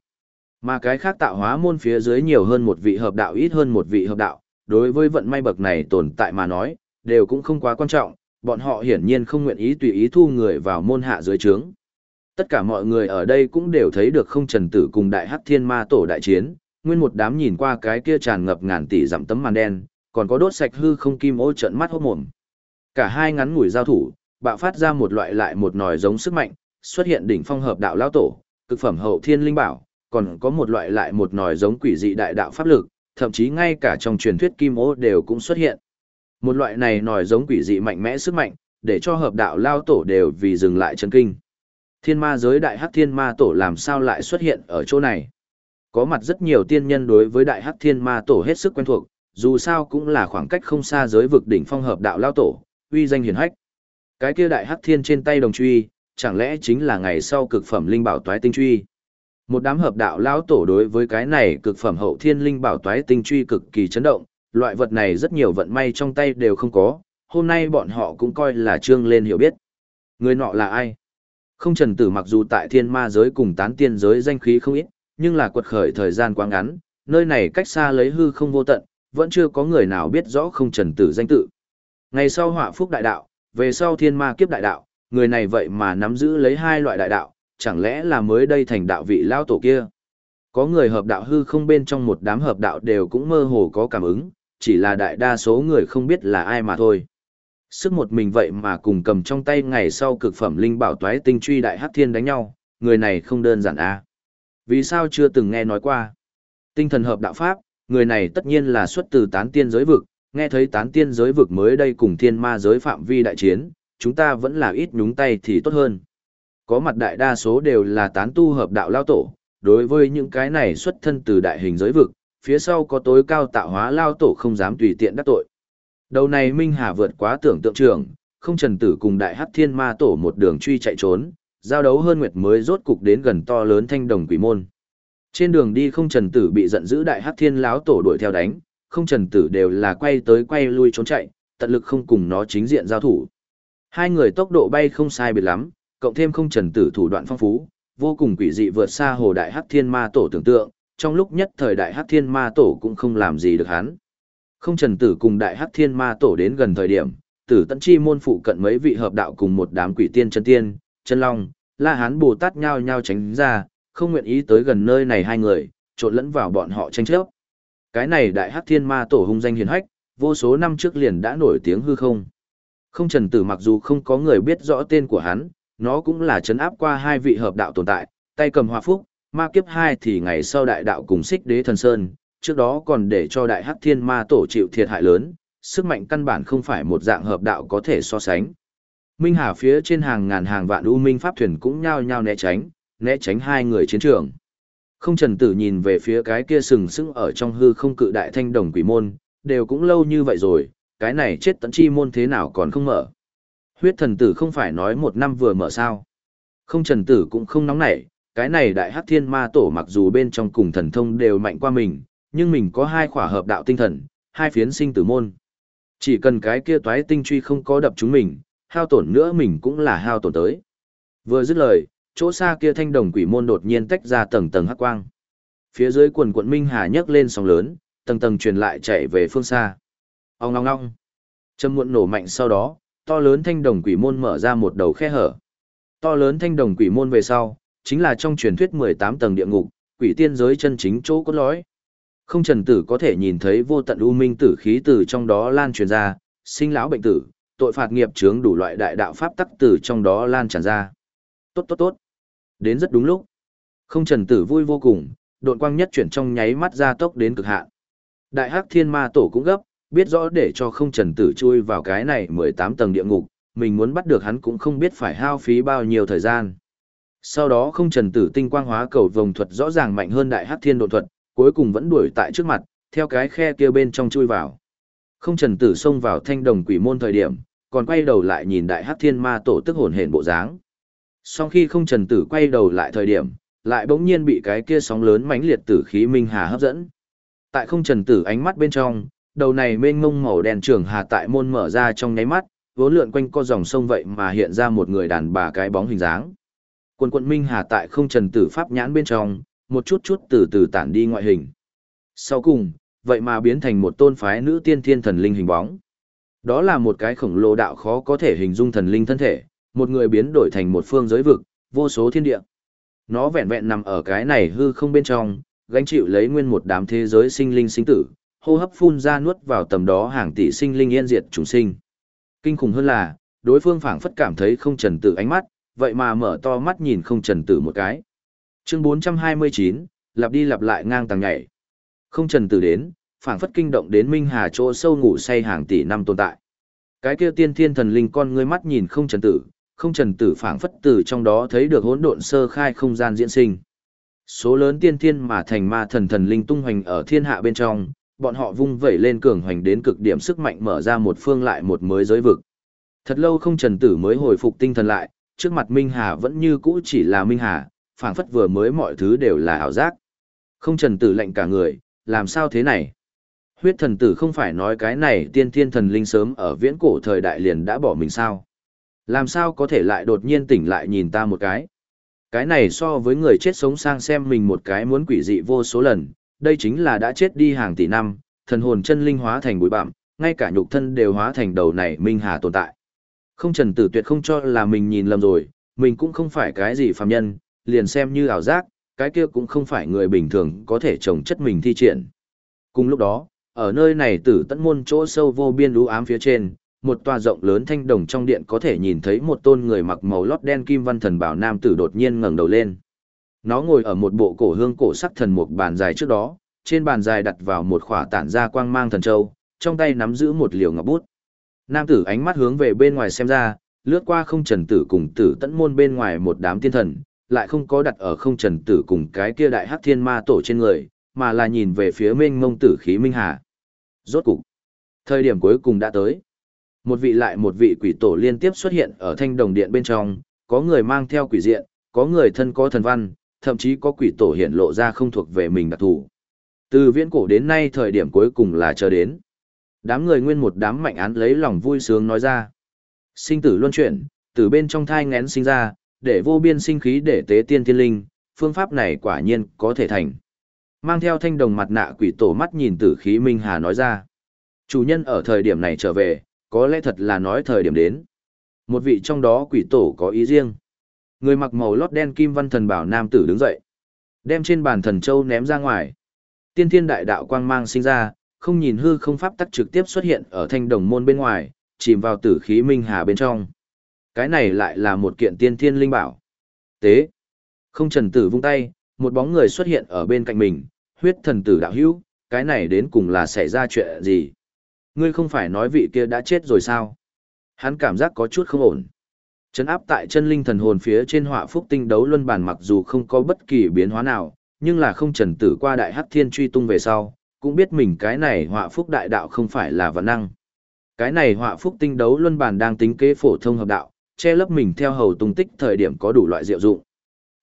Mà cái khác tạo hóa môn phía dưới nhiều hơn một vị hợp đạo ít hơn một vị hợp đạo, đối với vận may bậc này tồn tại mà nói, đều cũng không quá quan trọng, bọn họ hiển nhiên không nguyện ý tùy ý thu người vào môn hạ dưới trướng. Tất cả mọi người ở đây cũng đều thấy được không trần tử cùng đại hắc thiên ma tổ đại chiến, nguyên một đám nhìn qua cái kia tràn ngập ngàn tỷ dặm tấm màn đen, còn có đốt sạch hư không kim ô trận mắt hốt mồm. Cả hai ngắn ngủi giao thủ, bạo phát ra một loại lại một nòi giống sức mạnh, xuất hiện đỉnh phong hợp đạo lao tổ, cực phẩm hậu thiên linh bảo, còn có một loại lại một nòi giống quỷ dị đại đạo pháp lực, thậm chí ngay cả trong truyền thuyết kim ô đều cũng xuất hiện. Một loại này nòi giống quỷ dị mạnh mẽ sức mạnh, để cho hợp đạo lao tổ đều vì dừng lại chân kinh. Thiên ma giới đại hắc thiên ma tổ làm sao lại xuất hiện ở chỗ này? Có mặt rất nhiều tiên nhân đối với đại hắc thiên ma tổ hết sức quen thuộc, dù sao cũng là khoảng cách không xa giới vực đỉnh phong hợp đạo lao tổ, uy danh hiển hách. Cái kia đại hắc thiên trên tay đồng truy, chẳng lẽ chính là ngày sau cực phẩm linh bảo toái tinh truy? Một đám hợp đạo lao tổ đối với cái này cực phẩm hậu thiên linh bảo toái tinh truy cực kỳ chấn động, loại vật này rất nhiều vận may trong tay đều không có, hôm nay bọn họ cũng coi là trương lên hiểu biết. Người nọ là ai? Không trần tử mặc dù tại thiên ma giới cùng tán tiên giới danh khí không ít, nhưng là quật khởi thời gian quá ngắn, nơi này cách xa lấy hư không vô tận, vẫn chưa có người nào biết rõ không trần tử danh tự. Ngày sau họa phúc đại đạo, về sau thiên ma kiếp đại đạo, người này vậy mà nắm giữ lấy hai loại đại đạo, chẳng lẽ là mới đây thành đạo vị lao tổ kia. Có người hợp đạo hư không bên trong một đám hợp đạo đều cũng mơ hồ có cảm ứng, chỉ là đại đa số người không biết là ai mà thôi. Sức một mình vậy mà cùng cầm trong tay ngày sau cực phẩm linh bảo toái tinh truy đại hắc thiên đánh nhau, người này không đơn giản a. À? Vì sao chưa từng nghe nói qua? Tinh thần hợp đạo pháp, người này tất nhiên là xuất từ tán tiên giới vực, nghe thấy tán tiên giới vực mới đây cùng thiên ma giới phạm vi đại chiến, chúng ta vẫn là ít nhúng tay thì tốt hơn. Có mặt đại đa số đều là tán tu hợp đạo lao tổ, đối với những cái này xuất thân từ đại hình giới vực, phía sau có tối cao tạo hóa lao tổ không dám tùy tiện đắc tội. Đầu này Minh Hà vượt quá tưởng tượng trường, không trần tử cùng đại hắc thiên ma tổ một đường truy chạy trốn, giao đấu hơn nguyệt mới rốt cục đến gần to lớn thanh đồng quỷ môn. Trên đường đi không trần tử bị giận dữ đại hắc thiên láo tổ đuổi theo đánh, không trần tử đều là quay tới quay lui trốn chạy, tận lực không cùng nó chính diện giao thủ. Hai người tốc độ bay không sai biệt lắm, cộng thêm không trần tử thủ đoạn phong phú, vô cùng quỷ dị vượt xa hồ đại hắc thiên ma tổ tưởng tượng, trong lúc nhất thời đại hắc thiên ma tổ cũng không làm gì được hắn. Không trần tử cùng đại hắc thiên ma tổ đến gần thời điểm, tử tận chi môn phụ cận mấy vị hợp đạo cùng một đám quỷ tiên chân tiên, chân long, la hán bồ tát nhao nhao tránh ra, không nguyện ý tới gần nơi này hai người, trộn lẫn vào bọn họ tranh chấp. Cái này đại hắc thiên ma tổ hung danh hiền hách, vô số năm trước liền đã nổi tiếng hư không. Không trần tử mặc dù không có người biết rõ tên của hắn, nó cũng là chấn áp qua hai vị hợp đạo tồn tại, tay cầm hòa phúc, ma kiếp hai thì ngày sau đại đạo cùng xích đế thần sơn, trước đó còn để cho đại hắc thiên ma tổ chịu thiệt hại lớn, sức mạnh căn bản không phải một dạng hợp đạo có thể so sánh. Minh Hà phía trên hàng ngàn hàng vạn u minh pháp thuyền cũng nhao nhao né tránh, né tránh hai người chiến trường. Không trần tử nhìn về phía cái kia sừng sững ở trong hư không cự đại thanh đồng quỷ môn, đều cũng lâu như vậy rồi, cái này chết tận chi môn thế nào còn không mở. Huyết thần tử không phải nói một năm vừa mở sao. Không trần tử cũng không nóng nảy, cái này đại hắc thiên ma tổ mặc dù bên trong cùng thần thông đều mạnh qua mình, nhưng mình có hai khỏa hợp đạo tinh thần, hai phiến sinh tử môn. Chỉ cần cái kia toái tinh truy không có đập chúng mình, hao tổn nữa mình cũng là hao tổn tới. Vừa dứt lời, chỗ xa kia thanh đồng quỷ môn đột nhiên tách ra tầng tầng hắc quang. Phía dưới quần quận Minh Hà nhấc lên sóng lớn, tầng tầng truyền lại chạy về phương xa. Ông ngong ngong. Châm muộn nổ mạnh sau đó, to lớn thanh đồng quỷ môn mở ra một đầu khe hở. To lớn thanh đồng quỷ môn về sau, chính là trong truyền thuyết 18 tầng địa ngục, quỷ tiên giới chân chính chỗ cốt lõi. Không trần tử có thể nhìn thấy vô tận u minh tử khí từ trong đó lan truyền ra, sinh lão bệnh tử, tội phạt nghiệp chướng đủ loại đại đạo pháp tắc từ trong đó lan tràn ra. Tốt tốt tốt. Đến rất đúng lúc. Không trần tử vui vô cùng, độn quang nhất chuyển trong nháy mắt ra tốc đến cực hạn. Đại hắc thiên ma tổ cũng gấp, biết rõ để cho không trần tử chui vào cái này 18 tầng địa ngục, mình muốn bắt được hắn cũng không biết phải hao phí bao nhiêu thời gian. Sau đó không trần tử tinh quang hóa cầu vòng thuật rõ ràng mạnh hơn đại hắc thiên độ thuật, cuối cùng vẫn đuổi tại trước mặt, theo cái khe kia bên trong chui vào. Không trần tử xông vào thanh đồng quỷ môn thời điểm, còn quay đầu lại nhìn đại hắc thiên ma tổ tức hồn hển bộ dáng. Sau khi không trần tử quay đầu lại thời điểm, lại bỗng nhiên bị cái kia sóng lớn mãnh liệt tử khí minh hà hấp dẫn. Tại không trần tử ánh mắt bên trong, đầu này mênh mông màu đen trường hà tại môn mở ra trong nháy mắt, vốn lượn quanh co dòng sông vậy mà hiện ra một người đàn bà cái bóng hình dáng. Quân quận minh hà tại không trần tử pháp nhãn bên trong, một chút chút từ từ tản đi ngoại hình. Sau cùng, vậy mà biến thành một tôn phái nữ tiên thiên thần linh hình bóng. Đó là một cái khổng lồ đạo khó có thể hình dung thần linh thân thể, một người biến đổi thành một phương giới vực, vô số thiên địa. Nó vẹn vẹn nằm ở cái này hư không bên trong, gánh chịu lấy nguyên một đám thế giới sinh linh sinh tử, hô hấp phun ra nuốt vào tầm đó hàng tỷ sinh linh yên diệt chúng sinh. Kinh khủng hơn là, đối phương phảng phất cảm thấy không trần tử ánh mắt, vậy mà mở to mắt nhìn không trần tử một cái. Chương 429, lặp đi lặp lại ngang tàng nhảy. Không trần tử đến, phảng phất kinh động đến Minh Hà chỗ sâu ngủ say hàng tỷ năm tồn tại. Cái kia tiên thiên thần linh con ngươi mắt nhìn không trần tử, không trần tử phảng phất từ trong đó thấy được hỗn độn sơ khai không gian diễn sinh. Số lớn tiên thiên mà thành ma thần thần linh tung hoành ở thiên hạ bên trong, bọn họ vung vẩy lên cường hoành đến cực điểm sức mạnh mở ra một phương lại một mới giới vực. Thật lâu không trần tử mới hồi phục tinh thần lại, trước mặt Minh Hà vẫn như cũ chỉ là Minh Hà, phảng phất vừa mới mọi thứ đều là ảo giác. Không trần tử lệnh cả người, làm sao thế này? Huyết thần tử không phải nói cái này tiên thiên thần linh sớm ở viễn cổ thời đại liền đã bỏ mình sao? Làm sao có thể lại đột nhiên tỉnh lại nhìn ta một cái? Cái này so với người chết sống sang xem mình một cái muốn quỷ dị vô số lần, đây chính là đã chết đi hàng tỷ năm, thần hồn chân linh hóa thành bụi bặm, ngay cả nhục thân đều hóa thành đầu này minh hà tồn tại. Không trần tử tuyệt không cho là mình nhìn lầm rồi, mình cũng không phải cái gì phàm nhân, liền xem như ảo giác, cái kia cũng không phải người bình thường có thể trồng chất mình thi triển. Cùng lúc đó, ở nơi này tử tận môn chỗ sâu vô biên lũ ám phía trên, một tòa rộng lớn thanh đồng trong điện có thể nhìn thấy một tôn người mặc màu lót đen kim văn thần bảo nam tử đột nhiên ngẩng đầu lên. Nó ngồi ở một bộ cổ hương cổ sắc thần một bàn dài trước đó, trên bàn dài đặt vào một khỏa tản ra quang mang thần châu, trong tay nắm giữ một liều ngọc bút. Nam tử ánh mắt hướng về bên ngoài xem ra, lướt qua không trần tử cùng tử tận môn bên ngoài một đám tiên thần, lại không có đặt ở không trần tử cùng cái kia đại hắc thiên ma tổ trên người, mà là nhìn về phía mênh mông tử khí minh hà. Rốt cục, thời điểm cuối cùng đã tới. Một vị lại một vị quỷ tổ liên tiếp xuất hiện ở thanh đồng điện bên trong, có người mang theo quỷ diện, có người thân có thần văn, thậm chí có quỷ tổ hiện lộ ra không thuộc về mình đặc thù. Từ viễn cổ đến nay thời điểm cuối cùng là chờ đến. Đám người nguyên một đám mạnh án lấy lòng vui sướng nói ra. Sinh tử luân chuyển, từ bên trong thai ngén sinh ra, để vô biên sinh khí để tế tiên thiên linh, phương pháp này quả nhiên có thể thành. Mang theo thanh đồng mặt nạ quỷ tổ mắt nhìn tử khí Minh Hà nói ra. Chủ nhân ở thời điểm này trở về, có lẽ thật là nói thời điểm đến. Một vị trong đó quỷ tổ có ý riêng. Người mặc màu lót đen kim văn thần bảo nam tử đứng dậy. Đem trên bàn thần châu ném ra ngoài. Tiên thiên đại đạo quang mang sinh ra, không nhìn hư không pháp tắc trực tiếp xuất hiện ở thanh đồng môn bên ngoài, chìm vào tử khí minh hà bên trong. Cái này lại là một kiện tiên thiên linh bảo. Tế. Không trần tử vung tay, một bóng người xuất hiện ở bên cạnh mình, huyết thần tử đạo hữu, cái này đến cùng là xảy ra chuyện gì? Ngươi không phải nói vị kia đã chết rồi sao? Hắn cảm giác có chút không ổn. Chấn áp tại chân linh thần hồn phía trên họa phúc tinh đấu luân bản mặc dù không có bất kỳ biến hóa nào, nhưng là không trần tử qua đại hắc thiên truy tung về sau, cũng biết mình cái này họa phúc đại đạo không phải là vận năng. Cái này họa phúc tinh đấu luân bản đang tính kế phổ thông hợp đạo, che lấp mình theo hầu tung tích thời điểm có đủ loại diệu dụng.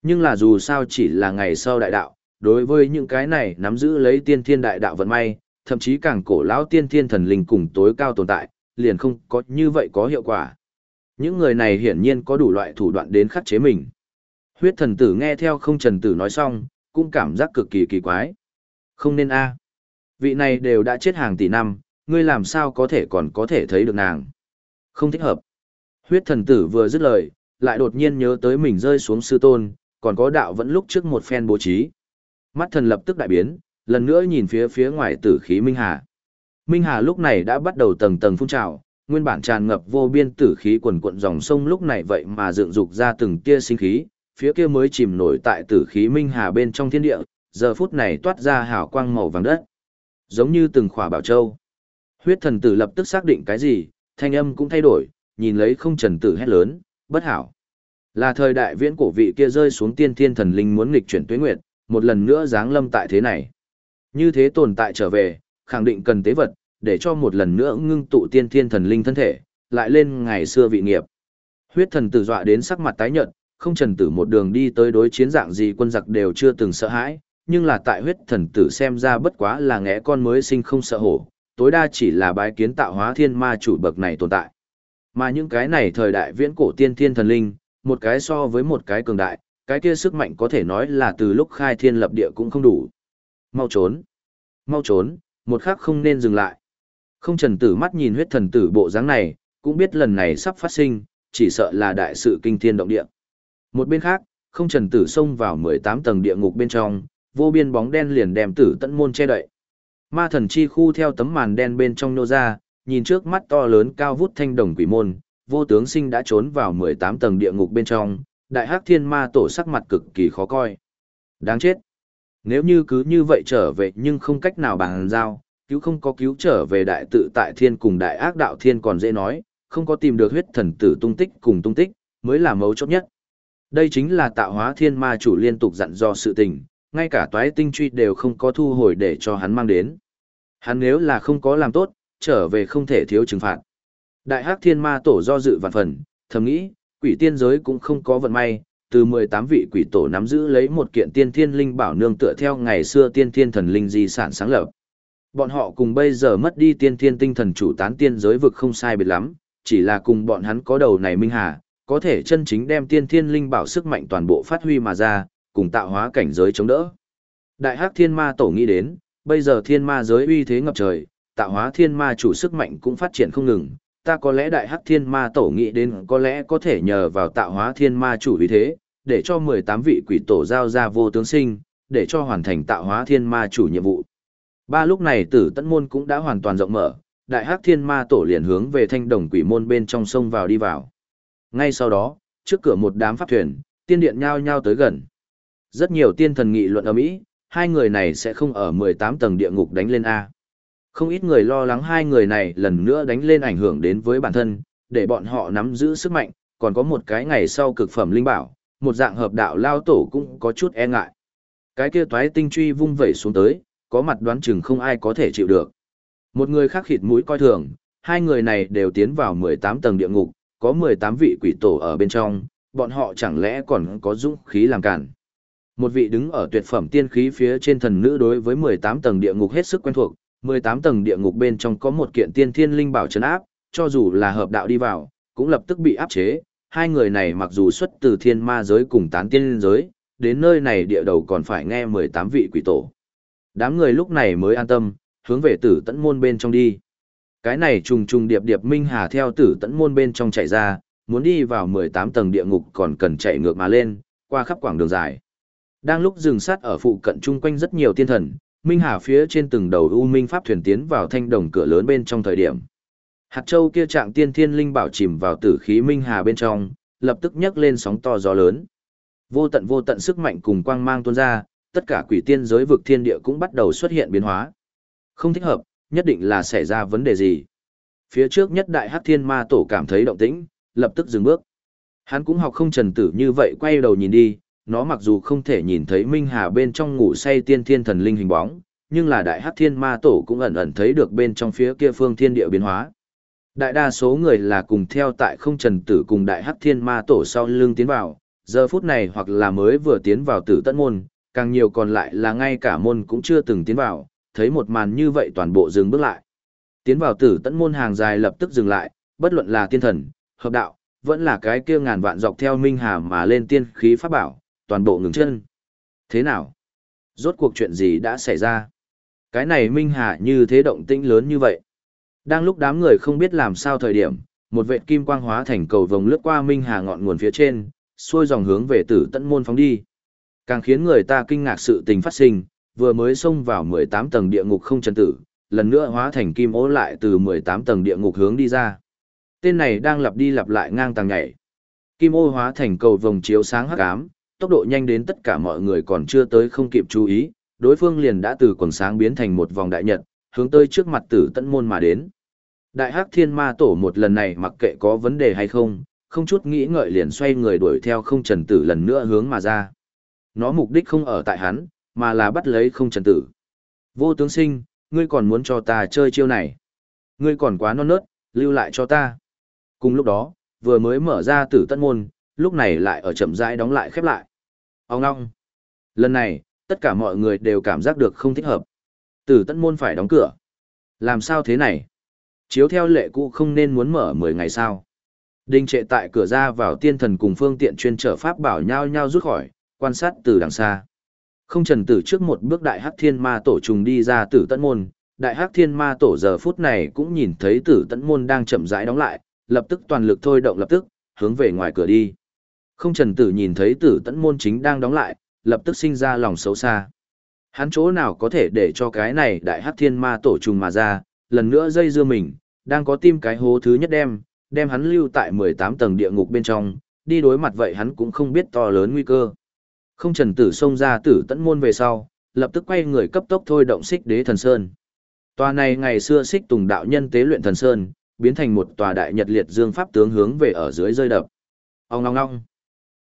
Nhưng là dù sao chỉ là ngày sau đại đạo, đối với những cái này nắm giữ lấy tiên thiên đại đạo vận may, thậm chí càng cổ lão tiên thiên thần linh cùng tối cao tồn tại, liền không có như vậy có hiệu quả. Những người này hiển nhiên có đủ loại thủ đoạn đến khắc chế mình. Huyết thần tử nghe theo không trần tử nói xong, cũng cảm giác cực kỳ kỳ quái. Không nên a Vị này đều đã chết hàng tỷ năm, ngươi làm sao có thể còn có thể thấy được nàng. Không thích hợp. Huyết thần tử vừa dứt lời, lại đột nhiên nhớ tới mình rơi xuống sư tôn, còn có đạo vẫn lúc trước một phen bố trí. Mắt thần lập tức đại biến, lần nữa nhìn phía phía ngoài tử khí Minh Hà. Minh Hà lúc này đã bắt đầu tầng tầng phun trào, nguyên bản tràn ngập vô biên tử khí quần cuộn dòng sông lúc này vậy mà dựng dục ra từng tia sinh khí, phía kia mới chìm nổi tại tử khí minh hà bên trong thiên địa, giờ phút này toát ra hào quang màu vàng đất. Giống như từng khỏa bảo châu. Huyết thần tử lập tức xác định cái gì, thanh âm cũng thay đổi, nhìn lấy không trần tử hét lớn, bất hảo. Là thời đại viễn cổ vị kia rơi xuống tiên thiên thần linh muốn nghịch chuyển tuế nguyệt, một lần nữa giáng lâm tại thế này. Như thế tồn tại trở về, khẳng định cần tế vật, để cho một lần nữa ngưng tụ tiên thiên thần linh thân thể, lại lên ngày xưa vị nghiệp. Huyết thần tử dọa đến sắc mặt tái nhợt, không trần tử một đường đi tới đối chiến dạng gì quân giặc đều chưa từng sợ hãi, nhưng là tại huyết thần tử xem ra bất quá là ngẽ con mới sinh không sợ hổ, tối đa chỉ là bái kiến tạo hóa thiên ma chủ bậc này tồn tại. Mà những cái này thời đại viễn cổ tiên thiên thần linh, một cái so với một cái cường đại, cái kia sức mạnh có thể nói là từ lúc khai thiên lập địa cũng không đủ. Mau trốn! Mau trốn, một khắc không nên dừng lại. Không trần tử mắt nhìn huyết thần tử bộ dáng này, cũng biết lần này sắp phát sinh, chỉ sợ là đại sự kinh thiên động địa. Một bên khác, không trần tử xông vào 18 tầng địa ngục bên trong, vô biên bóng đen liền đem tử tận môn che đậy. Ma thần chi khu theo tấm màn đen bên trong nô ra, nhìn trước mắt to lớn cao vút thanh đồng quỷ môn, vô tướng sinh đã trốn vào 18 tầng địa ngục bên trong, đại hắc thiên ma tổ sắc mặt cực kỳ khó coi. Đáng chết. Nếu như cứ như vậy trở về nhưng không cách nào bằng giao, cứu không có cứu trở về đại tự tại thiên cùng đại ác đạo thiên còn dễ nói, không có tìm được huyết thần tử tung tích cùng tung tích, mới là mấu chốt nhất. Đây chính là tạo hóa thiên ma chủ liên tục dặn do sự tình, ngay cả toái tinh truy đều không có thu hồi để cho hắn mang đến. Hắn nếu là không có làm tốt, trở về không thể thiếu trừng phạt. Đại hắc thiên ma tổ do dự vạn phần, thầm nghĩ, quỷ tiên giới cũng không có vận may, từ 18 vị quỷ tổ nắm giữ lấy một kiện tiên thiên linh bảo nương tựa theo ngày xưa tiên thiên thần linh di sản sáng lập. Bọn họ cùng bây giờ mất đi tiên thiên tinh thần chủ tán tiên giới vực không sai biệt lắm, chỉ là cùng bọn hắn có đầu này minh hà, có thể chân chính đem tiên thiên linh bảo sức mạnh toàn bộ phát huy mà ra, cùng tạo hóa cảnh giới chống đỡ. Đại hắc thiên ma tổ nghĩ đến, bây giờ thiên ma giới uy thế ngập trời, tạo hóa thiên ma chủ sức mạnh cũng phát triển không ngừng, ta có lẽ đại hắc thiên ma tổ nghĩ đến có lẽ có thể nhờ vào tạo hóa thiên ma chủ vì thế, để cho 18 vị quỷ tổ giao ra vô tướng sinh, để cho hoàn thành tạo hóa thiên ma chủ nhiệm vụ. Ba lúc này tử tận môn cũng đã hoàn toàn rộng mở, đại hắc thiên ma tổ liền hướng về thanh đồng quỷ môn bên trong sông vào đi vào. Ngay sau đó, trước cửa một đám pháp thuyền, tiên điện nhao nhao tới gần. Rất nhiều tiên thần nghị luận ở Mỹ, hai người này sẽ không ở 18 tầng địa ngục đánh lên A. Không ít người lo lắng hai người này lần nữa đánh lên ảnh hưởng đến với bản thân, để bọn họ nắm giữ sức mạnh, còn có một cái ngày sau cực phẩm linh bảo, một dạng hợp đạo lao tổ cũng có chút e ngại. Cái kia toái tinh truy vung vẩy xuống tới, có mặt đoán chừng không ai có thể chịu được. Một người khác khịt mũi coi thường, hai người này đều tiến vào 18 tầng địa ngục, có 18 vị quỷ tổ ở bên trong, bọn họ chẳng lẽ còn có dũng khí làm cản. Một vị đứng ở tuyệt phẩm tiên khí phía trên thần nữ đối với 18 tầng địa ngục hết sức quen thuộc, 18 tầng địa ngục bên trong có một kiện tiên thiên linh bảo trấn áp, cho dù là hợp đạo đi vào, cũng lập tức bị áp chế. Hai người này mặc dù xuất từ thiên ma giới cùng tán tiên giới, đến nơi này địa đầu còn phải nghe 18 vị quỷ tổ. Đám người lúc này mới an tâm, hướng về tử tẫn môn bên trong đi. Cái này trùng trùng điệp điệp minh hà theo tử tẫn môn bên trong chạy ra, muốn đi vào 18 tầng địa ngục còn cần chạy ngược mà lên, qua khắp quảng đường dài. Đang lúc dừng sát ở phụ cận chung quanh rất nhiều tiên thần, Minh Hà phía trên từng đầu U Minh Pháp thuyền tiến vào thanh đồng cửa lớn bên trong thời điểm. Hạt châu kia trạng tiên thiên linh bảo chìm vào tử khí Minh Hà bên trong, lập tức nhấc lên sóng to gió lớn. Vô tận vô tận sức mạnh cùng quang mang tuôn ra, tất cả quỷ tiên giới vực thiên địa cũng bắt đầu xuất hiện biến hóa. Không thích hợp, nhất định là xảy ra vấn đề gì. Phía trước nhất đại hắc thiên ma tổ cảm thấy động tĩnh, lập tức dừng bước. Hắn cũng học không trần tử như vậy quay đầu nhìn đi, nó mặc dù không thể nhìn thấy Minh Hà bên trong ngủ say tiên thiên thần linh hình bóng, nhưng là đại hắc thiên ma tổ cũng ẩn ẩn thấy được bên trong phía kia phương thiên địa biến hóa. Đại đa số người là cùng theo tại không trần tử cùng đại hắc thiên ma tổ sau lưng tiến vào, giờ phút này hoặc là mới vừa tiến vào tử tận môn, càng nhiều còn lại là ngay cả môn cũng chưa từng tiến vào, thấy một màn như vậy toàn bộ dừng bước lại. Tiến vào tử tận môn hàng dài lập tức dừng lại, bất luận là tiên thần, hợp đạo, vẫn là cái kia ngàn vạn dọc theo minh hà mà lên tiên khí pháp bảo, toàn bộ ngừng chân. Thế nào? Rốt cuộc chuyện gì đã xảy ra? Cái này Minh Hà như thế động tĩnh lớn như vậy. Đang lúc đám người không biết làm sao thời điểm, một vệt kim quang hóa thành cầu vồng lướt qua Minh Hà ngọn nguồn phía trên, xuôi dòng hướng về tử tận môn phóng đi. Càng khiến người ta kinh ngạc sự tình phát sinh, vừa mới xông vào 18 tầng địa ngục không chân tử, lần nữa hóa thành kim ố lại từ 18 tầng địa ngục hướng đi ra. Tên này đang lặp đi lặp lại ngang tầng nhảy. Kim ô hóa thành cầu vồng chiếu sáng hắc ám, tốc độ nhanh đến tất cả mọi người còn chưa tới không kịp chú ý, đối phương liền đã từ quần sáng biến thành một vòng đại nhật, hướng tới trước mặt tử tận môn mà đến. Đại hắc thiên ma tổ một lần này mặc kệ có vấn đề hay không, không chút nghĩ ngợi liền xoay người đuổi theo không trần tử lần nữa hướng mà ra. Nó mục đích không ở tại hắn, mà là bắt lấy không trần tử. Vô tướng sinh, ngươi còn muốn cho ta chơi chiêu này. Ngươi còn quá non nớt, lưu lại cho ta. Cùng lúc đó, vừa mới mở ra tử tận môn, lúc này lại ở chậm rãi đóng lại khép lại. Ông ngong. Lần này, tất cả mọi người đều cảm giác được không thích hợp. Tử tận môn phải đóng cửa. Làm sao thế này? Chiếu theo lệ cũ không nên muốn mở 10 ngày sao? Đinh trệ tại cửa ra vào tiên thần cùng phương tiện chuyên trở pháp bảo nhau nhau rút khỏi, quan sát từ đằng xa. Không trần tử trước một bước đại hắc thiên ma tổ trùng đi ra tử tận môn, đại hắc thiên ma tổ giờ phút này cũng nhìn thấy tử tận môn đang chậm rãi đóng lại, lập tức toàn lực thôi động lập tức, hướng về ngoài cửa đi. Không trần tử nhìn thấy tử Tẫn môn chính đang đóng lại, lập tức sinh ra lòng xấu xa. Hắn chỗ nào có thể để cho cái này đại hắc thiên ma tổ trùng mà ra, lần nữa dây dưa mình, đang có tim cái hố thứ nhất đem, đem hắn lưu tại 18 tầng địa ngục bên trong, đi đối mặt vậy hắn cũng không biết to lớn nguy cơ. Không trần tử xông ra tử Tẫn môn về sau, lập tức quay người cấp tốc thôi động xích đế thần sơn. Tòa này ngày xưa xích tùng đạo nhân tế luyện thần sơn, biến thành một tòa đại nhật liệt dương pháp tướng hướng về ở dưới rơi đập. Ông ngong ngong.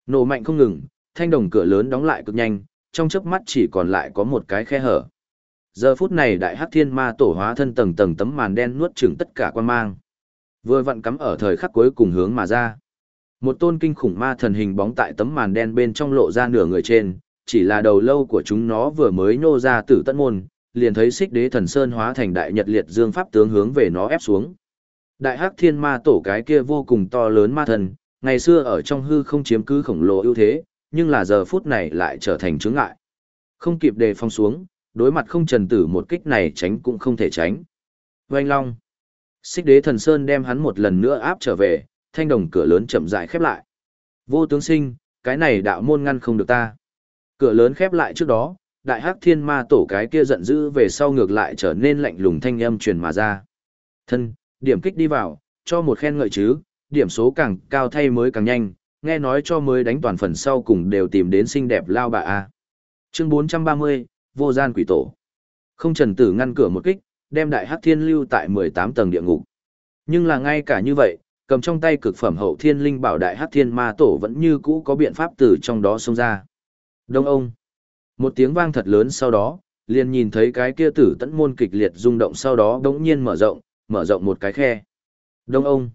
Nổ mạnh không ngừng, thanh đồng cửa lớn đóng lại cực nhanh, trong chớp mắt chỉ còn lại có một cái khe hở. Giờ phút này đại hắc thiên ma tổ hóa thân tầng tầng tấm màn đen nuốt chửng tất cả quan mang. Vừa vặn cắm ở thời khắc cuối cùng hướng mà ra. Một tôn kinh khủng ma thần hình bóng tại tấm màn đen bên trong lộ ra nửa người trên, chỉ là đầu lâu của chúng nó vừa mới nhô ra từ tận môn, liền thấy xích đế thần sơn hóa thành đại nhật liệt dương pháp tướng hướng về nó ép xuống. Đại hắc thiên ma tổ cái kia vô cùng to lớn ma thần, ngày xưa ở trong hư không chiếm cứ khổng lồ ưu thế, nhưng là giờ phút này lại trở thành chướng ngại. Không kịp đề phong xuống, đối mặt không trần tử một kích này tránh cũng không thể tránh. Vành long. Xích đế thần sơn đem hắn một lần nữa áp trở về, thanh đồng cửa lớn chậm rãi khép lại. Vô tướng sinh, cái này đạo môn ngăn không được ta. Cửa lớn khép lại trước đó, đại hắc thiên ma tổ cái kia giận dữ về sau ngược lại trở nên lạnh lùng thanh âm truyền mà ra. Thân, điểm kích đi vào, cho một khen ngợi chứ, điểm số càng cao thay mới càng nhanh, nghe nói cho mới đánh toàn phần sau cùng đều tìm đến xinh đẹp lao bà a. Chương 430, vô gian quỷ tổ. Không trần tử ngăn cửa một kích, đem đại hắc thiên lưu tại 18 tầng địa ngục. Nhưng là ngay cả như vậy, cầm trong tay cực phẩm hậu thiên linh bảo đại hắc thiên ma tổ vẫn như cũ có biện pháp từ trong đó xông ra. Đông ông. Một tiếng vang thật lớn sau đó, liền nhìn thấy cái kia tử tẫn môn kịch liệt rung động sau đó đống nhiên mở rộng, mở rộng một cái khe. Đông ông.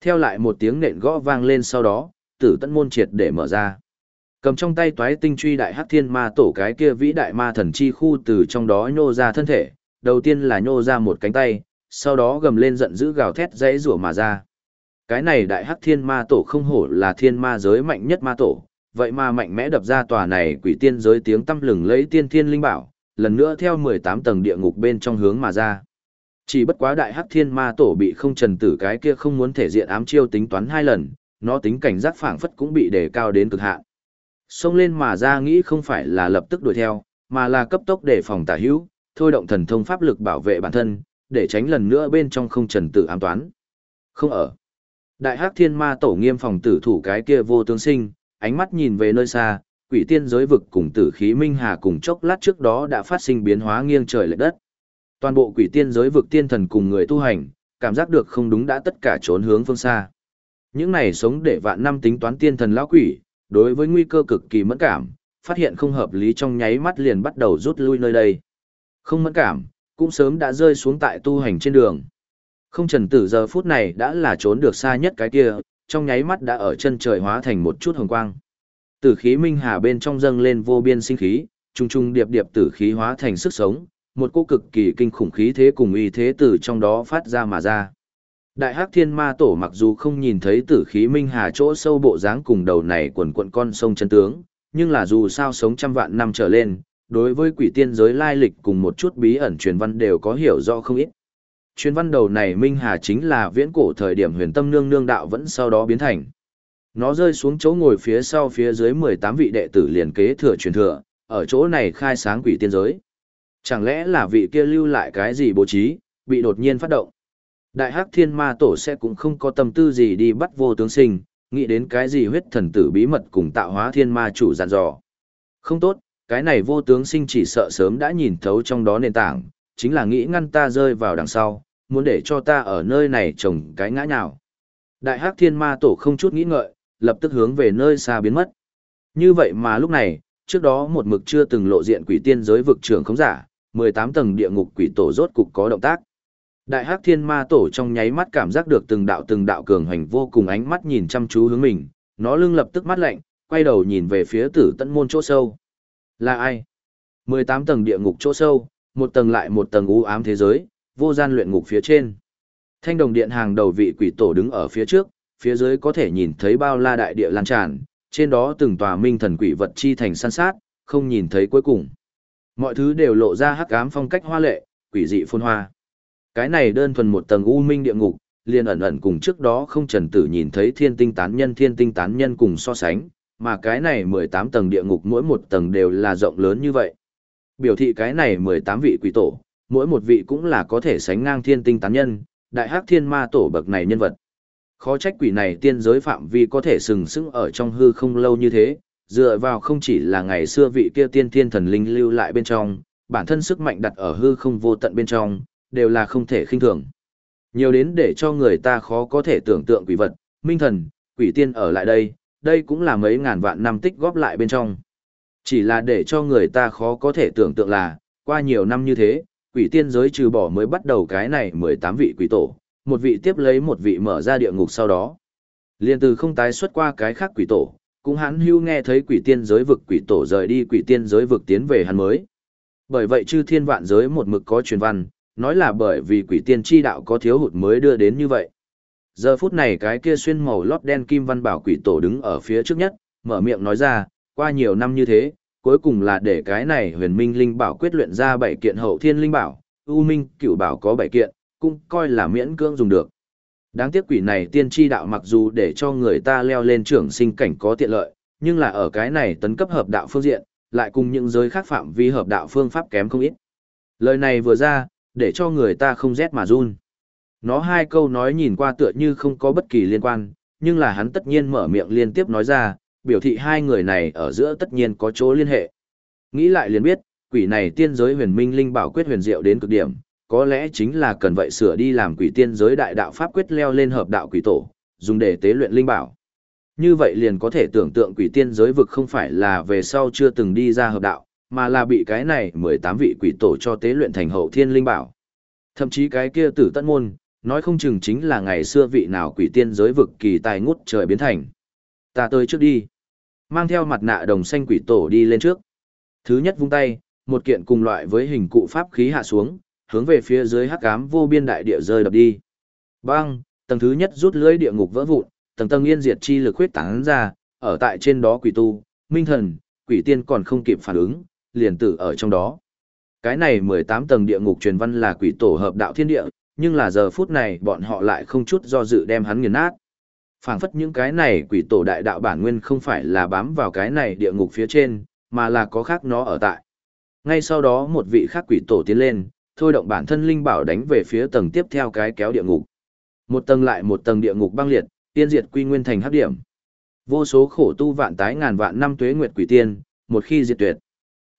Theo lại một tiếng nện gõ vang lên sau đó, tử Tận môn triệt để mở ra. Cầm trong tay toái tinh truy đại hắc thiên ma tổ cái kia vĩ đại ma thần chi khu từ trong đó nhô ra thân thể, đầu tiên là nhô ra một cánh tay, sau đó gầm lên giận dữ gào thét dãy rủa mà ra. Cái này đại hắc thiên ma tổ không hổ là thiên ma giới mạnh nhất ma tổ, vậy mà mạnh mẽ đập ra tòa này quỷ tiên giới tiếng tâm lừng lấy tiên thiên linh bảo, lần nữa theo 18 tầng địa ngục bên trong hướng mà ra. Chỉ bất quá đại hắc thiên ma tổ bị không trần tử cái kia không muốn thể diện ám chiêu tính toán hai lần, nó tính cảnh giác phảng phất cũng bị đề cao đến cực hạn. Xông lên mà ra nghĩ không phải là lập tức đuổi theo, mà là cấp tốc để phòng tả hữu, thôi động thần thông pháp lực bảo vệ bản thân, để tránh lần nữa bên trong không trần tử ám toán. Không ở. Đại hắc thiên ma tổ nghiêm phòng tử thủ cái kia vô tướng sinh, ánh mắt nhìn về nơi xa, quỷ tiên giới vực cùng tử khí minh hà cùng chốc lát trước đó đã phát sinh biến hóa nghiêng trời lệch đất. Toàn bộ quỷ tiên giới vực tiên thần cùng người tu hành, cảm giác được không đúng đã tất cả trốn hướng phương xa. Những này sống để vạn năm tính toán tiên thần lão quỷ, đối với nguy cơ cực kỳ mẫn cảm, phát hiện không hợp lý trong nháy mắt liền bắt đầu rút lui nơi đây. Không mẫn cảm, cũng sớm đã rơi xuống tại tu hành trên đường. Không trần tử giờ phút này đã là trốn được xa nhất cái kia, trong nháy mắt đã ở chân trời hóa thành một chút hồng quang. Tử khí minh hà bên trong dâng lên vô biên sinh khí, trùng trùng điệp điệp tử khí hóa thành sức sống, một cô cực kỳ kinh khủng khí thế cùng uy thế từ trong đó phát ra mà ra. Đại hắc thiên ma tổ mặc dù không nhìn thấy tử khí minh hà chỗ sâu bộ dáng cùng đầu này quần quận con sông chân tướng, nhưng là dù sao sống trăm vạn năm trở lên, đối với quỷ tiên giới lai lịch cùng một chút bí ẩn truyền văn đều có hiểu rõ không ít. Truyền văn đầu này Minh Hà chính là viễn cổ thời điểm huyền tâm nương nương đạo vẫn sau đó biến thành. Nó rơi xuống chỗ ngồi phía sau phía dưới 18 vị đệ tử liền kế thừa truyền thừa, ở chỗ này khai sáng quỷ tiên giới. Chẳng lẽ là vị kia lưu lại cái gì bố trí, bị đột nhiên phát động. Đại hắc thiên ma tổ sẽ cũng không có tâm tư gì đi bắt vô tướng sinh, nghĩ đến cái gì huyết thần tử bí mật cùng tạo hóa thiên ma chủ dàn dò. Không tốt, cái này vô tướng sinh chỉ sợ sớm đã nhìn thấu trong đó nền tảng, chính là nghĩ ngăn ta rơi vào đằng sau, muốn để cho ta ở nơi này trồng cái ngã nào Đại hắc thiên ma tổ không chút nghĩ ngợi, lập tức hướng về nơi xa biến mất. Như vậy mà lúc này, trước đó một mực chưa từng lộ diện quỷ tiên giới vực trưởng không giả, 18 tầng địa ngục quỷ tổ rốt cục có động tác. Đại hắc thiên ma tổ trong nháy mắt cảm giác được từng đạo từng đạo cường hành vô cùng ánh mắt nhìn chăm chú hướng mình, nó lưng lập tức mắt lạnh, quay đầu nhìn về phía tử tận môn chỗ sâu. Là ai? 18 tầng địa ngục chỗ sâu, một tầng lại một tầng u ám thế giới, vô gian luyện ngục phía trên. Thanh đồng điện hàng đầu vị quỷ tổ đứng ở phía trước, phía dưới có thể nhìn thấy bao la đại địa lan tràn, trên đó từng tòa minh thần quỷ vật chi thành san sát, không nhìn thấy cuối cùng. Mọi thứ đều lộ ra hắc ám phong cách hoa lệ, quỷ dị phôn hoa. Cái này đơn thuần một tầng u minh địa ngục, liền ẩn ẩn cùng trước đó không trần tử nhìn thấy thiên tinh tán nhân thiên tinh tán nhân cùng so sánh, mà cái này 18 tầng địa ngục mỗi một tầng đều là rộng lớn như vậy. Biểu thị cái này 18 vị quỷ tổ, mỗi một vị cũng là có thể sánh ngang thiên tinh tán nhân, đại hắc thiên ma tổ bậc này nhân vật. Khó trách quỷ này tiên giới phạm vi có thể sừng sững ở trong hư không lâu như thế, dựa vào không chỉ là ngày xưa vị kia tiên thiên thần linh lưu lại bên trong, bản thân sức mạnh đặt ở hư không vô tận bên trong, đều là không thể khinh thường. Nhiều đến để cho người ta khó có thể tưởng tượng quỷ vật, minh thần, quỷ tiên ở lại đây, đây cũng là mấy ngàn vạn năm tích góp lại bên trong. Chỉ là để cho người ta khó có thể tưởng tượng là, qua nhiều năm như thế, quỷ tiên giới trừ bỏ mới bắt đầu cái này 18 vị quỷ tổ, một vị tiếp lấy một vị mở ra địa ngục sau đó. Liên từ không tái xuất qua cái khác quỷ tổ, cũng hắn hưu nghe thấy quỷ tiên giới vực quỷ tổ rời đi quỷ tiên giới vực tiến về hắn mới. Bởi vậy chư thiên vạn giới một mực có truyền văn, nói là bởi vì quỷ tiên chi đạo có thiếu hụt mới đưa đến như vậy. Giờ phút này cái kia xuyên màu lót đen kim văn bảo quỷ tổ đứng ở phía trước nhất, mở miệng nói ra, qua nhiều năm như thế, cuối cùng là để cái này huyền minh linh bảo quyết luyện ra bảy kiện hậu thiên linh bảo, u minh cửu bảo có bảy kiện, cũng coi là miễn cưỡng dùng được. Đáng tiếc quỷ này tiên tri đạo mặc dù để cho người ta leo lên trưởng sinh cảnh có tiện lợi, nhưng là ở cái này tấn cấp hợp đạo phương diện, lại cùng những giới khác phạm vi hợp đạo phương pháp kém không ít. Lời này vừa ra, để cho người ta không rét mà run. Nó hai câu nói nhìn qua tựa như không có bất kỳ liên quan, nhưng là hắn tất nhiên mở miệng liên tiếp nói ra, biểu thị hai người này ở giữa tất nhiên có chỗ liên hệ. Nghĩ lại liền biết, quỷ này tiên giới huyền minh linh bảo quyết huyền diệu đến cực điểm, có lẽ chính là cần vậy sửa đi làm quỷ tiên giới đại đạo pháp quyết leo lên hợp đạo quỷ tổ, dùng để tế luyện linh bảo. Như vậy liền có thể tưởng tượng quỷ tiên giới vực không phải là về sau chưa từng đi ra hợp đạo, mà là bị cái này 18 vị quỷ tổ cho tế luyện thành hậu thiên linh bảo. Thậm chí cái kia tử tận môn, nói không chừng chính là ngày xưa vị nào quỷ tiên giới vực kỳ tài ngút trời biến thành. Ta tới trước đi. Mang theo mặt nạ đồng xanh quỷ tổ đi lên trước. Thứ nhất vung tay, một kiện cùng loại với hình cụ pháp khí hạ xuống, hướng về phía dưới hắc ám vô biên đại địa rơi đập đi. Bang, tầng thứ nhất rút lưới địa ngục vỡ vụn, tầng tầng yên diệt chi lực huyết tán ra, ở tại trên đó quỷ tu, minh thần, quỷ tiên còn không kịp phản ứng, liền tử ở trong đó. Cái này 18 tầng địa ngục truyền văn là quỷ tổ hợp đạo thiên địa, nhưng là giờ phút này bọn họ lại không chút do dự đem hắn nghiền nát. Phảng phất những cái này quỷ tổ đại đạo bản nguyên không phải là bám vào cái này địa ngục phía trên, mà là có khác nó ở tại. Ngay sau đó một vị khác quỷ tổ tiến lên, thôi động bản thân linh bảo đánh về phía tầng tiếp theo cái kéo địa ngục. Một tầng lại một tầng địa ngục băng liệt, tiên diệt quy nguyên thành hấp điểm. Vô số khổ tu vạn tái ngàn vạn năm tuế nguyệt quỷ tiên, một khi diệt tuyệt.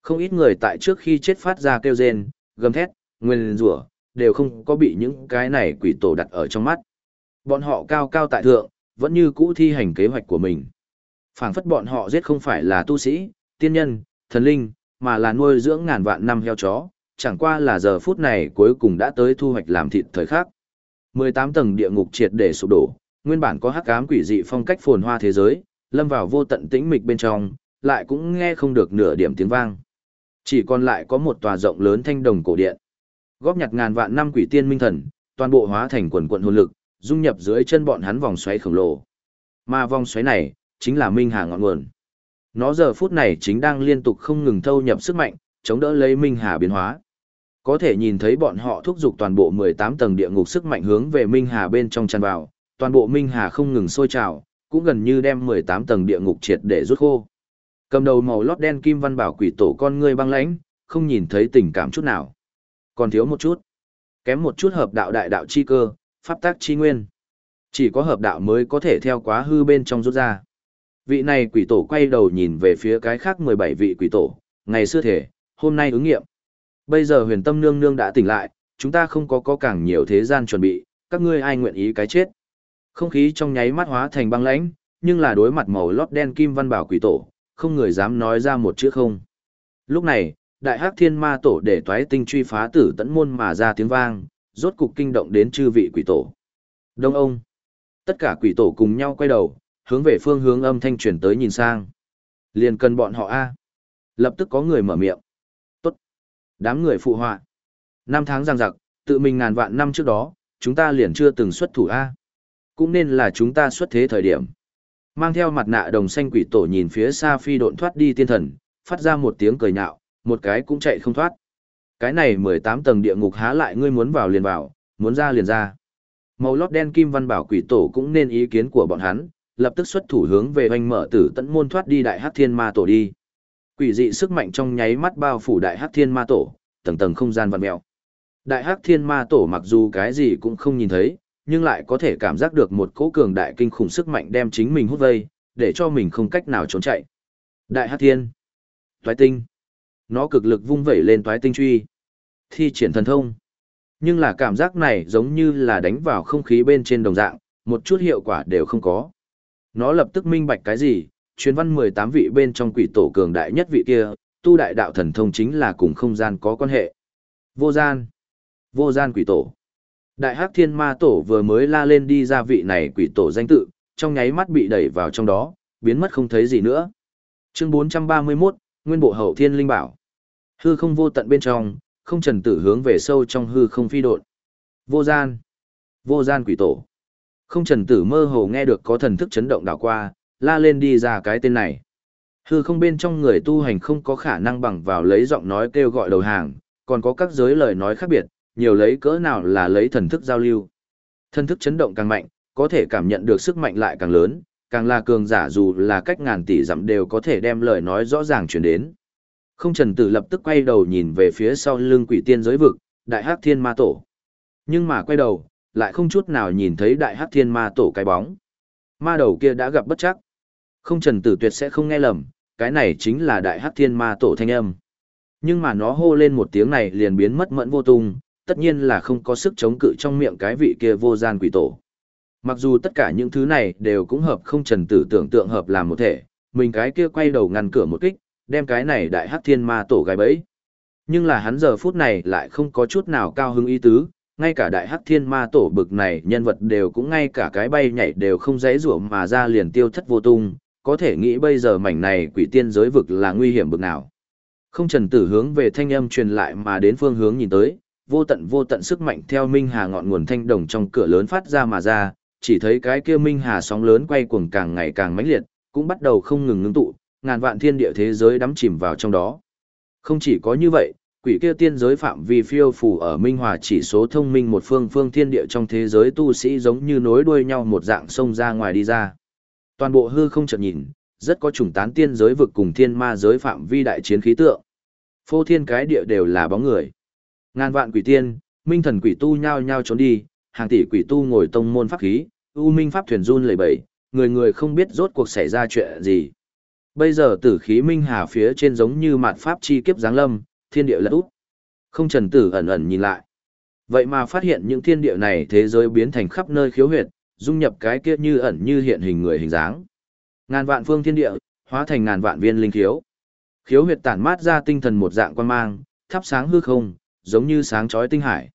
Không ít người tại trước khi chết phát ra kêu rên, gầm thét, nguyên rủa, đều không có bị những cái này quỷ tổ đặt ở trong mắt. Bọn họ cao cao tại thượng, vẫn như cũ thi hành kế hoạch của mình. phảng phất bọn họ giết không phải là tu sĩ, tiên nhân, thần linh, mà là nuôi dưỡng ngàn vạn năm heo chó, chẳng qua là giờ phút này cuối cùng đã tới thu hoạch làm thịt thời khắc. 18 tầng địa ngục triệt để sụp đổ, nguyên bản có hắc ám quỷ dị phong cách phồn hoa thế giới, lâm vào vô tận tĩnh mịch bên trong, lại cũng nghe không được nửa điểm tiếng vang. Chỉ còn lại có một tòa rộng lớn thanh đồng cổ điện. Góp nhặt ngàn vạn năm quỷ tiên minh thần, toàn bộ hóa thành quần quần hồn lực, dung nhập dưới chân bọn hắn vòng xoáy khổng lồ. Mà vòng xoáy này, chính là Minh Hà ngọn nguồn. Nó giờ phút này chính đang liên tục không ngừng thâu nhập sức mạnh, chống đỡ lấy Minh Hà biến hóa. Có thể nhìn thấy bọn họ thúc giục toàn bộ 18 tầng địa ngục sức mạnh hướng về Minh Hà bên trong tràn vào, toàn bộ Minh Hà không ngừng sôi trào, cũng gần như đem 18 tầng địa ngục triệt để rút khô. Cầm đầu màu lót đen kim văn bảo quỷ tổ con ngươi băng lãnh, không nhìn thấy tình cảm chút nào. Còn thiếu một chút. Kém một chút hợp đạo đại đạo chi cơ, pháp tác chi nguyên. Chỉ có hợp đạo mới có thể theo quá hư bên trong rút ra. Vị này quỷ tổ quay đầu nhìn về phía cái khác 17 vị quỷ tổ, ngày xưa thể, hôm nay ứng nghiệm. Bây giờ huyền tâm nương nương đã tỉnh lại, chúng ta không có có càng nhiều thế gian chuẩn bị, các ngươi ai nguyện ý cái chết. Không khí trong nháy mắt hóa thành băng lãnh, nhưng là đối mặt màu lót đen kim văn bảo quỷ tổ, không người dám nói ra một chữ không. Lúc này, đại hắc thiên ma tổ để toái tinh truy phá tử tẫn môn mà ra tiếng vang, rốt cục kinh động đến chư vị quỷ tổ. Đông ông. Tất cả quỷ tổ cùng nhau quay đầu, hướng về phương hướng âm thanh truyền tới nhìn sang. Liền cần bọn họ A. Lập tức có người mở miệng. Đám người phụ họa. Năm tháng giang giặc, tự mình ngàn vạn năm trước đó, chúng ta liền chưa từng xuất thủ A. Cũng nên là chúng ta xuất thế thời điểm. Mang theo mặt nạ đồng xanh quỷ tổ nhìn phía xa phi độn thoát đi tiên thần, phát ra một tiếng cười nhạo, một cái cũng chạy không thoát. Cái này 18 tầng địa ngục há lại ngươi muốn vào liền vào, muốn ra liền ra. Màu lót đen kim văn bảo quỷ tổ cũng nên ý kiến của bọn hắn, lập tức xuất thủ hướng về hoành mở tử tận môn thoát đi đại hắc thiên ma tổ đi. Quỷ dị sức mạnh trong nháy mắt bao phủ đại hắc thiên ma tổ, tầng tầng không gian vặn mèo. Đại hắc thiên ma tổ mặc dù cái gì cũng không nhìn thấy, nhưng lại có thể cảm giác được một cỗ cường đại kinh khủng sức mạnh đem chính mình hút vây, để cho mình không cách nào trốn chạy. Đại hắc thiên, toái tinh, nó cực lực vung vẩy lên toái tinh truy, thi triển thần thông. Nhưng là cảm giác này giống như là đánh vào không khí bên trên đồng dạng, một chút hiệu quả đều không có. Nó lập tức minh bạch cái gì, truyền văn 18 vị bên trong quỷ tổ cường đại nhất vị kia, tu đại đạo thần thông chính là cùng không gian có quan hệ. Vô gian. Vô gian quỷ tổ. Đại hắc thiên ma tổ vừa mới la lên đi ra vị này quỷ tổ danh tự, trong nháy mắt bị đẩy vào trong đó, biến mất không thấy gì nữa. Chương 431, Nguyên bộ hậu thiên linh bảo. Hư không vô tận bên trong, không trần tử hướng về sâu trong hư không phi độn. Vô gian. Vô gian quỷ tổ. Không trần tử mơ hồ nghe được có thần thức chấn động đảo qua, la lên đi ra cái tên này. Hư không bên trong người tu hành không có khả năng bằng vào lấy giọng nói kêu gọi đầu hàng, còn có các giới lời nói khác biệt, nhiều lấy cỡ nào là lấy thần thức giao lưu. Thần thức chấn động càng mạnh, có thể cảm nhận được sức mạnh lại càng lớn, càng là cường giả dù là cách ngàn tỷ dặm đều có thể đem lời nói rõ ràng truyền đến. Không trần tử lập tức quay đầu nhìn về phía sau lưng quỷ tiên giới vực, đại hắc thiên ma tổ. Nhưng mà quay đầu, lại không chút nào nhìn thấy đại hắc thiên ma tổ cái bóng. Ma đầu kia đã gặp bất chắc. Không trần tử tuyệt sẽ không nghe lầm, cái này chính là đại hắc thiên ma tổ thanh âm. Nhưng mà nó hô lên một tiếng này liền biến mất mẫn vô tung, tất nhiên là không có sức chống cự trong miệng cái vị kia vô gian quỷ tổ. Mặc dù tất cả những thứ này đều cũng hợp không trần tử tưởng tượng hợp làm một thể, mình cái kia quay đầu ngăn cửa một kích, đem cái này đại hắc thiên ma tổ gái bẫy. Nhưng là hắn giờ phút này lại không có chút nào cao hứng ý tứ, ngay cả đại hắc thiên ma tổ bực này nhân vật đều cũng ngay cả cái bay nhảy đều không dễ rủa mà ra liền tiêu thất vô tung, có thể nghĩ bây giờ mảnh này quỷ tiên giới vực là nguy hiểm bực nào. Không trần tử hướng về thanh âm truyền lại mà đến phương hướng nhìn tới, vô tận vô tận sức mạnh theo Minh Hà ngọn nguồn thanh đồng trong cửa lớn phát ra mà ra, chỉ thấy cái kia Minh Hà sóng lớn quay cuồng càng ngày càng mãnh liệt, cũng bắt đầu không ngừng ngưng tụ, ngàn vạn thiên địa thế giới đắm chìm vào trong đó. Không chỉ có như vậy, quỷ kia tiên giới phạm vi phiêu phù ở Minh Hòa chỉ số thông minh một phương phương thiên địa trong thế giới tu sĩ giống như nối đuôi nhau một dạng sông ra ngoài đi ra. Toàn bộ hư không chợt nhìn, rất có trùng tán tiên giới vực cùng thiên ma giới phạm vi đại chiến khí tượng. Phô thiên cái địa đều là bóng người. Ngàn vạn quỷ tiên, minh thần quỷ tu nhao nhao trốn đi, hàng tỷ quỷ tu ngồi tông môn pháp khí, u minh pháp thuyền run lẩy bẩy, người người không biết rốt cuộc xảy ra chuyện gì. Bây giờ tử khí minh hà phía trên giống như mạt pháp chi kiếp giáng lâm, thiên địa lật úp. Không trần tử ẩn ẩn nhìn lại. Vậy mà phát hiện những thiên địa này thế giới biến thành khắp nơi khiếu huyệt, dung nhập cái kia như ẩn như hiện hình người hình dáng. Ngàn vạn phương thiên địa, hóa thành ngàn vạn viên linh khiếu. Khiếu huyệt tản mát ra tinh thần một dạng quan mang, thắp sáng hư không, giống như sáng chói tinh hải.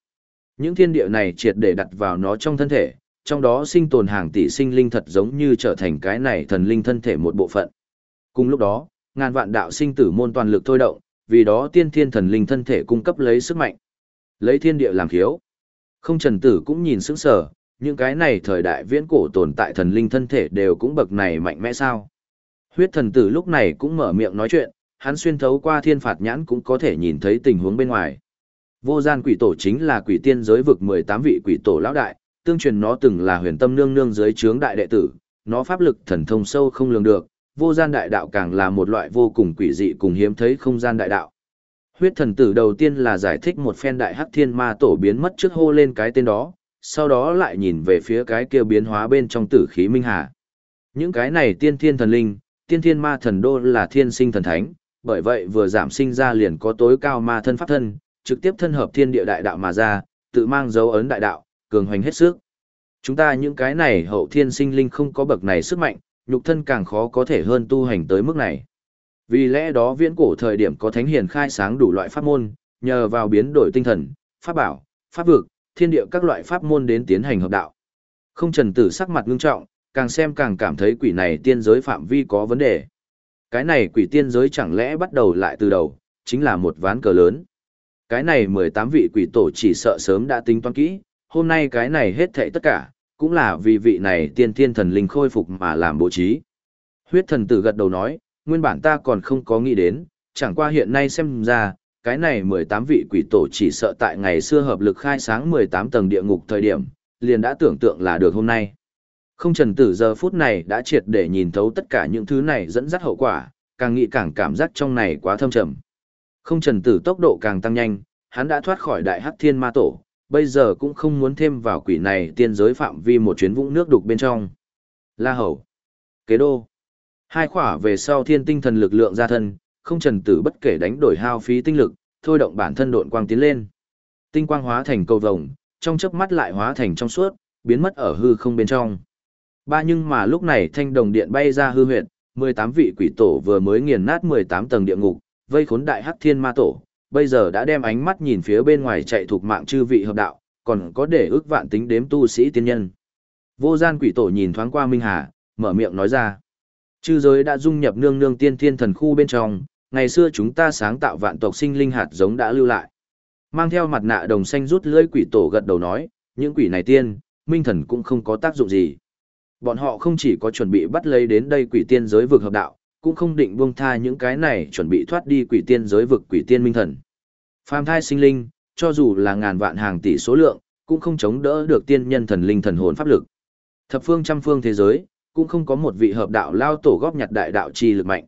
Những thiên địa này triệt để đặt vào nó trong thân thể, trong đó sinh tồn hàng tỷ sinh linh thật giống như trở thành cái này thần linh thân thể một bộ phận. Cùng lúc đó, ngàn vạn đạo sinh tử môn toàn lực thôi động, vì đó tiên thiên thần linh thân thể cung cấp lấy sức mạnh. Lấy thiên địa làm khiếu. Không trần tử cũng nhìn sững sờ, những cái này thời đại viễn cổ tồn tại thần linh thân thể đều cũng bậc này mạnh mẽ sao. Huyết thần tử lúc này cũng mở miệng nói chuyện, hắn xuyên thấu qua thiên phạt nhãn cũng có thể nhìn thấy tình huống bên ngoài. Vô gian quỷ tổ chính là quỷ tiên giới vực 18 vị quỷ tổ lão đại, tương truyền nó từng là huyền tâm nương nương dưới trướng đại đệ tử, nó pháp lực thần thông sâu không lường được, vô gian đại đạo càng là một loại vô cùng quỷ dị cùng hiếm thấy không gian đại đạo. Huyết thần tử đầu tiên là giải thích một phen đại hắc thiên ma tổ biến mất trước hô lên cái tên đó, sau đó lại nhìn về phía cái kia biến hóa bên trong tử khí minh hà. Những cái này tiên thiên thần linh, tiên thiên ma thần đô là thiên sinh thần thánh, bởi vậy vừa giảm sinh ra liền có tối cao ma thân pháp thân, trực tiếp thân hợp thiên địa đại đạo mà ra, tự mang dấu ấn đại đạo, cường hoành hết sức. Chúng ta những cái này hậu thiên sinh linh không có bậc này sức mạnh, nhục thân càng khó có thể hơn tu hành tới mức này. Vì lẽ đó viễn cổ thời điểm có thánh hiền khai sáng đủ loại pháp môn, nhờ vào biến đổi tinh thần, pháp bảo, pháp vực, thiên địa các loại pháp môn đến tiến hành hợp đạo. Không trần tử sắc mặt ngưng trọng, càng xem càng cảm thấy quỷ này tiên giới phạm vi có vấn đề. Cái này quỷ tiên giới chẳng lẽ bắt đầu lại từ đầu, chính là một ván cờ lớn. Cái này 18 vị quỷ tổ chỉ sợ sớm đã tính toán kỹ, hôm nay cái này hết thảy tất cả, cũng là vì vị này tiên thiên thần linh khôi phục mà làm bố trí. Huyết thần tử gật đầu nói, nguyên bản ta còn không có nghĩ đến, chẳng qua hiện nay xem ra, cái này 18 vị quỷ tổ chỉ sợ tại ngày xưa hợp lực khai sáng 18 tầng địa ngục thời điểm, liền đã tưởng tượng là được hôm nay. Không trần tử giờ phút này đã triệt để nhìn thấu tất cả những thứ này dẫn dắt hậu quả, càng nghĩ càng cảm giác trong này quá thâm trầm. Không trần tử tốc độ càng tăng nhanh, hắn đã thoát khỏi đại hắc thiên ma tổ, bây giờ cũng không muốn thêm vào quỷ này tiên giới phạm vi một chuyến vũng nước đục bên trong. La hầu, kế đô, hai khỏa về sau thiên tinh thần lực lượng ra thân, không trần tử bất kể đánh đổi hao phí tinh lực, thôi động bản thân độn quang tiến lên. Tinh quang hóa thành cầu vồng, trong chớp mắt lại hóa thành trong suốt, biến mất ở hư không bên trong. Ba nhưng mà lúc này thanh đồng điện bay ra hư huyện, 18 vị quỷ tổ vừa mới nghiền nát 18 tầng địa ngục, vây khốn đại hắc thiên ma tổ, bây giờ đã đem ánh mắt nhìn phía bên ngoài chạy thuộc mạng chư vị hợp đạo, còn có để ước vạn tính đếm tu sĩ tiên nhân. Vô gian quỷ tổ nhìn thoáng qua Minh Hà, mở miệng nói ra. Chư giới đã dung nhập nương nương tiên thiên thần khu bên trong, ngày xưa chúng ta sáng tạo vạn tộc sinh linh hạt giống đã lưu lại. Mang theo mặt nạ đồng xanh rút lưỡi quỷ tổ gật đầu nói, những quỷ này tiên, minh thần cũng không có tác dụng gì. Bọn họ không chỉ có chuẩn bị bắt lấy đến đây quỷ tiên giới vực hợp đạo, cũng không định buông tha những cái này chuẩn bị thoát đi quỷ tiên giới vực quỷ tiên minh thần. Phàm thai sinh linh, cho dù là ngàn vạn hàng tỷ số lượng, cũng không chống đỡ được tiên nhân thần linh thần hồn pháp lực. Thập phương trăm phương thế giới, cũng không có một vị hợp đạo lao tổ góp nhặt đại đạo chi lực mạnh.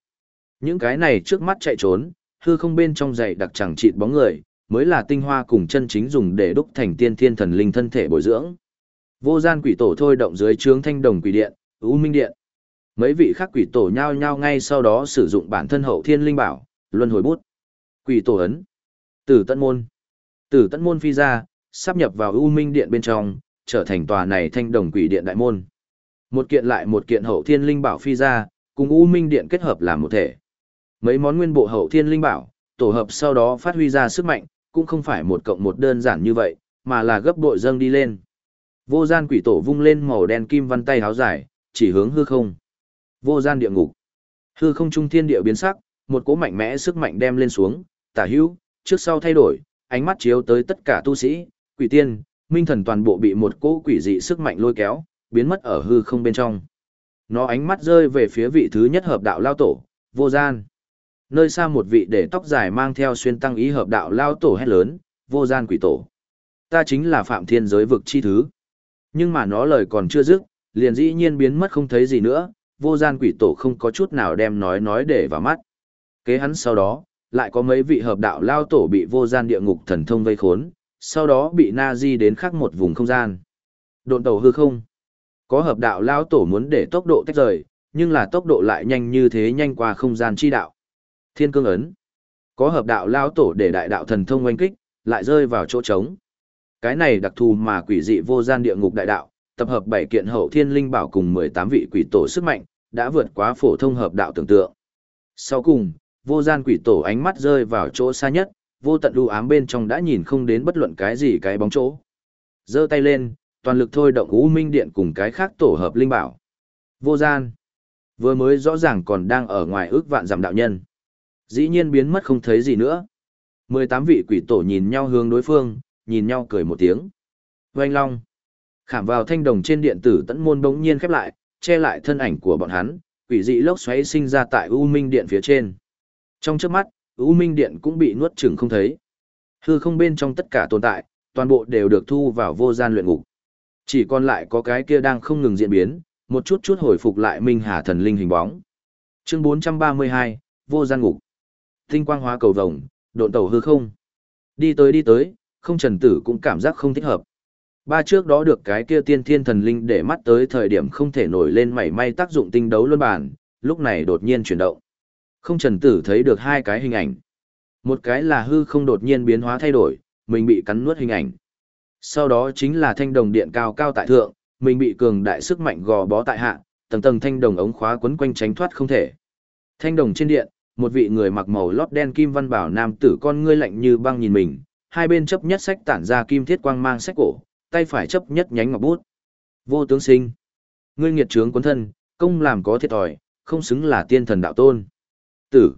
Những cái này trước mắt chạy trốn, hư không bên trong dày đặc chẳng chịt bóng người, mới là tinh hoa cùng chân chính dùng để đúc thành tiên thiên thần linh thân thể bồi dưỡng. Vô gian quỷ tổ thôi động dưới trướng thanh đồng quỷ điện, ưu minh điện. Mấy vị khác quỷ tổ nhao nhao ngay sau đó sử dụng bản thân hậu thiên linh bảo, luân hồi bút. Quỷ tổ ấn. Tử tận môn. Tử tận môn phi ra, sắp nhập vào ưu minh điện bên trong, trở thành tòa này thanh đồng quỷ điện đại môn. Một kiện lại một kiện hậu thiên linh bảo phi ra, cùng ưu minh điện kết hợp làm một thể. Mấy món nguyên bộ hậu thiên linh bảo, tổ hợp sau đó phát huy ra sức mạnh, cũng không phải một cộng một đơn giản như vậy, mà là gấp bội dâng đi lên. Vô gian quỷ tổ vung lên màu đen kim văn tay háo dài, chỉ hướng hư không. Vô gian địa ngục. Hư không trung thiên địa biến sắc, một cỗ mạnh mẽ sức mạnh đem lên xuống, tả hữu, trước sau thay đổi, ánh mắt chiếu tới tất cả tu sĩ, quỷ tiên, minh thần toàn bộ bị một cỗ quỷ dị sức mạnh lôi kéo, biến mất ở hư không bên trong. Nó ánh mắt rơi về phía vị thứ nhất hợp đạo lao tổ, vô gian. Nơi xa một vị để tóc dài mang theo xuyên tăng ý hợp đạo lao tổ hét lớn, vô gian quỷ tổ. Ta chính là phạm thiên giới vực chi thứ. Nhưng mà nó lời còn chưa dứt, liền dĩ nhiên biến mất không thấy gì nữa, vô gian quỷ tổ không có chút nào đem nói nói để vào mắt. Kế hắn sau đó, lại có mấy vị hợp đạo lao tổ bị vô gian địa ngục thần thông vây khốn, sau đó bị na di đến khác một vùng không gian. Độn tàu hư không. Có hợp đạo lao tổ muốn để tốc độ tách rời, nhưng là tốc độ lại nhanh như thế nhanh qua không gian chi đạo. Thiên cương ấn. Có hợp đạo lao tổ để đại đạo thần thông oanh kích, lại rơi vào chỗ trống. Cái này đặc thù mà quỷ dị vô gian địa ngục đại đạo, tập hợp bảy kiện hậu thiên linh bảo cùng 18 vị quỷ tổ sức mạnh, đã vượt quá phổ thông hợp đạo tưởng tượng. Sau cùng, vô gian quỷ tổ ánh mắt rơi vào chỗ xa nhất, vô tận u ám bên trong đã nhìn không đến bất luận cái gì cái bóng chỗ. giơ tay lên, toàn lực thôi động U Minh Điện cùng cái khác tổ hợp linh bảo. Vô gian. Vừa mới rõ ràng còn đang ở ngoài ước vạn giảm đạo nhân. Dĩ nhiên biến mất không thấy gì nữa. 18 vị quỷ tổ nhìn nhau hướng đối phương, nhìn nhau cười một tiếng. Oanh long. Khảm vào thanh đồng trên điện tử tẫn môn bỗng nhiên khép lại, che lại thân ảnh của bọn hắn, quỷ dị lốc xoáy sinh ra tại U Minh Điện phía trên. Trong chớp mắt, U Minh Điện cũng bị nuốt chửng không thấy. Hư không bên trong tất cả tồn tại, toàn bộ đều được thu vào vô gian luyện ngục. Chỉ còn lại có cái kia đang không ngừng diễn biến, một chút chút hồi phục lại Minh Hà thần linh hình bóng. Chương 432, vô gian ngục. Tinh quang hóa cầu vồng, độn tàu hư không. Đi tới đi tới, không trần tử cũng cảm giác không thích hợp. Ba trước đó được cái kia tiên thiên thần linh để mắt tới thời điểm không thể nổi lên mảy may tác dụng tinh đấu luân bản, lúc này đột nhiên chuyển động. Không trần tử thấy được hai cái hình ảnh. Một cái là hư không đột nhiên biến hóa thay đổi, mình bị cắn nuốt hình ảnh. Sau đó chính là thanh đồng điện cao cao tại thượng, mình bị cường đại sức mạnh gò bó tại hạ, tầng tầng thanh đồng ống khóa quấn quanh tránh thoát không thể. Thanh đồng trên điện, một vị người mặc màu lót đen kim văn bảo nam tử con ngươi lạnh như băng nhìn mình, hai bên chấp nhất sách tản ra kim thiết quang mang sách cổ, tay phải chấp nhất nhánh ngọc bút. Vô tướng sinh, ngươi nghiệt trướng cuốn thân, công làm có thiệt thòi, không xứng là tiên thần đạo tôn. Tử.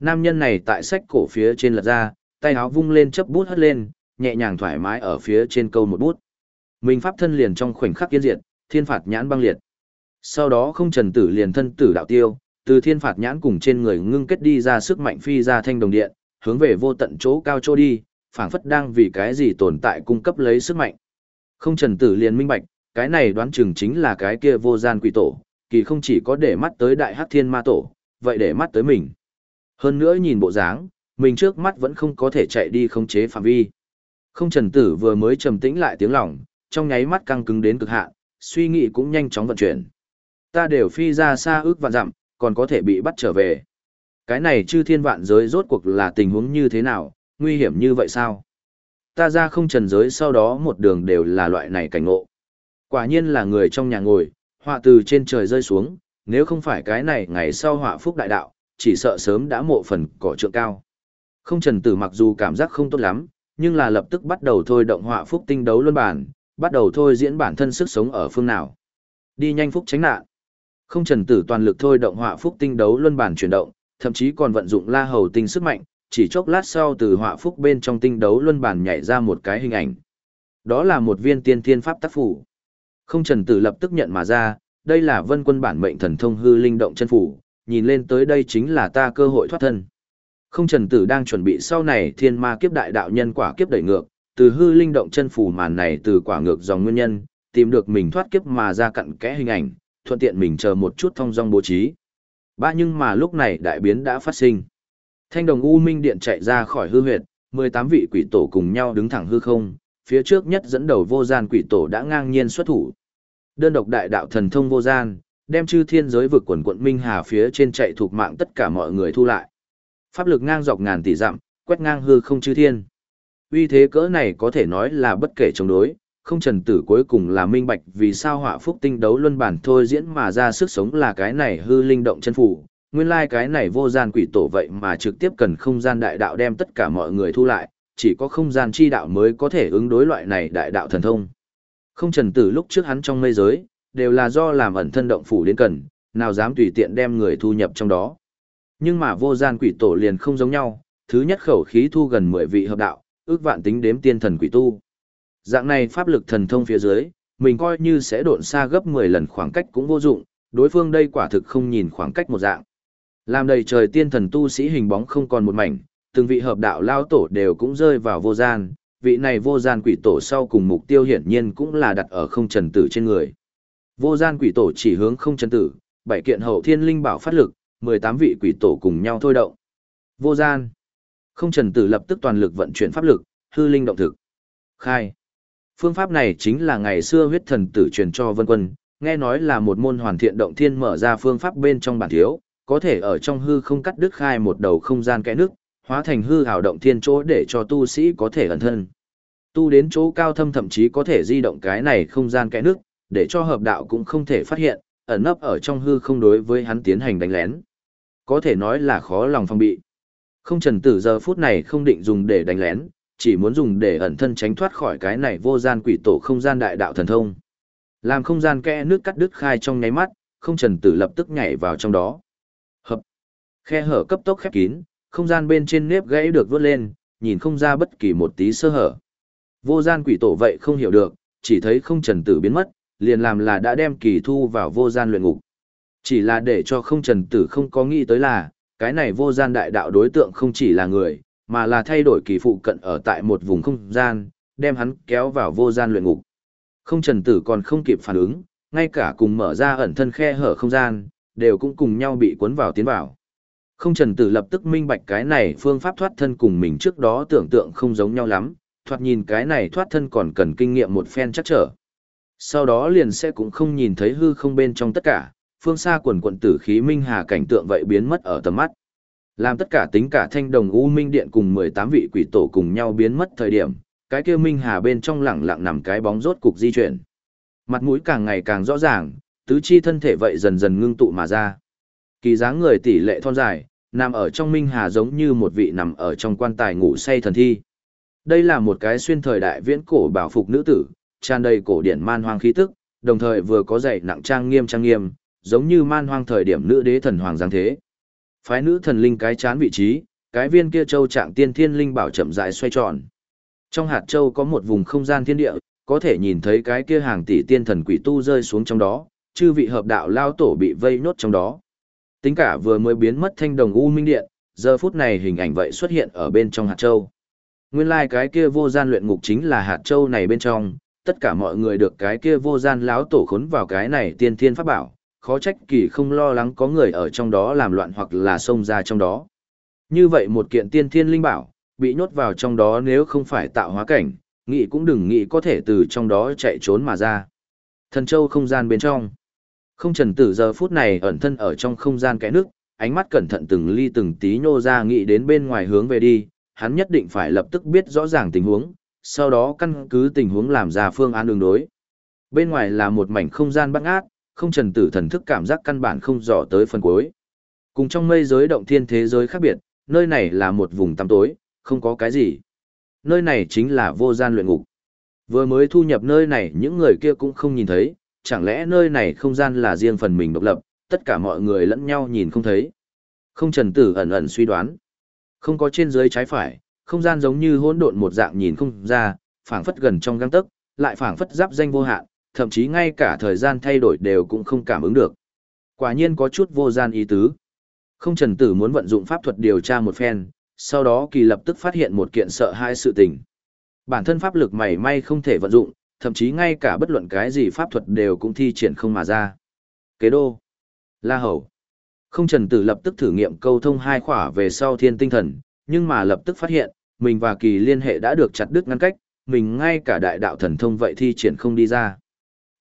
Nam nhân này tại sách cổ phía trên lật ra, tay áo vung lên chấp bút hất lên, nhẹ nhàng thoải mái ở phía trên câu một bút. Mình pháp thân liền trong khoảnh khắc yên diệt, thiên phạt nhãn băng liệt. Sau đó không trần tử liền thân tử đạo tiêu, từ thiên phạt nhãn cùng trên người ngưng kết đi ra sức mạnh phi ra thanh đồng điện, hướng về vô tận chỗ cao chỗ đi, phảng phất đang vì cái gì tồn tại cung cấp lấy sức mạnh. Không trần tử liền minh bạch, cái này đoán chừng chính là cái kia vô gian quỷ tổ, kỳ không chỉ có để mắt tới đại hắc thiên ma tổ, vậy để mắt tới mình. Hơn nữa nhìn bộ dáng, mình trước mắt vẫn không có thể chạy đi khống chế phạm vi. Không trần tử vừa mới trầm tĩnh lại tiếng lòng, trong nháy mắt căng cứng đến cực hạn, suy nghĩ cũng nhanh chóng vận chuyển. Ta đều phi ra xa ước và dặm, còn có thể bị bắt trở về. Cái này chư thiên vạn giới rốt cuộc là tình huống như thế nào, nguy hiểm như vậy sao? Ta ra không trần giới sau đó một đường đều là loại này cảnh ngộ. Quả nhiên là người trong nhà ngồi, họa từ trên trời rơi xuống, nếu không phải cái này ngày sau họa phúc đại đạo, chỉ sợ sớm đã mộ phần cỏ trượng cao. Không trần tử mặc dù cảm giác không tốt lắm, nhưng là lập tức bắt đầu thôi động họa phúc tinh đấu luân bản, bắt đầu thôi diễn bản thân sức sống ở phương nào. Đi nhanh phúc tránh nạn. Không trần tử toàn lực thôi động họa phúc tinh đấu luân bản chuyển động, thậm chí còn vận dụng la hầu tinh sức mạnh, chỉ chốc lát sau từ họa phúc bên trong tinh đấu luân bản nhảy ra một cái hình ảnh. Đó là một viên tiên thiên pháp tác phủ. Không trần tử lập tức nhận mà ra, đây là vân quân bản mệnh thần thông hư linh động chân phủ, nhìn lên tới đây chính là ta cơ hội thoát thân. Không trần tử đang chuẩn bị sau này thiên ma kiếp đại đạo nhân quả kiếp đẩy ngược, từ hư linh động chân phủ màn này từ quả ngược dòng nguyên nhân, tìm được mình thoát kiếp mà ra cặn kẽ hình ảnh, thuận tiện mình chờ một chút thông dong bố trí. Ba nhưng mà lúc này đại biến đã phát sinh. Thanh đồng U Minh Điện chạy ra khỏi hư huyệt, 18 vị quỷ tổ cùng nhau đứng thẳng hư không, phía trước nhất dẫn đầu vô gian quỷ tổ đã ngang nhiên xuất thủ. Đơn độc đại đạo thần thông vô gian, đem chư thiên giới vực quần quận Minh Hà phía trên chạy thuộc mạng tất cả mọi người thu lại. Pháp lực ngang dọc ngàn tỷ dặm, quét ngang hư không chư thiên. Uy thế cỡ này có thể nói là bất kể chống đối, không trần tử cuối cùng là minh bạch vì sao họa phúc tinh đấu luân bản thôi diễn mà ra sức sống là cái này hư linh động chân phủ. Nguyên lai like cái này vô gian quỷ tổ vậy mà trực tiếp cần không gian đại đạo đem tất cả mọi người thu lại, chỉ có không gian chi đạo mới có thể ứng đối loại này đại đạo thần thông. Không trần tử lúc trước hắn trong mây giới, đều là do làm ẩn thân động phủ đến cần, nào dám tùy tiện đem người thu nhập trong đó. Nhưng mà vô gian quỷ tổ liền không giống nhau, thứ nhất khẩu khí thu gần 10 vị hợp đạo, ước vạn tính đếm tiên thần quỷ tu. Dạng này pháp lực thần thông phía dưới, mình coi như sẽ độn xa gấp 10 lần khoảng cách cũng vô dụng, đối phương đây quả thực không nhìn khoảng cách một dạng. Làm đầy trời tiên thần tu sĩ hình bóng không còn một mảnh, từng vị hợp đạo lao tổ đều cũng rơi vào vô gian, vị này vô gian quỷ tổ sau cùng mục tiêu hiển nhiên cũng là đặt ở không trần tử trên người. Vô gian quỷ tổ chỉ hướng không trần tử, bảy kiện hậu thiên linh bảo phát lực, 18 vị quỷ tổ cùng nhau thôi động. Vô gian. Không trần tử lập tức toàn lực vận chuyển pháp lực, hư linh động thực. Khai. Phương pháp này chính là ngày xưa huyết thần tử truyền cho vân quân, nghe nói là một môn hoàn thiện động thiên mở ra phương pháp bên trong bản thiếu, có thể ở trong hư không cắt đứt khai một đầu không gian kẽ nước, hóa thành hư hào động thiên chỗ để cho tu sĩ có thể ẩn thân. Tu đến chỗ cao thâm thậm chí có thể di động cái này không gian kẽ nước, để cho hợp đạo cũng không thể phát hiện, ẩn nấp ở trong hư không đối với hắn tiến hành đánh lén. Có thể nói là khó lòng phòng bị. Không trần tử giờ phút này không định dùng để đánh lén, chỉ muốn dùng để ẩn thân tránh thoát khỏi cái này vô gian quỷ tổ không gian đại đạo thần thông. Làm không gian kẽ nước cắt đứt khai trong nháy mắt, không trần tử lập tức nhảy vào trong đó. Hợp. Khe hở cấp tốc khép kín, không gian bên trên nếp gãy được vớt lên, nhìn không ra bất kỳ một tí sơ hở. Vô gian quỷ tổ vậy không hiểu được, chỉ thấy không trần tử biến mất, liền làm là đã đem kỳ thu vào vô gian luyện ngục. Chỉ là để cho không trần tử không có nghĩ tới là, cái này vô gian đại đạo đối tượng không chỉ là người, mà là thay đổi kỳ phụ cận ở tại một vùng không gian, đem hắn kéo vào vô gian luyện ngục. Không trần tử còn không kịp phản ứng, ngay cả cùng mở ra ẩn thân khe hở không gian, đều cũng cùng nhau bị cuốn vào tiến vào. Không trần tử lập tức minh bạch cái này phương pháp thoát thân cùng mình trước đó tưởng tượng không giống nhau lắm, thoạt nhìn cái này thoát thân còn cần kinh nghiệm một phen chắc trở. Sau đó liền sẽ cũng không nhìn thấy hư không bên trong tất cả, phương xa quần quận tử khí minh hà cảnh tượng vậy biến mất ở tầm mắt. Làm tất cả tính cả thanh đồng u minh điện cùng 18 vị quỷ tổ cùng nhau biến mất thời điểm, cái kia minh hà bên trong lẳng lặng nằm cái bóng rốt cục di chuyển. Mặt mũi càng ngày càng rõ ràng, tứ chi thân thể vậy dần dần ngưng tụ mà ra. Kỳ dáng người tỷ lệ thon dài, nằm ở trong minh hà giống như một vị nằm ở trong quan tài ngủ say thần thi. Đây là một cái xuyên thời đại viễn cổ bảo phục nữ tử, tràn đầy cổ điển man hoang khí tức, đồng thời vừa có dạy nặng trang nghiêm trang nghiêm, giống như man hoang thời điểm nữ đế thần hoàng giáng thế. Phái nữ thần linh cái chán vị trí, cái viên kia châu trạng tiên thiên linh bảo chậm rãi xoay tròn. Trong hạt châu có một vùng không gian thiên địa, có thể nhìn thấy cái kia hàng tỷ tiên thần quỷ tu rơi xuống trong đó, chư vị hợp đạo lao tổ bị vây nốt trong đó. Tính cả vừa mới biến mất thanh đồng u minh điện, giờ phút này hình ảnh vậy xuất hiện ở bên trong hạt châu. Nguyên lai like cái kia vô gian luyện ngục chính là hạt châu này bên trong, tất cả mọi người được cái kia vô gian lão tổ khốn vào cái này tiên thiên pháp bảo, khó trách kỳ không lo lắng có người ở trong đó làm loạn hoặc là xông ra trong đó. Như vậy một kiện tiên thiên linh bảo, bị nhốt vào trong đó nếu không phải tạo hóa cảnh, nghĩ cũng đừng nghĩ có thể từ trong đó chạy trốn mà ra. Thần châu không gian bên trong. Không trần tử giờ phút này ẩn thân ở trong không gian kẽ nước, ánh mắt cẩn thận từng ly từng tí nhô ra nghĩ đến bên ngoài hướng về đi, hắn nhất định phải lập tức biết rõ ràng tình huống, sau đó căn cứ tình huống làm ra phương án đường đối. Bên ngoài là một mảnh không gian băng ác, không trần tử thần thức cảm giác căn bản không dò tới phần cuối. Cùng trong mây giới động thiên thế giới khác biệt, nơi này là một vùng tăm tối, không có cái gì. Nơi này chính là vô gian luyện ngục. Vừa mới thu nhập nơi này những người kia cũng không nhìn thấy, chẳng lẽ nơi này không gian là riêng phần mình độc lập, tất cả mọi người lẫn nhau nhìn không thấy. Không trần tử ẩn ẩn suy đoán. Không có trên dưới trái phải, không gian giống như hỗn độn một dạng nhìn không ra, phảng phất gần trong găng tấc, lại phảng phất giáp danh vô hạn, thậm chí ngay cả thời gian thay đổi đều cũng không cảm ứng được. Quả nhiên có chút vô gian ý tứ. Không trần tử muốn vận dụng pháp thuật điều tra một phen, sau đó kỳ lập tức phát hiện một kiện sợ hai sự tình. Bản thân pháp lực mảy may không thể vận dụng, thậm chí ngay cả bất luận cái gì pháp thuật đều cũng thi triển không mà ra. Kế đô. La hầu. Không trần tử lập tức thử nghiệm câu thông hai khỏa về sau thiên tinh thần, nhưng mà lập tức phát hiện, mình và kỳ liên hệ đã được chặt đứt ngăn cách, mình ngay cả đại đạo thần thông vậy thi triển không đi ra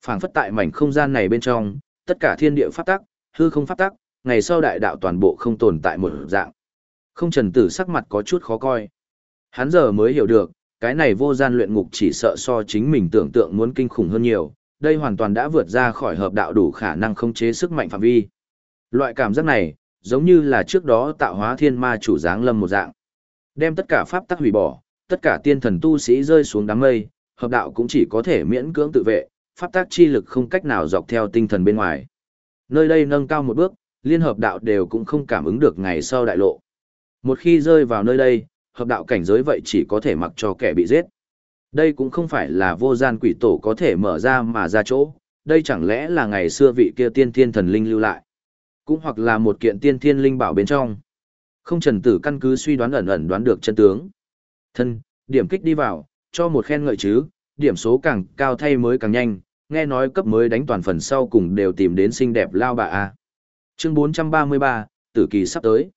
phảng phất tại mảnh không gian này bên trong, tất cả thiên địa pháp tắc, hư không pháp tắc, ngày sau đại đạo toàn bộ không tồn tại một dạng. Không trần tử sắc mặt có chút khó coi. Hắn giờ mới hiểu được, cái này vô gian luyện ngục chỉ sợ so chính mình tưởng tượng muốn kinh khủng hơn nhiều, đây hoàn toàn đã vượt ra khỏi hợp đạo đủ khả năng khống chế sức mạnh phạm vi. Loại cảm giác này, giống như là trước đó tạo hóa thiên ma chủ dáng lâm một dạng. Đem tất cả pháp tắc hủy bỏ, tất cả tiên thần tu sĩ rơi xuống đám mây, hợp đạo cũng chỉ có thể miễn cưỡng tự vệ, pháp tác chi lực không cách nào dọc theo tinh thần bên ngoài. Nơi đây nâng cao một bước, liên hợp đạo đều cũng không cảm ứng được ngày sau đại lộ. Một khi rơi vào nơi đây, hợp đạo cảnh giới vậy chỉ có thể mặc cho kẻ bị giết. Đây cũng không phải là vô gian quỷ tổ có thể mở ra mà ra chỗ, đây chẳng lẽ là ngày xưa vị kia tiên thiên thần linh lưu lại. Cũng hoặc là một kiện tiên thiên linh bảo bên trong. Không trần tử căn cứ suy đoán ẩn ẩn đoán được chân tướng. Thân, điểm kích đi vào, cho một khen ngợi chứ, điểm số càng cao thay mới càng nhanh, nghe nói cấp mới đánh toàn phần sau cùng đều tìm đến xinh đẹp lao bà a. Chương 433, tử kỳ sắp tới.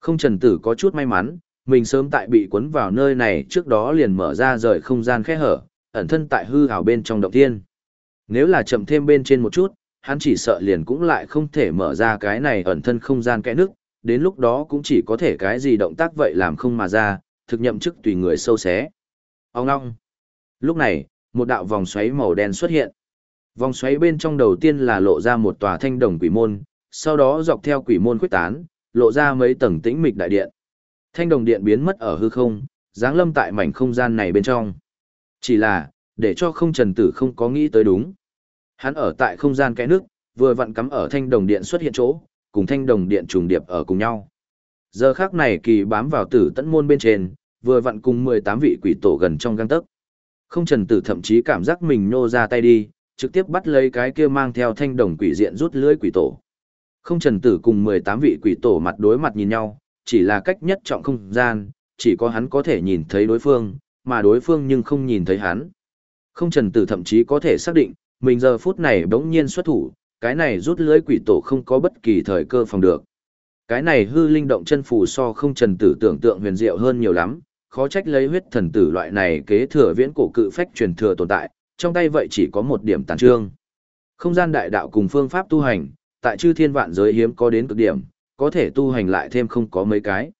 Không trần tử có chút may mắn, mình sớm tại bị cuốn vào nơi này trước đó liền mở ra rời không gian khe hở, ẩn thân tại hư hào bên trong động thiên. Nếu là chậm thêm bên trên một chút, hắn chỉ sợ liền cũng lại không thể mở ra cái này ẩn thân không gian kẽ nước, đến lúc đó cũng chỉ có thể cái gì động tác vậy làm không mà ra, thực nhậm chức tùy người sâu xé. Ông ngong. Lúc này, một đạo vòng xoáy màu đen xuất hiện. Vòng xoáy bên trong đầu tiên là lộ ra một tòa thanh đồng quỷ môn, sau đó dọc theo quỷ môn khuếch tán, lộ ra mấy tầng tĩnh mịch đại điện. Thanh đồng điện biến mất ở hư không, dáng lâm tại mảnh không gian này bên trong. Chỉ là, để cho không trần tử không có nghĩ tới đúng. Hắn ở tại không gian kẽ nước, vừa vặn cắm ở thanh đồng điện xuất hiện chỗ, cùng thanh đồng điện trùng điệp ở cùng nhau. Giờ khác này kỳ bám vào tử tận môn bên trên, vừa vặn cùng 18 vị quỷ tổ gần trong găng tấc. Không trần tử thậm chí cảm giác mình nô ra tay đi, trực tiếp bắt lấy cái kia mang theo thanh đồng quỷ diện rút lưỡi quỷ tổ. Không trần tử cùng 18 vị quỷ tổ mặt đối mặt nhìn nhau, chỉ là cách nhất trọng không gian, chỉ có hắn có thể nhìn thấy đối phương, mà đối phương nhưng không nhìn thấy hắn. Không trần tử thậm chí có thể xác định, mình giờ phút này bỗng nhiên xuất thủ, cái này rút lưới quỷ tổ không có bất kỳ thời cơ phòng được. Cái này hư linh động chân phù so không trần tử tưởng tượng huyền diệu hơn nhiều lắm, khó trách lấy huyết thần tử loại này kế thừa viễn cổ cự phách truyền thừa tồn tại, trong tay vậy chỉ có một điểm tàn trương. Không gian đại đạo cùng phương pháp tu hành, tại chư thiên vạn giới hiếm có đến cực điểm, có thể tu hành lại thêm không có mấy cái.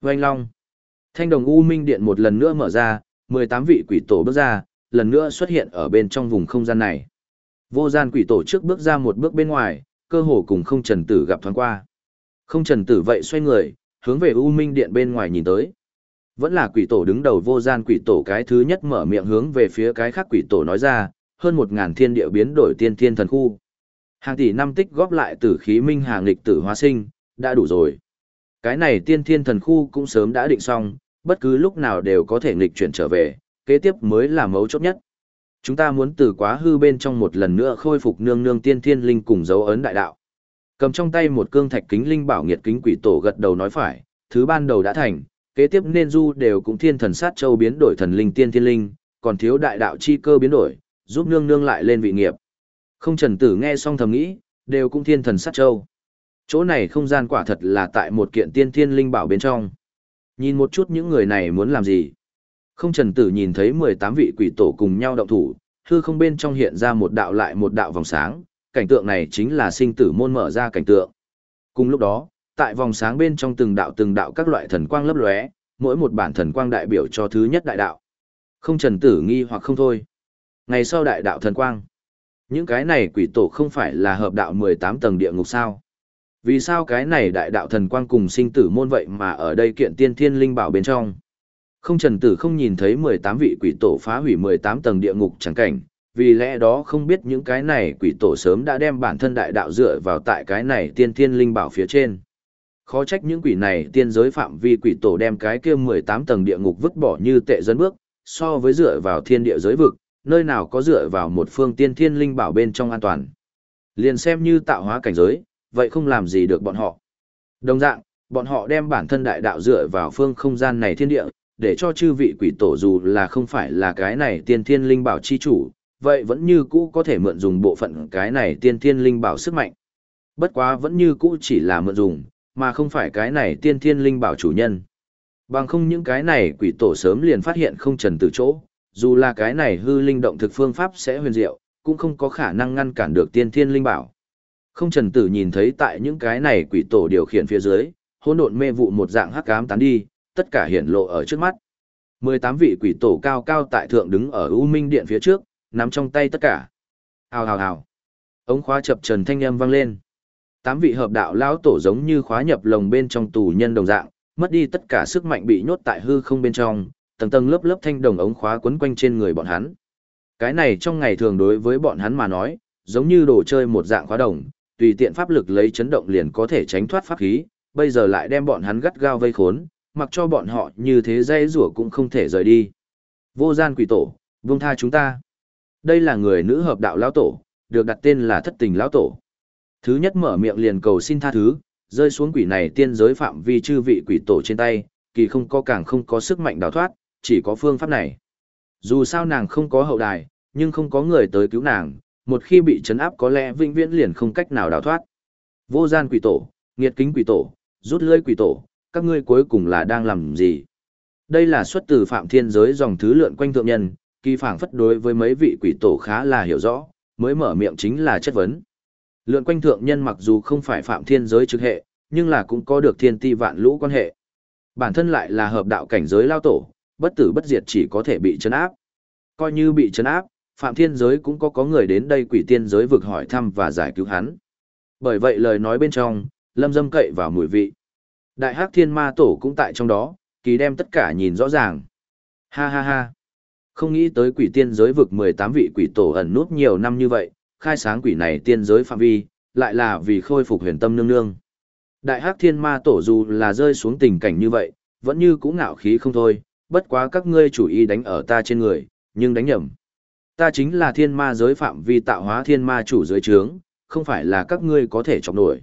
Vành Long Thanh đồng U Minh Điện một lần nữa mở ra, 18 vị quỷ tổ bước ra, lần nữa xuất hiện ở bên trong vùng không gian này. Vô gian quỷ tổ trước bước ra một bước bên ngoài, cơ hồ cùng không trần tử gặp thoáng qua. Không trần tử vậy xoay người, hướng về U Minh Điện bên ngoài nhìn tới. Vẫn là quỷ tổ đứng đầu vô gian quỷ tổ cái thứ nhất mở miệng hướng về phía cái khác quỷ tổ nói ra, hơn một ngàn thiên địa biến đổi tiên thiên thần khu. Hàng tỷ năm tích góp lại từ khí minh hàng lịch tử hóa sinh, đã đủ rồi. Cái này tiên thiên thần khu cũng sớm đã định xong, bất cứ lúc nào đều có thể nghịch chuyển trở về, kế tiếp mới là mấu chốt nhất. Chúng ta muốn từ quá hư bên trong một lần nữa khôi phục nương nương tiên thiên linh cùng dấu ấn đại đạo. Cầm trong tay một cương thạch kính linh bảo nghiệt kính quỷ tổ gật đầu nói phải, thứ ban đầu đã thành, kế tiếp nên du đều cũng thiên thần sát châu biến đổi thần linh tiên thiên linh, còn thiếu đại đạo chi cơ biến đổi, giúp nương nương lại lên vị nghiệp. Không trần tử nghe xong thầm nghĩ, đều cũng thiên thần sát châu. Chỗ này không gian quả thật là tại một kiện tiên thiên linh bảo bên trong. Nhìn một chút những người này muốn làm gì. Không trần tử nhìn thấy 18 vị quỷ tổ cùng nhau động thủ, hư không bên trong hiện ra một đạo lại một đạo vòng sáng, cảnh tượng này chính là sinh tử môn mở ra cảnh tượng. Cùng lúc đó, tại vòng sáng bên trong từng đạo từng đạo các loại thần quang lấp lóe, mỗi một bản thần quang đại biểu cho thứ nhất đại đạo. Không trần tử nghi hoặc không thôi. Ngày sau đại đạo thần quang. Những cái này quỷ tổ không phải là hợp đạo 18 tầng địa ngục sao? Vì sao cái này đại đạo thần quang cùng sinh tử môn vậy mà ở đây kiện tiên thiên linh bảo bên trong? Không trần tử không nhìn thấy 18 vị quỷ tổ phá hủy 18 tầng địa ngục chẳng cảnh, vì lẽ đó không biết những cái này quỷ tổ sớm đã đem bản thân đại đạo dựa vào tại cái này tiên thiên linh bảo phía trên. Khó trách những quỷ này tiên giới phạm vi quỷ tổ đem cái kia 18 tầng địa ngục vứt bỏ như tệ dân bước, so với dựa vào thiên địa giới vực, nơi nào có dựa vào một phương tiên thiên linh bảo bên trong an toàn. Liền xem như tạo hóa cảnh giới, vậy không làm gì được bọn họ. Đồng dạng, bọn họ đem bản thân đại đạo dựa vào phương không gian này thiên địa, để cho chư vị quỷ tổ dù là không phải là cái này tiên thiên linh bảo chi chủ, vậy vẫn như cũ có thể mượn dùng bộ phận cái này tiên thiên linh bảo sức mạnh. Bất quá vẫn như cũ chỉ là mượn dùng, mà không phải cái này tiên thiên linh bảo chủ nhân. Bằng không những cái này quỷ tổ sớm liền phát hiện không trần từ chỗ, dù là cái này hư linh động thực phương pháp sẽ huyền diệu, cũng không có khả năng ngăn cản được tiên thiên linh bảo. Không trần tử nhìn thấy tại những cái này quỷ tổ điều khiển phía dưới, hỗn độn mê vụ một dạng hắc ám tán đi, tất cả hiển lộ ở trước mắt. 18 vị quỷ tổ cao cao tại thượng đứng ở U Minh Điện phía trước, nắm trong tay tất cả. Hào hào hào. Ống khóa chập trần thanh âm vang lên. Tám vị hợp đạo lão tổ giống như khóa nhập lồng bên trong tù nhân đồng dạng, mất đi tất cả sức mạnh bị nhốt tại hư không bên trong, tầng tầng lớp lớp thanh đồng ống khóa quấn quanh trên người bọn hắn. Cái này trong ngày thường đối với bọn hắn mà nói, giống như đồ chơi một dạng khóa đồng, tùy tiện pháp lực lấy chấn động liền có thể tránh thoát pháp khí, bây giờ lại đem bọn hắn gắt gao vây khốn, mặc cho bọn họ như thế dây rủa cũng không thể rời đi. Vô gian quỷ tổ, vương tha chúng ta. Đây là người nữ hợp đạo lão tổ, được đặt tên là thất tình lão tổ. Thứ nhất mở miệng liền cầu xin tha thứ, rơi xuống quỷ này tiên giới phạm vi chư vị quỷ tổ trên tay, kỳ không có càng không có sức mạnh đào thoát, chỉ có phương pháp này. Dù sao nàng không có hậu đài, nhưng không có người tới cứu nàng, một khi bị chấn áp có lẽ vĩnh viễn liền không cách nào đào thoát. Vô gian quỷ tổ, nghiệt kính quỷ tổ, rút lưỡi quỷ tổ, các ngươi cuối cùng là đang làm gì? Đây là xuất từ phạm thiên giới dòng thứ lượn quanh thượng nhân, kỳ phảng phất đối với mấy vị quỷ tổ khá là hiểu rõ, mới mở miệng chính là chất vấn. Lượn quanh thượng nhân mặc dù không phải phạm thiên giới trực hệ, nhưng là cũng có được thiên ti vạn lũ quan hệ. Bản thân lại là hợp đạo cảnh giới lao tổ, bất tử bất diệt chỉ có thể bị chấn áp. Coi như bị chấn áp, phạm thiên giới cũng có có người đến đây quỷ tiên giới vực hỏi thăm và giải cứu hắn. Bởi vậy lời nói bên trong, lâm dâm cậy vào mùi vị. Đại hắc thiên ma tổ cũng tại trong đó, kỳ đem tất cả nhìn rõ ràng. Ha ha ha. Không nghĩ tới quỷ tiên giới vực 18 vị quỷ tổ ẩn nút nhiều năm như vậy, khai sáng quỷ này tiên giới phạm vi, lại là vì khôi phục huyền tâm nương nương. Đại hắc thiên ma tổ dù là rơi xuống tình cảnh như vậy, vẫn như cũng ngạo khí không thôi, bất quá các ngươi chủ ý đánh ở ta trên người, nhưng đánh nhầm. Ta chính là thiên ma giới phạm vi tạo hóa thiên ma chủ giới trướng, không phải là các ngươi có thể chọc nổi.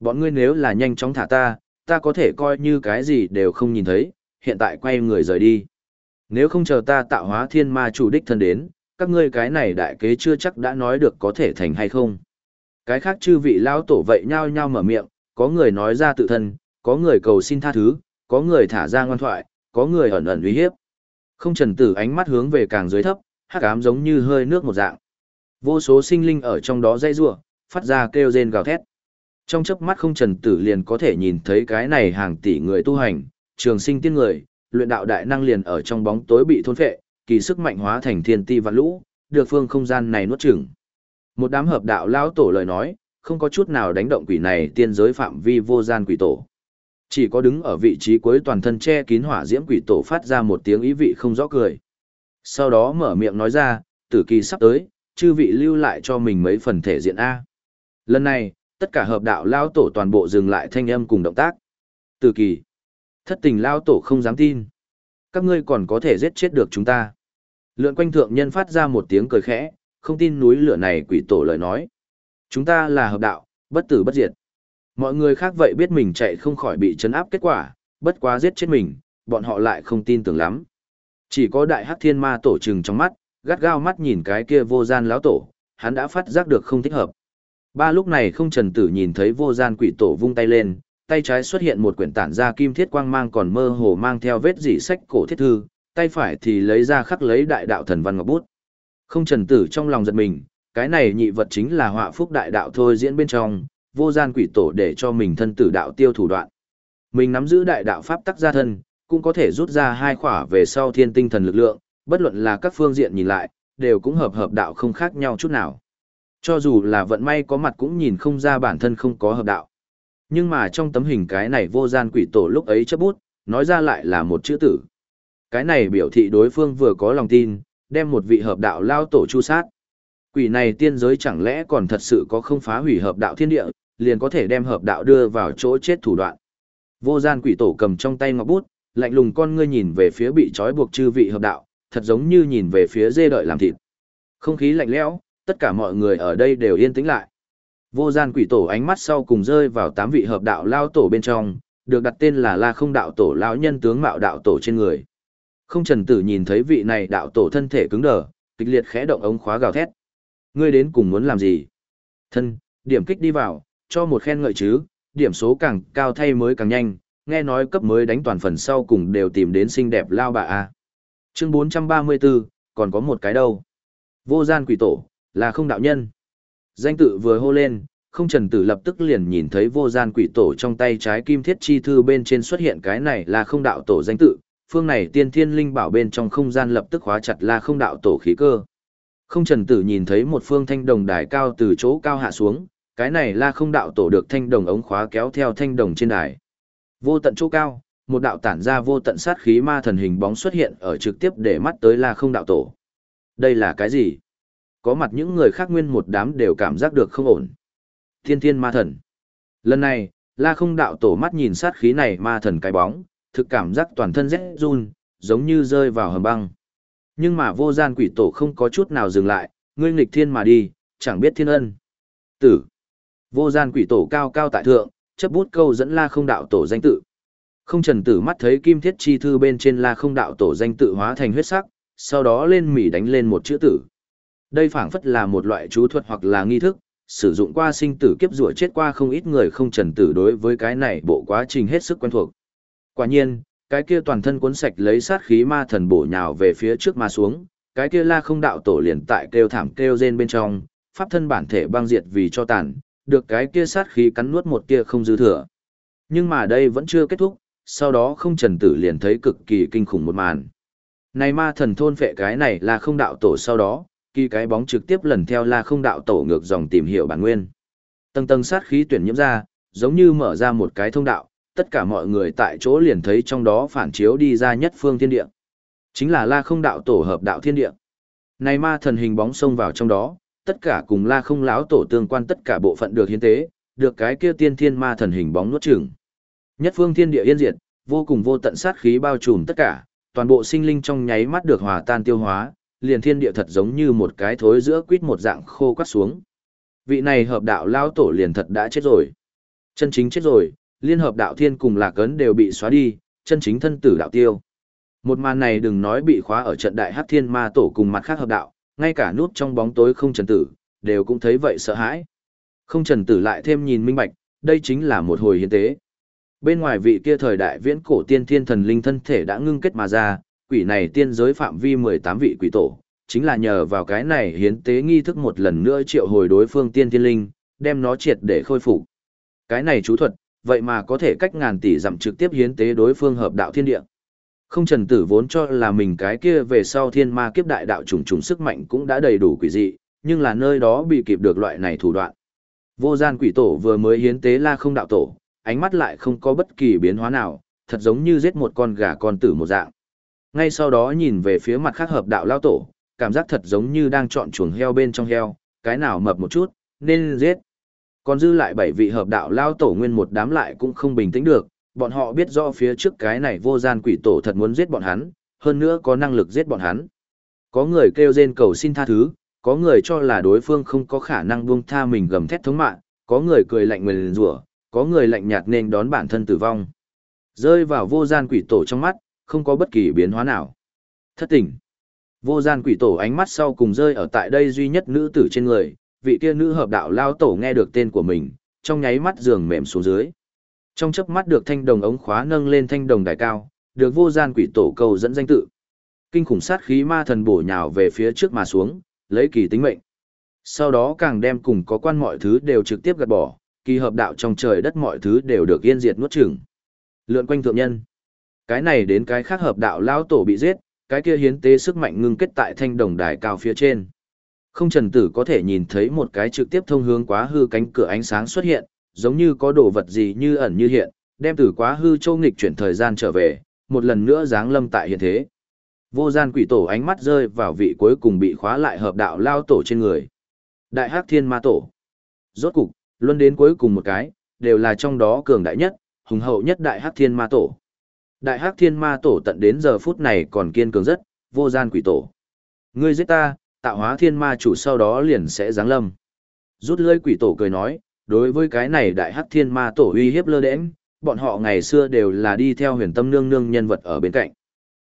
Bọn ngươi nếu là nhanh chóng thả ta, ta có thể coi như cái gì đều không nhìn thấy, hiện tại quay người rời đi. Nếu không chờ ta tạo hóa thiên ma chủ đích thân đến, các ngươi cái này đại kế chưa chắc đã nói được có thể thành hay không. Cái khác chư vị lao tổ vậy nhao nhao mở miệng, có người nói ra tự thân, có người cầu xin tha thứ, có người thả ra ngoan thoại, có người ẩn ẩn uy hiếp. Không trần tử ánh mắt hướng về càng dưới thấp, hắc ám giống như hơi nước một dạng. Vô số sinh linh ở trong đó dây rủa, phát ra kêu rên gào thét. Trong chớp mắt không trần tử liền có thể nhìn thấy cái này hàng tỷ người tu hành, trường sinh tiên người, luyện đạo đại năng liền ở trong bóng tối bị thôn phệ, kỳ sức mạnh hóa thành thiên ti vạn lũ, được phương không gian này nuốt chửng. Một đám hợp đạo lão tổ lời nói, không có chút nào đánh động quỷ này tiên giới phạm vi vô gian quỷ tổ. Chỉ có đứng ở vị trí cuối toàn thân che kín hỏa diễm quỷ tổ phát ra một tiếng ý vị không rõ cười. Sau đó mở miệng nói ra, tử kỳ sắp tới, chư vị lưu lại cho mình mấy phần thể diện A. Lần này, tất cả hợp đạo lao tổ toàn bộ dừng lại thanh âm cùng động tác. Tử kỳ. Thất tình lao tổ không dám tin. Các ngươi còn có thể giết chết được chúng ta. Lượn quanh thượng nhân phát ra một tiếng cười khẽ, không tin núi lửa này quỷ tổ lời nói. Chúng ta là hợp đạo, bất tử bất diệt. Mọi người khác vậy biết mình chạy không khỏi bị chấn áp kết quả, bất quá giết chết mình, bọn họ lại không tin tưởng lắm. Chỉ có đại hắc thiên ma tổ trừng trong mắt, gắt gao mắt nhìn cái kia vô gian lão tổ, hắn đã phát giác được không thích hợp. Ba lúc này không trần tử nhìn thấy vô gian quỷ tổ vung tay lên, tay trái xuất hiện một quyển tản ra kim thiết quang mang còn mơ hồ mang theo vết dỉ sách cổ thiết thư, tay phải thì lấy ra khắc lấy đại đạo thần văn ngọc bút. Không trần tử trong lòng giật mình, cái này nhị vật chính là họa phúc đại đạo thôi diễn bên trong, vô gian quỷ tổ để cho mình thân tử đạo tiêu thủ đoạn. Mình nắm giữ đại đạo pháp tắc gia thân, cũng có thể rút ra hai khỏa về sau thiên tinh thần lực lượng, bất luận là các phương diện nhìn lại, đều cũng hợp hợp đạo không khác nhau chút nào. Cho dù là vận may có mặt cũng nhìn không ra bản thân không có hợp đạo. Nhưng mà trong tấm hình cái này vô gian quỷ tổ lúc ấy chấp bút, nói ra lại là một chữ tử. Cái này biểu thị đối phương vừa có lòng tin, đem một vị hợp đạo lao tổ chu sát. Quỷ này tiên giới chẳng lẽ còn thật sự có không phá hủy hợp đạo thiên địa, liền có thể đem hợp đạo đưa vào chỗ chết thủ đoạn. Vô gian quỷ tổ cầm trong tay ngọc bút, lạnh lùng con ngươi nhìn về phía bị trói buộc chư vị hợp đạo, thật giống như nhìn về phía dê đợi làm thịt. Không khí lạnh lẽo, tất cả mọi người ở đây đều yên tĩnh lại. Vô gian quỷ tổ ánh mắt sau cùng rơi vào tám vị hợp đạo lao tổ bên trong, được đặt tên là La Không đạo tổ lão nhân tướng mạo đạo tổ trên người. Không Trần Tử nhìn thấy vị này đạo tổ thân thể cứng đờ, kịch liệt khẽ động ống khóa gào thét. Ngươi đến cùng muốn làm gì? Thân, điểm kích đi vào, cho một khen ngợi chứ, điểm số càng cao thay mới càng nhanh, nghe nói cấp mới đánh toàn phần sau cùng đều tìm đến xinh đẹp lao bà a. Chương 434, còn có một cái đâu. Vô gian quỷ tổ, là không đạo nhân. Danh tự vừa hô lên, không trần tử lập tức liền nhìn thấy vô gian quỷ tổ trong tay trái kim thiết chi thư bên trên xuất hiện cái này là không đạo tổ danh tự, phương này tiên thiên linh bảo bên trong không gian lập tức khóa chặt là không đạo tổ khí cơ. Không trần tử nhìn thấy một phương thanh đồng đài cao từ chỗ cao hạ xuống, cái này là không đạo tổ được thanh đồng ống khóa kéo theo thanh đồng trên đài. Vô tận chỗ cao, một đạo tản ra vô tận sát khí ma thần hình bóng xuất hiện ở trực tiếp để mắt tới là không đạo tổ. Đây là cái gì? Có mặt những người khác nguyên một đám đều cảm giác được không ổn. Thiên thiên ma thần. Lần này, la không đạo tổ mắt nhìn sát khí này ma thần cái bóng, thực cảm giác toàn thân rét run, giống như rơi vào hầm băng. Nhưng mà vô gian quỷ tổ không có chút nào dừng lại, ngươi nghịch thiên mà đi, chẳng biết thiên ân. Tử. Vô gian quỷ tổ cao cao tại thượng, chấp bút câu dẫn la không đạo tổ danh tự. Không trần tử mắt thấy kim thiết chi thư bên trên la không đạo tổ danh tự hóa thành huyết sắc, sau đó lên mỉ đánh lên một chữ tử. Đây phảng phất là một loại chú thuật hoặc là nghi thức, sử dụng qua sinh tử kiếp rủa chết qua không ít người không trần tử đối với cái này bộ quá trình hết sức quen thuộc. Quả nhiên, cái kia toàn thân cuốn sạch lấy sát khí ma thần bổ nhào về phía trước ma xuống, cái kia la không đạo tổ liền tại kêu thảm kêu rên bên trong, pháp thân bản thể băng diệt vì cho tàn, được cái kia sát khí cắn nuốt một kia không dư thừa. Nhưng mà đây vẫn chưa kết thúc, sau đó không trần tử liền thấy cực kỳ kinh khủng một màn. Này ma thần thôn phệ cái này là không đạo tổ sau đó, kỳ cái bóng trực tiếp lần theo là không đạo tổ ngược dòng tìm hiểu bản nguyên. Tầng tầng sát khí tuyển nhiễm ra, giống như mở ra một cái thông đạo, tất cả mọi người tại chỗ liền thấy trong đó phản chiếu đi ra nhất phương thiên địa. Chính là la không đạo tổ hợp đạo thiên địa. Này ma thần hình bóng xông vào trong đó, tất cả cùng la không lão tổ tương quan tất cả bộ phận được hiến tế, được cái kia tiên thiên ma thần hình bóng nuốt chửng. Nhất phương thiên địa yên diệt, vô cùng vô tận sát khí bao trùm tất cả, toàn bộ sinh linh trong nháy mắt được hòa tan tiêu hóa, liền thiên địa thật giống như một cái thối giữa quýt một dạng khô quắt xuống. Vị này hợp đạo lao tổ liền thật đã chết rồi. Chân chính chết rồi, liên hợp đạo thiên cùng lạc ấn đều bị xóa đi, chân chính thân tử đạo tiêu. Một màn này đừng nói bị khóa ở trận đại hắc thiên ma tổ cùng mặt khác hợp đạo, ngay cả nút trong bóng tối không trần tử, đều cũng thấy vậy sợ hãi. Không trần tử lại thêm nhìn minh bạch, đây chính là một hồi hiến tế. Bên ngoài vị kia thời đại viễn cổ tiên thiên thần linh thân thể đã ngưng kết mà ra, quỷ này tiên giới phạm vi 18 vị quỷ tổ, chính là nhờ vào cái này hiến tế nghi thức một lần nữa triệu hồi đối phương tiên thiên linh, đem nó triệt để khôi phục. Cái này chú thuật, vậy mà có thể cách ngàn tỷ dặm trực tiếp hiến tế đối phương hợp đạo thiên địa. Không trần tử vốn cho là mình cái kia về sau thiên ma kiếp đại đạo trùng trùng sức mạnh cũng đã đầy đủ quỷ dị, nhưng là nơi đó bị kịp được loại này thủ đoạn. Vô gian quỷ tổ vừa mới hiến tế la không đạo tổ, ánh mắt lại không có bất kỳ biến hóa nào, thật giống như giết một con gà con tử một dạng. Ngay sau đó nhìn về phía mặt khác hợp đạo lao tổ, cảm giác thật giống như đang chọn chuồng heo bên trong heo, cái nào mập một chút, nên giết. Còn dư lại bảy vị hợp đạo lao tổ nguyên một đám lại cũng không bình tĩnh được, bọn họ biết rõ phía trước cái này vô gian quỷ tổ thật muốn giết bọn hắn, hơn nữa có năng lực giết bọn hắn. Có người kêu rên cầu xin tha thứ, có người cho là đối phương không có khả năng buông tha mình gầm thét thống mạng, có người cười lạnh nguyền rủa, có người lạnh nhạt nên đón bản thân tử vong. Rơi vào vô gian quỷ tổ trong mắt, không có bất kỳ biến hóa nào. Thất tỉnh. Vô gian quỷ tổ ánh mắt sau cùng rơi ở tại đây duy nhất nữ tử trên người, vị kia nữ hợp đạo lao tổ nghe được tên của mình, trong nháy mắt giường mềm xuống dưới. Trong chớp mắt được thanh đồng ống khóa nâng lên thanh đồng đài cao, được vô gian quỷ tổ cầu dẫn danh tự. Kinh khủng sát khí ma thần bổ nhào về phía trước mà xuống, lấy kỳ tính mệnh. Sau đó càng đem cùng có quan mọi thứ đều trực tiếp gạt bỏ, kỳ hợp đạo trong trời đất mọi thứ đều được yên diệt nuốt chửng. Lượn quanh thượng nhân. Cái này đến cái khác hợp đạo lao tổ bị giết, cái kia hiến tế sức mạnh ngưng kết tại thanh đồng đài cao phía trên. Không trần tử có thể nhìn thấy một cái trực tiếp thông hướng quá hư cánh cửa ánh sáng xuất hiện, giống như có đồ vật gì như ẩn như hiện, đem từ quá hư châu nghịch chuyển thời gian trở về, một lần nữa giáng lâm tại hiện thế. Vô gian quỷ tổ ánh mắt rơi vào vị cuối cùng bị khóa lại hợp đạo lao tổ trên người. Đại hắc thiên ma tổ. Rốt cục, luân đến cuối cùng một cái, đều là trong đó cường đại nhất, hùng hậu nhất đại hắc thiên ma tổ. Đại hắc thiên ma tổ tận đến giờ phút này còn kiên cường rất, vô gian quỷ tổ. Ngươi giết ta, tạo hóa thiên ma chủ sau đó liền sẽ giáng lâm. Rút lưỡi quỷ tổ cười nói, đối với cái này đại hắc thiên ma tổ uy hiếp lơ đễnh, bọn họ ngày xưa đều là đi theo huyền tâm nương nương nhân vật ở bên cạnh.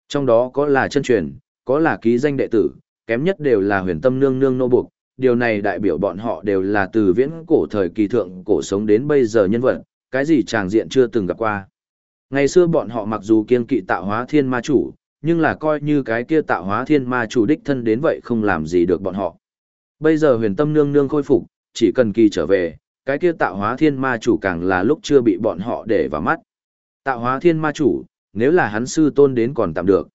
Trong đó có là chân truyền, có là ký danh đệ tử, kém nhất đều là huyền tâm nương nương nô buộc. Điều này đại biểu bọn họ đều là từ viễn cổ thời kỳ thượng cổ sống đến bây giờ nhân vật, cái gì tràng diện chưa từng gặp qua. Ngày xưa bọn họ mặc dù kiên kỵ tạo hóa thiên ma chủ, nhưng là coi như cái kia tạo hóa thiên ma chủ đích thân đến vậy không làm gì được bọn họ. Bây giờ huyền tâm nương nương khôi phục, chỉ cần kỳ trở về, cái kia tạo hóa thiên ma chủ càng là lúc chưa bị bọn họ để vào mắt. Tạo hóa thiên ma chủ, nếu là hắn sư tôn đến còn tạm được.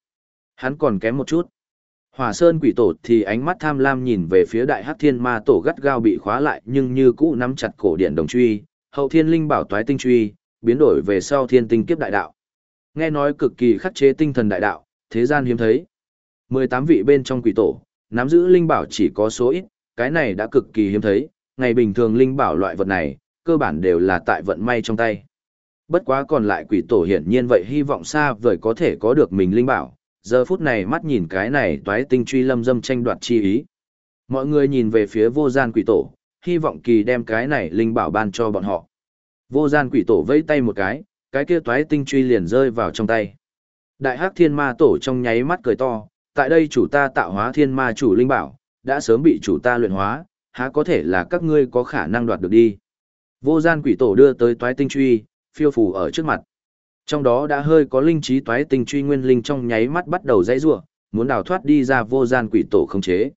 Hắn còn kém một chút. Hỏa Sơn quỷ tổ thì ánh mắt tham lam nhìn về phía đại hắc thiên ma tổ gắt gao bị khóa lại nhưng như cũ nắm chặt cổ điện đồng truy, hậu thiên linh bảo toái tinh truy, biến đổi về sau thiên tinh kiếp đại đạo. Nghe nói cực kỳ khắc chế tinh thần đại đạo, thế gian hiếm thấy. 18 vị bên trong quỷ tổ, nắm giữ linh bảo chỉ có số ít, cái này đã cực kỳ hiếm thấy, ngày bình thường linh bảo loại vật này, cơ bản đều là tại vận may trong tay. Bất quá còn lại quỷ tổ hiển nhiên vậy hy vọng xa vời có thể có được mình linh bảo, giờ phút này mắt nhìn cái này toái tinh truy lâm dâm tranh đoạt chi ý. Mọi người nhìn về phía vô gian quỷ tổ, hy vọng kỳ đem cái này linh bảo ban cho bọn họ. Vô gian quỷ tổ vẫy tay một cái, cái kia toái tinh truy liền rơi vào trong tay. Đại hắc thiên ma tổ trong nháy mắt cười to, tại đây chủ ta tạo hóa thiên ma chủ linh bảo, đã sớm bị chủ ta luyện hóa, há có thể là các ngươi có khả năng đoạt được đi. Vô gian quỷ tổ đưa tới toái tinh truy, phiêu phù ở trước mặt. Trong đó đã hơi có linh trí toái tinh truy nguyên linh trong nháy mắt bắt đầu dãy rủa, muốn đào thoát đi ra vô gian quỷ tổ không chế.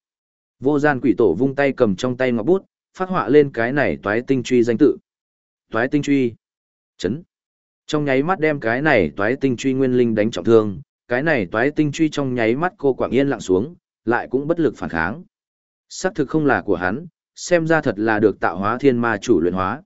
Vô gian quỷ tổ vung tay cầm trong tay ngọc bút, phát họa lên cái này toái tinh truy danh tự. Toái tinh truy. Chấn. Trong nháy mắt đem cái này toái tinh truy nguyên linh đánh trọng thương, cái này toái tinh truy trong nháy mắt cô quảng yên lặng xuống, lại cũng bất lực phản kháng. Sắc thực không là của hắn, xem ra thật là được tạo hóa thiên ma chủ luyện hóa.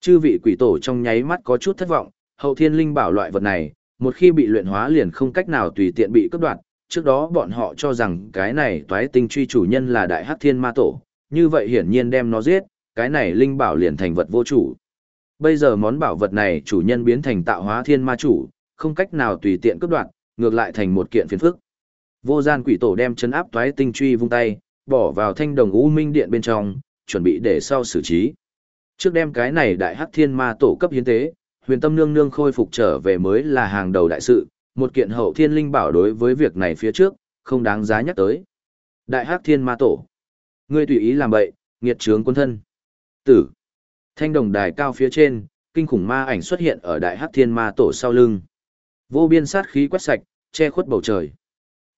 Chư vị quỷ tổ trong nháy mắt có chút thất vọng, hậu thiên linh bảo loại vật này, một khi bị luyện hóa liền không cách nào tùy tiện bị cướp đoạt. Trước đó bọn họ cho rằng cái này toái tinh truy chủ nhân là đại hắc thiên ma tổ, như vậy hiển nhiên đem nó giết, cái này linh bảo liền thành vật vô chủ. Bây giờ món bảo vật này chủ nhân biến thành tạo hóa thiên ma chủ, không cách nào tùy tiện cướp đoạt, ngược lại thành một kiện phiền phức. Vô gian quỷ tổ đem chấn áp toái tinh truy vung tay, bỏ vào thanh đồng u minh điện bên trong, chuẩn bị để sau xử trí. Trước đem cái này đại hắc thiên ma tổ cấp hiến tế, huyền tâm nương nương khôi phục trở về mới là hàng đầu đại sự, một kiện hậu thiên linh bảo đối với việc này phía trước, không đáng giá nhắc tới. Đại hắc thiên ma tổ. Ngươi tùy ý làm bậy, nghiệt trướng quân thân. Tử. Thanh đồng đài cao phía trên, kinh khủng ma ảnh xuất hiện ở đại hắc thiên ma tổ sau lưng. Vô biên sát khí quét sạch, che khuất bầu trời.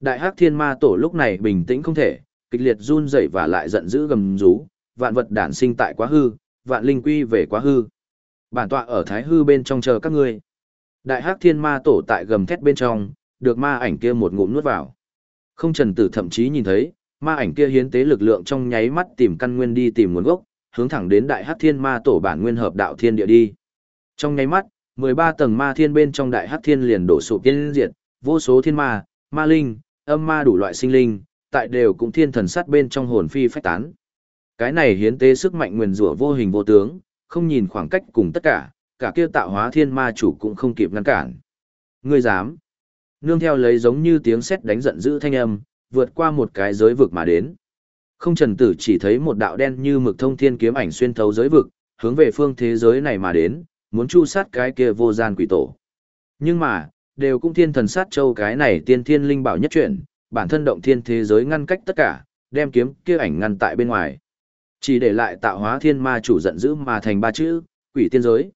Đại hắc thiên ma tổ lúc này bình tĩnh không thể, kịch liệt run rẩy và lại giận dữ gầm rú, vạn vật đản sinh tại quá hư, vạn linh quy về quá hư. Bản tọa ở thái hư bên trong chờ các ngươi. Đại hắc thiên ma tổ tại gầm thét bên trong, được ma ảnh kia một ngụm nuốt vào. Không trần tử thậm chí nhìn thấy, ma ảnh kia hiến tế lực lượng trong nháy mắt tìm căn nguyên đi tìm nguồn gốc, hướng thẳng đến đại hắc thiên ma tổ bản nguyên hợp đạo thiên địa đi. Trong nháy mắt, 13 tầng ma thiên bên trong đại hắc thiên liền đổ sụp tiên diệt, vô số thiên ma, ma linh, âm ma đủ loại sinh linh, tại đều cũng thiên thần sát bên trong hồn phi phách tán. Cái này hiến tế sức mạnh nguyền rủa vô hình vô tướng, không nhìn khoảng cách cùng tất cả, cả kia tạo hóa thiên ma chủ cũng không kịp ngăn cản. Ngươi dám? Nương theo lấy giống như tiếng sét đánh giận dữ thanh âm, vượt qua một cái giới vực mà đến. Không trần tử chỉ thấy một đạo đen như mực thông thiên kiếm ảnh xuyên thấu giới vực, hướng về phương thế giới này mà đến, muốn chu sát cái kia vô gian quỷ tổ. Nhưng mà, đều cũng thiên thần sát châu cái này tiên thiên linh bảo nhất chuyển, bản thân động thiên thế giới ngăn cách tất cả, đem kiếm kia ảnh ngăn tại bên ngoài. Chỉ để lại tạo hóa thiên ma chủ giận dữ mà thành ba chữ, quỷ tiên giới.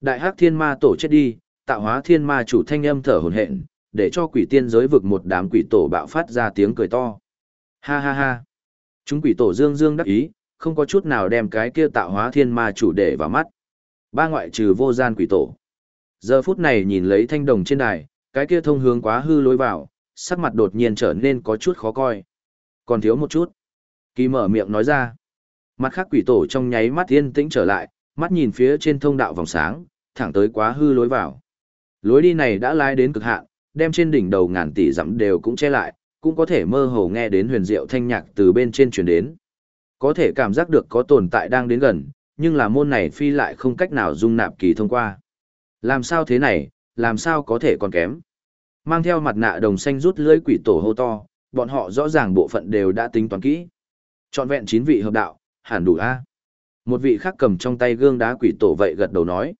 Đại hắc thiên ma tổ chết đi, tạo hóa thiên ma chủ thanh âm thở hổn hển, để cho quỷ tiên giới vực một đám quỷ tổ bạo phát ra tiếng cười to. Ha ha ha. Chúng quỷ tổ dương dương đắc ý, không có chút nào đem cái kia tạo hóa thiên ma chủ để vào mắt. Ba ngoại trừ vô gian quỷ tổ. Giờ phút này nhìn lấy thanh đồng trên đài, cái kia thông hướng quá hư lối vào, sắc mặt đột nhiên trở nên có chút khó coi. Còn thiếu một chút. Kỳ mở miệng nói ra. Mặt khác quỷ tổ trong nháy mắt yên tĩnh trở lại, mắt nhìn phía trên thông đạo vòng sáng, thẳng tới quá hư lối vào. Lối đi này đã lai đến cực hạn, đem trên đỉnh đầu ngàn tỷ dặm đều cũng che lại, cũng có thể mơ hồ nghe đến huyền diệu thanh nhạc từ bên trên truyền đến. Có thể cảm giác được có tồn tại đang đến gần, nhưng là môn này phi lại không cách nào dung nạp kỳ thông qua. Làm sao thế này, làm sao có thể còn kém. Mang theo mặt nạ đồng xanh rút lưới quỷ tổ hô to, bọn họ rõ ràng bộ phận đều đã tính toán kỹ. Chọn vẹn chín vị hợp đạo, hẳn đủ a. Một vị khác cầm trong tay gương đá quỷ tổ vậy gật đầu nói.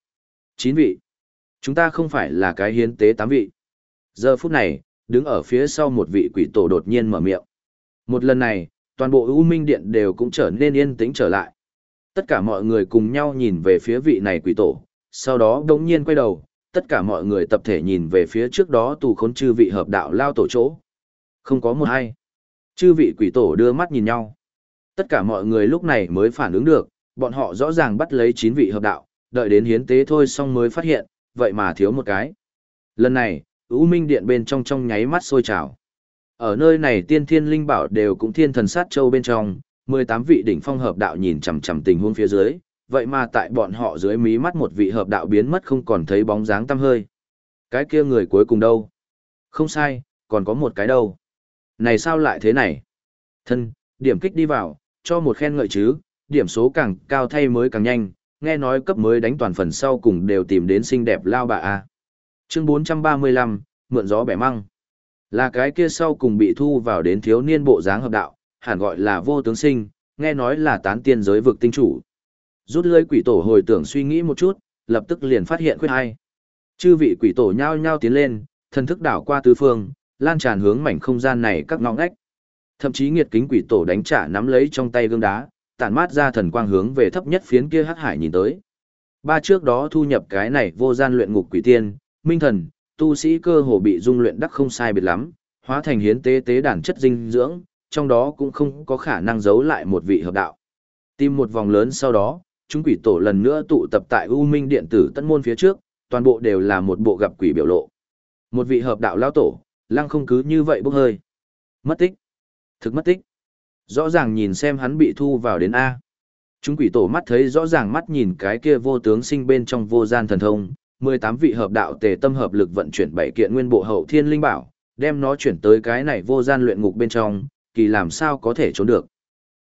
Chín vị. Chúng ta không phải là cái hiến tế tám vị. Giờ phút này, đứng ở phía sau một vị quỷ tổ đột nhiên mở miệng. Một lần này, toàn bộ U Minh Điện đều cũng trở nên yên tĩnh trở lại. Tất cả mọi người cùng nhau nhìn về phía vị này quỷ tổ, sau đó đống nhiên quay đầu, tất cả mọi người tập thể nhìn về phía trước đó tù khốn chư vị hợp đạo lao tổ chỗ. Không có một ai. Chư vị quỷ tổ đưa mắt nhìn nhau. Tất cả mọi người lúc này mới phản ứng được, bọn họ rõ ràng bắt lấy chín vị hợp đạo, đợi đến hiến tế thôi xong mới phát hiện, vậy mà thiếu một cái. Lần này, U Minh Điện bên trong trong nháy mắt sôi trào. Ở nơi này tiên thiên linh bảo đều cũng thiên thần sát châu bên trong, 18 vị đỉnh phong hợp đạo nhìn chằm chằm tình huống phía dưới, vậy mà tại bọn họ dưới mí mắt một vị hợp đạo biến mất không còn thấy bóng dáng tăm hơi. Cái kia người cuối cùng đâu? Không sai, còn có một cái đâu. Này sao lại thế này? Thân, điểm kích đi vào, cho một khen ngợi chứ, điểm số càng cao thay mới càng nhanh, nghe nói cấp mới đánh toàn phần sau cùng đều tìm đến xinh đẹp lao bà a. Chương 435, mượn gió bẻ măng. Là cái kia sau cùng bị thu vào đến thiếu niên bộ dáng hợp đạo, hẳn gọi là vô tướng sinh, nghe nói là tán tiên giới vực tinh chủ. Rút lưới quỷ tổ hồi tưởng suy nghĩ một chút, lập tức liền phát hiện khuyết hay. Chư vị quỷ tổ nhao nhao tiến lên, thần thức đảo qua tứ phương, lan tràn hướng mảnh không gian này các ngõ ngách. Thậm chí nghiệt kính quỷ tổ đánh trả nắm lấy trong tay gương đá, tản mát ra thần quang hướng về thấp nhất phiến kia hắc hải nhìn tới. Ba trước đó thu nhập cái này vô gian luyện ngục quỷ tiên, minh thần, tu sĩ cơ hồ bị dung luyện đắc không sai biệt lắm, hóa thành hiến tế tế đàn chất dinh dưỡng, trong đó cũng không có khả năng giấu lại một vị hợp đạo. Tìm một vòng lớn sau đó, chúng quỷ tổ lần nữa tụ tập tại U Minh điện tử tân môn phía trước, toàn bộ đều là một bộ gặp quỷ biểu lộ. Một vị hợp đạo lao tổ, lăng không cứ như vậy bốc hơi. Mất tích. Thực mất tích. Rõ ràng nhìn xem hắn bị thu vào đến A. Chúng quỷ tổ mắt thấy rõ ràng mắt nhìn cái kia vô tướng sinh bên trong vô gian thần thông, 18 vị hợp đạo tề tâm hợp lực vận chuyển bảy kiện nguyên bộ hậu thiên linh bảo, đem nó chuyển tới cái này vô gian luyện ngục bên trong, kỳ làm sao có thể trốn được.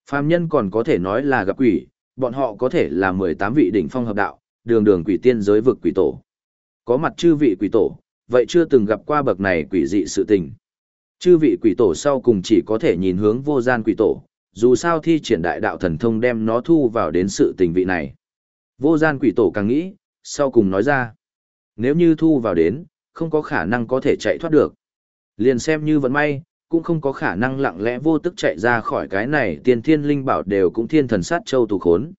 Phàm nhân còn có thể nói là gặp quỷ, bọn họ có thể là 18 vị đỉnh phong hợp đạo, đường đường quỷ tiên giới vực quỷ tổ. Có mặt chư vị quỷ tổ, vậy chưa từng gặp qua bậc này quỷ dị sự tình. Chư vị quỷ tổ sau cùng chỉ có thể nhìn hướng vô gian quỷ tổ, dù sao thi triển đại đạo thần thông đem nó thu vào đến sự tình vị này. Vô gian quỷ tổ càng nghĩ, sau cùng nói ra. Nếu như thu vào đến, không có khả năng có thể chạy thoát được. Liền xem như vận may, cũng không có khả năng lặng lẽ vô tức chạy ra khỏi cái này tiền thiên linh bảo đều cũng thiên thần sát châu tù khốn.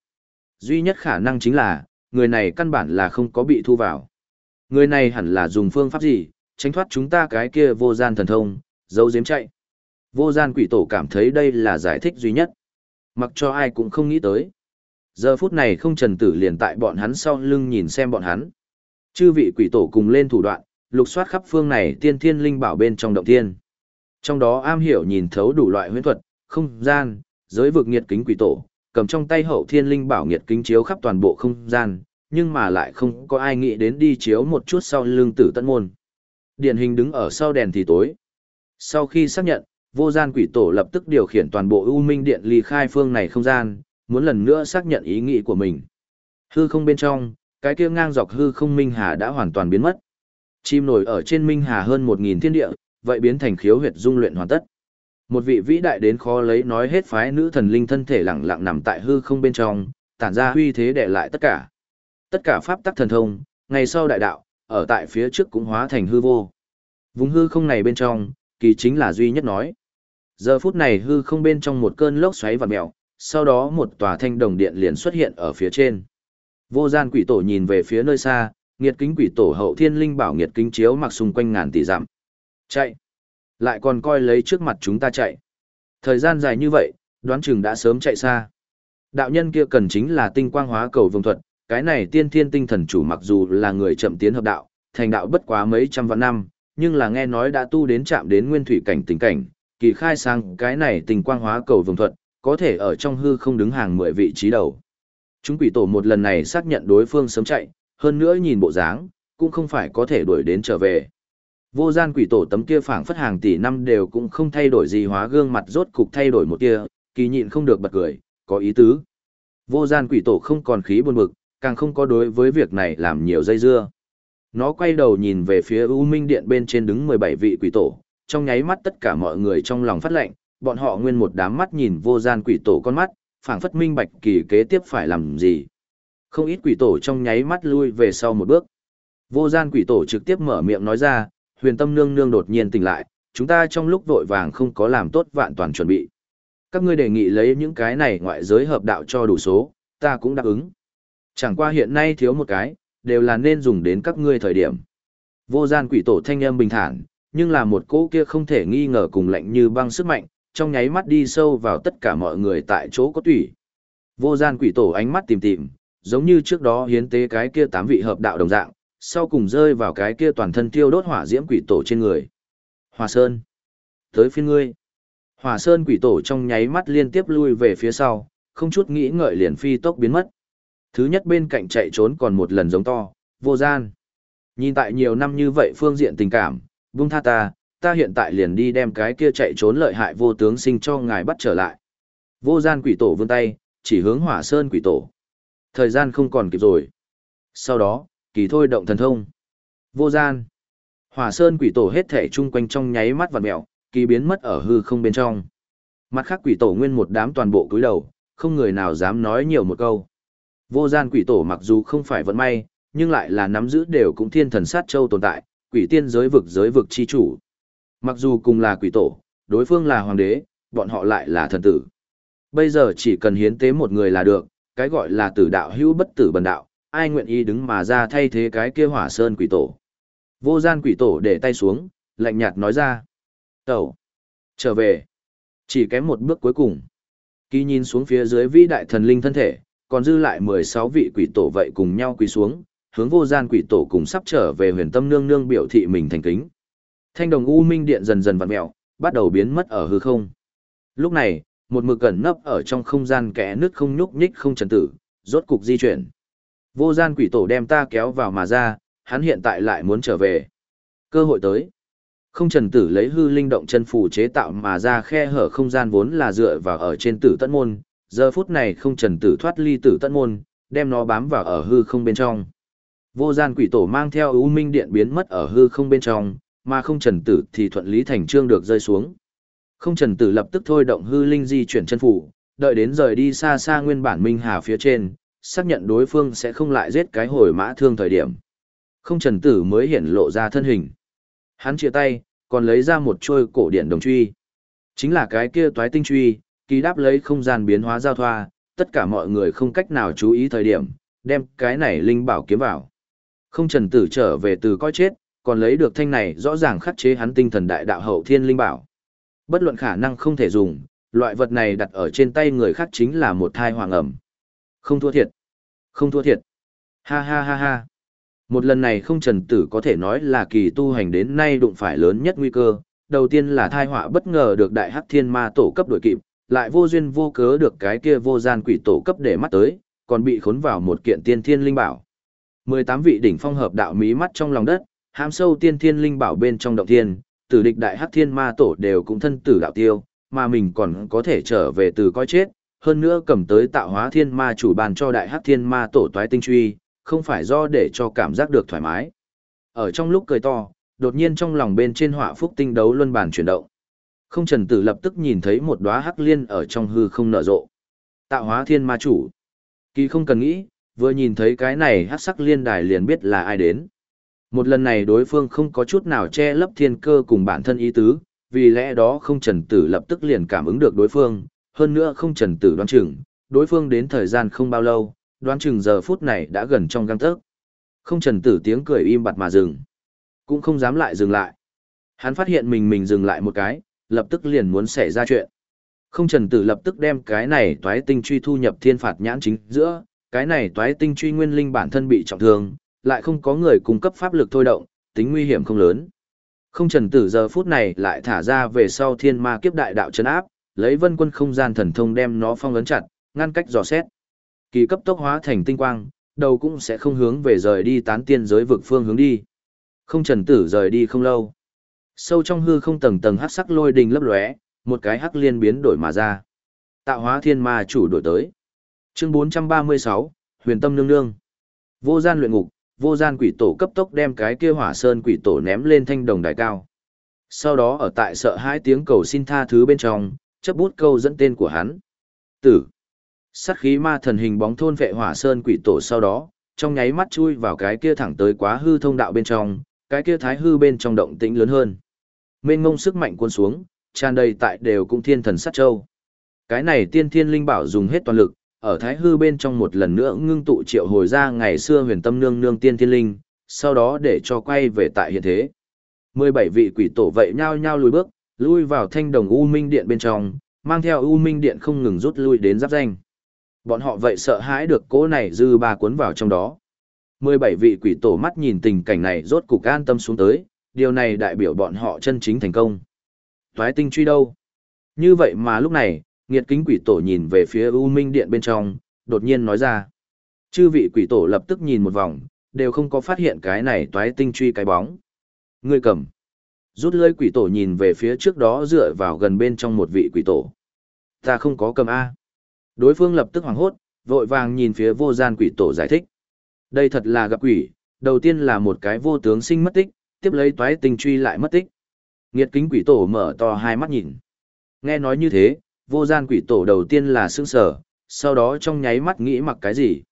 Duy nhất khả năng chính là, người này căn bản là không có bị thu vào. Người này hẳn là dùng phương pháp gì, tránh thoát chúng ta cái kia vô gian thần thông, giấu giếm chạy. Vô gian quỷ tổ cảm thấy đây là giải thích duy nhất. Mặc cho ai cũng không nghĩ tới. Giờ phút này không trần tử liền tại bọn hắn sau lưng nhìn xem bọn hắn. Chư vị quỷ tổ cùng lên thủ đoạn, lục soát khắp phương này tiên thiên linh bảo bên trong động thiên. Trong đó am hiểu nhìn thấu đủ loại huyễn thuật, không gian, giới vực nghiệt kính quỷ tổ, cầm trong tay hậu thiên linh bảo nghiệt kính chiếu khắp toàn bộ không gian, nhưng mà lại không có ai nghĩ đến đi chiếu một chút sau lưng tử tận môn. Điển hình đứng ở sau đèn thì tối. Sau khi xác nhận, vô gian quỷ tổ lập tức điều khiển toàn bộ U Minh Điện ly khai phương này không gian, muốn lần nữa xác nhận ý nghĩ của mình. Hư không bên trong, cái kia ngang dọc hư không Minh Hà đã hoàn toàn biến mất. Chim nổi ở trên Minh Hà hơn 1.000 thiên địa, vậy biến thành khiếu huyệt dung luyện hoàn tất. Một vị vĩ đại đến khó lấy nói hết phái nữ thần linh thân thể lặng lặng nằm tại hư không bên trong, tản ra huy thế để lại tất cả. Tất cả pháp tắc thần thông, ngày sau đại đạo, ở tại phía trước cũng hóa thành hư vô. Vùng hư không này bên trong, kỳ chính là duy nhất nói. Giờ phút này hư không bên trong một cơn lốc xoáy vặn mèo, sau đó một tòa thanh đồng điện liền xuất hiện ở phía trên. Vô gian quỷ tổ nhìn về phía nơi xa, nghiệt kính quỷ tổ hậu thiên linh bảo nghiệt kính chiếu mặc xung quanh ngàn tỷ dặm. Chạy! Lại còn coi lấy trước mặt chúng ta chạy. Thời gian dài như vậy, đoán chừng đã sớm chạy xa. Đạo nhân kia cần chính là tinh quang hóa cầu vương thuật, cái này tiên thiên tinh thần chủ mặc dù là người chậm tiến hợp đạo, thành đạo bất quá mấy trăm vạn năm, nhưng là nghe nói đã tu đến chạm đến nguyên thủy cảnh tình cảnh, kỳ khai sang cái này tinh quang hóa cầu vương thuật, có thể ở trong hư không đứng hàng mười vị trí đầu. Chúng quỷ tổ một lần này xác nhận đối phương sớm chạy, hơn nữa nhìn bộ dáng, cũng không phải có thể đuổi đến trở về. Vô gian quỷ tổ tấm kia phảng phất hàng tỷ năm đều cũng không thay đổi gì hóa gương mặt rốt cục thay đổi một tia kỳ nhịn không được bật cười, có ý tứ. Vô gian quỷ tổ không còn khí buồn bực, càng không có đối với việc này làm nhiều dây dưa. Nó quay đầu nhìn về phía U Minh Điện bên trên đứng 17 vị quỷ tổ, trong nháy mắt tất cả mọi người trong lòng phát lệnh, bọn họ nguyên một đám mắt nhìn vô gian quỷ tổ con mắt, phảng phất minh bạch kỳ kế tiếp phải làm gì. Không ít quỷ tổ trong nháy mắt lui về sau một bước. Vô gian quỷ tổ trực tiếp mở miệng nói ra, huyền tâm nương nương đột nhiên tỉnh lại, chúng ta trong lúc vội vàng không có làm tốt vạn toàn chuẩn bị. Các ngươi đề nghị lấy những cái này ngoại giới hợp đạo cho đủ số, ta cũng đáp ứng. Chẳng qua hiện nay thiếu một cái, đều là nên dùng đến các ngươi thời điểm. Vô gian quỷ tổ thanh âm bình thản, nhưng là một cỗ kia không thể nghi ngờ cùng lạnh như băng sức mạnh, trong nháy mắt đi sâu vào tất cả mọi người tại chỗ có tủy. Vô gian quỷ tổ ánh mắt tìm tìm, giống như trước đó hiến tế cái kia tám vị hợp đạo đồng dạng, sau cùng rơi vào cái kia toàn thân tiêu đốt hỏa diễm quỷ tổ trên người. Hòa Sơn. Tới phiên ngươi. Hòa Sơn quỷ tổ trong nháy mắt liên tiếp lui về phía sau, không chút nghĩ ngợi liền phi tốc biến mất. Thứ nhất bên cạnh chạy trốn còn một lần giống to, vô gian. Nhìn tại nhiều năm như vậy phương diện tình cảm, buông tha ta, ta hiện tại liền đi đem cái kia chạy trốn lợi hại vô tướng sinh cho ngài bắt trở lại. Vô gian quỷ tổ vươn tay, chỉ hướng hỏa sơn quỷ tổ. Thời gian không còn kịp rồi. Sau đó, kỳ thôi động thần thông. Vô gian. Hỏa sơn quỷ tổ hết thể chung quanh trong nháy mắt và mẹo, kỳ biến mất ở hư không bên trong. Mặt khác quỷ tổ nguyên một đám toàn bộ cúi đầu, không người nào dám nói nhiều một câu. Vô gian quỷ tổ mặc dù không phải vận may, nhưng lại là nắm giữ đều cũng thiên thần sát châu tồn tại, quỷ tiên giới vực giới vực chi chủ. Mặc dù cùng là quỷ tổ, đối phương là hoàng đế, bọn họ lại là thần tử. Bây giờ chỉ cần hiến tế một người là được, cái gọi là tử đạo hữu bất tử bần đạo, ai nguyện ý đứng mà ra thay thế cái kia hỏa sơn quỷ tổ. Vô gian quỷ tổ để tay xuống, lạnh nhạt nói ra. Tẩu. Trở về. Chỉ kém một bước cuối cùng. Kỳ nhìn xuống phía dưới vĩ đại thần linh thân thể, còn dư lại 16 vị quỷ tổ vậy cùng nhau quỳ xuống, hướng vô gian quỷ tổ cùng sắp trở về huyền tâm nương nương biểu thị mình thành kính. Thanh đồng u minh điện dần dần vặn mẹo, bắt đầu biến mất ở hư không. Lúc này, một mực cẩn nấp ở trong không gian kẽ nước không nhúc nhích không trần tử, rốt cục di chuyển. Vô gian quỷ tổ đem ta kéo vào mà ra, hắn hiện tại lại muốn trở về. Cơ hội tới. Không trần tử lấy hư linh động chân phù chế tạo mà ra khe hở không gian vốn là dựa vào ở trên tử tận môn, giờ phút này không trần tử thoát ly tử tận môn, đem nó bám vào ở hư không bên trong. Vô gian quỷ tổ mang theo ưu minh điện biến mất ở hư không bên trong, mà không trần tử thì thuận lý thành trương được rơi xuống. Không trần tử lập tức thôi động hư linh di chuyển chân phủ, đợi đến rời đi xa xa nguyên bản minh hà phía trên, xác nhận đối phương sẽ không lại giết cái hồi mã thương thời điểm. Không trần tử mới hiển lộ ra thân hình. Hắn chia tay, còn lấy ra một trôi cổ điện đồng truy. Chính là cái kia toái tinh truy, kỳ đáp lấy không gian biến hóa giao thoa, tất cả mọi người không cách nào chú ý thời điểm, đem cái này linh bảo kiếm vào. Không trần tử trở về từ coi chết, còn lấy được thanh này rõ ràng khắc chế hắn tinh thần đại đạo hậu thiên linh bảo. Bất luận khả năng không thể dùng, loại vật này đặt ở trên tay người khác chính là một thai hoàng ẩm. Không thua thiệt. Không thua thiệt. Ha ha ha ha. Một lần này không trần tử có thể nói là kỳ tu hành đến nay đụng phải lớn nhất nguy cơ. Đầu tiên là thai họa bất ngờ được đại hắc thiên ma tổ cấp đổi kịp, lại vô duyên vô cớ được cái kia vô gian quỷ tổ cấp để mắt tới, còn bị khốn vào một kiện tiên thiên linh bảo. 18 vị đỉnh phong hợp đạo mí mắt trong lòng đất, hám sâu tiên thiên linh bảo bên trong động thiên, tử địch đại hắc thiên ma tổ đều cũng thân tử đạo tiêu, mà mình còn có thể trở về từ coi chết, hơn nữa cầm tới tạo hóa thiên ma chủ bàn cho đại hắc thiên ma tổ toái tinh truy, không phải do để cho cảm giác được thoải mái. Ở trong lúc cười to, đột nhiên trong lòng bên trên họa phúc tinh đấu luân bàn chuyển động. Không trần tử lập tức nhìn thấy một đóa hắc liên ở trong hư không nở rộ. Tạo hóa thiên ma chủ. Kỳ không cần nghĩ, vừa nhìn thấy cái này hắc sắc liên đài liền biết là ai đến. Một lần này đối phương không có chút nào che lấp thiên cơ cùng bản thân ý tứ, vì lẽ đó không trần tử lập tức liền cảm ứng được đối phương, hơn nữa không trần tử đoán chừng, đối phương đến thời gian không bao lâu, đoán chừng giờ phút này đã gần trong găng tớc. Không trần tử tiếng cười im bặt mà dừng, cũng không dám lại dừng lại. Hắn phát hiện mình mình dừng lại một cái, lập tức liền muốn xảy ra chuyện. Không trần tử lập tức đem cái này toái tinh truy thu nhập thiên phạt nhãn chính giữa, cái này toái tinh truy nguyên linh bản thân bị trọng thương, lại không có người cung cấp pháp lực thôi động, tính nguy hiểm không lớn. Không trần tử giờ phút này lại thả ra về sau thiên ma kiếp đại đạo chấn áp, lấy vân quân không gian thần thông đem nó phong ấn chặt, ngăn cách dò xét. Kỳ cấp tốc hóa thành tinh quang, đầu cũng sẽ không hướng về rời đi tán tiên giới vực phương hướng đi. Không trần tử rời đi không lâu. Sâu trong hư không tầng tầng hắc sắc lôi đình lấp lóe, một cái hắc liên biến đổi mà ra. Tạo hóa thiên ma chủ đổi tới. Chương 436, Huyền Tâm Nương Nương. Vô gian luyện ngục, vô gian quỷ tổ cấp tốc đem cái kia hỏa sơn quỷ tổ ném lên thanh đồng đài cao. Sau đó ở tại sợ hai tiếng cầu xin tha thứ bên trong, chấp bút câu dẫn tên của hắn. Tử. Sát khí ma thần hình bóng thôn vệ hỏa sơn quỷ tổ sau đó, trong nháy mắt chui vào cái kia thẳng tới quá hư thông đạo bên trong, cái kia thái hư bên trong động tĩnh lớn hơn. Mênh ngông sức mạnh cuốn xuống, tràn đầy tại đều cũng thiên thần sát châu. Cái này tiên thiên linh bảo dùng hết toàn lực, ở thái hư bên trong một lần nữa ngưng tụ triệu hồi ra ngày xưa huyền tâm nương nương tiên thiên linh, sau đó để cho quay về tại hiện thế. 17 vị quỷ tổ vậy nhao nhao lùi bước, lui vào thanh đồng U Minh Điện bên trong, mang theo U Minh Điện không ngừng rút lui đến giáp danh. Bọn họ vậy sợ hãi được cố này dư ba cuốn vào trong đó. 17 vị quỷ tổ mắt nhìn tình cảnh này rốt cục an tâm xuống tới, điều này đại biểu bọn họ chân chính thành công. Toái tinh truy đâu? Như vậy mà lúc này, nghiệt kính quỷ tổ nhìn về phía U Minh Điện bên trong, đột nhiên nói ra. Chư vị quỷ tổ lập tức nhìn một vòng, đều không có phát hiện cái này toái tinh truy cái bóng. Người cầm. Rút lưỡi quỷ tổ nhìn về phía trước đó dựa vào gần bên trong một vị quỷ tổ. Ta không có cầm A. Đối phương lập tức hoảng hốt, vội vàng nhìn phía vô gian quỷ tổ giải thích. Đây thật là gặp quỷ, đầu tiên là một cái vô tướng sinh mất tích, tiếp lấy toái tinh truy lại mất tích. Nghiệt kính quỷ tổ mở to hai mắt nhìn. Nghe nói như thế, vô gian quỷ tổ đầu tiên là sững sờ, sau đó trong nháy mắt nghĩ mặc cái gì.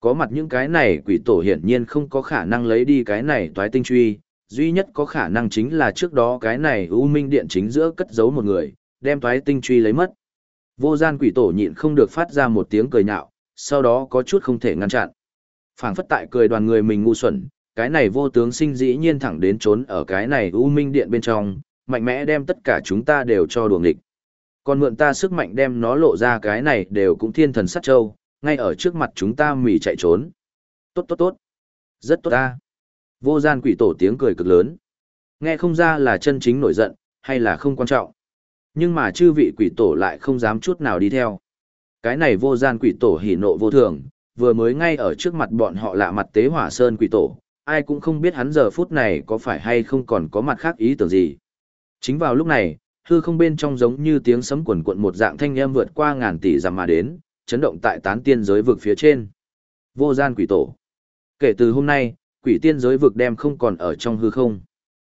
Có mặt những cái này quỷ tổ hiển nhiên không có khả năng lấy đi cái này toái tinh truy, duy nhất có khả năng chính là trước đó cái này U Minh Điện chính giữa cất giấu một người, đem toái tinh truy lấy mất. Vô gian quỷ tổ nhịn không được phát ra một tiếng cười nhạo, sau đó có chút không thể ngăn chặn. phảng phất tại cười đoàn người mình ngu xuẩn, cái này vô tướng sinh dĩ nhiên thẳng đến trốn ở cái này U Minh Điện bên trong, mạnh mẽ đem tất cả chúng ta đều cho đuồng địch. Còn mượn ta sức mạnh đem nó lộ ra cái này đều cũng thiên thần sát châu, ngay ở trước mặt chúng ta mỉ chạy trốn. Tốt tốt tốt. Rất tốt ta. Vô gian quỷ tổ tiếng cười cực lớn. Nghe không ra là chân chính nổi giận, hay là không quan trọng. Nhưng mà chư vị quỷ tổ lại không dám chút nào đi theo. Cái này vô gian quỷ tổ hỉ nộ vô thường, vừa mới ngay ở trước mặt bọn họ lạ mặt tế hỏa sơn quỷ tổ, ai cũng không biết hắn giờ phút này có phải hay không còn có mặt khác ý tưởng gì. Chính vào lúc này, hư không bên trong giống như tiếng sấm quần quận một dạng thanh âm vượt qua ngàn tỷ dặm mà đến, chấn động tại tán tiên giới vực phía trên. Vô gian quỷ tổ. Kể từ hôm nay, quỷ tiên giới vực đem không còn ở trong hư không.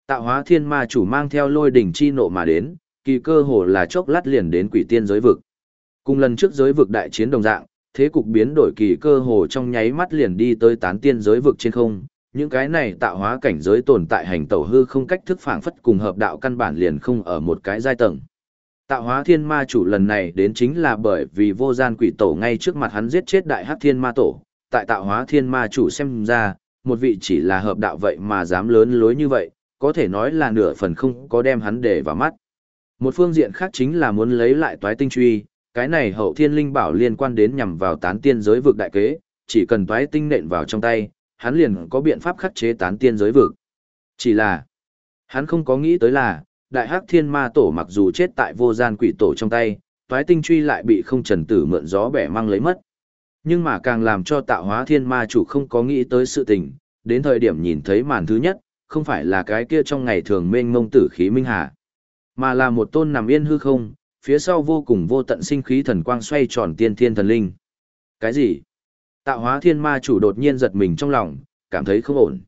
Tạo hóa thiên ma chủ mang theo lôi đỉnh chi nộ mà đến, kỳ cơ hồ là chốc lát liền đến quỷ tiên giới vực. Cùng lần trước giới vực đại chiến đồng dạng, thế cục biến đổi kỳ cơ hồ trong nháy mắt liền đi tới tán tiên giới vực trên không, những cái này tạo hóa cảnh giới tồn tại hành tẩu hư không cách thức phảng phất cùng hợp đạo căn bản liền không ở một cái giai tầng. Tạo hóa thiên ma chủ lần này đến chính là bởi vì vô gian quỷ tổ ngay trước mặt hắn giết chết đại hắc thiên ma tổ, tại tạo hóa thiên ma chủ xem ra, một vị chỉ là hợp đạo vậy mà dám lớn lối như vậy, có thể nói là nửa phần không có đem hắn để vào mắt. Một phương diện khác chính là muốn lấy lại toái tinh truy, cái này hậu thiên linh bảo liên quan đến nhằm vào tán tiên giới vực đại kế, chỉ cần toái tinh nện vào trong tay, hắn liền có biện pháp khắc chế tán tiên giới vực. Chỉ là, hắn không có nghĩ tới là, đại hắc thiên ma tổ mặc dù chết tại vô gian quỷ tổ trong tay, toái tinh truy lại bị không trần tử mượn gió bẻ mang lấy mất. Nhưng mà càng làm cho tạo hóa thiên ma chủ không có nghĩ tới sự tình, đến thời điểm nhìn thấy màn thứ nhất, không phải là cái kia trong ngày thường mênh mông tử khí minh hà, mà là một tôn nằm yên hư không, phía sau vô cùng vô tận sinh khí thần quang xoay tròn tiên thiên thần linh. Cái gì? Tạo hóa thiên ma chủ đột nhiên giật mình trong lòng, cảm thấy không ổn.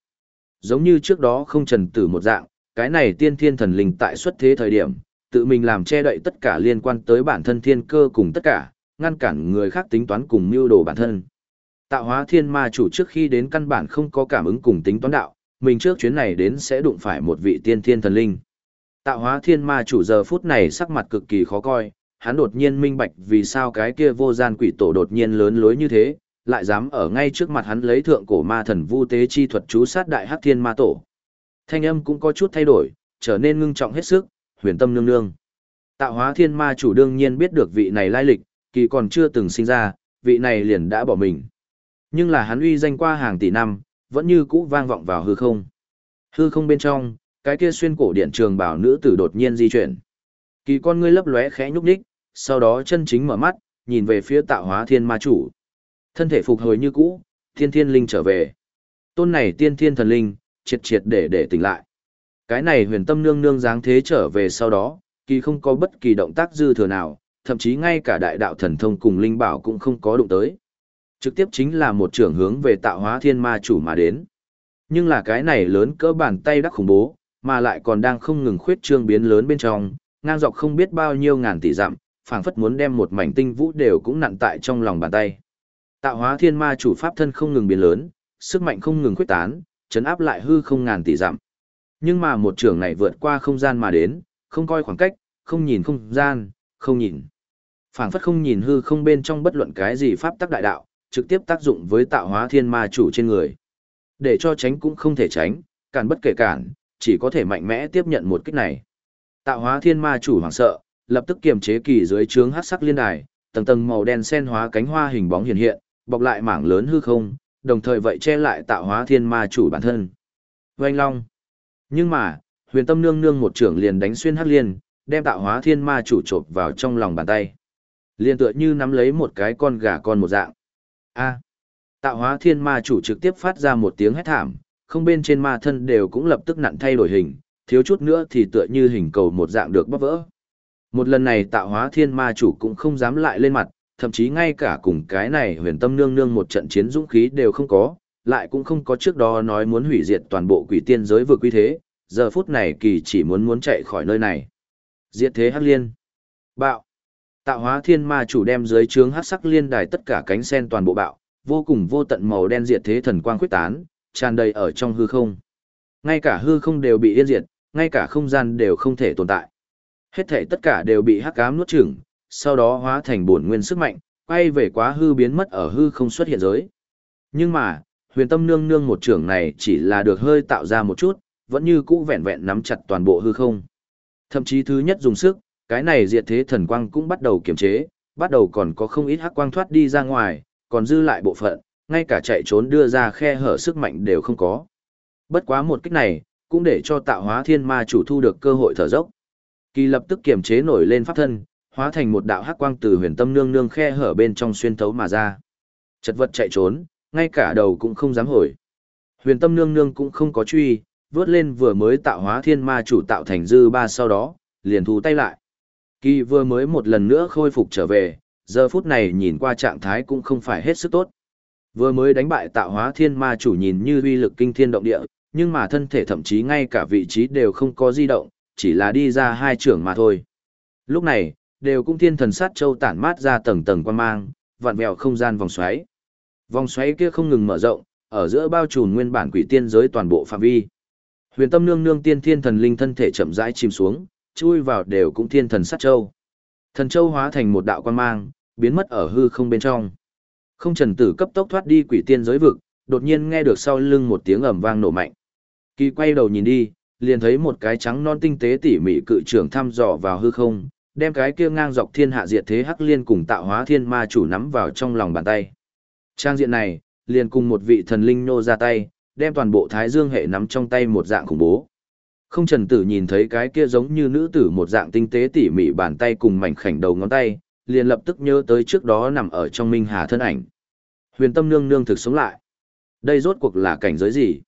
Giống như trước đó không trần tử một dạng, cái này tiên thiên thần linh tại xuất thế thời điểm, tự mình làm che đậy tất cả liên quan tới bản thân thiên cơ cùng tất cả, ngăn cản người khác tính toán cùng mưu đồ bản thân. Tạo hóa thiên ma chủ trước khi đến căn bản không có cảm ứng cùng tính toán đạo, mình trước chuyến này đến sẽ đụng phải một vị tiên thiên thần linh. Tạo hóa thiên ma chủ giờ phút này sắc mặt cực kỳ khó coi, hắn đột nhiên minh bạch vì sao cái kia vô gian quỷ tổ đột nhiên lớn lối như thế, lại dám ở ngay trước mặt hắn lấy thượng cổ ma thần vu tế chi thuật chú sát đại hắc thiên ma tổ. Thanh âm cũng có chút thay đổi, trở nên ngưng trọng hết sức, huyền tâm nương nương. Tạo hóa thiên ma chủ đương nhiên biết được vị này lai lịch, kỳ còn chưa từng sinh ra, vị này liền đã bỏ mình. Nhưng là hắn uy danh qua hàng tỷ năm, vẫn như cũ vang vọng vào hư không. Hư không bên trong, cái kia xuyên cổ điện trường bảo nữ tử đột nhiên di chuyển. Kỳ con ngươi lấp lóe khẽ nhúc nhích, sau đó chân chính mở mắt, nhìn về phía tạo hóa thiên ma chủ. Thân thể phục hồi như cũ, thiên thiên linh trở về. Tôn này tiên thiên thần linh, triệt triệt để để tỉnh lại. Cái này huyền tâm nương nương dáng thế trở về sau đó, kỳ không có bất kỳ động tác dư thừa nào, thậm chí ngay cả đại đạo thần thông cùng linh bảo cũng không có đụng tới. Trực tiếp chính là một trưởng hướng về tạo hóa thiên ma chủ mà đến. Nhưng là cái này lớn cỡ bàn tay đắc khủng bố, mà lại còn đang không ngừng khuyết trương biến lớn bên trong, ngang dọc không biết bao nhiêu ngàn tỷ dặm, phảng phất muốn đem một mảnh tinh vũ đều cũng nặn tại trong lòng bàn tay. Tạo hóa thiên ma chủ pháp thân không ngừng biến lớn, sức mạnh không ngừng khuếch tán, chấn áp lại hư không ngàn tỷ dặm. Nhưng mà một trường này vượt qua không gian mà đến, không coi khoảng cách, không nhìn không gian, không nhìn. phảng phất không nhìn hư không bên trong bất luận cái gì pháp tắc đại đạo, trực tiếp tác dụng với tạo hóa thiên ma chủ trên người. Để cho tránh cũng không thể tránh, cản bất kể cản, chỉ có thể mạnh mẽ tiếp nhận một kích này. Tạo hóa thiên ma chủ hoảng sợ, lập tức kiềm chế kỳ dưới trướng hắc sắc liên đài, tầng tầng màu đen sen hóa cánh hoa hình bóng hiện hiện, bọc lại mảng lớn hư không, đồng thời vậy che lại tạo hóa thiên ma chủ bản thân. Oanh long. Nhưng mà, huyền tâm nương nương một trưởng liền đánh xuyên hắc liên, đem tạo hóa thiên ma chủ chộp vào trong lòng bàn tay. Liên tựa như nắm lấy một cái con gà con một dạng. A. Tạo hóa thiên ma chủ trực tiếp phát ra một tiếng hét thảm, không bên trên ma thân đều cũng lập tức nặn thay đổi hình, thiếu chút nữa thì tựa như hình cầu một dạng được bóp vỡ. Một lần này tạo hóa thiên ma chủ cũng không dám lại lên mặt, thậm chí ngay cả cùng cái này huyền tâm nương nương một trận chiến dũng khí đều không có, lại cũng không có trước đó nói muốn hủy diệt toàn bộ quỷ tiên giới vừa quy thế, giờ phút này kỳ chỉ muốn muốn chạy khỏi nơi này. Diệt thế hắc liên. Bạo. Tạo hóa thiên ma chủ đem dưới trướng hắc sắc liên đài tất cả cánh sen toàn bộ bạo, vô cùng vô tận màu đen diệt thế thần quang khuyết tán, tràn đầy ở trong hư không. Ngay cả hư không đều bị yên diệt, ngay cả không gian đều không thể tồn tại. Hết thể tất cả đều bị hắc ám nuốt chửng, sau đó hóa thành bổn nguyên sức mạnh, quay về quá hư biến mất ở hư không xuất hiện giới. Nhưng mà, huyền tâm nương nương một trưởng này chỉ là được hơi tạo ra một chút, vẫn như cũ vẹn vẹn nắm chặt toàn bộ hư không. Thậm chí thứ nhất dùng sức, cái này diệt thế thần quang cũng bắt đầu kiềm chế, bắt đầu còn có không ít hắc quang thoát đi ra ngoài, còn dư lại bộ phận, ngay cả chạy trốn đưa ra khe hở sức mạnh đều không có. Bất quá một kích này, cũng để cho tạo hóa thiên ma chủ thu được cơ hội thở dốc. Kỳ lập tức kiềm chế nổi lên pháp thân, hóa thành một đạo hắc quang từ huyền tâm nương nương khe hở bên trong xuyên thấu mà ra. Chật vật chạy trốn, ngay cả đầu cũng không dám hồi. Huyền tâm nương nương cũng không có truy, vớt lên vừa mới tạo hóa thiên ma chủ tạo thành dư ba sau đó, liền thu tay lại. Kỳ vừa mới một lần nữa khôi phục trở về, giờ phút này nhìn qua trạng thái cũng không phải hết sức tốt. Vừa mới đánh bại tạo hóa thiên ma chủ nhìn như uy lực kinh thiên động địa, nhưng mà thân thể thậm chí ngay cả vị trí đều không có di động, chỉ là đi ra hai trưởng mà thôi. Lúc này, đều cũng thiên thần sát châu tản mát ra tầng tầng quan mang, vặn vẹo không gian vòng xoáy. Vòng xoáy kia không ngừng mở rộng, ở giữa bao trùm nguyên bản quỷ tiên giới toàn bộ phạm vi. Huyền Tâm Nương Nương tiên thiên thần linh thân thể chậm rãi chìm xuống, chui vào đều cũng thiên thần sát châu. Thần châu hóa thành một đạo quan mang, biến mất ở hư không bên trong. Không trần tử cấp tốc thoát đi quỷ tiên giới vực, đột nhiên nghe được sau lưng một tiếng ầm vang nổ mạnh. Kỳ quay đầu nhìn đi, liền thấy một cái trắng non tinh tế tỉ mỉ cự trưởng thăm dò vào hư không, đem cái kia ngang dọc thiên hạ diệt thế hắc liên cùng tạo hóa thiên ma chủ nắm vào trong lòng bàn tay. Trang diện này, liền cùng một vị thần linh nô ra tay, đem toàn bộ thái dương hệ nắm trong tay một dạng khủng bố. Không trần tử nhìn thấy cái kia giống như nữ tử một dạng tinh tế tỉ mỉ bàn tay cùng mảnh khảnh đầu ngón tay, liền lập tức nhớ tới trước đó nằm ở trong minh hà thân ảnh. Huyền tâm nương nương thực sống lại. Đây rốt cuộc là cảnh giới gì?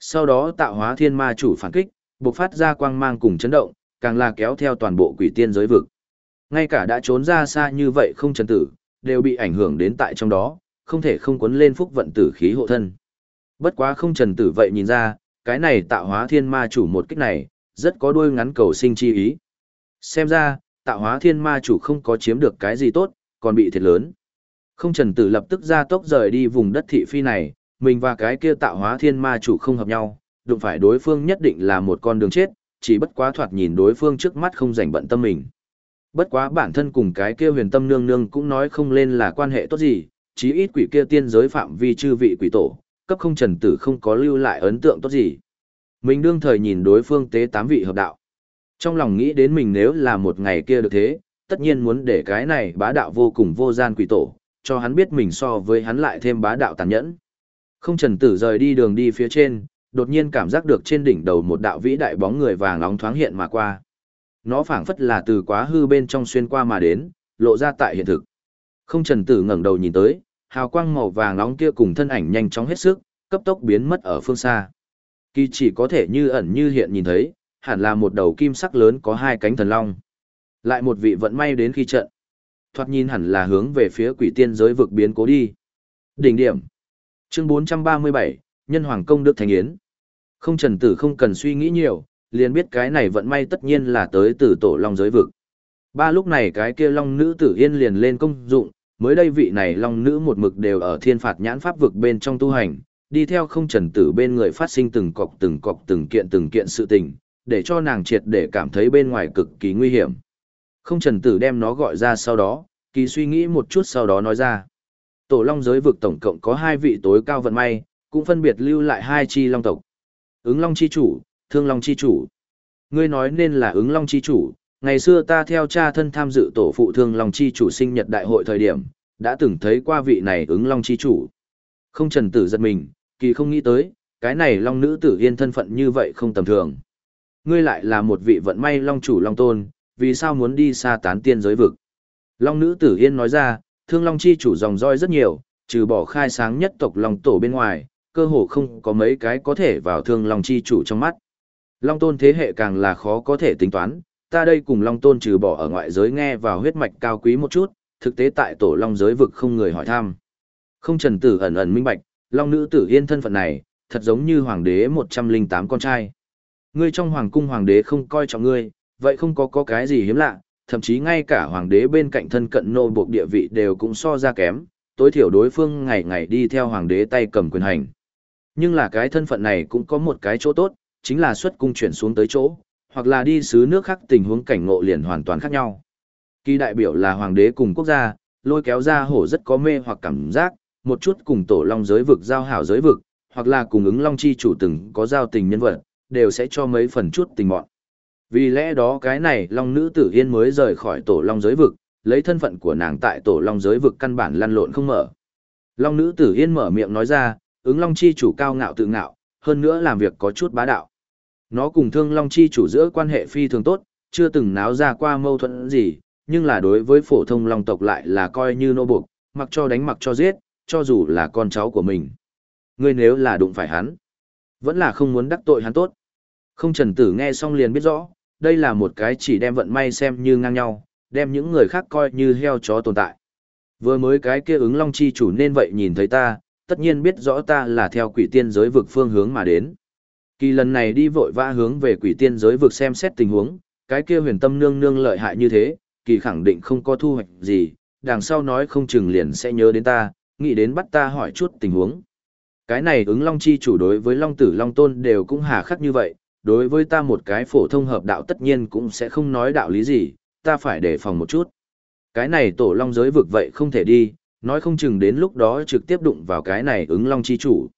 Sau đó tạo hóa thiên ma chủ phản kích, bộc phát ra quang mang cùng chấn động, càng là kéo theo toàn bộ quỷ tiên giới vực. Ngay cả đã trốn ra xa như vậy không trần tử, đều bị ảnh hưởng đến tại trong đó, không thể không cuốn lên phúc vận tử khí hộ thân. Bất quá không trần tử vậy nhìn ra, cái này tạo hóa thiên ma chủ một kích này, rất có đuôi ngắn cầu sinh chi ý. Xem ra, tạo hóa thiên ma chủ không có chiếm được cái gì tốt, còn bị thiệt lớn. Không trần tử lập tức ra tốc rời đi vùng đất thị phi này, mình và cái kia tạo hóa thiên ma chủ không hợp nhau, đụng phải đối phương nhất định là một con đường chết, chỉ bất quá thoạt nhìn đối phương trước mắt không rảnh bận tâm mình. Bất quá bản thân cùng cái kia huyền tâm nương nương cũng nói không lên là quan hệ tốt gì, chí ít quỷ kia tiên giới phạm vi chư vị quỷ tổ, cấp không trần tử không có lưu lại ấn tượng tốt gì. Mình đương thời nhìn đối phương tế tám vị hợp đạo. Trong lòng nghĩ đến mình nếu là một ngày kia được thế, tất nhiên muốn để cái này bá đạo vô cùng vô gian quỷ tổ, cho hắn biết mình so với hắn lại thêm bá đạo tàn nhẫn. Không trần tử rời đi đường đi phía trên, đột nhiên cảm giác được trên đỉnh đầu một đạo vĩ đại bóng người vàng nóng thoáng hiện mà qua. Nó phảng phất là từ quá hư bên trong xuyên qua mà đến, lộ ra tại hiện thực. Không trần tử ngẩng đầu nhìn tới, hào quang màu vàng nóng kia cùng thân ảnh nhanh chóng hết sức, cấp tốc biến mất ở phương xa. Kỳ chỉ có thể như ẩn như hiện nhìn thấy, hẳn là một đầu kim sắc lớn có hai cánh thần long. Lại một vị vận may đến khi trận. Thoạt nhìn hẳn là hướng về phía quỷ tiên giới vực biến cố đi. Đỉnh điểm. Chương 437, Nhân Hoàng Công Đức Thành Yến. Không trần tử không cần suy nghĩ nhiều, liền biết cái này vận may tất nhiên là tới từ tổ long giới vực. Ba lúc này cái kia long nữ tử yên liền lên công dụng, mới đây vị này long nữ một mực đều ở thiên phạt nhãn pháp vực bên trong tu hành, đi theo không trần tử bên người phát sinh từng cọc từng cọc từng kiện từng kiện sự tình, để cho nàng triệt để cảm thấy bên ngoài cực kỳ nguy hiểm. Không trần tử đem nó gọi ra sau đó, kỳ suy nghĩ một chút sau đó nói ra. Tổ long giới vực tổng cộng có hai vị tối cao vận may, cũng phân biệt lưu lại hai chi long tộc. Ứng long chi chủ, thương long chi chủ. Ngươi nói nên là ứng long chi chủ, ngày xưa ta theo cha thân tham dự tổ phụ thương long chi chủ sinh nhật đại hội thời điểm, đã từng thấy qua vị này ứng long chi chủ. Không trần tử giật mình, kỳ không nghĩ tới, cái này long nữ tử yên thân phận như vậy không tầm thường. Ngươi lại là một vị vận may long chủ long tôn, vì sao muốn đi xa tán tiên giới vực? Long nữ tử yên nói ra, thương long chi chủ dòng roi rất nhiều, trừ bỏ khai sáng nhất tộc long tổ bên ngoài, cơ hồ không có mấy cái có thể vào thương lòng chi chủ trong mắt. Long tôn thế hệ càng là khó có thể tính toán, ta đây cùng long tôn trừ bỏ ở ngoại giới nghe vào huyết mạch cao quý một chút, thực tế tại tổ long giới vực không người hỏi thăm. Không trần tử ẩn ẩn minh bạch, long nữ tử yên thân phận này, thật giống như hoàng đế 108 con trai. Ngươi trong hoàng cung hoàng đế không coi trọng ngươi, vậy không có có cái gì hiếm lạ, thậm chí ngay cả hoàng đế bên cạnh thân cận nô buộc địa vị đều cũng so ra kém, tối thiểu đối phương ngày ngày đi theo hoàng đế tay cầm quyền hành. Nhưng là cái thân phận này cũng có một cái chỗ tốt, chính là xuất cung chuyển xuống tới chỗ, hoặc là đi xứ nước khác tình huống cảnh ngộ liền hoàn toàn khác nhau. Kỳ đại biểu là hoàng đế cùng quốc gia, lôi kéo ra hổ rất có mê hoặc cảm giác, một chút cùng tổ long giới vực giao hảo giới vực, hoặc là cùng ứng long chi chủ từng có giao tình nhân vật, đều sẽ cho mấy phần chút tình bọn. Vì lẽ đó cái này long nữ tử yên mới rời khỏi tổ long giới vực, lấy thân phận của nàng tại tổ long giới vực căn bản lăn lộn không mở. Long nữ tử yên mở miệng nói ra, ứng long chi chủ cao ngạo tự ngạo, hơn nữa làm việc có chút bá đạo. Nó cùng thương long chi chủ giữa quan hệ phi thường tốt, chưa từng náo ra qua mâu thuẫn gì, nhưng là đối với phổ thông long tộc lại là coi như nô buộc, mặc cho đánh mặc cho giết, cho dù là con cháu của mình. Ngươi nếu là đụng phải hắn, vẫn là không muốn đắc tội hắn tốt. Không trần tử nghe xong liền biết rõ, đây là một cái chỉ đem vận may xem như ngang nhau, đem những người khác coi như heo chó tồn tại. Vừa mới cái kia ứng long chi chủ nên vậy nhìn thấy ta, tất nhiên biết rõ ta là theo quỷ tiên giới vực phương hướng mà đến. Kỳ lần này đi vội vã hướng về quỷ tiên giới vực xem xét tình huống, cái kia huyền tâm nương nương lợi hại như thế, kỳ khẳng định không có thu hoạch gì, đằng sau nói không chừng liền sẽ nhớ đến ta, nghĩ đến bắt ta hỏi chút tình huống. Cái này ứng long chi chủ đối với long tử long tôn đều cũng hà khắc như vậy, đối với ta một cái phổ thông hợp đạo tất nhiên cũng sẽ không nói đạo lý gì, ta phải đề phòng một chút. Cái này tổ long giới vực vậy không thể đi, Nói không chừng đến lúc đó trực tiếp đụng vào cái này ứng long chi chủ.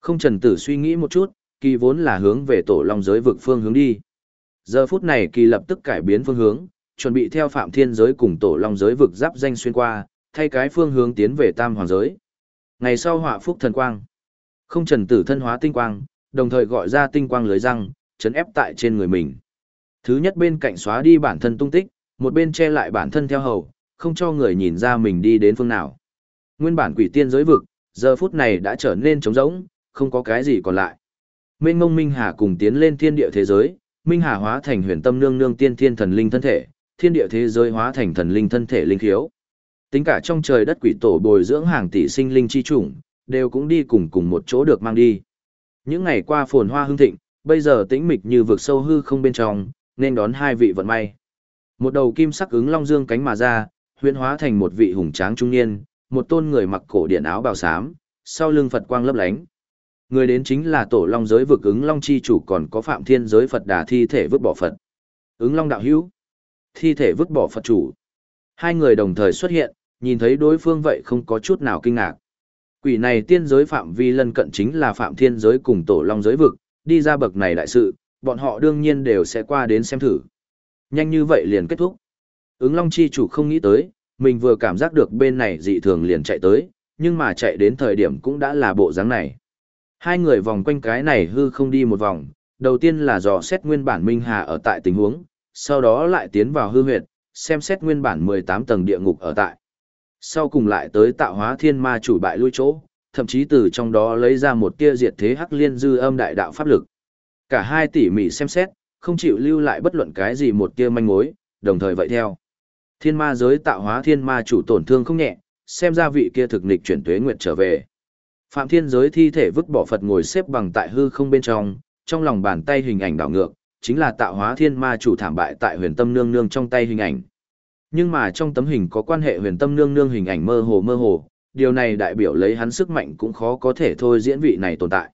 Không trần tử suy nghĩ một chút, kỳ vốn là hướng về tổ long giới vực phương hướng đi. Giờ phút này kỳ lập tức cải biến phương hướng, chuẩn bị theo phạm thiên giới cùng tổ long giới vực giáp danh xuyên qua, thay cái phương hướng tiến về tam hoàng giới. Ngày sau họa phúc thần quang. Không trần tử thân hóa tinh quang, đồng thời gọi ra tinh quang lưới răng, chấn ép tại trên người mình. Thứ nhất bên cạnh xóa đi bản thân tung tích, một bên che lại bản thân theo hầu, không cho người nhìn ra mình đi đến phương nào. Nguyên bản quỷ tiên giới vực, giờ phút này đã trở nên trống rỗng, không có cái gì còn lại. Mênh ngông Minh Hà cùng tiến lên thiên địa thế giới, Minh Hà hóa thành huyền tâm nương nương tiên thiên thần linh thân thể, thiên địa thế giới hóa thành thần linh thân thể linh khiếu. Tính cả trong trời đất quỷ tổ bồi dưỡng hàng tỷ sinh linh chi chủng, đều cũng đi cùng cùng một chỗ được mang đi. Những ngày qua phồn hoa hương thịnh, bây giờ tĩnh mịch như vực sâu hư không bên trong, nên đón hai vị vận may. Một đầu kim sắc ứng long dương cánh mà ra, huyễn hóa thành một vị hùng tráng trung niên, một tôn người mặc cổ điện áo bào xám, sau lưng Phật quang lấp lánh. Người đến chính là tổ long giới vực ứng long chi chủ còn có phạm thiên giới Phật đà thi thể vứt bỏ Phật. Ứng long đạo hữu, thi thể vứt bỏ Phật chủ. Hai người đồng thời xuất hiện, nhìn thấy đối phương vậy không có chút nào kinh ngạc. Quỷ này tiên giới phạm vi lân cận chính là phạm thiên giới cùng tổ long giới vực, đi ra bậc này đại sự, bọn họ đương nhiên đều sẽ qua đến xem thử. Nhanh như vậy liền kết thúc. Ứng long chi chủ không nghĩ tới, mình vừa cảm giác được bên này dị thường liền chạy tới, nhưng mà chạy đến thời điểm cũng đã là bộ dáng này. Hai người vòng quanh cái này hư không đi một vòng, đầu tiên là dò xét nguyên bản Minh Hà ở tại tình huống, sau đó lại tiến vào hư huyệt, xem xét nguyên bản 18 tầng địa ngục ở tại. Sau cùng lại tới tạo hóa thiên ma chủ bại lui chỗ, thậm chí từ trong đó lấy ra một tia diệt thế hắc liên dư âm đại đạo pháp lực. Cả hai tỉ mỉ xem xét, không chịu lưu lại bất luận cái gì một tia manh mối, đồng thời vậy theo. Thiên ma giới tạo hóa thiên ma chủ tổn thương không nhẹ, xem ra vị kia thực nịch chuyển tuế nguyệt trở về. Phạm thiên giới thi thể vứt bỏ Phật ngồi xếp bằng tại hư không bên trong, trong lòng bàn tay hình ảnh đảo ngược, chính là tạo hóa thiên ma chủ thảm bại tại huyền tâm nương nương trong tay hình ảnh. Nhưng mà trong tấm hình có quan hệ huyền tâm nương nương hình ảnh mơ hồ mơ hồ, điều này đại biểu lấy hắn sức mạnh cũng khó có thể thôi diễn vị này tồn tại.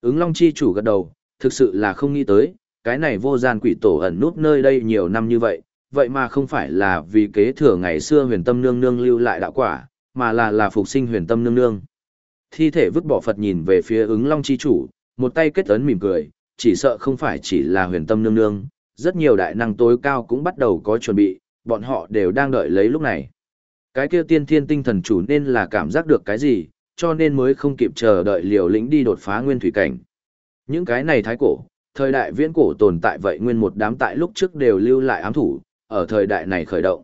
Ứng Long chi chủ gật đầu, thực sự là không nghĩ tới, cái này vô gian quỷ tổ ẩn nút nơi đây nhiều năm như vậy, vậy mà không phải là vì kế thừa ngày xưa huyền tâm nương nương lưu lại đạo quả, mà là là phục sinh huyền tâm nương nương. Thi thể vứt bỏ Phật nhìn về phía ứng long chi chủ, một tay kết ấn mỉm cười, chỉ sợ không phải chỉ là huyền tâm nương nương, rất nhiều đại năng tối cao cũng bắt đầu có chuẩn bị, bọn họ đều đang đợi lấy lúc này. Cái kia tiên thiên tinh thần chủ nên là cảm giác được cái gì, cho nên mới không kịp chờ đợi liều lĩnh đi đột phá nguyên thủy cảnh. Những cái này thái cổ, thời đại viễn cổ tồn tại vậy nguyên một đám tại lúc trước đều lưu lại ám thủ, ở thời đại này khởi động.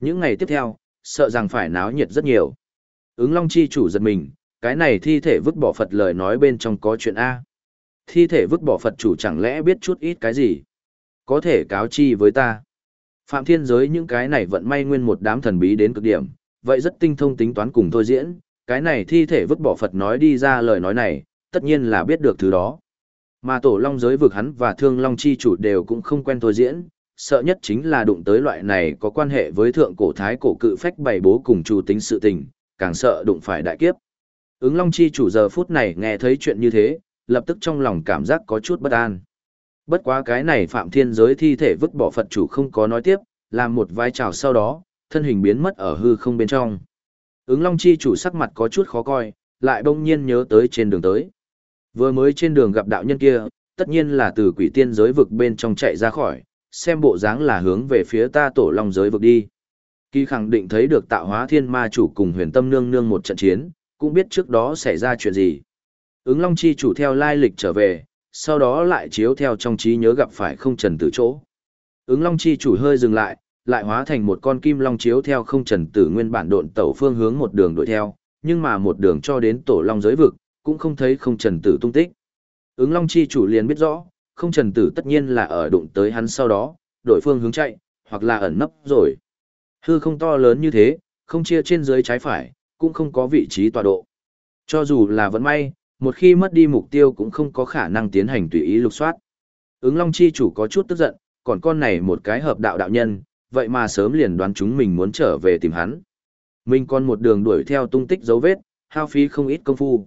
Những ngày tiếp theo, sợ rằng phải náo nhiệt rất nhiều. Ứng Long chi chủ giật mình, cái này thi thể vứt bỏ Phật lời nói bên trong có chuyện A. Thi thể vứt bỏ Phật chủ chẳng lẽ biết chút ít cái gì? Có thể cáo chi với ta. Phạm thiên giới những cái này vận may nguyên một đám thần bí đến cực điểm, vậy rất tinh thông tính toán cùng thôi diễn, cái này thi thể vứt bỏ Phật nói đi ra lời nói này, tất nhiên là biết được thứ đó. Mà tổ long giới vực hắn và thương long chi chủ đều cũng không quen thôi diễn, sợ nhất chính là đụng tới loại này có quan hệ với thượng cổ thái cổ cự phách bày bố cùng chủ tính sự tình, càng sợ đụng phải đại kiếp. Ứng long chi chủ giờ phút này nghe thấy chuyện như thế, lập tức trong lòng cảm giác có chút bất an. Bất quá cái này phạm thiên giới thi thể vứt bỏ Phật chủ không có nói tiếp, làm một vai trào sau đó, thân hình biến mất ở hư không bên trong. Ứng long chi chủ sắc mặt có chút khó coi, lại bỗng nhiên nhớ tới trên đường tới. Vừa mới trên đường gặp đạo nhân kia, tất nhiên là từ quỷ tiên giới vực bên trong chạy ra khỏi, xem bộ dáng là hướng về phía ta tổ long giới vực đi. Kỳ khẳng định thấy được tạo hóa thiên ma chủ cùng huyền tâm nương nương một trận chiến, cũng biết trước đó xảy ra chuyện gì. Ứng long chi chủ theo lai lịch trở về, sau đó lại chiếu theo trong trí nhớ gặp phải không trần tử chỗ. Ứng long chi chủ hơi dừng lại, lại hóa thành một con kim long chiếu theo không trần tử nguyên bản độn tẩu phương hướng một đường đuổi theo, nhưng mà một đường cho đến tổ long giới vực, cũng không thấy không trần tử tung tích. Ứng long chi chủ liền biết rõ, không trần tử tất nhiên là ở đụng tới hắn sau đó, đổi phương hướng chạy, hoặc là ẩn nấp rồi. Hư không to lớn như thế, không chia trên dưới trái phải, cũng không có vị trí tọa độ. Cho dù là vẫn may, một khi mất đi mục tiêu cũng không có khả năng tiến hành tùy ý lục soát. Ứng Long chi chủ có chút tức giận, còn con này một cái hợp đạo đạo nhân, vậy mà sớm liền đoán chúng mình muốn trở về tìm hắn. Mình còn một đường đuổi theo tung tích dấu vết, hao phí không ít công phu.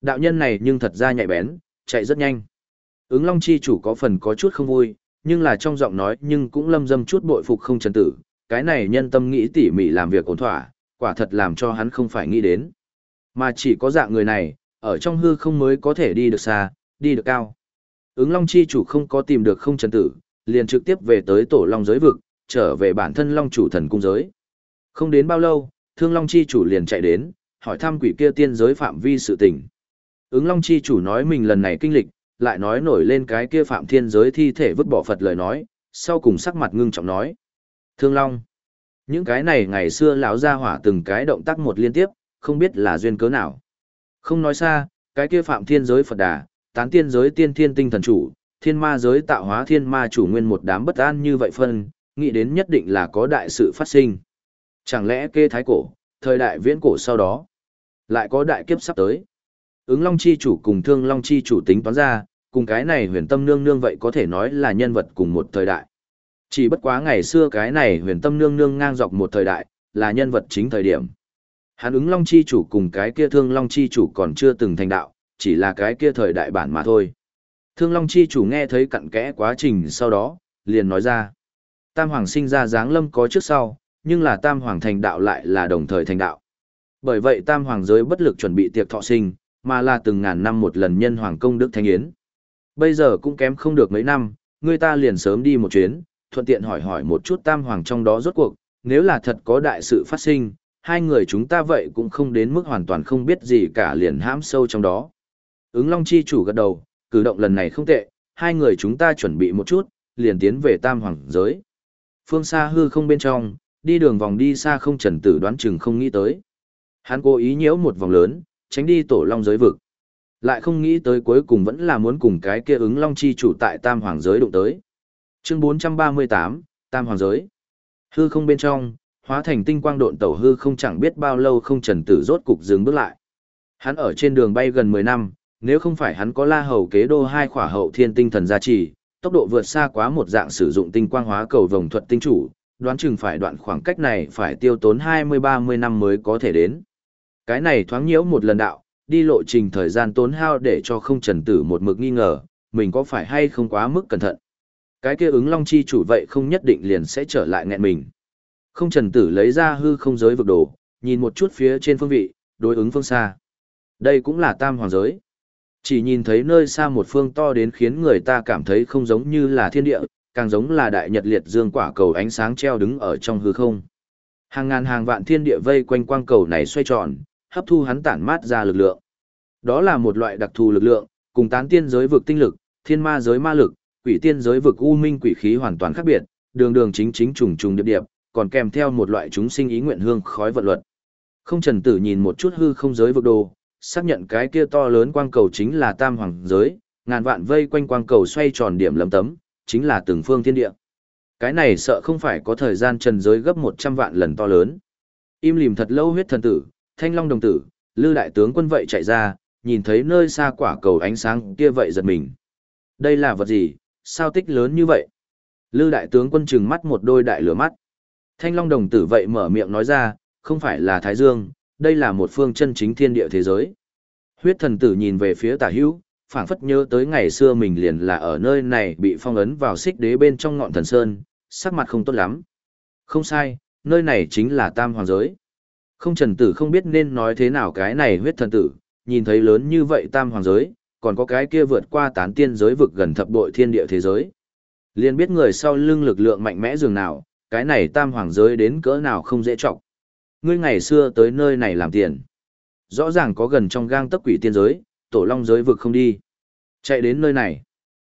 Đạo nhân này nhưng thật ra nhạy bén, chạy rất nhanh. Ứng Long chi chủ có phần có chút không vui, nhưng là trong giọng nói nhưng cũng lâm dâm chút bội phục không trần tử, cái này nhân tâm nghĩ tỉ mỉ làm việc ổn thỏa, quả thật làm cho hắn không phải nghĩ đến. Mà chỉ có dạng người này, ở trong hư không mới có thể đi được xa, đi được cao. Ứng Long chi chủ không có tìm được không trần tử, liền trực tiếp về tới tổ Long giới vực, trở về bản thân Long chủ thần cung giới. Không đến bao lâu, Thương Long chi chủ liền chạy đến, hỏi thăm quỷ kia tiên giới phạm vi sự tình. Ứng Long chi chủ nói mình lần này kinh lịch, lại nói nổi lên cái kia phạm thiên giới thi thể vứt bỏ Phật lời nói, sau cùng sắc mặt ngưng trọng nói. Thương Long, những cái này ngày xưa lão gia hỏa từng cái động tác một liên tiếp, không biết là duyên cớ nào. Không nói xa, cái kia phạm thiên giới Phật đà, tán tiên giới tiên thiên tinh thần chủ, thiên ma giới tạo hóa thiên ma chủ nguyên một đám bất an như vậy phân, nghĩ đến nhất định là có đại sự phát sinh. Chẳng lẽ kê thái cổ, thời đại viễn cổ sau đó, lại có đại kiếp sắp tới. Ứng Long Chi chủ cùng Thương Long Chi chủ tính toán ra, cùng cái này huyền tâm nương nương vậy có thể nói là nhân vật cùng một thời đại. Chỉ bất quá ngày xưa cái này huyền tâm nương nương ngang dọc một thời đại, là nhân vật chính thời điểm. Hắn ứng Long Chi chủ cùng cái kia Thương Long Chi chủ còn chưa từng thành đạo, chỉ là cái kia thời đại bản mà thôi. Thương Long Chi chủ nghe thấy cặn kẽ quá trình sau đó, liền nói ra. Tam Hoàng sinh ra dáng lâm có trước sau, nhưng là Tam Hoàng thành đạo lại là đồng thời thành đạo. Bởi vậy Tam Hoàng giới bất lực chuẩn bị tiệc thọ sinh, mà là từng ngàn năm một lần nhân Hoàng công đức thanh yến. Bây giờ cũng kém không được mấy năm, người ta liền sớm đi một chuyến, thuận tiện hỏi hỏi một chút Tam Hoàng trong đó rốt cuộc, nếu là thật có đại sự phát sinh, hai người chúng ta vậy cũng không đến mức hoàn toàn không biết gì cả liền hãm sâu trong đó. Ứng Long Chi chủ gật đầu, cử động lần này không tệ, hai người chúng ta chuẩn bị một chút, liền tiến về Tam Hoàng giới. Phương xa hư không bên trong, đi đường vòng đi xa không trần tử đoán chừng không nghĩ tới. Hắn cố ý nhiễu một vòng lớn, tránh đi tổ long giới vực. Lại không nghĩ tới cuối cùng vẫn là muốn cùng cái kia ứng long chi chủ tại Tam Hoàng giới đụng tới. Chương 438, Tam Hoàng giới. Hư không bên trong, hóa thành tinh quang độn tẩu hư không chẳng biết bao lâu không trần tử rốt cục dừng bước lại. Hắn ở trên đường bay gần 10 năm, nếu không phải hắn có la hầu kế đô hai khỏa hậu thiên tinh thần gia trì, tốc độ vượt xa quá một dạng sử dụng tinh quang hóa cầu vòng thuật tinh chủ, đoán chừng phải đoạn khoảng cách này phải tiêu tốn 20-30 năm mới có thể đến. Cái này thoáng nhiễu một lần đạo, đi lộ trình thời gian tốn hao để cho không trần tử một mực nghi ngờ, mình có phải hay không quá mức cẩn thận. Cái kia ứng long chi chủ vậy không nhất định liền sẽ trở lại nghẹn mình. Không trần tử lấy ra hư không giới vực đồ, nhìn một chút phía trên phương vị, đối ứng phương xa. Đây cũng là tam hoàng giới. Chỉ nhìn thấy nơi xa một phương to đến khiến người ta cảm thấy không giống như là thiên địa, càng giống là đại nhật liệt dương quả cầu ánh sáng treo đứng ở trong hư không. Hàng ngàn hàng vạn thiên địa vây quanh quang cầu này xoay tròn, hấp thu hắn tản mát ra lực lượng. Đó là một loại đặc thù lực lượng, cùng tán tiên giới vực tinh lực, thiên ma giới ma lực, quỷ tiên giới vực u minh quỷ khí hoàn toàn khác biệt, đường đường chính chính trùng trùng điệp điệp, còn kèm theo một loại chúng sinh ý nguyện hương khói vận luật. Không Trần Tử nhìn một chút hư không giới vực đồ, xác nhận cái kia to lớn quang cầu chính là tam hoàng giới, ngàn vạn vây quanh quang cầu xoay tròn điểm lấm tấm, chính là từng phương thiên địa. Cái này sợ không phải có thời gian trần giới gấp 100 vạn lần to lớn. Im lìm thật lâu huyết thần tử, thanh long đồng tử, lư đại tướng quân vậy chạy ra, nhìn thấy nơi xa quả cầu ánh sáng kia vậy giật mình. Đây là vật gì, sao tích lớn như vậy? Lư đại tướng quân trừng mắt một đôi đại lửa mắt. Thanh long đồng tử vậy mở miệng nói ra, không phải là Thái Dương, đây là một phương chân chính thiên địa thế giới. Huyết thần tử nhìn về phía tả hữu, phảng phất nhớ tới ngày xưa mình liền là ở nơi này bị phong ấn vào xích đế bên trong ngọn thần sơn, sắc mặt không tốt lắm. Không sai, nơi này chính là tam hoàng giới. Không trần tử không biết nên nói thế nào cái này huyết thần tử, nhìn thấy lớn như vậy tam hoàng giới, còn có cái kia vượt qua tán tiên giới vực gần thập bội thiên địa thế giới. Liền biết người sau lưng lực lượng mạnh mẽ dường nào, cái này tam hoàng giới đến cỡ nào không dễ trọng. Ngươi ngày xưa tới nơi này làm tiền. Rõ ràng có gần trong gang tấc quỷ tiên giới, tổ long giới vực không đi. Chạy đến nơi này.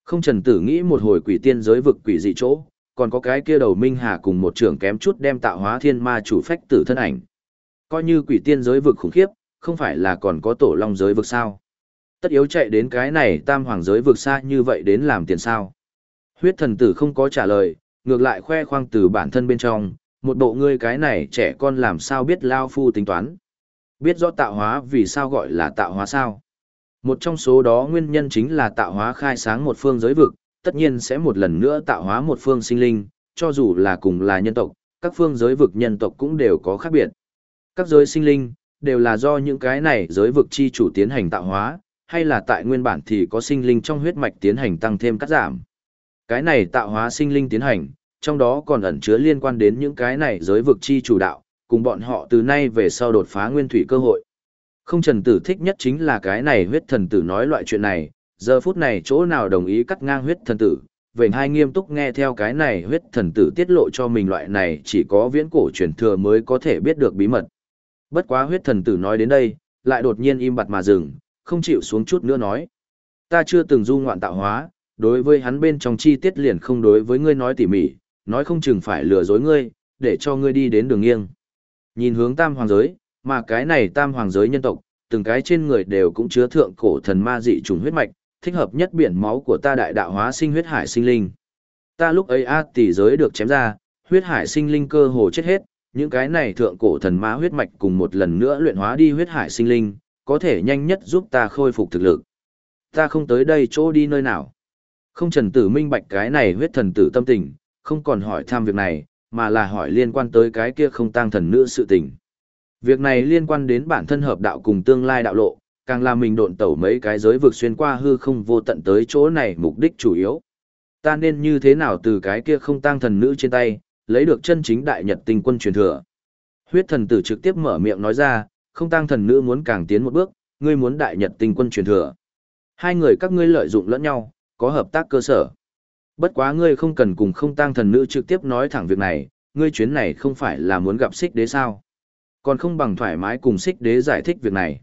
Không trần tử nghĩ một hồi quỷ tiên giới vực quỷ dị chỗ, còn có cái kia đầu minh hà cùng một trưởng kém chút đem tạo hóa thiên ma chủ phách tử thân ảnh. Coi như quỷ tiên giới vực khủng khiếp, không phải là còn có tổ long giới vực sao. Tất yếu chạy đến cái này tam hoàng giới vực xa như vậy đến làm tiền sao. Huyết thần tử không có trả lời, ngược lại khoe khoang từ bản thân bên trong, một bộ ngươi cái này trẻ con làm sao biết lao phu tính toán. Biết rõ tạo hóa vì sao gọi là tạo hóa sao. Một trong số đó nguyên nhân chính là tạo hóa khai sáng một phương giới vực, tất nhiên sẽ một lần nữa tạo hóa một phương sinh linh, cho dù là cùng là nhân tộc, các phương giới vực nhân tộc cũng đều có khác biệt. Các giới sinh linh, đều là do những cái này giới vực chi chủ tiến hành tạo hóa, hay là tại nguyên bản thì có sinh linh trong huyết mạch tiến hành tăng thêm cắt giảm. Cái này tạo hóa sinh linh tiến hành, trong đó còn ẩn chứa liên quan đến những cái này giới vực chi chủ đạo, cùng bọn họ từ nay về sau đột phá nguyên thủy cơ hội. Không trần tử thích nhất chính là cái này huyết thần tử nói loại chuyện này, giờ phút này chỗ nào đồng ý cắt ngang huyết thần tử, vậy hai nghiêm túc nghe theo cái này huyết thần tử tiết lộ cho mình loại này chỉ có viễn cổ truyền thừa mới có thể biết được bí mật. Bất quá huyết thần tử nói đến đây, lại đột nhiên im bặt mà dừng, không chịu xuống chút nữa nói. Ta chưa từng du ngoạn tạo hóa, đối với hắn bên trong chi tiết liền không đối với ngươi nói tỉ mỉ, nói không chừng phải lừa dối ngươi, để cho ngươi đi đến đường nghiêng. Nhìn hướng tam hoàng giới, mà cái này tam hoàng giới nhân tộc, từng cái trên người đều cũng chứa thượng cổ thần ma dị trùng huyết mạch, thích hợp nhất biển máu của ta đại đạo hóa sinh huyết hải sinh linh. Ta lúc ấy a tỷ giới được chém ra, huyết hải sinh linh cơ hồ chết hết, những cái này thượng cổ thần ma huyết mạch cùng một lần nữa luyện hóa đi huyết hải sinh linh, có thể nhanh nhất giúp ta khôi phục thực lực. Ta không tới đây chỗ đi nơi nào. Không trần tử minh bạch cái này huyết thần tử tâm tình, không còn hỏi tham việc này, mà là hỏi liên quan tới cái kia không tăng thần nữ sự tình. Việc này liên quan đến bản thân hợp đạo cùng tương lai đạo lộ, càng là mình độn tẩu mấy cái giới vực xuyên qua hư không vô tận tới chỗ này mục đích chủ yếu. Ta nên như thế nào từ cái kia không tăng thần nữ trên tay, lấy được chân chính đại nhật tinh quân truyền thừa. Huyết thần tử trực tiếp mở miệng nói ra, không tăng thần nữ muốn càng tiến một bước, ngươi muốn đại nhật tinh quân truyền thừa. Hai người các ngươi lợi dụng lẫn nhau, có hợp tác cơ sở. Bất quá ngươi không cần cùng không tăng thần nữ trực tiếp nói thẳng việc này, ngươi chuyến này không phải là muốn gặp xích đế sao. Còn không bằng thoải mái cùng xích đế giải thích việc này.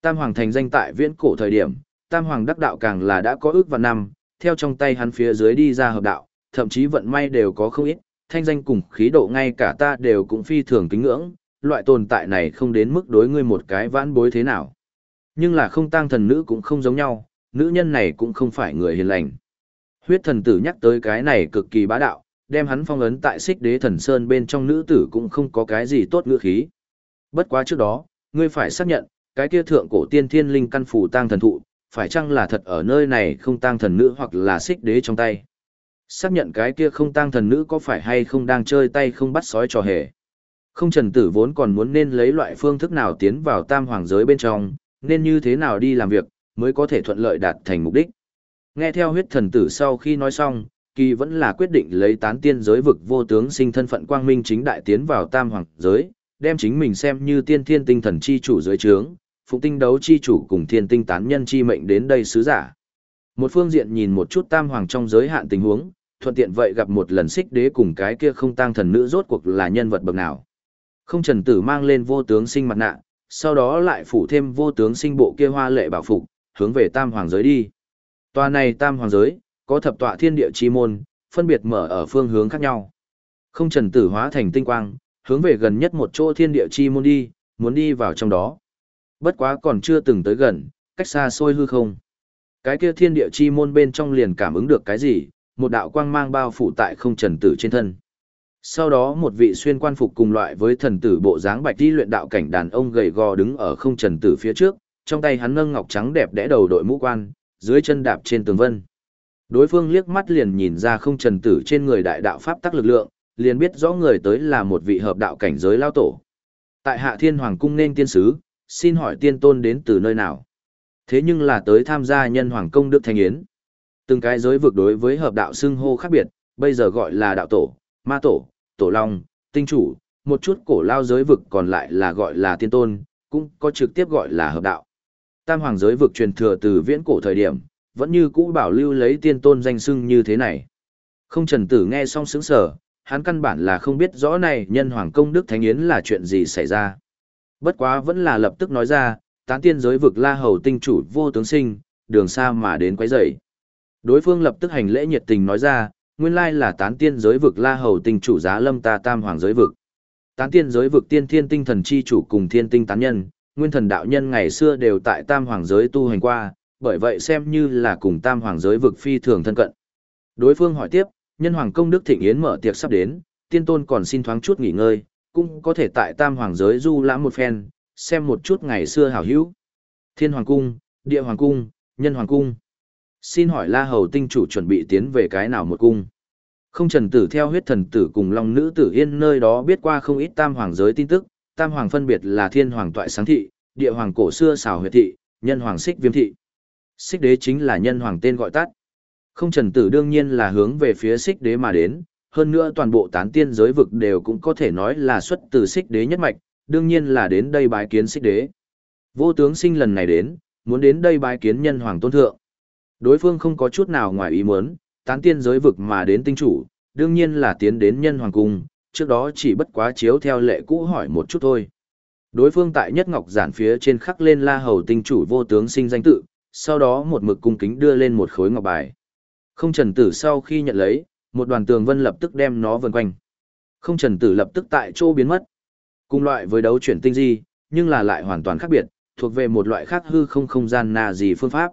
Tam Hoàng thành danh tại viễn cổ thời điểm, Tam Hoàng đắc đạo càng là đã có ước và năm, theo trong tay hắn phía dưới đi ra hợp đạo, thậm chí vận may đều có không ít, thanh danh cùng khí độ ngay cả ta đều cũng phi thường kính ngưỡng, loại tồn tại này không đến mức đối ngươi một cái vãn bối thế nào. Nhưng là không tang thần nữ cũng không giống nhau, nữ nhân này cũng không phải người hiền lành. Huyết thần tử nhắc tới cái này cực kỳ bá đạo, đem hắn phong ấn tại xích đế thần sơn bên trong nữ tử cũng không có cái gì tốt ngữ khí. Bất quá trước đó, ngươi phải xác nhận, cái kia thượng cổ tiên thiên linh căn phủ tang thần thụ, phải chăng là thật ở nơi này không tang thần nữ hoặc là xích đế trong tay. Xác nhận cái kia không tăng thần nữ có phải hay không đang chơi tay không bắt sói trò hề. Không trần tử vốn còn muốn nên lấy loại phương thức nào tiến vào tam hoàng giới bên trong, nên như thế nào đi làm việc, mới có thể thuận lợi đạt thành mục đích. Nghe theo huyết thần tử sau khi nói xong, kỳ vẫn là quyết định lấy tán tiên giới vực vô tướng sinh thân phận quang minh chính đại tiến vào tam hoàng giới, đem chính mình xem như tiên thiên tinh thần chi chủ giới trướng, phụ tinh đấu chi chủ cùng thiên tinh tán nhân chi mệnh đến đây sứ giả. Một phương diện nhìn một chút tam hoàng trong giới hạn tình huống, thuận tiện vậy gặp một lần xích đế cùng cái kia không tang thần nữ rốt cuộc là nhân vật bậc nào. Không trần tử mang lên vô tướng sinh mặt nạ, sau đó lại phủ thêm vô tướng sinh bộ kia hoa lệ bảo phục, hướng về tam hoàng giới đi. Tòa này tam hoàng giới, có thập tọa thiên địa chi môn, phân biệt mở ở phương hướng khác nhau. Không trần tử hóa thành tinh quang, hướng về gần nhất một chỗ thiên địa chi môn đi, muốn đi vào trong đó. Bất quá còn chưa từng tới gần, cách xa xôi hư không. Cái kia thiên địa chi môn bên trong liền cảm ứng được cái gì, một đạo quang mang bao phủ tại không trần tử trên thân. Sau đó một vị xuyên quan phục cùng loại với thần tử bộ dáng bạch đi luyện đạo cảnh đàn ông gầy gò đứng ở không trần tử phía trước, trong tay hắn nâng ngọc trắng đẹp đẽ đầu đội mũ quan, dưới chân đạp trên tường vân. Đối phương liếc mắt liền nhìn ra không trần tử trên người đại đạo pháp tắc lực lượng, liền biết rõ người tới là một vị hợp đạo cảnh giới lao tổ. Tại Hạ Thiên Hoàng cung nên tiên sứ, xin hỏi tiên tôn đến từ nơi nào? Thế nhưng là tới tham gia nhân hoàng công đức thanh yến. Từng cái giới vực đối với hợp đạo xưng hô khác biệt, bây giờ gọi là đạo tổ, ma tổ, tổ long, tinh chủ, một chút cổ lao giới vực còn lại là gọi là tiên tôn, cũng có trực tiếp gọi là hợp đạo. Tam hoàng giới vực truyền thừa từ viễn cổ thời điểm, vẫn như cũ bảo lưu lấy tiên tôn danh xưng như thế này. Không trần tử nghe xong sững sở, hắn căn bản là không biết rõ này nhân hoàng công đức thánh yến là chuyện gì xảy ra. Bất quá vẫn là lập tức nói ra, tán tiên giới vực la hầu tinh chủ vô tướng sinh, đường xa mà đến quấy rầy. Đối phương lập tức hành lễ nhiệt tình nói ra, nguyên lai là tán tiên giới vực la hầu tinh chủ giá lâm ta tam hoàng giới vực. Tán tiên giới vực tiên thiên tinh thần chi chủ cùng thiên tinh tán nhân, nguyên thần đạo nhân ngày xưa đều tại tam hoàng giới tu hành qua, bởi vậy xem như là cùng tam hoàng giới vực phi thường thân cận. Đối phương hỏi tiếp, nhân hoàng công đức thịnh yến mở tiệc sắp đến, tiên tôn còn xin thoáng chút nghỉ ngơi, cũng có thể tại tam hoàng giới du lãm một phen, xem một chút ngày xưa hảo hữu. Thiên hoàng cung, địa hoàng cung, nhân hoàng cung. Xin hỏi La Hầu tinh chủ chuẩn bị tiến về cái nào một cung? Không trần tử theo huyết thần tử cùng long nữ tử yên nơi đó biết qua không ít tam hoàng giới tin tức, tam hoàng phân biệt là thiên hoàng toại sáng thị, địa hoàng cổ xưa xào huyệt thị, nhân hoàng xích viêm thị. Xích đế chính là nhân hoàng tên gọi tắt. Không trần tử đương nhiên là hướng về phía xích đế mà đến, hơn nữa toàn bộ tán tiên giới vực đều cũng có thể nói là xuất từ xích đế nhất mạch, đương nhiên là đến đây bái kiến xích đế. Vô tướng sinh lần này đến, muốn đến đây bái kiến nhân hoàng tôn thượng. Đối phương không có chút nào ngoài ý muốn, tán tiên giới vực mà đến tinh chủ, đương nhiên là tiến đến nhân hoàng cung, trước đó chỉ bất quá chiếu theo lệ cũ hỏi một chút thôi. Đối phương tại nhất ngọc giản phía trên khắc lên la hầu tinh chủ vô tướng sinh danh tự, sau đó một mực cung kính đưa lên một khối ngọc bài. Không trần tử sau khi nhận lấy, một đoàn tường vân lập tức đem nó vần quanh. Không trần tử lập tức tại chỗ biến mất. Cùng loại với đấu chuyển tinh di, nhưng là lại hoàn toàn khác biệt, thuộc về một loại khác hư không không gian nào gì phương pháp.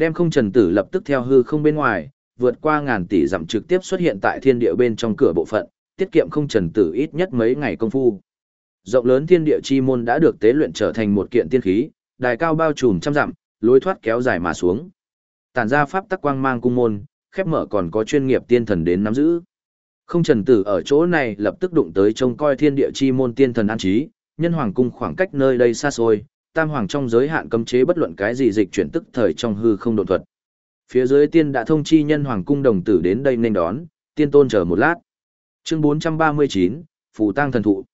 Đem không trần tử lập tức theo hư không bên ngoài, vượt qua ngàn tỷ dặm trực tiếp xuất hiện tại thiên địa bên trong cửa bộ phận, tiết kiệm không trần tử ít nhất mấy ngày công phu. Rộng lớn thiên địa chi môn đã được tế luyện trở thành một kiện tiên khí, đài cao bao trùm trăm dặm, lối thoát kéo dài mà xuống. Tản ra pháp tắc quang mang cung môn, khép mở còn có chuyên nghiệp tiên thần đến nắm giữ. Không trần tử ở chỗ này lập tức đụng tới trông coi thiên địa chi môn tiên thần an trí, nhân hoàng cung khoảng cách nơi đây xa xôi, tam hoàng trong giới hạn cấm chế bất luận cái gì dịch chuyển tức thời trong hư không độn thuật. Phía dưới tiên đã thông chi nhân hoàng cung đồng tử đến đây nên đón, tiên tôn chờ một lát. Chương 439, Phù Tăng thần thụ.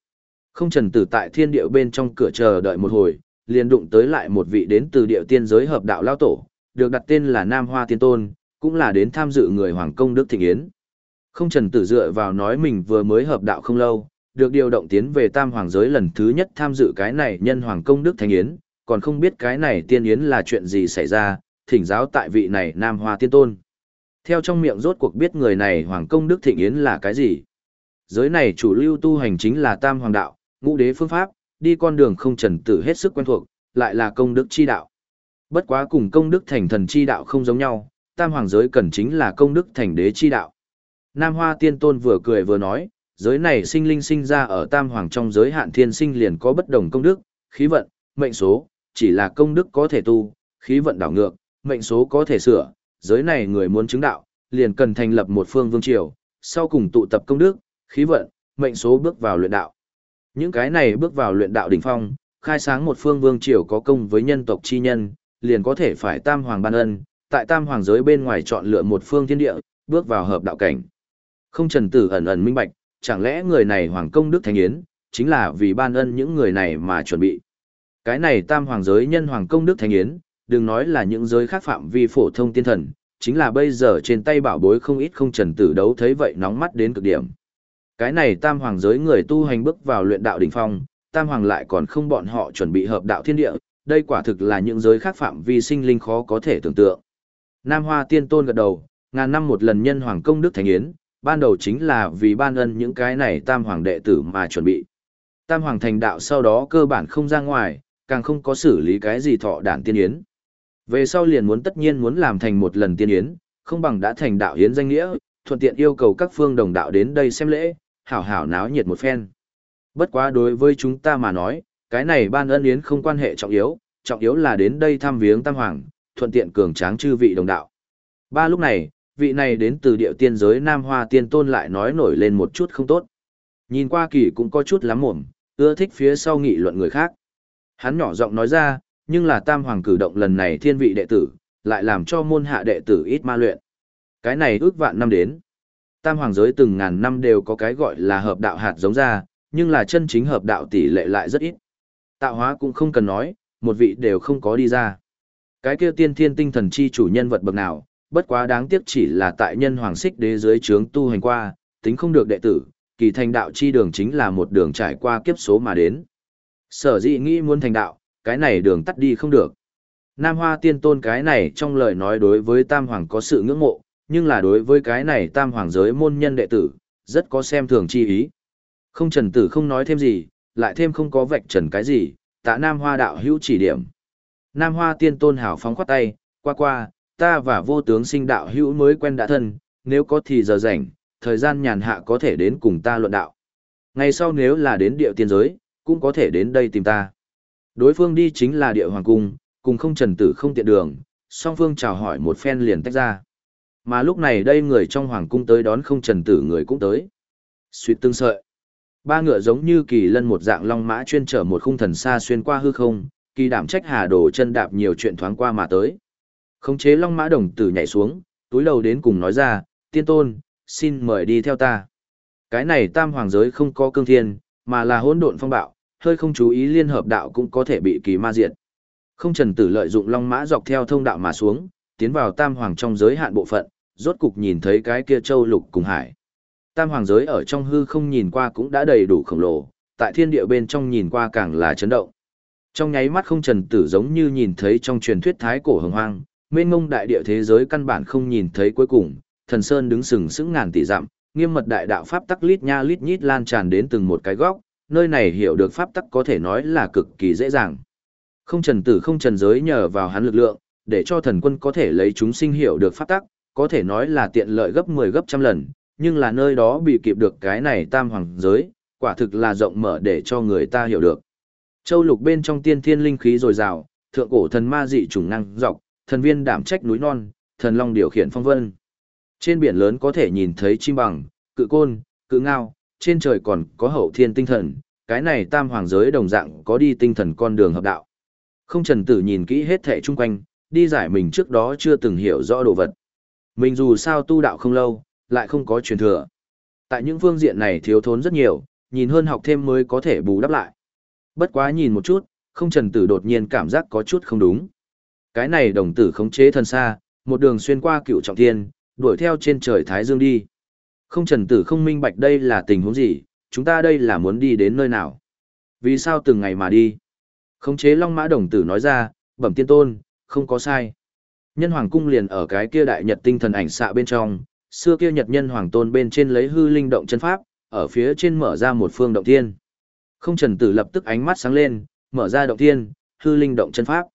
Không trần tử tại thiên địa bên trong cửa chờ đợi một hồi, liền đụng tới lại một vị đến từ địa tiên giới hợp đạo lao tổ, được đặt tên là Nam Hoa Tiên Tôn, cũng là đến tham dự người Hoàng Công Đức Thịnh Yến. Không trần tử dựa vào nói mình vừa mới hợp đạo không lâu, được điều động tiến về tam hoàng giới lần thứ nhất tham dự cái này nhân Hoàng Công Đức Thịnh Yến, còn không biết cái này tiên yến là chuyện gì xảy ra, thỉnh giáo tại vị này Nam Hoa Tiên Tôn. Theo trong miệng rốt cuộc biết người này Hoàng Công Đức Thịnh Yến là cái gì. Giới này chủ lưu tu hành chính là tam hoàng đạo, ngũ đế phương pháp, đi con đường không trần tử hết sức quen thuộc, lại là công đức chi đạo. Bất quá cùng công đức thành thần chi đạo không giống nhau, tam hoàng giới cần chính là công đức thành đế chi đạo. Nam Hoa Tiên Tôn vừa cười vừa nói, giới này sinh linh sinh ra ở tam hoàng trong giới hạn thiên sinh liền có bất đồng công đức, khí vận, mệnh số, chỉ là công đức có thể tu, khí vận đảo ngược, mệnh số có thể sửa, giới này người muốn chứng đạo, liền cần thành lập một phương vương triều, sau cùng tụ tập công đức, khí vận, mệnh số bước vào luyện đạo. Những cái này bước vào luyện đạo đỉnh phong, khai sáng một phương vương triều có công với nhân tộc chi nhân, liền có thể phải tam hoàng ban ân, tại tam hoàng giới bên ngoài chọn lựa một phương thiên địa, bước vào hợp đạo cảnh. Không trần tử ẩn ẩn minh bạch, chẳng lẽ người này hoàng công đức thánh yến, chính là vì ban ân những người này mà chuẩn bị. Cái này tam hoàng giới nhân hoàng công đức thánh yến, đừng nói là những giới khác phạm vi phổ thông tiên thần, chính là bây giờ trên tay bảo bối không ít không trần tử đấu thấy vậy nóng mắt đến cực điểm. Cái này tam hoàng giới người tu hành bước vào luyện đạo đỉnh phong, tam hoàng lại còn không bọn họ chuẩn bị hợp đạo thiên địa, đây quả thực là những giới khác phạm vi sinh linh khó có thể tưởng tượng. Nam Hoa Tiên Tôn gật đầu, ngàn năm một lần nhân hoàng công đức thánh yến, ban đầu chính là vì ban ân những cái này tam hoàng đệ tử mà chuẩn bị. Tam hoàng thành đạo sau đó cơ bản không ra ngoài, càng không có xử lý cái gì thọ đản tiên yến. Về sau liền muốn tất nhiên muốn làm thành một lần tiên yến, không bằng đã thành đạo yến danh nghĩa, thuận tiện yêu cầu các phương đồng đạo đến đây xem lễ, hảo hảo náo nhiệt một phen. Bất quá đối với chúng ta mà nói, cái này ban ân yến không quan hệ trọng yếu, trọng yếu là đến đây thăm viếng tam hoàng, thuận tiện cường tráng chư vị đồng đạo. Ba lúc này, vị này đến từ địa tiên giới Nam Hoa Tiên Tôn lại nói nổi lên một chút không tốt. Nhìn qua kỳ cũng có chút lắm mồm, ưa thích phía sau nghị luận người khác. Hắn nhỏ giọng nói ra, nhưng là tam hoàng cử động lần này thiên vị đệ tử, lại làm cho môn hạ đệ tử ít ma luyện. Cái này ước vạn năm đến. Tam hoàng giới từng ngàn năm đều có cái gọi là hợp đạo hạt giống ra, nhưng là chân chính hợp đạo tỷ lệ lại rất ít. Tạo hóa cũng không cần nói, một vị đều không có đi ra. Cái kia tiên thiên tinh thần chi chủ nhân vật bậc nào, bất quá đáng tiếc chỉ là tại nhân hoàng xích đế dưới trướng tu hành qua, tính không được đệ tử, kỳ thành đạo chi đường chính là một đường trải qua kiếp số mà đến. Sở dĩ nghĩ muốn thành đạo, cái này đường tắt đi không được. Nam Hoa tiên tôn cái này trong lời nói đối với Tam Hoàng có sự ngưỡng mộ, nhưng là đối với cái này Tam Hoàng giới môn nhân đệ tử, rất có xem thường chi ý. Không trần tử không nói thêm gì, lại thêm không có vạch trần cái gì, tạ Nam Hoa đạo hữu chỉ điểm. Nam Hoa tiên tôn hảo phóng khoát tay, qua qua, ta và vô tướng sinh đạo hữu mới quen đã thân, nếu có thì giờ rảnh, thời gian nhàn hạ có thể đến cùng ta luận đạo. Ngày sau nếu là đến địa tiên giới, cũng có thể đến đây tìm ta. Đối phương đi chính là địa hoàng cung, cùng không trần tử không tiện đường, song phương chào hỏi một phen liền tách ra. Mà lúc này đây người trong hoàng cung tới đón không trần tử người cũng tới. Suýt tương sợi. Ba ngựa giống như kỳ lân một dạng long mã chuyên trở một khung thần xa xuyên qua hư không, kỳ đảm trách hà đổ chân đạp nhiều chuyện thoáng qua mà tới. Khống chế long mã đồng tử nhảy xuống, túi đầu đến cùng nói ra, tiên tôn, xin mời đi theo ta. Cái này tam hoàng giới không có cương thiên, mà là hỗn độn phong bạo, hơi không chú ý liên hợp đạo cũng có thể bị kỳ ma diệt. Không trần tử lợi dụng long mã dọc theo thông đạo mà xuống, tiến vào tam hoàng trong giới hạn bộ phận, rốt cục nhìn thấy cái kia châu lục cùng hải. Tam hoàng giới ở trong hư không nhìn qua cũng đã đầy đủ khổng lồ, tại thiên địa bên trong nhìn qua càng là chấn động. Trong nháy mắt không trần tử giống như nhìn thấy trong truyền thuyết thái cổ hồng hoang, mênh mông đại địa thế giới căn bản không nhìn thấy cuối cùng, thần sơn đứng sừng sững ngàn tỷ dặm, nghiêm mật đại đạo pháp tắc lít nha lít nhít lan tràn đến từng một cái góc, nơi này hiểu được pháp tắc có thể nói là cực kỳ dễ dàng. Không trần tử không trần giới nhờ vào hắn lực lượng, để cho thần quân có thể lấy chúng sinh hiểu được pháp tắc, có thể nói là tiện lợi gấp 10 gấp trăm lần, nhưng là nơi đó bị kịp được cái này tam hoàng giới, quả thực là rộng mở để cho người ta hiểu được. Châu lục bên trong tiên thiên linh khí dồi dào, thượng cổ thần ma dị trùng năng dọc, thần viên đảm trách núi non, thần long điều khiển phong vân. Trên biển lớn có thể nhìn thấy chim bằng, cự côn, cự ngao, trên trời còn có hậu thiên tinh thần, cái này tam hoàng giới đồng dạng có đi tinh thần con đường hợp đạo. Không trần tử nhìn kỹ hết thẻ chung quanh, đi giải mình trước đó chưa từng hiểu rõ đồ vật. Mình dù sao tu đạo không lâu, lại không có truyền thừa. Tại những phương diện này thiếu thốn rất nhiều, nhìn hơn học thêm mới có thể bù đắp lại. Bất quá nhìn một chút, không trần tử đột nhiên cảm giác có chút không đúng. Cái này đồng tử khống chế thần xa, một đường xuyên qua cựu trọng thiên, đuổi theo trên trời Thái Dương đi. Không trần tử không minh bạch đây là tình huống gì, chúng ta đây là muốn đi đến nơi nào. Vì sao từng ngày mà đi? Khống chế long mã đồng tử nói ra, bẩm tiên tôn, không có sai. Nhân hoàng cung liền ở cái kia đại nhật tinh thần ảnh xạ bên trong, xưa kia nhật nhân hoàng tôn bên trên lấy hư linh động chân pháp, ở phía trên mở ra một phương động thiên. Không trần tử lập tức ánh mắt sáng lên, mở ra động thiên, hư linh động chân pháp.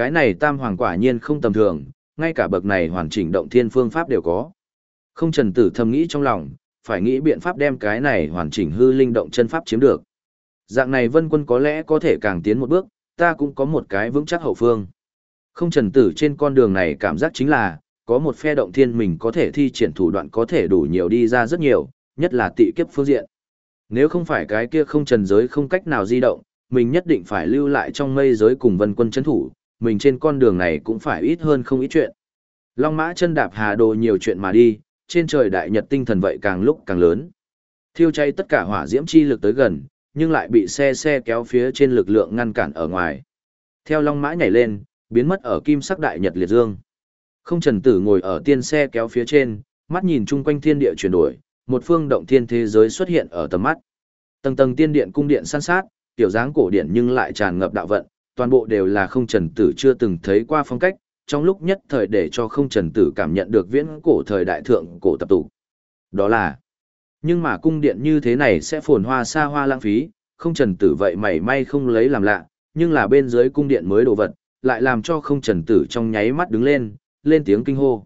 Cái này tam hoàng quả nhiên không tầm thường, ngay cả bậc này hoàn chỉnh động thiên phương pháp đều có. Không trần tử thầm nghĩ trong lòng, phải nghĩ biện pháp đem cái này hoàn chỉnh hư linh động chân pháp chiếm được. Dạng này vân quân có lẽ có thể càng tiến một bước, ta cũng có một cái vững chắc hậu phương. Không trần tử trên con đường này cảm giác chính là, có một phe động thiên mình có thể thi triển thủ đoạn có thể đủ nhiều đi ra rất nhiều, nhất là tị kiếp phương diện. Nếu không phải cái kia không trần giới không cách nào di động, mình nhất định phải lưu lại trong mây giới cùng vân quân chấn thủ, mình trên con đường này cũng phải ít hơn không ít chuyện. Long mã chân đạp hà đồ nhiều chuyện mà đi, trên trời đại nhật tinh thần vậy càng lúc càng lớn. Thiêu cháy tất cả hỏa diễm chi lực tới gần, nhưng lại bị xe xe kéo phía trên lực lượng ngăn cản ở ngoài. Theo long mã nhảy lên, biến mất ở kim sắc đại nhật liệt dương. Không trần tử ngồi ở tiên xe kéo phía trên, mắt nhìn chung quanh thiên địa chuyển đổi, một phương động thiên thế giới xuất hiện ở tầm mắt. Tầng tầng tiên điện cung điện san sát, tiểu dáng cổ điển nhưng lại tràn ngập đạo vận, toàn bộ đều là không trần tử chưa từng thấy qua phong cách, trong lúc nhất thời để cho không trần tử cảm nhận được viễn cổ thời đại thượng cổ tập tụ. Đó là, nhưng mà cung điện như thế này sẽ phồn hoa xa hoa lãng phí, không trần tử vậy mảy may không lấy làm lạ, nhưng là bên dưới cung điện mới đồ vật, lại làm cho không trần tử trong nháy mắt đứng lên, lên tiếng kinh hô.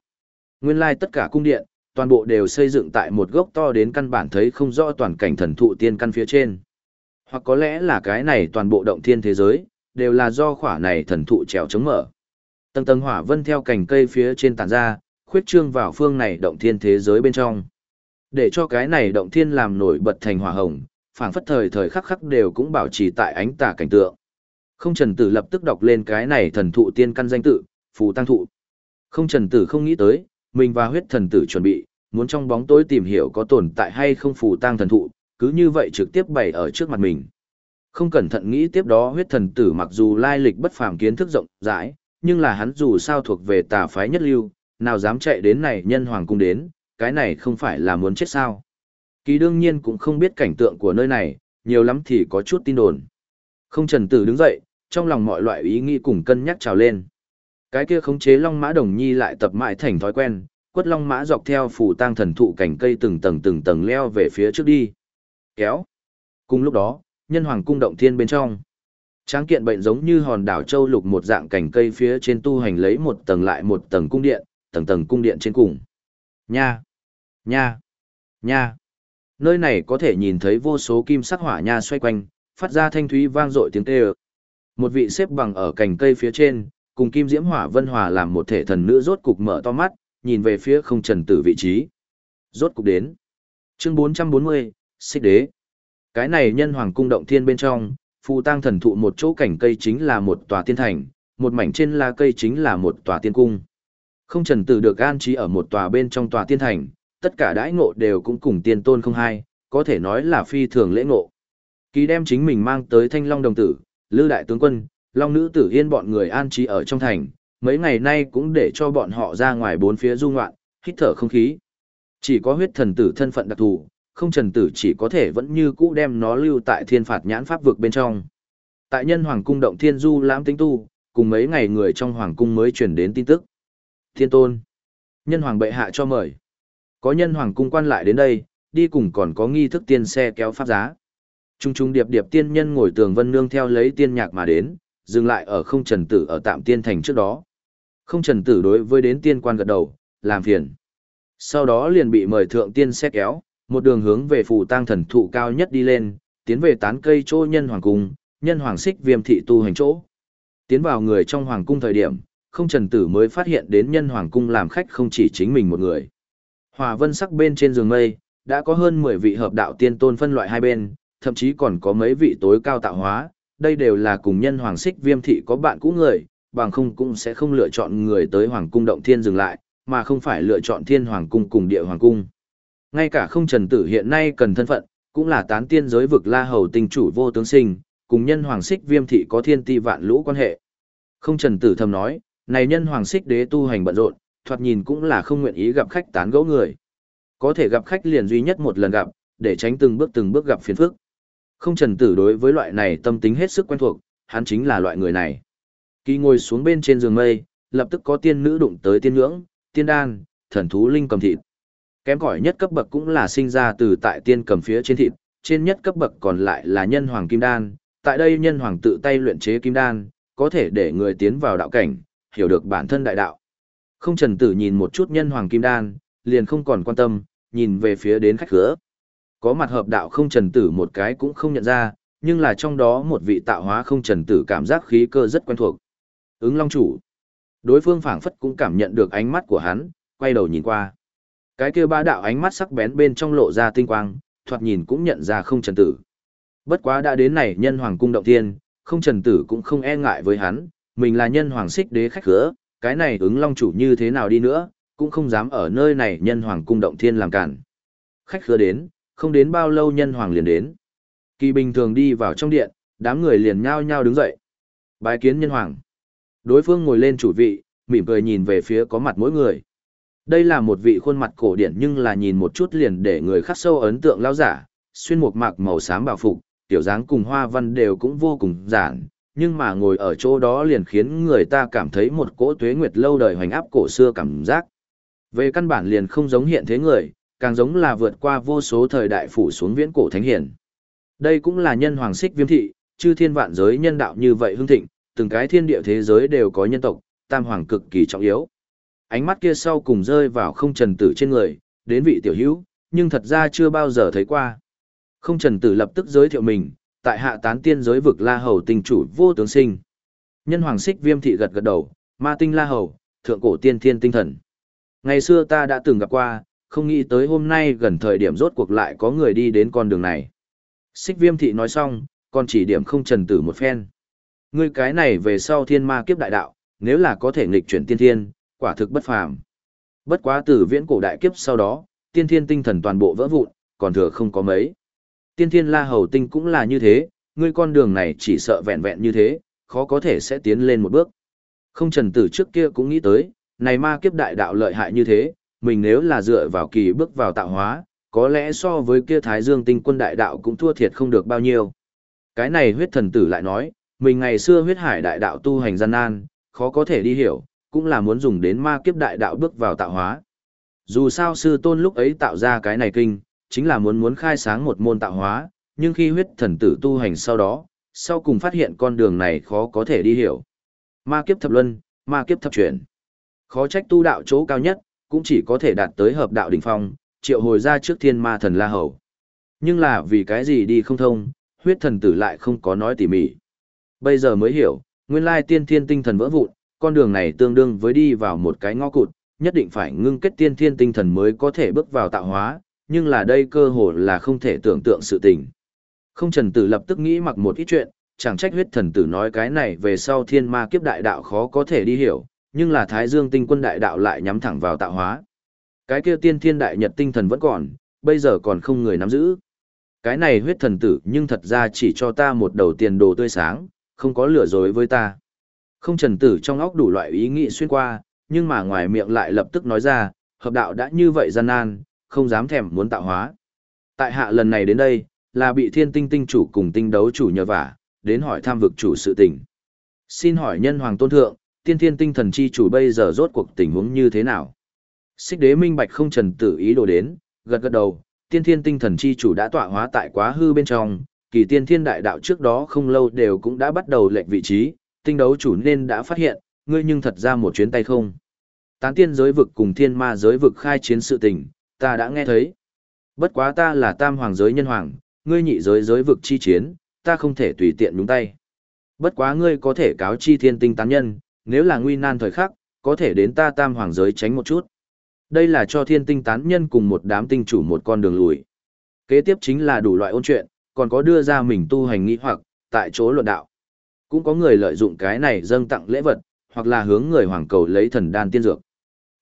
Nguyên lai like tất cả cung điện, toàn bộ đều xây dựng tại một gốc to đến căn bản thấy không rõ toàn cảnh thần thụ tiên căn phía trên. Hoặc có lẽ là cái này toàn bộ động thiên thế giới, đều là do khỏa này thần thụ trèo chống mở. Tầng tầng hỏa vân theo cành cây phía trên tản ra, khuyết trương vào phương này động thiên thế giới bên trong. Để cho cái này động thiên làm nổi bật thành hỏa hồng, phảng phất thời thời khắc khắc đều cũng bảo trì tại ánh tà cảnh tượng. Không Trần Tử lập tức đọc lên cái này thần thụ tiên căn danh tự, Phù Tăng Thụ. Không Trần Tử không nghĩ tới, mình và huyết thần tử chuẩn bị, muốn trong bóng tối tìm hiểu có tồn tại hay không Phù Tăng thần thụ, cứ như vậy trực tiếp bày ở trước mặt mình. Không cẩn thận nghĩ tiếp đó huyết thần tử mặc dù lai lịch bất phàm kiến thức rộng rãi, nhưng là hắn dù sao thuộc về tà phái nhất lưu, nào dám chạy đến này nhân hoàng cung đến, cái này không phải là muốn chết sao. Kỳ đương nhiên cũng không biết cảnh tượng của nơi này, nhiều lắm thì có chút tin đồn. Không trần tử đứng dậy, trong lòng mọi loại ý nghĩ cùng cân nhắc trào lên. Cái kia khống chế long mã đồng nhi lại tập mãi thành thói quen, quất long mã dọc theo phủ tang thần thụ cảnh cây từng tầng từng tầng leo về phía trước đi. Kéo. Cùng lúc đó, nhân hoàng cung động thiên bên trong. Tráng kiện bệnh giống như hòn đảo châu lục một dạng cành cây phía trên tu hành lấy một tầng lại một tầng cung điện, tầng tầng cung điện trên cùng. Nha! Nha! Nha! Nơi này có thể nhìn thấy vô số kim sắc hỏa nha xoay quanh, phát ra thanh thúy vang dội tiếng kêu. Một vị xếp bằng ở cành cây phía trên, cùng kim diễm hỏa vân hòa làm một thể thần nữ rốt cục mở to mắt, nhìn về phía không trần tử vị trí. Rốt cục đến. Chương 440, Xích đế. Cái này nhân hoàng cung động thiên bên trong, phù tang thần thụ một chỗ cảnh cây chính là một tòa tiên thành, một mảnh trên la cây chính là một tòa tiên cung. Không trần tử được an trí ở một tòa bên trong tòa tiên thành, tất cả đãi ngộ đều cũng cùng tiên tôn không hai, có thể nói là phi thường lễ ngộ. ký đem chính mình mang tới thanh long đồng tử, lư đại tướng quân, long nữ tử yên bọn người an trí ở trong thành, mấy ngày nay cũng để cho bọn họ ra ngoài bốn phía du ngoạn, hít thở không khí. Chỉ có huyết thần tử thân phận đặc thù, không trần tử chỉ có thể vẫn như cũ đem nó lưu tại thiên phạt nhãn pháp vực bên trong. Tại nhân hoàng cung động thiên du lãm tính tu, cùng mấy ngày người trong hoàng cung mới truyền đến tin tức. Thiên tôn, nhân hoàng bệ hạ cho mời. Có nhân hoàng cung quan lại đến đây, đi cùng còn có nghi thức tiên xe kéo pháp giá. Trung trung điệp điệp tiên nhân ngồi tường vân nương theo lấy tiên nhạc mà đến, dừng lại ở không trần tử ở tạm tiên thành trước đó. Không trần tử đối với đến tiên quan gật đầu, làm phiền. Sau đó liền bị mời thượng tiên xe kéo, một đường hướng về phù tang thần thụ cao nhất đi lên, tiến về tán cây chỗ nhân hoàng cung, nhân hoàng xích viêm thị tu hành chỗ. Tiến vào người trong hoàng cung thời điểm, không trần tử mới phát hiện đến nhân hoàng cung làm khách không chỉ chính mình một người. Hòa vân sắc bên trên giường mây, đã có hơn 10 vị hợp đạo tiên tôn phân loại hai bên, thậm chí còn có mấy vị tối cao tạo hóa, đây đều là cùng nhân hoàng xích viêm thị có bạn cũ người, bằng không cũng sẽ không lựa chọn người tới hoàng cung động thiên dừng lại, mà không phải lựa chọn thiên hoàng cung cùng địa hoàng cung. Ngay cả không trần tử hiện nay cần thân phận, cũng là tán tiên giới vực la hầu tình chủ vô tướng sinh, cùng nhân hoàng xích viêm thị có thiên ti vạn lũ quan hệ. Không trần tử thầm nói, này nhân hoàng xích đế tu hành bận rộn, thoạt nhìn cũng là không nguyện ý gặp khách tán gẫu người. Có thể gặp khách liền duy nhất một lần gặp, để tránh từng bước từng bước gặp phiền phức. Không trần tử đối với loại này tâm tính hết sức quen thuộc, hắn chính là loại người này. Kỳ ngồi xuống bên trên giường mây, lập tức có tiên nữ đụng tới tiên ngưỡng, tiên đan, thần thú linh cầm thịt. Kém cỏi nhất cấp bậc cũng là sinh ra từ tại tiên cầm phía trên thịt, trên nhất cấp bậc còn lại là nhân hoàng kim đan, tại đây nhân hoàng tự tay luyện chế kim đan, có thể để người tiến vào đạo cảnh, hiểu được bản thân đại đạo. Không trần tử nhìn một chút nhân hoàng kim đan, liền không còn quan tâm, nhìn về phía đến khách khứa. Có mặt hợp đạo không trần tử một cái cũng không nhận ra, nhưng là trong đó một vị tạo hóa không trần tử cảm giác khí cơ rất quen thuộc. Ứng long chủ. Đối phương phảng phất cũng cảm nhận được ánh mắt của hắn, quay đầu nhìn qua. Cái kia ba đạo ánh mắt sắc bén bên trong lộ ra tinh quang, thoạt nhìn cũng nhận ra không trần tử. Bất quá đã đến này nhân hoàng cung động tiên, không trần tử cũng không e ngại với hắn, mình là nhân hoàng xích đế khách khứa, cái này ứng long chủ như thế nào đi nữa, cũng không dám ở nơi này nhân hoàng cung động thiên làm cản. Khách khứa đến, không đến bao lâu nhân hoàng liền đến. Kỳ bình thường đi vào trong điện, đám người liền nhao nhao đứng dậy. Bái kiến nhân hoàng. Đối phương ngồi lên chủ vị, mỉm cười nhìn về phía có mặt mỗi người. Đây là một vị khuôn mặt cổ điển nhưng là nhìn một chút liền để người khắc sâu ấn tượng lao giả, xuyên một mạc màu xám bảo phục, tiểu dáng cùng hoa văn đều cũng vô cùng giản, nhưng mà ngồi ở chỗ đó liền khiến người ta cảm thấy một cỗ tuế nguyệt lâu đời hoành áp cổ xưa cảm giác. Về căn bản liền không giống hiện thế người, càng giống là vượt qua vô số thời đại phủ xuống viễn cổ thánh hiển. Đây cũng là nhân hoàng xích viêm thị, chư thiên vạn giới nhân đạo như vậy hưng thịnh, từng cái thiên địa thế giới đều có nhân tộc, tam hoàng cực kỳ trọng yếu. Ánh mắt kia sau cùng rơi vào không trần tử trên người, đến vị tiểu hữu, nhưng thật ra chưa bao giờ thấy qua. Không trần tử lập tức giới thiệu mình, tại hạ tán tiên giới vực la hầu tình chủ vô tướng sinh. Nhân hoàng xích viêm thị gật gật đầu, ma tinh la hầu, thượng cổ tiên thiên tinh thần. Ngày xưa ta đã từng gặp qua, không nghĩ tới hôm nay gần thời điểm rốt cuộc lại có người đi đến con đường này. Xích viêm thị nói xong, còn chỉ điểm không trần tử một phen. Ngươi cái này về sau thiên ma kiếp đại đạo, nếu là có thể nghịch chuyển tiên thiên, quả thực bất phàm. Bất quá từ viễn cổ đại kiếp sau đó, tiên thiên tinh thần toàn bộ vỡ vụn, còn thừa không có mấy. Tiên thiên la hầu tinh cũng là như thế, ngươi con đường này chỉ sợ vẹn vẹn như thế, khó có thể sẽ tiến lên một bước. Không trần tử trước kia cũng nghĩ tới, này ma kiếp đại đạo lợi hại như thế, mình nếu là dựa vào kỳ bước vào tạo hóa, có lẽ so với kia thái dương tinh quân đại đạo cũng thua thiệt không được bao nhiêu. Cái này huyết thần tử lại nói, mình ngày xưa huyết hải đại đạo tu hành gian nan, khó có thể đi hiểu, cũng là muốn dùng đến ma kiếp đại đạo bước vào tạo hóa. Dù sao sư tôn lúc ấy tạo ra cái này kinh, chính là muốn muốn khai sáng một môn tạo hóa, nhưng khi huyết thần tử tu hành sau đó, sau cùng phát hiện con đường này khó có thể đi hiểu. Ma kiếp thập luân, ma kiếp thập chuyển. Khó trách tu đạo chỗ cao nhất, cũng chỉ có thể đạt tới hợp đạo đỉnh phong, triệu hồi ra trước thiên ma thần La Hầu. Nhưng là vì cái gì đi không thông, huyết thần tử lại không có nói tỉ mỉ. Bây giờ mới hiểu, nguyên lai tiên thiên tinh thần vỡ vụn, con đường này tương đương với đi vào một cái ngõ cụt, nhất định phải ngưng kết tiên thiên tinh thần mới có thể bước vào tạo hóa, nhưng là đây cơ hội là không thể tưởng tượng sự tình. Không trần tử lập tức nghĩ mặc một ít chuyện, chẳng trách huyết thần tử nói cái này về sau thiên ma kiếp đại đạo khó có thể đi hiểu, nhưng là thái dương tinh quân đại đạo lại nhắm thẳng vào tạo hóa. Cái kia tiên thiên đại nhật tinh thần vẫn còn, bây giờ còn không người nắm giữ. Cái này huyết thần tử nhưng thật ra chỉ cho ta một đầu tiền đồ tươi sáng, không có lừa dối với ta. Không trần tử trong óc đủ loại ý nghĩ xuyên qua, nhưng mà ngoài miệng lại lập tức nói ra, hợp đạo đã như vậy gian nan, không dám thèm muốn tạo hóa. Tại hạ lần này đến đây, là bị thiên tinh tinh chủ cùng tinh đấu chủ nhờ vả, đến hỏi tham vực chủ sự tình. Xin hỏi nhân hoàng tôn thượng, tiên thiên tinh thần chi chủ bây giờ rốt cuộc tình huống như thế nào? Xích đế minh bạch không trần tử ý đồ đến, gật gật đầu, tiên thiên tinh thần chi chủ đã tọa hóa tại quá hư bên trong, kỳ tiên thiên đại đạo trước đó không lâu đều cũng đã bắt đầu lệnh vị trí, tinh đấu chủ nên đã phát hiện, ngươi nhưng thật ra một chuyến tay không. Tán tiên giới vực cùng thiên ma giới vực khai chiến sự tình, ta đã nghe thấy. Bất quá ta là tam hoàng giới nhân hoàng, ngươi nhị giới giới vực chi chiến, ta không thể tùy tiện nhúng tay. Bất quá ngươi có thể cáo chi thiên tinh tán nhân, nếu là nguy nan thời khắc, có thể đến ta tam hoàng giới tránh một chút. Đây là cho thiên tinh tán nhân cùng một đám tinh chủ một con đường lùi. Kế tiếp chính là đủ loại ôn chuyện, còn có đưa ra mình tu hành nghi hoặc, tại chỗ luận đạo. Cũng có người lợi dụng cái này dâng tặng lễ vật, hoặc là hướng người hoàng cầu lấy thần đan tiên dược.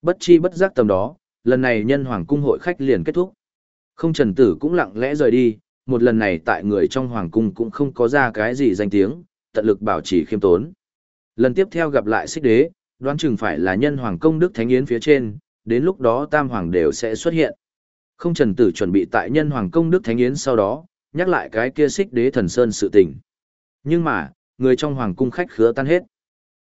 Bất chi bất giác tầm đó, lần này nhân hoàng cung hội khách liền kết thúc. Không trần tử cũng lặng lẽ rời đi, một lần này tại người trong hoàng cung cũng không có ra cái gì danh tiếng, tận lực bảo trì khiêm tốn. Lần tiếp theo gặp lại xích đế, đoán chừng phải là nhân hoàng công đức thánh yến phía trên, đến lúc đó tam hoàng đều sẽ xuất hiện. Không trần tử chuẩn bị tại nhân hoàng công đức thánh yến sau đó, nhắc lại cái kia xích đế thần sơn sự tình. Nhưng mà, người trong hoàng cung khách khứa tan hết.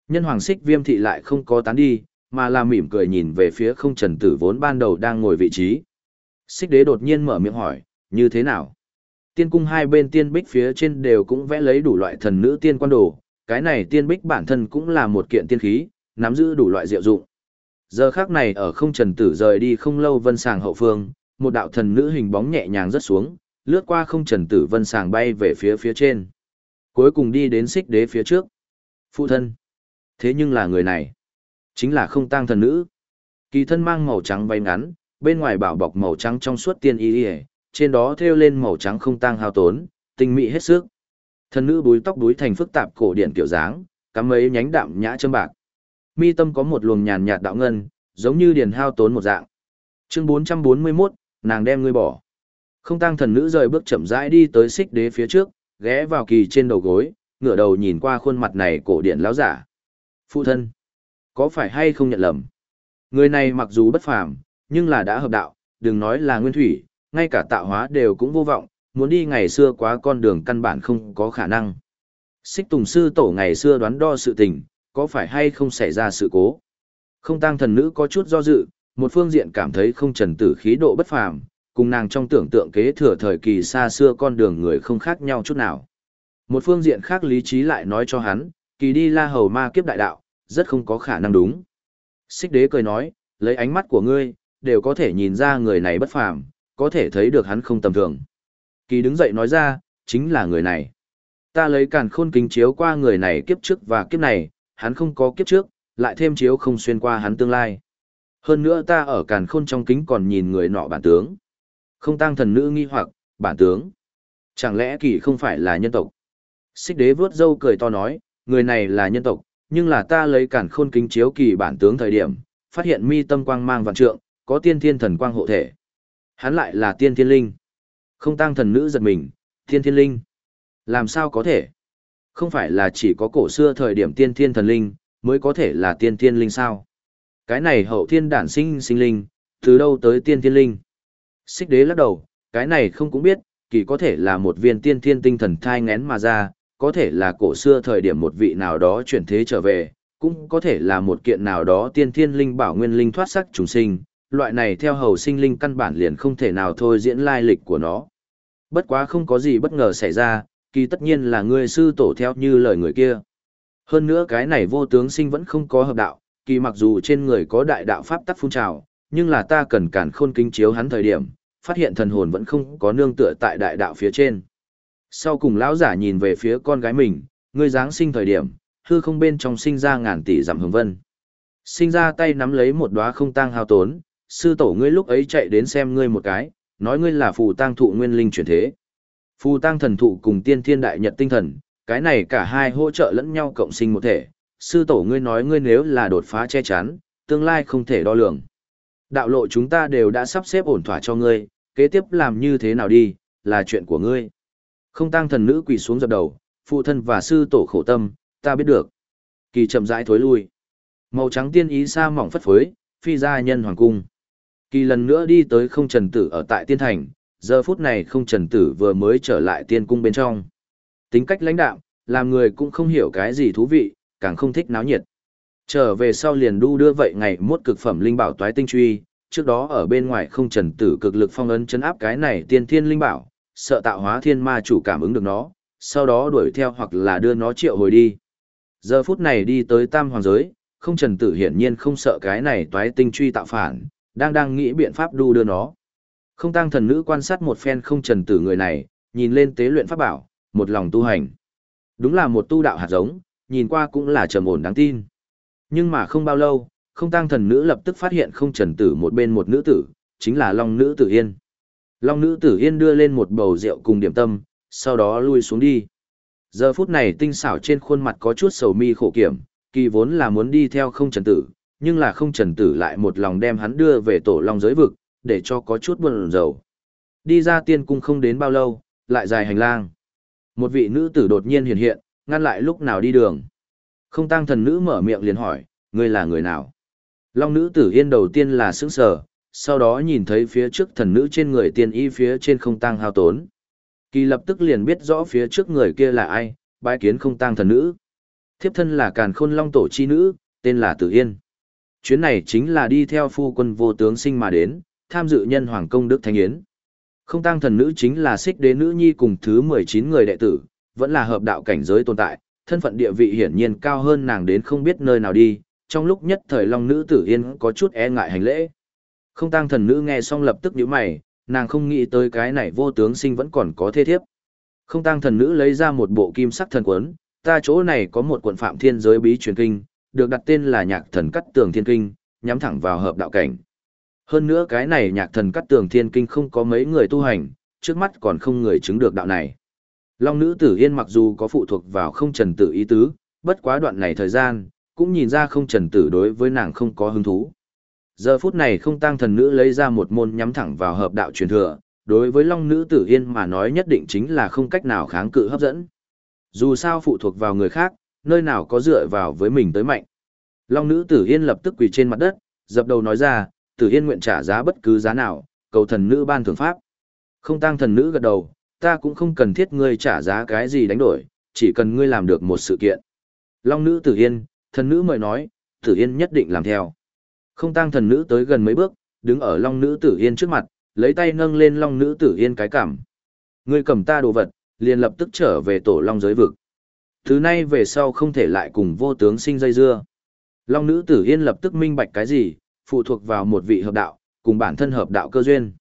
Nhân hoàng xích viêm thị lại không có tán đi, mà là mỉm cười nhìn về phía không trần tử vốn ban đầu đang ngồi vị trí. Xích đế đột nhiên mở miệng hỏi, như thế nào? Tiên cung hai bên tiên bích phía trên đều cũng vẽ lấy đủ loại thần nữ tiên quan đồ, cái này tiên bích bản thân cũng là một kiện tiên khí, nắm giữ đủ loại diệu dụng. Giờ khác này ở không trần tử rời đi không lâu vân sàng hậu phương, một đạo thần nữ hình bóng nhẹ nhàng rớt xuống, lướt qua không trần tử vân sàng bay về phía phía trên. Cuối cùng đi đến xích đế phía trước. Phụ thân. Thế nhưng là người này. Chính là không tang thần nữ. Kỳ thân mang màu trắng váy ngắn, bên ngoài bảo bọc màu trắng trong suốt tiên y y, trên đó thêu lên màu trắng không tang hao tốn, tinh mỹ hết sức. Thần nữ búi tóc búi thành phức tạp cổ điển kiểu dáng, cắm mấy nhánh đạm nhã châm bạc. Mi tâm có một luồng nhàn nhạt đạo ngân, giống như điền hao tốn một dạng. Chương 441, nàng đem ngươi bỏ. Không tang thần nữ rời bước chậm rãi đi tới xích đế phía trước, ghé vào kỳ trên đầu gối, ngửa đầu nhìn qua khuôn mặt này cổ điển lão giả. Phụ thân, có phải hay không nhận lầm? Người này mặc dù bất phàm, nhưng là đã hợp đạo, đừng nói là nguyên thủy, ngay cả tạo hóa đều cũng vô vọng, muốn đi ngày xưa quá con đường căn bản không có khả năng. Xích Tùng sư tổ ngày xưa đoán đo sự tình, có phải hay không xảy ra sự cố? Không tăng thần nữ có chút do dự, một phương diện cảm thấy không trần tử khí độ bất phàm, cùng nàng trong tưởng tượng kế thừa thời kỳ xa xưa con đường người không khác nhau chút nào. Một phương diện khác lý trí lại nói cho hắn, kỳ đi la hầu ma kiếp đại đạo, rất không có khả năng đúng. Xích đế cười nói, lấy ánh mắt của ngươi, đều có thể nhìn ra người này bất phàm, có thể thấy được hắn không tầm thường. Kỳ đứng dậy nói ra, chính là người này. Ta lấy càn khôn kính chiếu qua người này kiếp trước và kiếp này, hắn không có kiếp trước, lại thêm chiếu không xuyên qua hắn tương lai. Hơn nữa ta ở càn khôn trong kính còn nhìn người nọ bản tướng. Không tăng thần nữ nghi hoặc, bản tướng. Chẳng lẽ kỳ không phải là nhân tộc? Xích đế vướt dâu cười to nói, người này là nhân tộc, nhưng là ta lấy cản khôn kính chiếu kỳ bản tướng thời điểm, phát hiện mi tâm quang mang vạn trượng, có tiên thiên thần quang hộ thể. Hắn lại là tiên thiên linh. Không tăng thần nữ giật mình, tiên thiên linh. Làm sao có thể? Không phải là chỉ có cổ xưa thời điểm tiên thiên thần linh, mới có thể là tiên thiên linh sao? Cái này hậu thiên đản sinh sinh linh, từ đâu tới tiên thiên linh? Xích đế lắc đầu, cái này không cũng biết, kỳ có thể là một viên tiên thiên tinh thần thai ngén mà ra, có thể là cổ xưa thời điểm một vị nào đó chuyển thế trở về, cũng có thể là một kiện nào đó tiên thiên linh bảo nguyên linh thoát sắc trùng sinh, loại này theo hầu sinh linh căn bản liền không thể nào thôi diễn lai lịch của nó. Bất quá không có gì bất ngờ xảy ra, kỳ tất nhiên là ngươi sư tổ theo như lời người kia. Hơn nữa cái này vô tướng sinh vẫn không có hợp đạo, kỳ mặc dù trên người có đại đạo pháp tắc phun trào, nhưng là ta cần cản khôn kinh chiếu hắn thời điểm, phát hiện thần hồn vẫn không có nương tựa tại đại đạo phía trên. Sau cùng lão giả nhìn về phía con gái mình, ngươi giáng sinh thời điểm, hư không bên trong sinh ra ngàn tỷ giảm hồng vân. Sinh ra tay nắm lấy một đóa không tang hao tốn, sư tổ ngươi lúc ấy chạy đến xem ngươi một cái, nói ngươi là phù tang thụ nguyên linh chuyển thế. Phù tang thần thụ cùng tiên thiên đại nhật tinh thần, cái này cả hai hỗ trợ lẫn nhau cộng sinh một thể. Sư tổ ngươi nói ngươi nếu là đột phá che chắn, tương lai không thể đo lường. Đạo lộ chúng ta đều đã sắp xếp ổn thỏa cho ngươi, kế tiếp làm như thế nào đi, là chuyện của ngươi. Không tăng thần nữ quỳ xuống dập đầu, phụ thân và sư tổ khổ tâm, ta biết được. Kỳ chậm rãi thối lui. Màu trắng tiên ý sa mỏng phất phới, phi ra nhân hoàng cung. Kỳ lần nữa đi tới không trần tử ở tại tiên thành, giờ phút này không trần tử vừa mới trở lại tiên cung bên trong. Tính cách lãnh đạo, làm người cũng không hiểu cái gì thú vị, càng không thích náo nhiệt. Trở về sau liền đu đưa vậy ngày mốt cực phẩm linh bảo toái tinh truy, trước đó ở bên ngoài không trần tử cực lực phong ấn chấn áp cái này tiên thiên linh bảo, sợ tạo hóa thiên ma chủ cảm ứng được nó, sau đó đuổi theo hoặc là đưa nó triệu hồi đi. Giờ phút này đi tới tam hoàng giới, không trần tử hiển nhiên không sợ cái này toái tinh truy tạo phản, đang đang nghĩ biện pháp đu đưa nó. Không tăng thần nữ quan sát một phen không trần tử người này, nhìn lên tế luyện pháp bảo, một lòng tu hành. Đúng là một tu đạo hạt giống, nhìn qua cũng là trầm ổn đáng tin. Nhưng mà không bao lâu, không tăng thần nữ lập tức phát hiện không trần tử một bên một nữ tử, chính là Long nữ tử Yên. Long nữ tử Yên đưa lên một bầu rượu cùng điểm tâm, sau đó lui xuống đi. Giờ phút này tinh xảo trên khuôn mặt có chút sầu mi khổ kiểm, kỳ vốn là muốn đi theo không trần tử, nhưng là không trần tử lại một lòng đem hắn đưa về tổ long giới vực, để cho có chút buồn rầu. Đi ra tiên cung không đến bao lâu, lại dài hành lang. Một vị nữ tử đột nhiên hiện hiện, ngăn lại lúc nào đi đường. Không tăng thần nữ mở miệng liền hỏi, ngươi là người nào? Long nữ tử yên đầu tiên là sững sờ, sau đó nhìn thấy phía trước thần nữ trên người tiên y phía trên không tăng hao tốn. Kỳ lập tức liền biết rõ phía trước người kia là ai, bái kiến không tăng thần nữ. Thiếp thân là càn khôn long tổ chi nữ, tên là Tử Yên. Chuyến này chính là đi theo phu quân vô tướng sinh mà đến, tham dự nhân hoàng công đức thanh yến. Không tăng thần nữ chính là xích đế nữ nhi cùng thứ 19 người đệ tử, vẫn là hợp đạo cảnh giới tồn tại, thân phận địa vị hiển nhiên cao hơn nàng đến không biết nơi nào đi, trong lúc nhất thời long nữ tử yên có chút e ngại hành lễ. Không tăng thần nữ nghe xong lập tức nhíu mày, nàng không nghĩ tới cái này vô tướng sinh vẫn còn có thế thiếp. Không tăng thần nữ lấy ra một bộ kim sắc thần quấn, ta chỗ này có một quận phạm thiên giới bí truyền kinh, được đặt tên là nhạc thần cắt tường thiên kinh, nhắm thẳng vào hợp đạo cảnh. Hơn nữa cái này nhạc thần cắt tường thiên kinh không có mấy người tu hành, trước mắt còn không người chứng được đạo này. Long nữ tử yên mặc dù có phụ thuộc vào không trần tử ý tứ, bất quá đoạn này thời gian, cũng nhìn ra không trần tử đối với nàng không có hứng thú. Giờ phút này không tăng thần nữ lấy ra một môn nhắm thẳng vào hợp đạo truyền thừa, đối với long nữ tử yên mà nói nhất định chính là không cách nào kháng cự hấp dẫn. Dù sao phụ thuộc vào người khác, nơi nào có dựa vào với mình tới mạnh. Long nữ tử yên lập tức quỳ trên mặt đất, dập đầu nói ra, tử yên nguyện trả giá bất cứ giá nào, cầu thần nữ ban thưởng pháp. Không tăng thần nữ gật đầu, ta cũng không cần thiết ngươi trả giá cái gì đánh đổi, chỉ cần ngươi làm được một sự kiện. Long nữ tử yên, thần nữ mời nói, tử yên nhất định làm theo. Không tăng thần nữ tới gần mấy bước, đứng ở long nữ tử yên trước mặt, lấy tay nâng lên long nữ tử yên cái cảm. Ngươi cầm ta đồ vật, liền lập tức trở về tổ long giới vực. Thứ nay về sau không thể lại cùng vô tướng sinh dây dưa. Long nữ tử yên lập tức minh bạch cái gì, phụ thuộc vào một vị hợp đạo, cùng bản thân hợp đạo cơ duyên.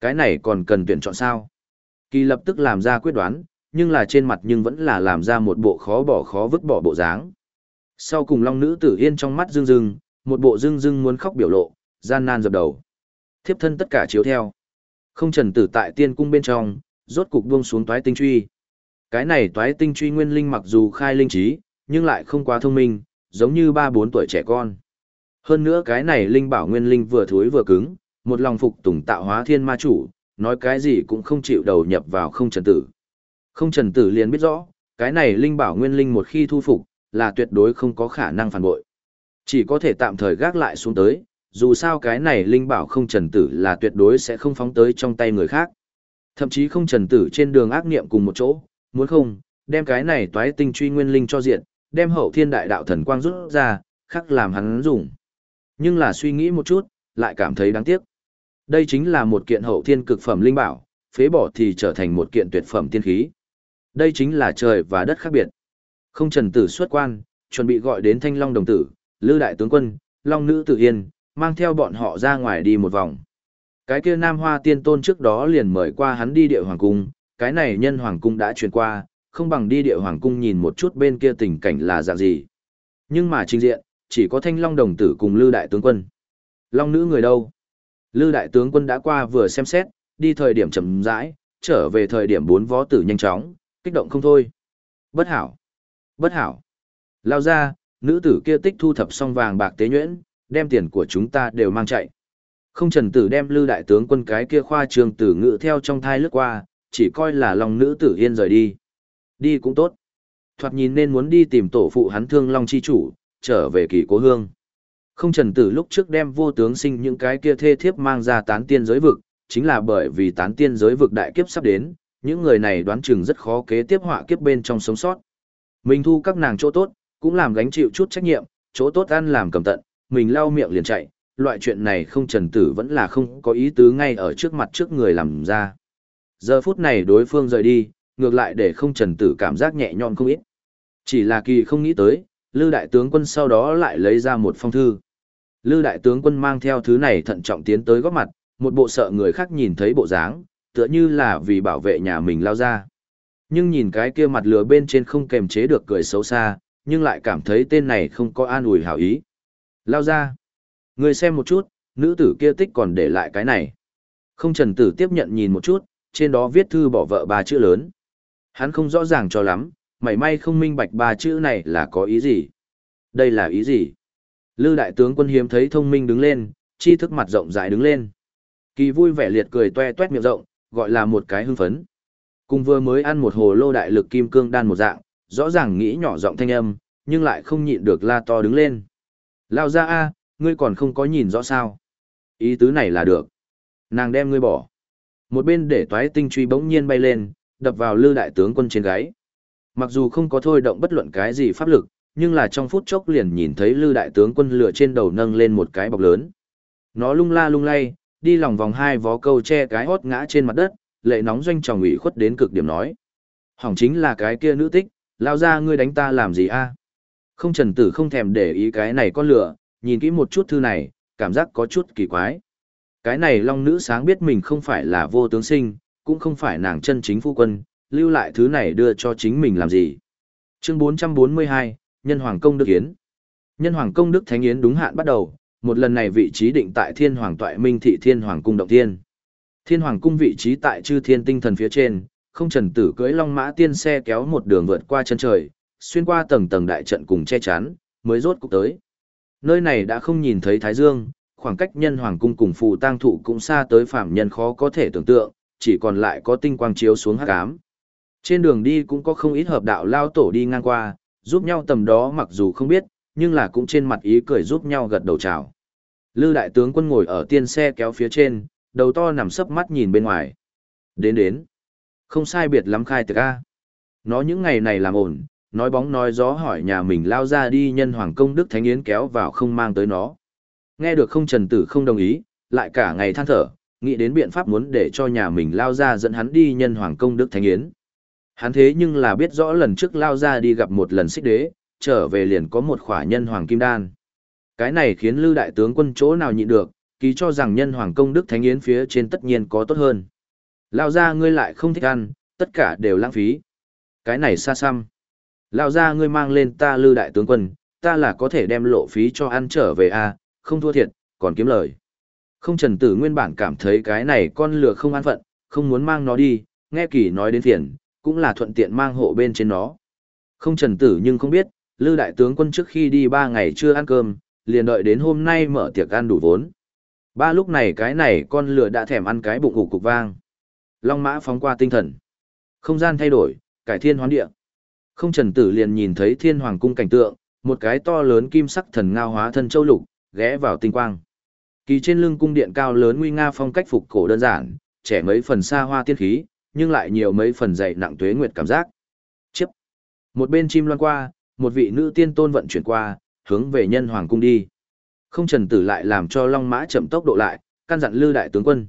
Cái này còn cần tuyển chọn sao? Kỳ lập tức làm ra quyết đoán, nhưng là trên mặt nhưng vẫn là làm ra một bộ khó bỏ khó vứt bỏ bộ dáng. Sau cùng long nữ tử yên trong mắt rưng rưng, một bộ rưng rưng muốn khóc biểu lộ, gian nan dập đầu. Thiếp thân tất cả chiếu theo. Không trần tử tại tiên cung bên trong, rốt cục buông xuống toái tinh truy. Cái này toái tinh truy nguyên linh mặc dù khai linh trí, nhưng lại không quá thông minh, giống như ba bốn tuổi trẻ con. Hơn nữa cái này linh bảo nguyên linh vừa thối vừa cứng, một lòng phục tùng tạo hóa thiên ma chủ, nói cái gì cũng không chịu đầu nhập vào không trần tử. Không trần tử liền biết rõ, cái này linh bảo nguyên linh một khi thu phục, là tuyệt đối không có khả năng phản bội. Chỉ có thể tạm thời gác lại xuống tới, dù sao cái này linh bảo không trần tử là tuyệt đối sẽ không phóng tới trong tay người khác. Thậm chí không trần tử trên đường ác niệm cùng một chỗ, muốn không, đem cái này toái tinh truy nguyên linh cho diện, đem hậu thiên đại đạo thần quang rút ra, khắc làm hắn dùng. Nhưng là suy nghĩ một chút, lại cảm thấy đáng tiếc. Đây chính là một kiện hậu thiên cực phẩm linh bảo, phế bỏ thì trở thành một kiện tuyệt phẩm tiên khí. Đây chính là trời và đất khác biệt. Không trần tử xuất quan, chuẩn bị gọi đến thanh long đồng tử, lư đại tướng quân, long nữ tử yên, mang theo bọn họ ra ngoài đi một vòng. Cái kia nam hoa tiên tôn trước đó liền mời qua hắn đi địa hoàng cung, cái này nhân hoàng cung đã truyền qua, không bằng đi địa hoàng cung nhìn một chút bên kia tình cảnh là dạng gì. Nhưng mà trình diện, chỉ có thanh long đồng tử cùng lư đại tướng quân. Long nữ người đâu? Lư đại tướng quân đã qua vừa xem xét, đi thời điểm chậm rãi, trở về thời điểm bốn võ tử nhanh chóng, kích động không thôi. Bất hảo. Bất hảo. Lao ra, nữ tử kia tích thu thập xong vàng bạc tế nhuyễn, đem tiền của chúng ta đều mang chạy. Không trần tử đem Lư đại tướng quân cái kia khoa trường tử ngự theo trong thai lướt qua, chỉ coi là lòng nữ tử yên rời đi. Đi cũng tốt. Thoạt nhìn nên muốn đi tìm tổ phụ hắn thương long chi chủ, trở về kỳ cố hương. Không trần tử lúc trước đem vô tướng sinh những cái kia thê thiếp mang ra tán tiên giới vực, chính là bởi vì tán tiên giới vực đại kiếp sắp đến, những người này đoán chừng rất khó kế tiếp họa kiếp bên trong sống sót. Mình thu các nàng chỗ tốt, cũng làm gánh chịu chút trách nhiệm, chỗ tốt ăn làm cầm tận, mình lau miệng liền chạy, loại chuyện này không trần tử vẫn là không có ý tứ ngay ở trước mặt trước người làm ra. Giờ phút này đối phương rời đi, ngược lại để không trần tử cảm giác nhẹ nhõm không ít. Chỉ là kỳ không nghĩ tới, Lư đại tướng quân sau đó lại lấy ra một phong thư. Lư đại tướng quân mang theo thứ này thận trọng tiến tới góp mặt, một bộ sợ người khác nhìn thấy bộ dáng, tựa như là vì bảo vệ nhà mình lao ra. Nhưng nhìn cái kia mặt lửa bên trên không kềm chế được cười xấu xa, nhưng lại cảm thấy tên này không có an ủi hảo ý. Lao ra. Người xem một chút, nữ tử kia tích còn để lại cái này. Không trần tử tiếp nhận nhìn một chút, trên đó viết thư bỏ vợ ba chữ lớn. Hắn không rõ ràng cho lắm, mảy may không minh bạch ba chữ này là có ý gì. Đây là ý gì? Lư đại tướng quân hiếm thấy thông minh đứng lên, chi thức mặt rộng rãi đứng lên. Kỳ vui vẻ liệt cười toe toét miệng rộng, gọi là một cái hưng phấn. Cùng vừa mới ăn một hồ lô đại lực kim cương đan một dạng, rõ ràng nghĩ nhỏ giọng thanh âm, nhưng lại không nhịn được la to đứng lên. Lao ra a, ngươi còn không có nhìn rõ sao. Ý tứ này là được. Nàng đem ngươi bỏ. Một bên để toái tinh truy bỗng nhiên bay lên, đập vào lư đại tướng quân trên gáy. Mặc dù không có thôi động bất luận cái gì pháp lực, nhưng là trong phút chốc liền nhìn thấy lư đại tướng quân lửa trên đầu nâng lên một cái bọc lớn. Nó lung la lung lay, đi lòng vòng hai vó câu che cái hót ngã trên mặt đất, lệ nóng doanh tròng ủy khuất đến cực điểm nói. Hỏng chính là cái kia nữ tích, lao ra ngươi đánh ta làm gì a? Không trần tử không thèm để ý cái này con lửa, nhìn kỹ một chút thư này, cảm giác có chút kỳ quái. Cái này long nữ sáng biết mình không phải là vô tướng sinh, cũng không phải nàng chân chính phu quân, lưu lại thứ này đưa cho chính mình làm gì. Chương 442, Nhân Hoàng Công Đức Yến Nhân Hoàng Công Đức Thánh Yến đúng hạn bắt đầu, một lần này vị trí định tại Thiên Hoàng Toại Minh Thị Thiên Hoàng Cung Động Thiên. Thiên Hoàng Cung vị trí tại chư thiên tinh thần phía trên, không trần tử cưỡi long mã tiên xe kéo một đường vượt qua chân trời, xuyên qua tầng tầng đại trận cùng che chắn, mới rốt cục tới. Nơi này đã không nhìn thấy Thái Dương, khoảng cách nhân hoàng cung cùng phù tang thụ cũng xa tới phạm nhân khó có thể tưởng tượng, chỉ còn lại có tinh quang chiếu xuống hắc ám. Trên đường đi cũng có không ít hợp đạo lao tổ đi ngang qua, giúp nhau tầm đó mặc dù không biết, nhưng là cũng trên mặt ý cười giúp nhau gật đầu chào. Lư đại tướng quân ngồi ở tiên xe kéo phía trên, đầu to nằm sấp mắt nhìn bên ngoài. Đến đến. Không sai biệt lắm khai tiệc A. Nó những ngày này làm ổn, nói bóng nói gió hỏi nhà mình lao ra đi nhân hoàng công đức thánh yến kéo vào không mang tới nó. Nghe được không trần tử không đồng ý, lại cả ngày than thở, nghĩ đến biện pháp muốn để cho nhà mình lao ra dẫn hắn đi nhân hoàng công đức thánh yến. Hắn thế nhưng là biết rõ lần trước lao ra đi gặp một lần xích đế, trở về liền có một khỏa nhân hoàng kim đan. Cái này khiến lưu đại tướng quân chỗ nào nhịn được, ký cho rằng nhân hoàng công đức thánh yến phía trên tất nhiên có tốt hơn. Lao ra ngươi lại không thích ăn, tất cả đều lãng phí. Cái này xa xăm. Lao ra ngươi mang lên ta lưu đại tướng quân, ta là có thể đem lộ phí cho ăn trở về a không thua thiệt, còn kiếm lời. Không trần tử nguyên bản cảm thấy cái này con lừa không an phận, không muốn mang nó đi, nghe kỳ nói đến phiền, cũng là thuận tiện mang hộ bên trên nó. Không trần tử nhưng không biết, Lư đại tướng quân trước khi đi ba ngày chưa ăn cơm, liền đợi đến hôm nay mở tiệc ăn đủ vốn. Ba lúc này cái này con lừa đã thèm ăn cái bụng ủ cục vang. Long mã phóng qua tinh thần. Không gian thay đổi, cải thiên hoán địa. Không trần tử liền nhìn thấy thiên hoàng cung cảnh tượng, một cái to lớn kim sắc thần ngao hóa thân châu lục, ghé vào tinh quang. Kỳ trên lưng cung điện cao lớn nguy nga phong cách phục cổ đơn giản, trẻ mấy phần xa hoa tiên khí, nhưng lại nhiều mấy phần dày nặng tuế nguyệt cảm giác. Chiếp. Một bên chim loan qua, một vị nữ tiên tôn vận chuyển qua, hướng về nhân hoàng cung đi. Không trần tử lại làm cho long mã chậm tốc độ lại, căn dặn lư đại tướng quân.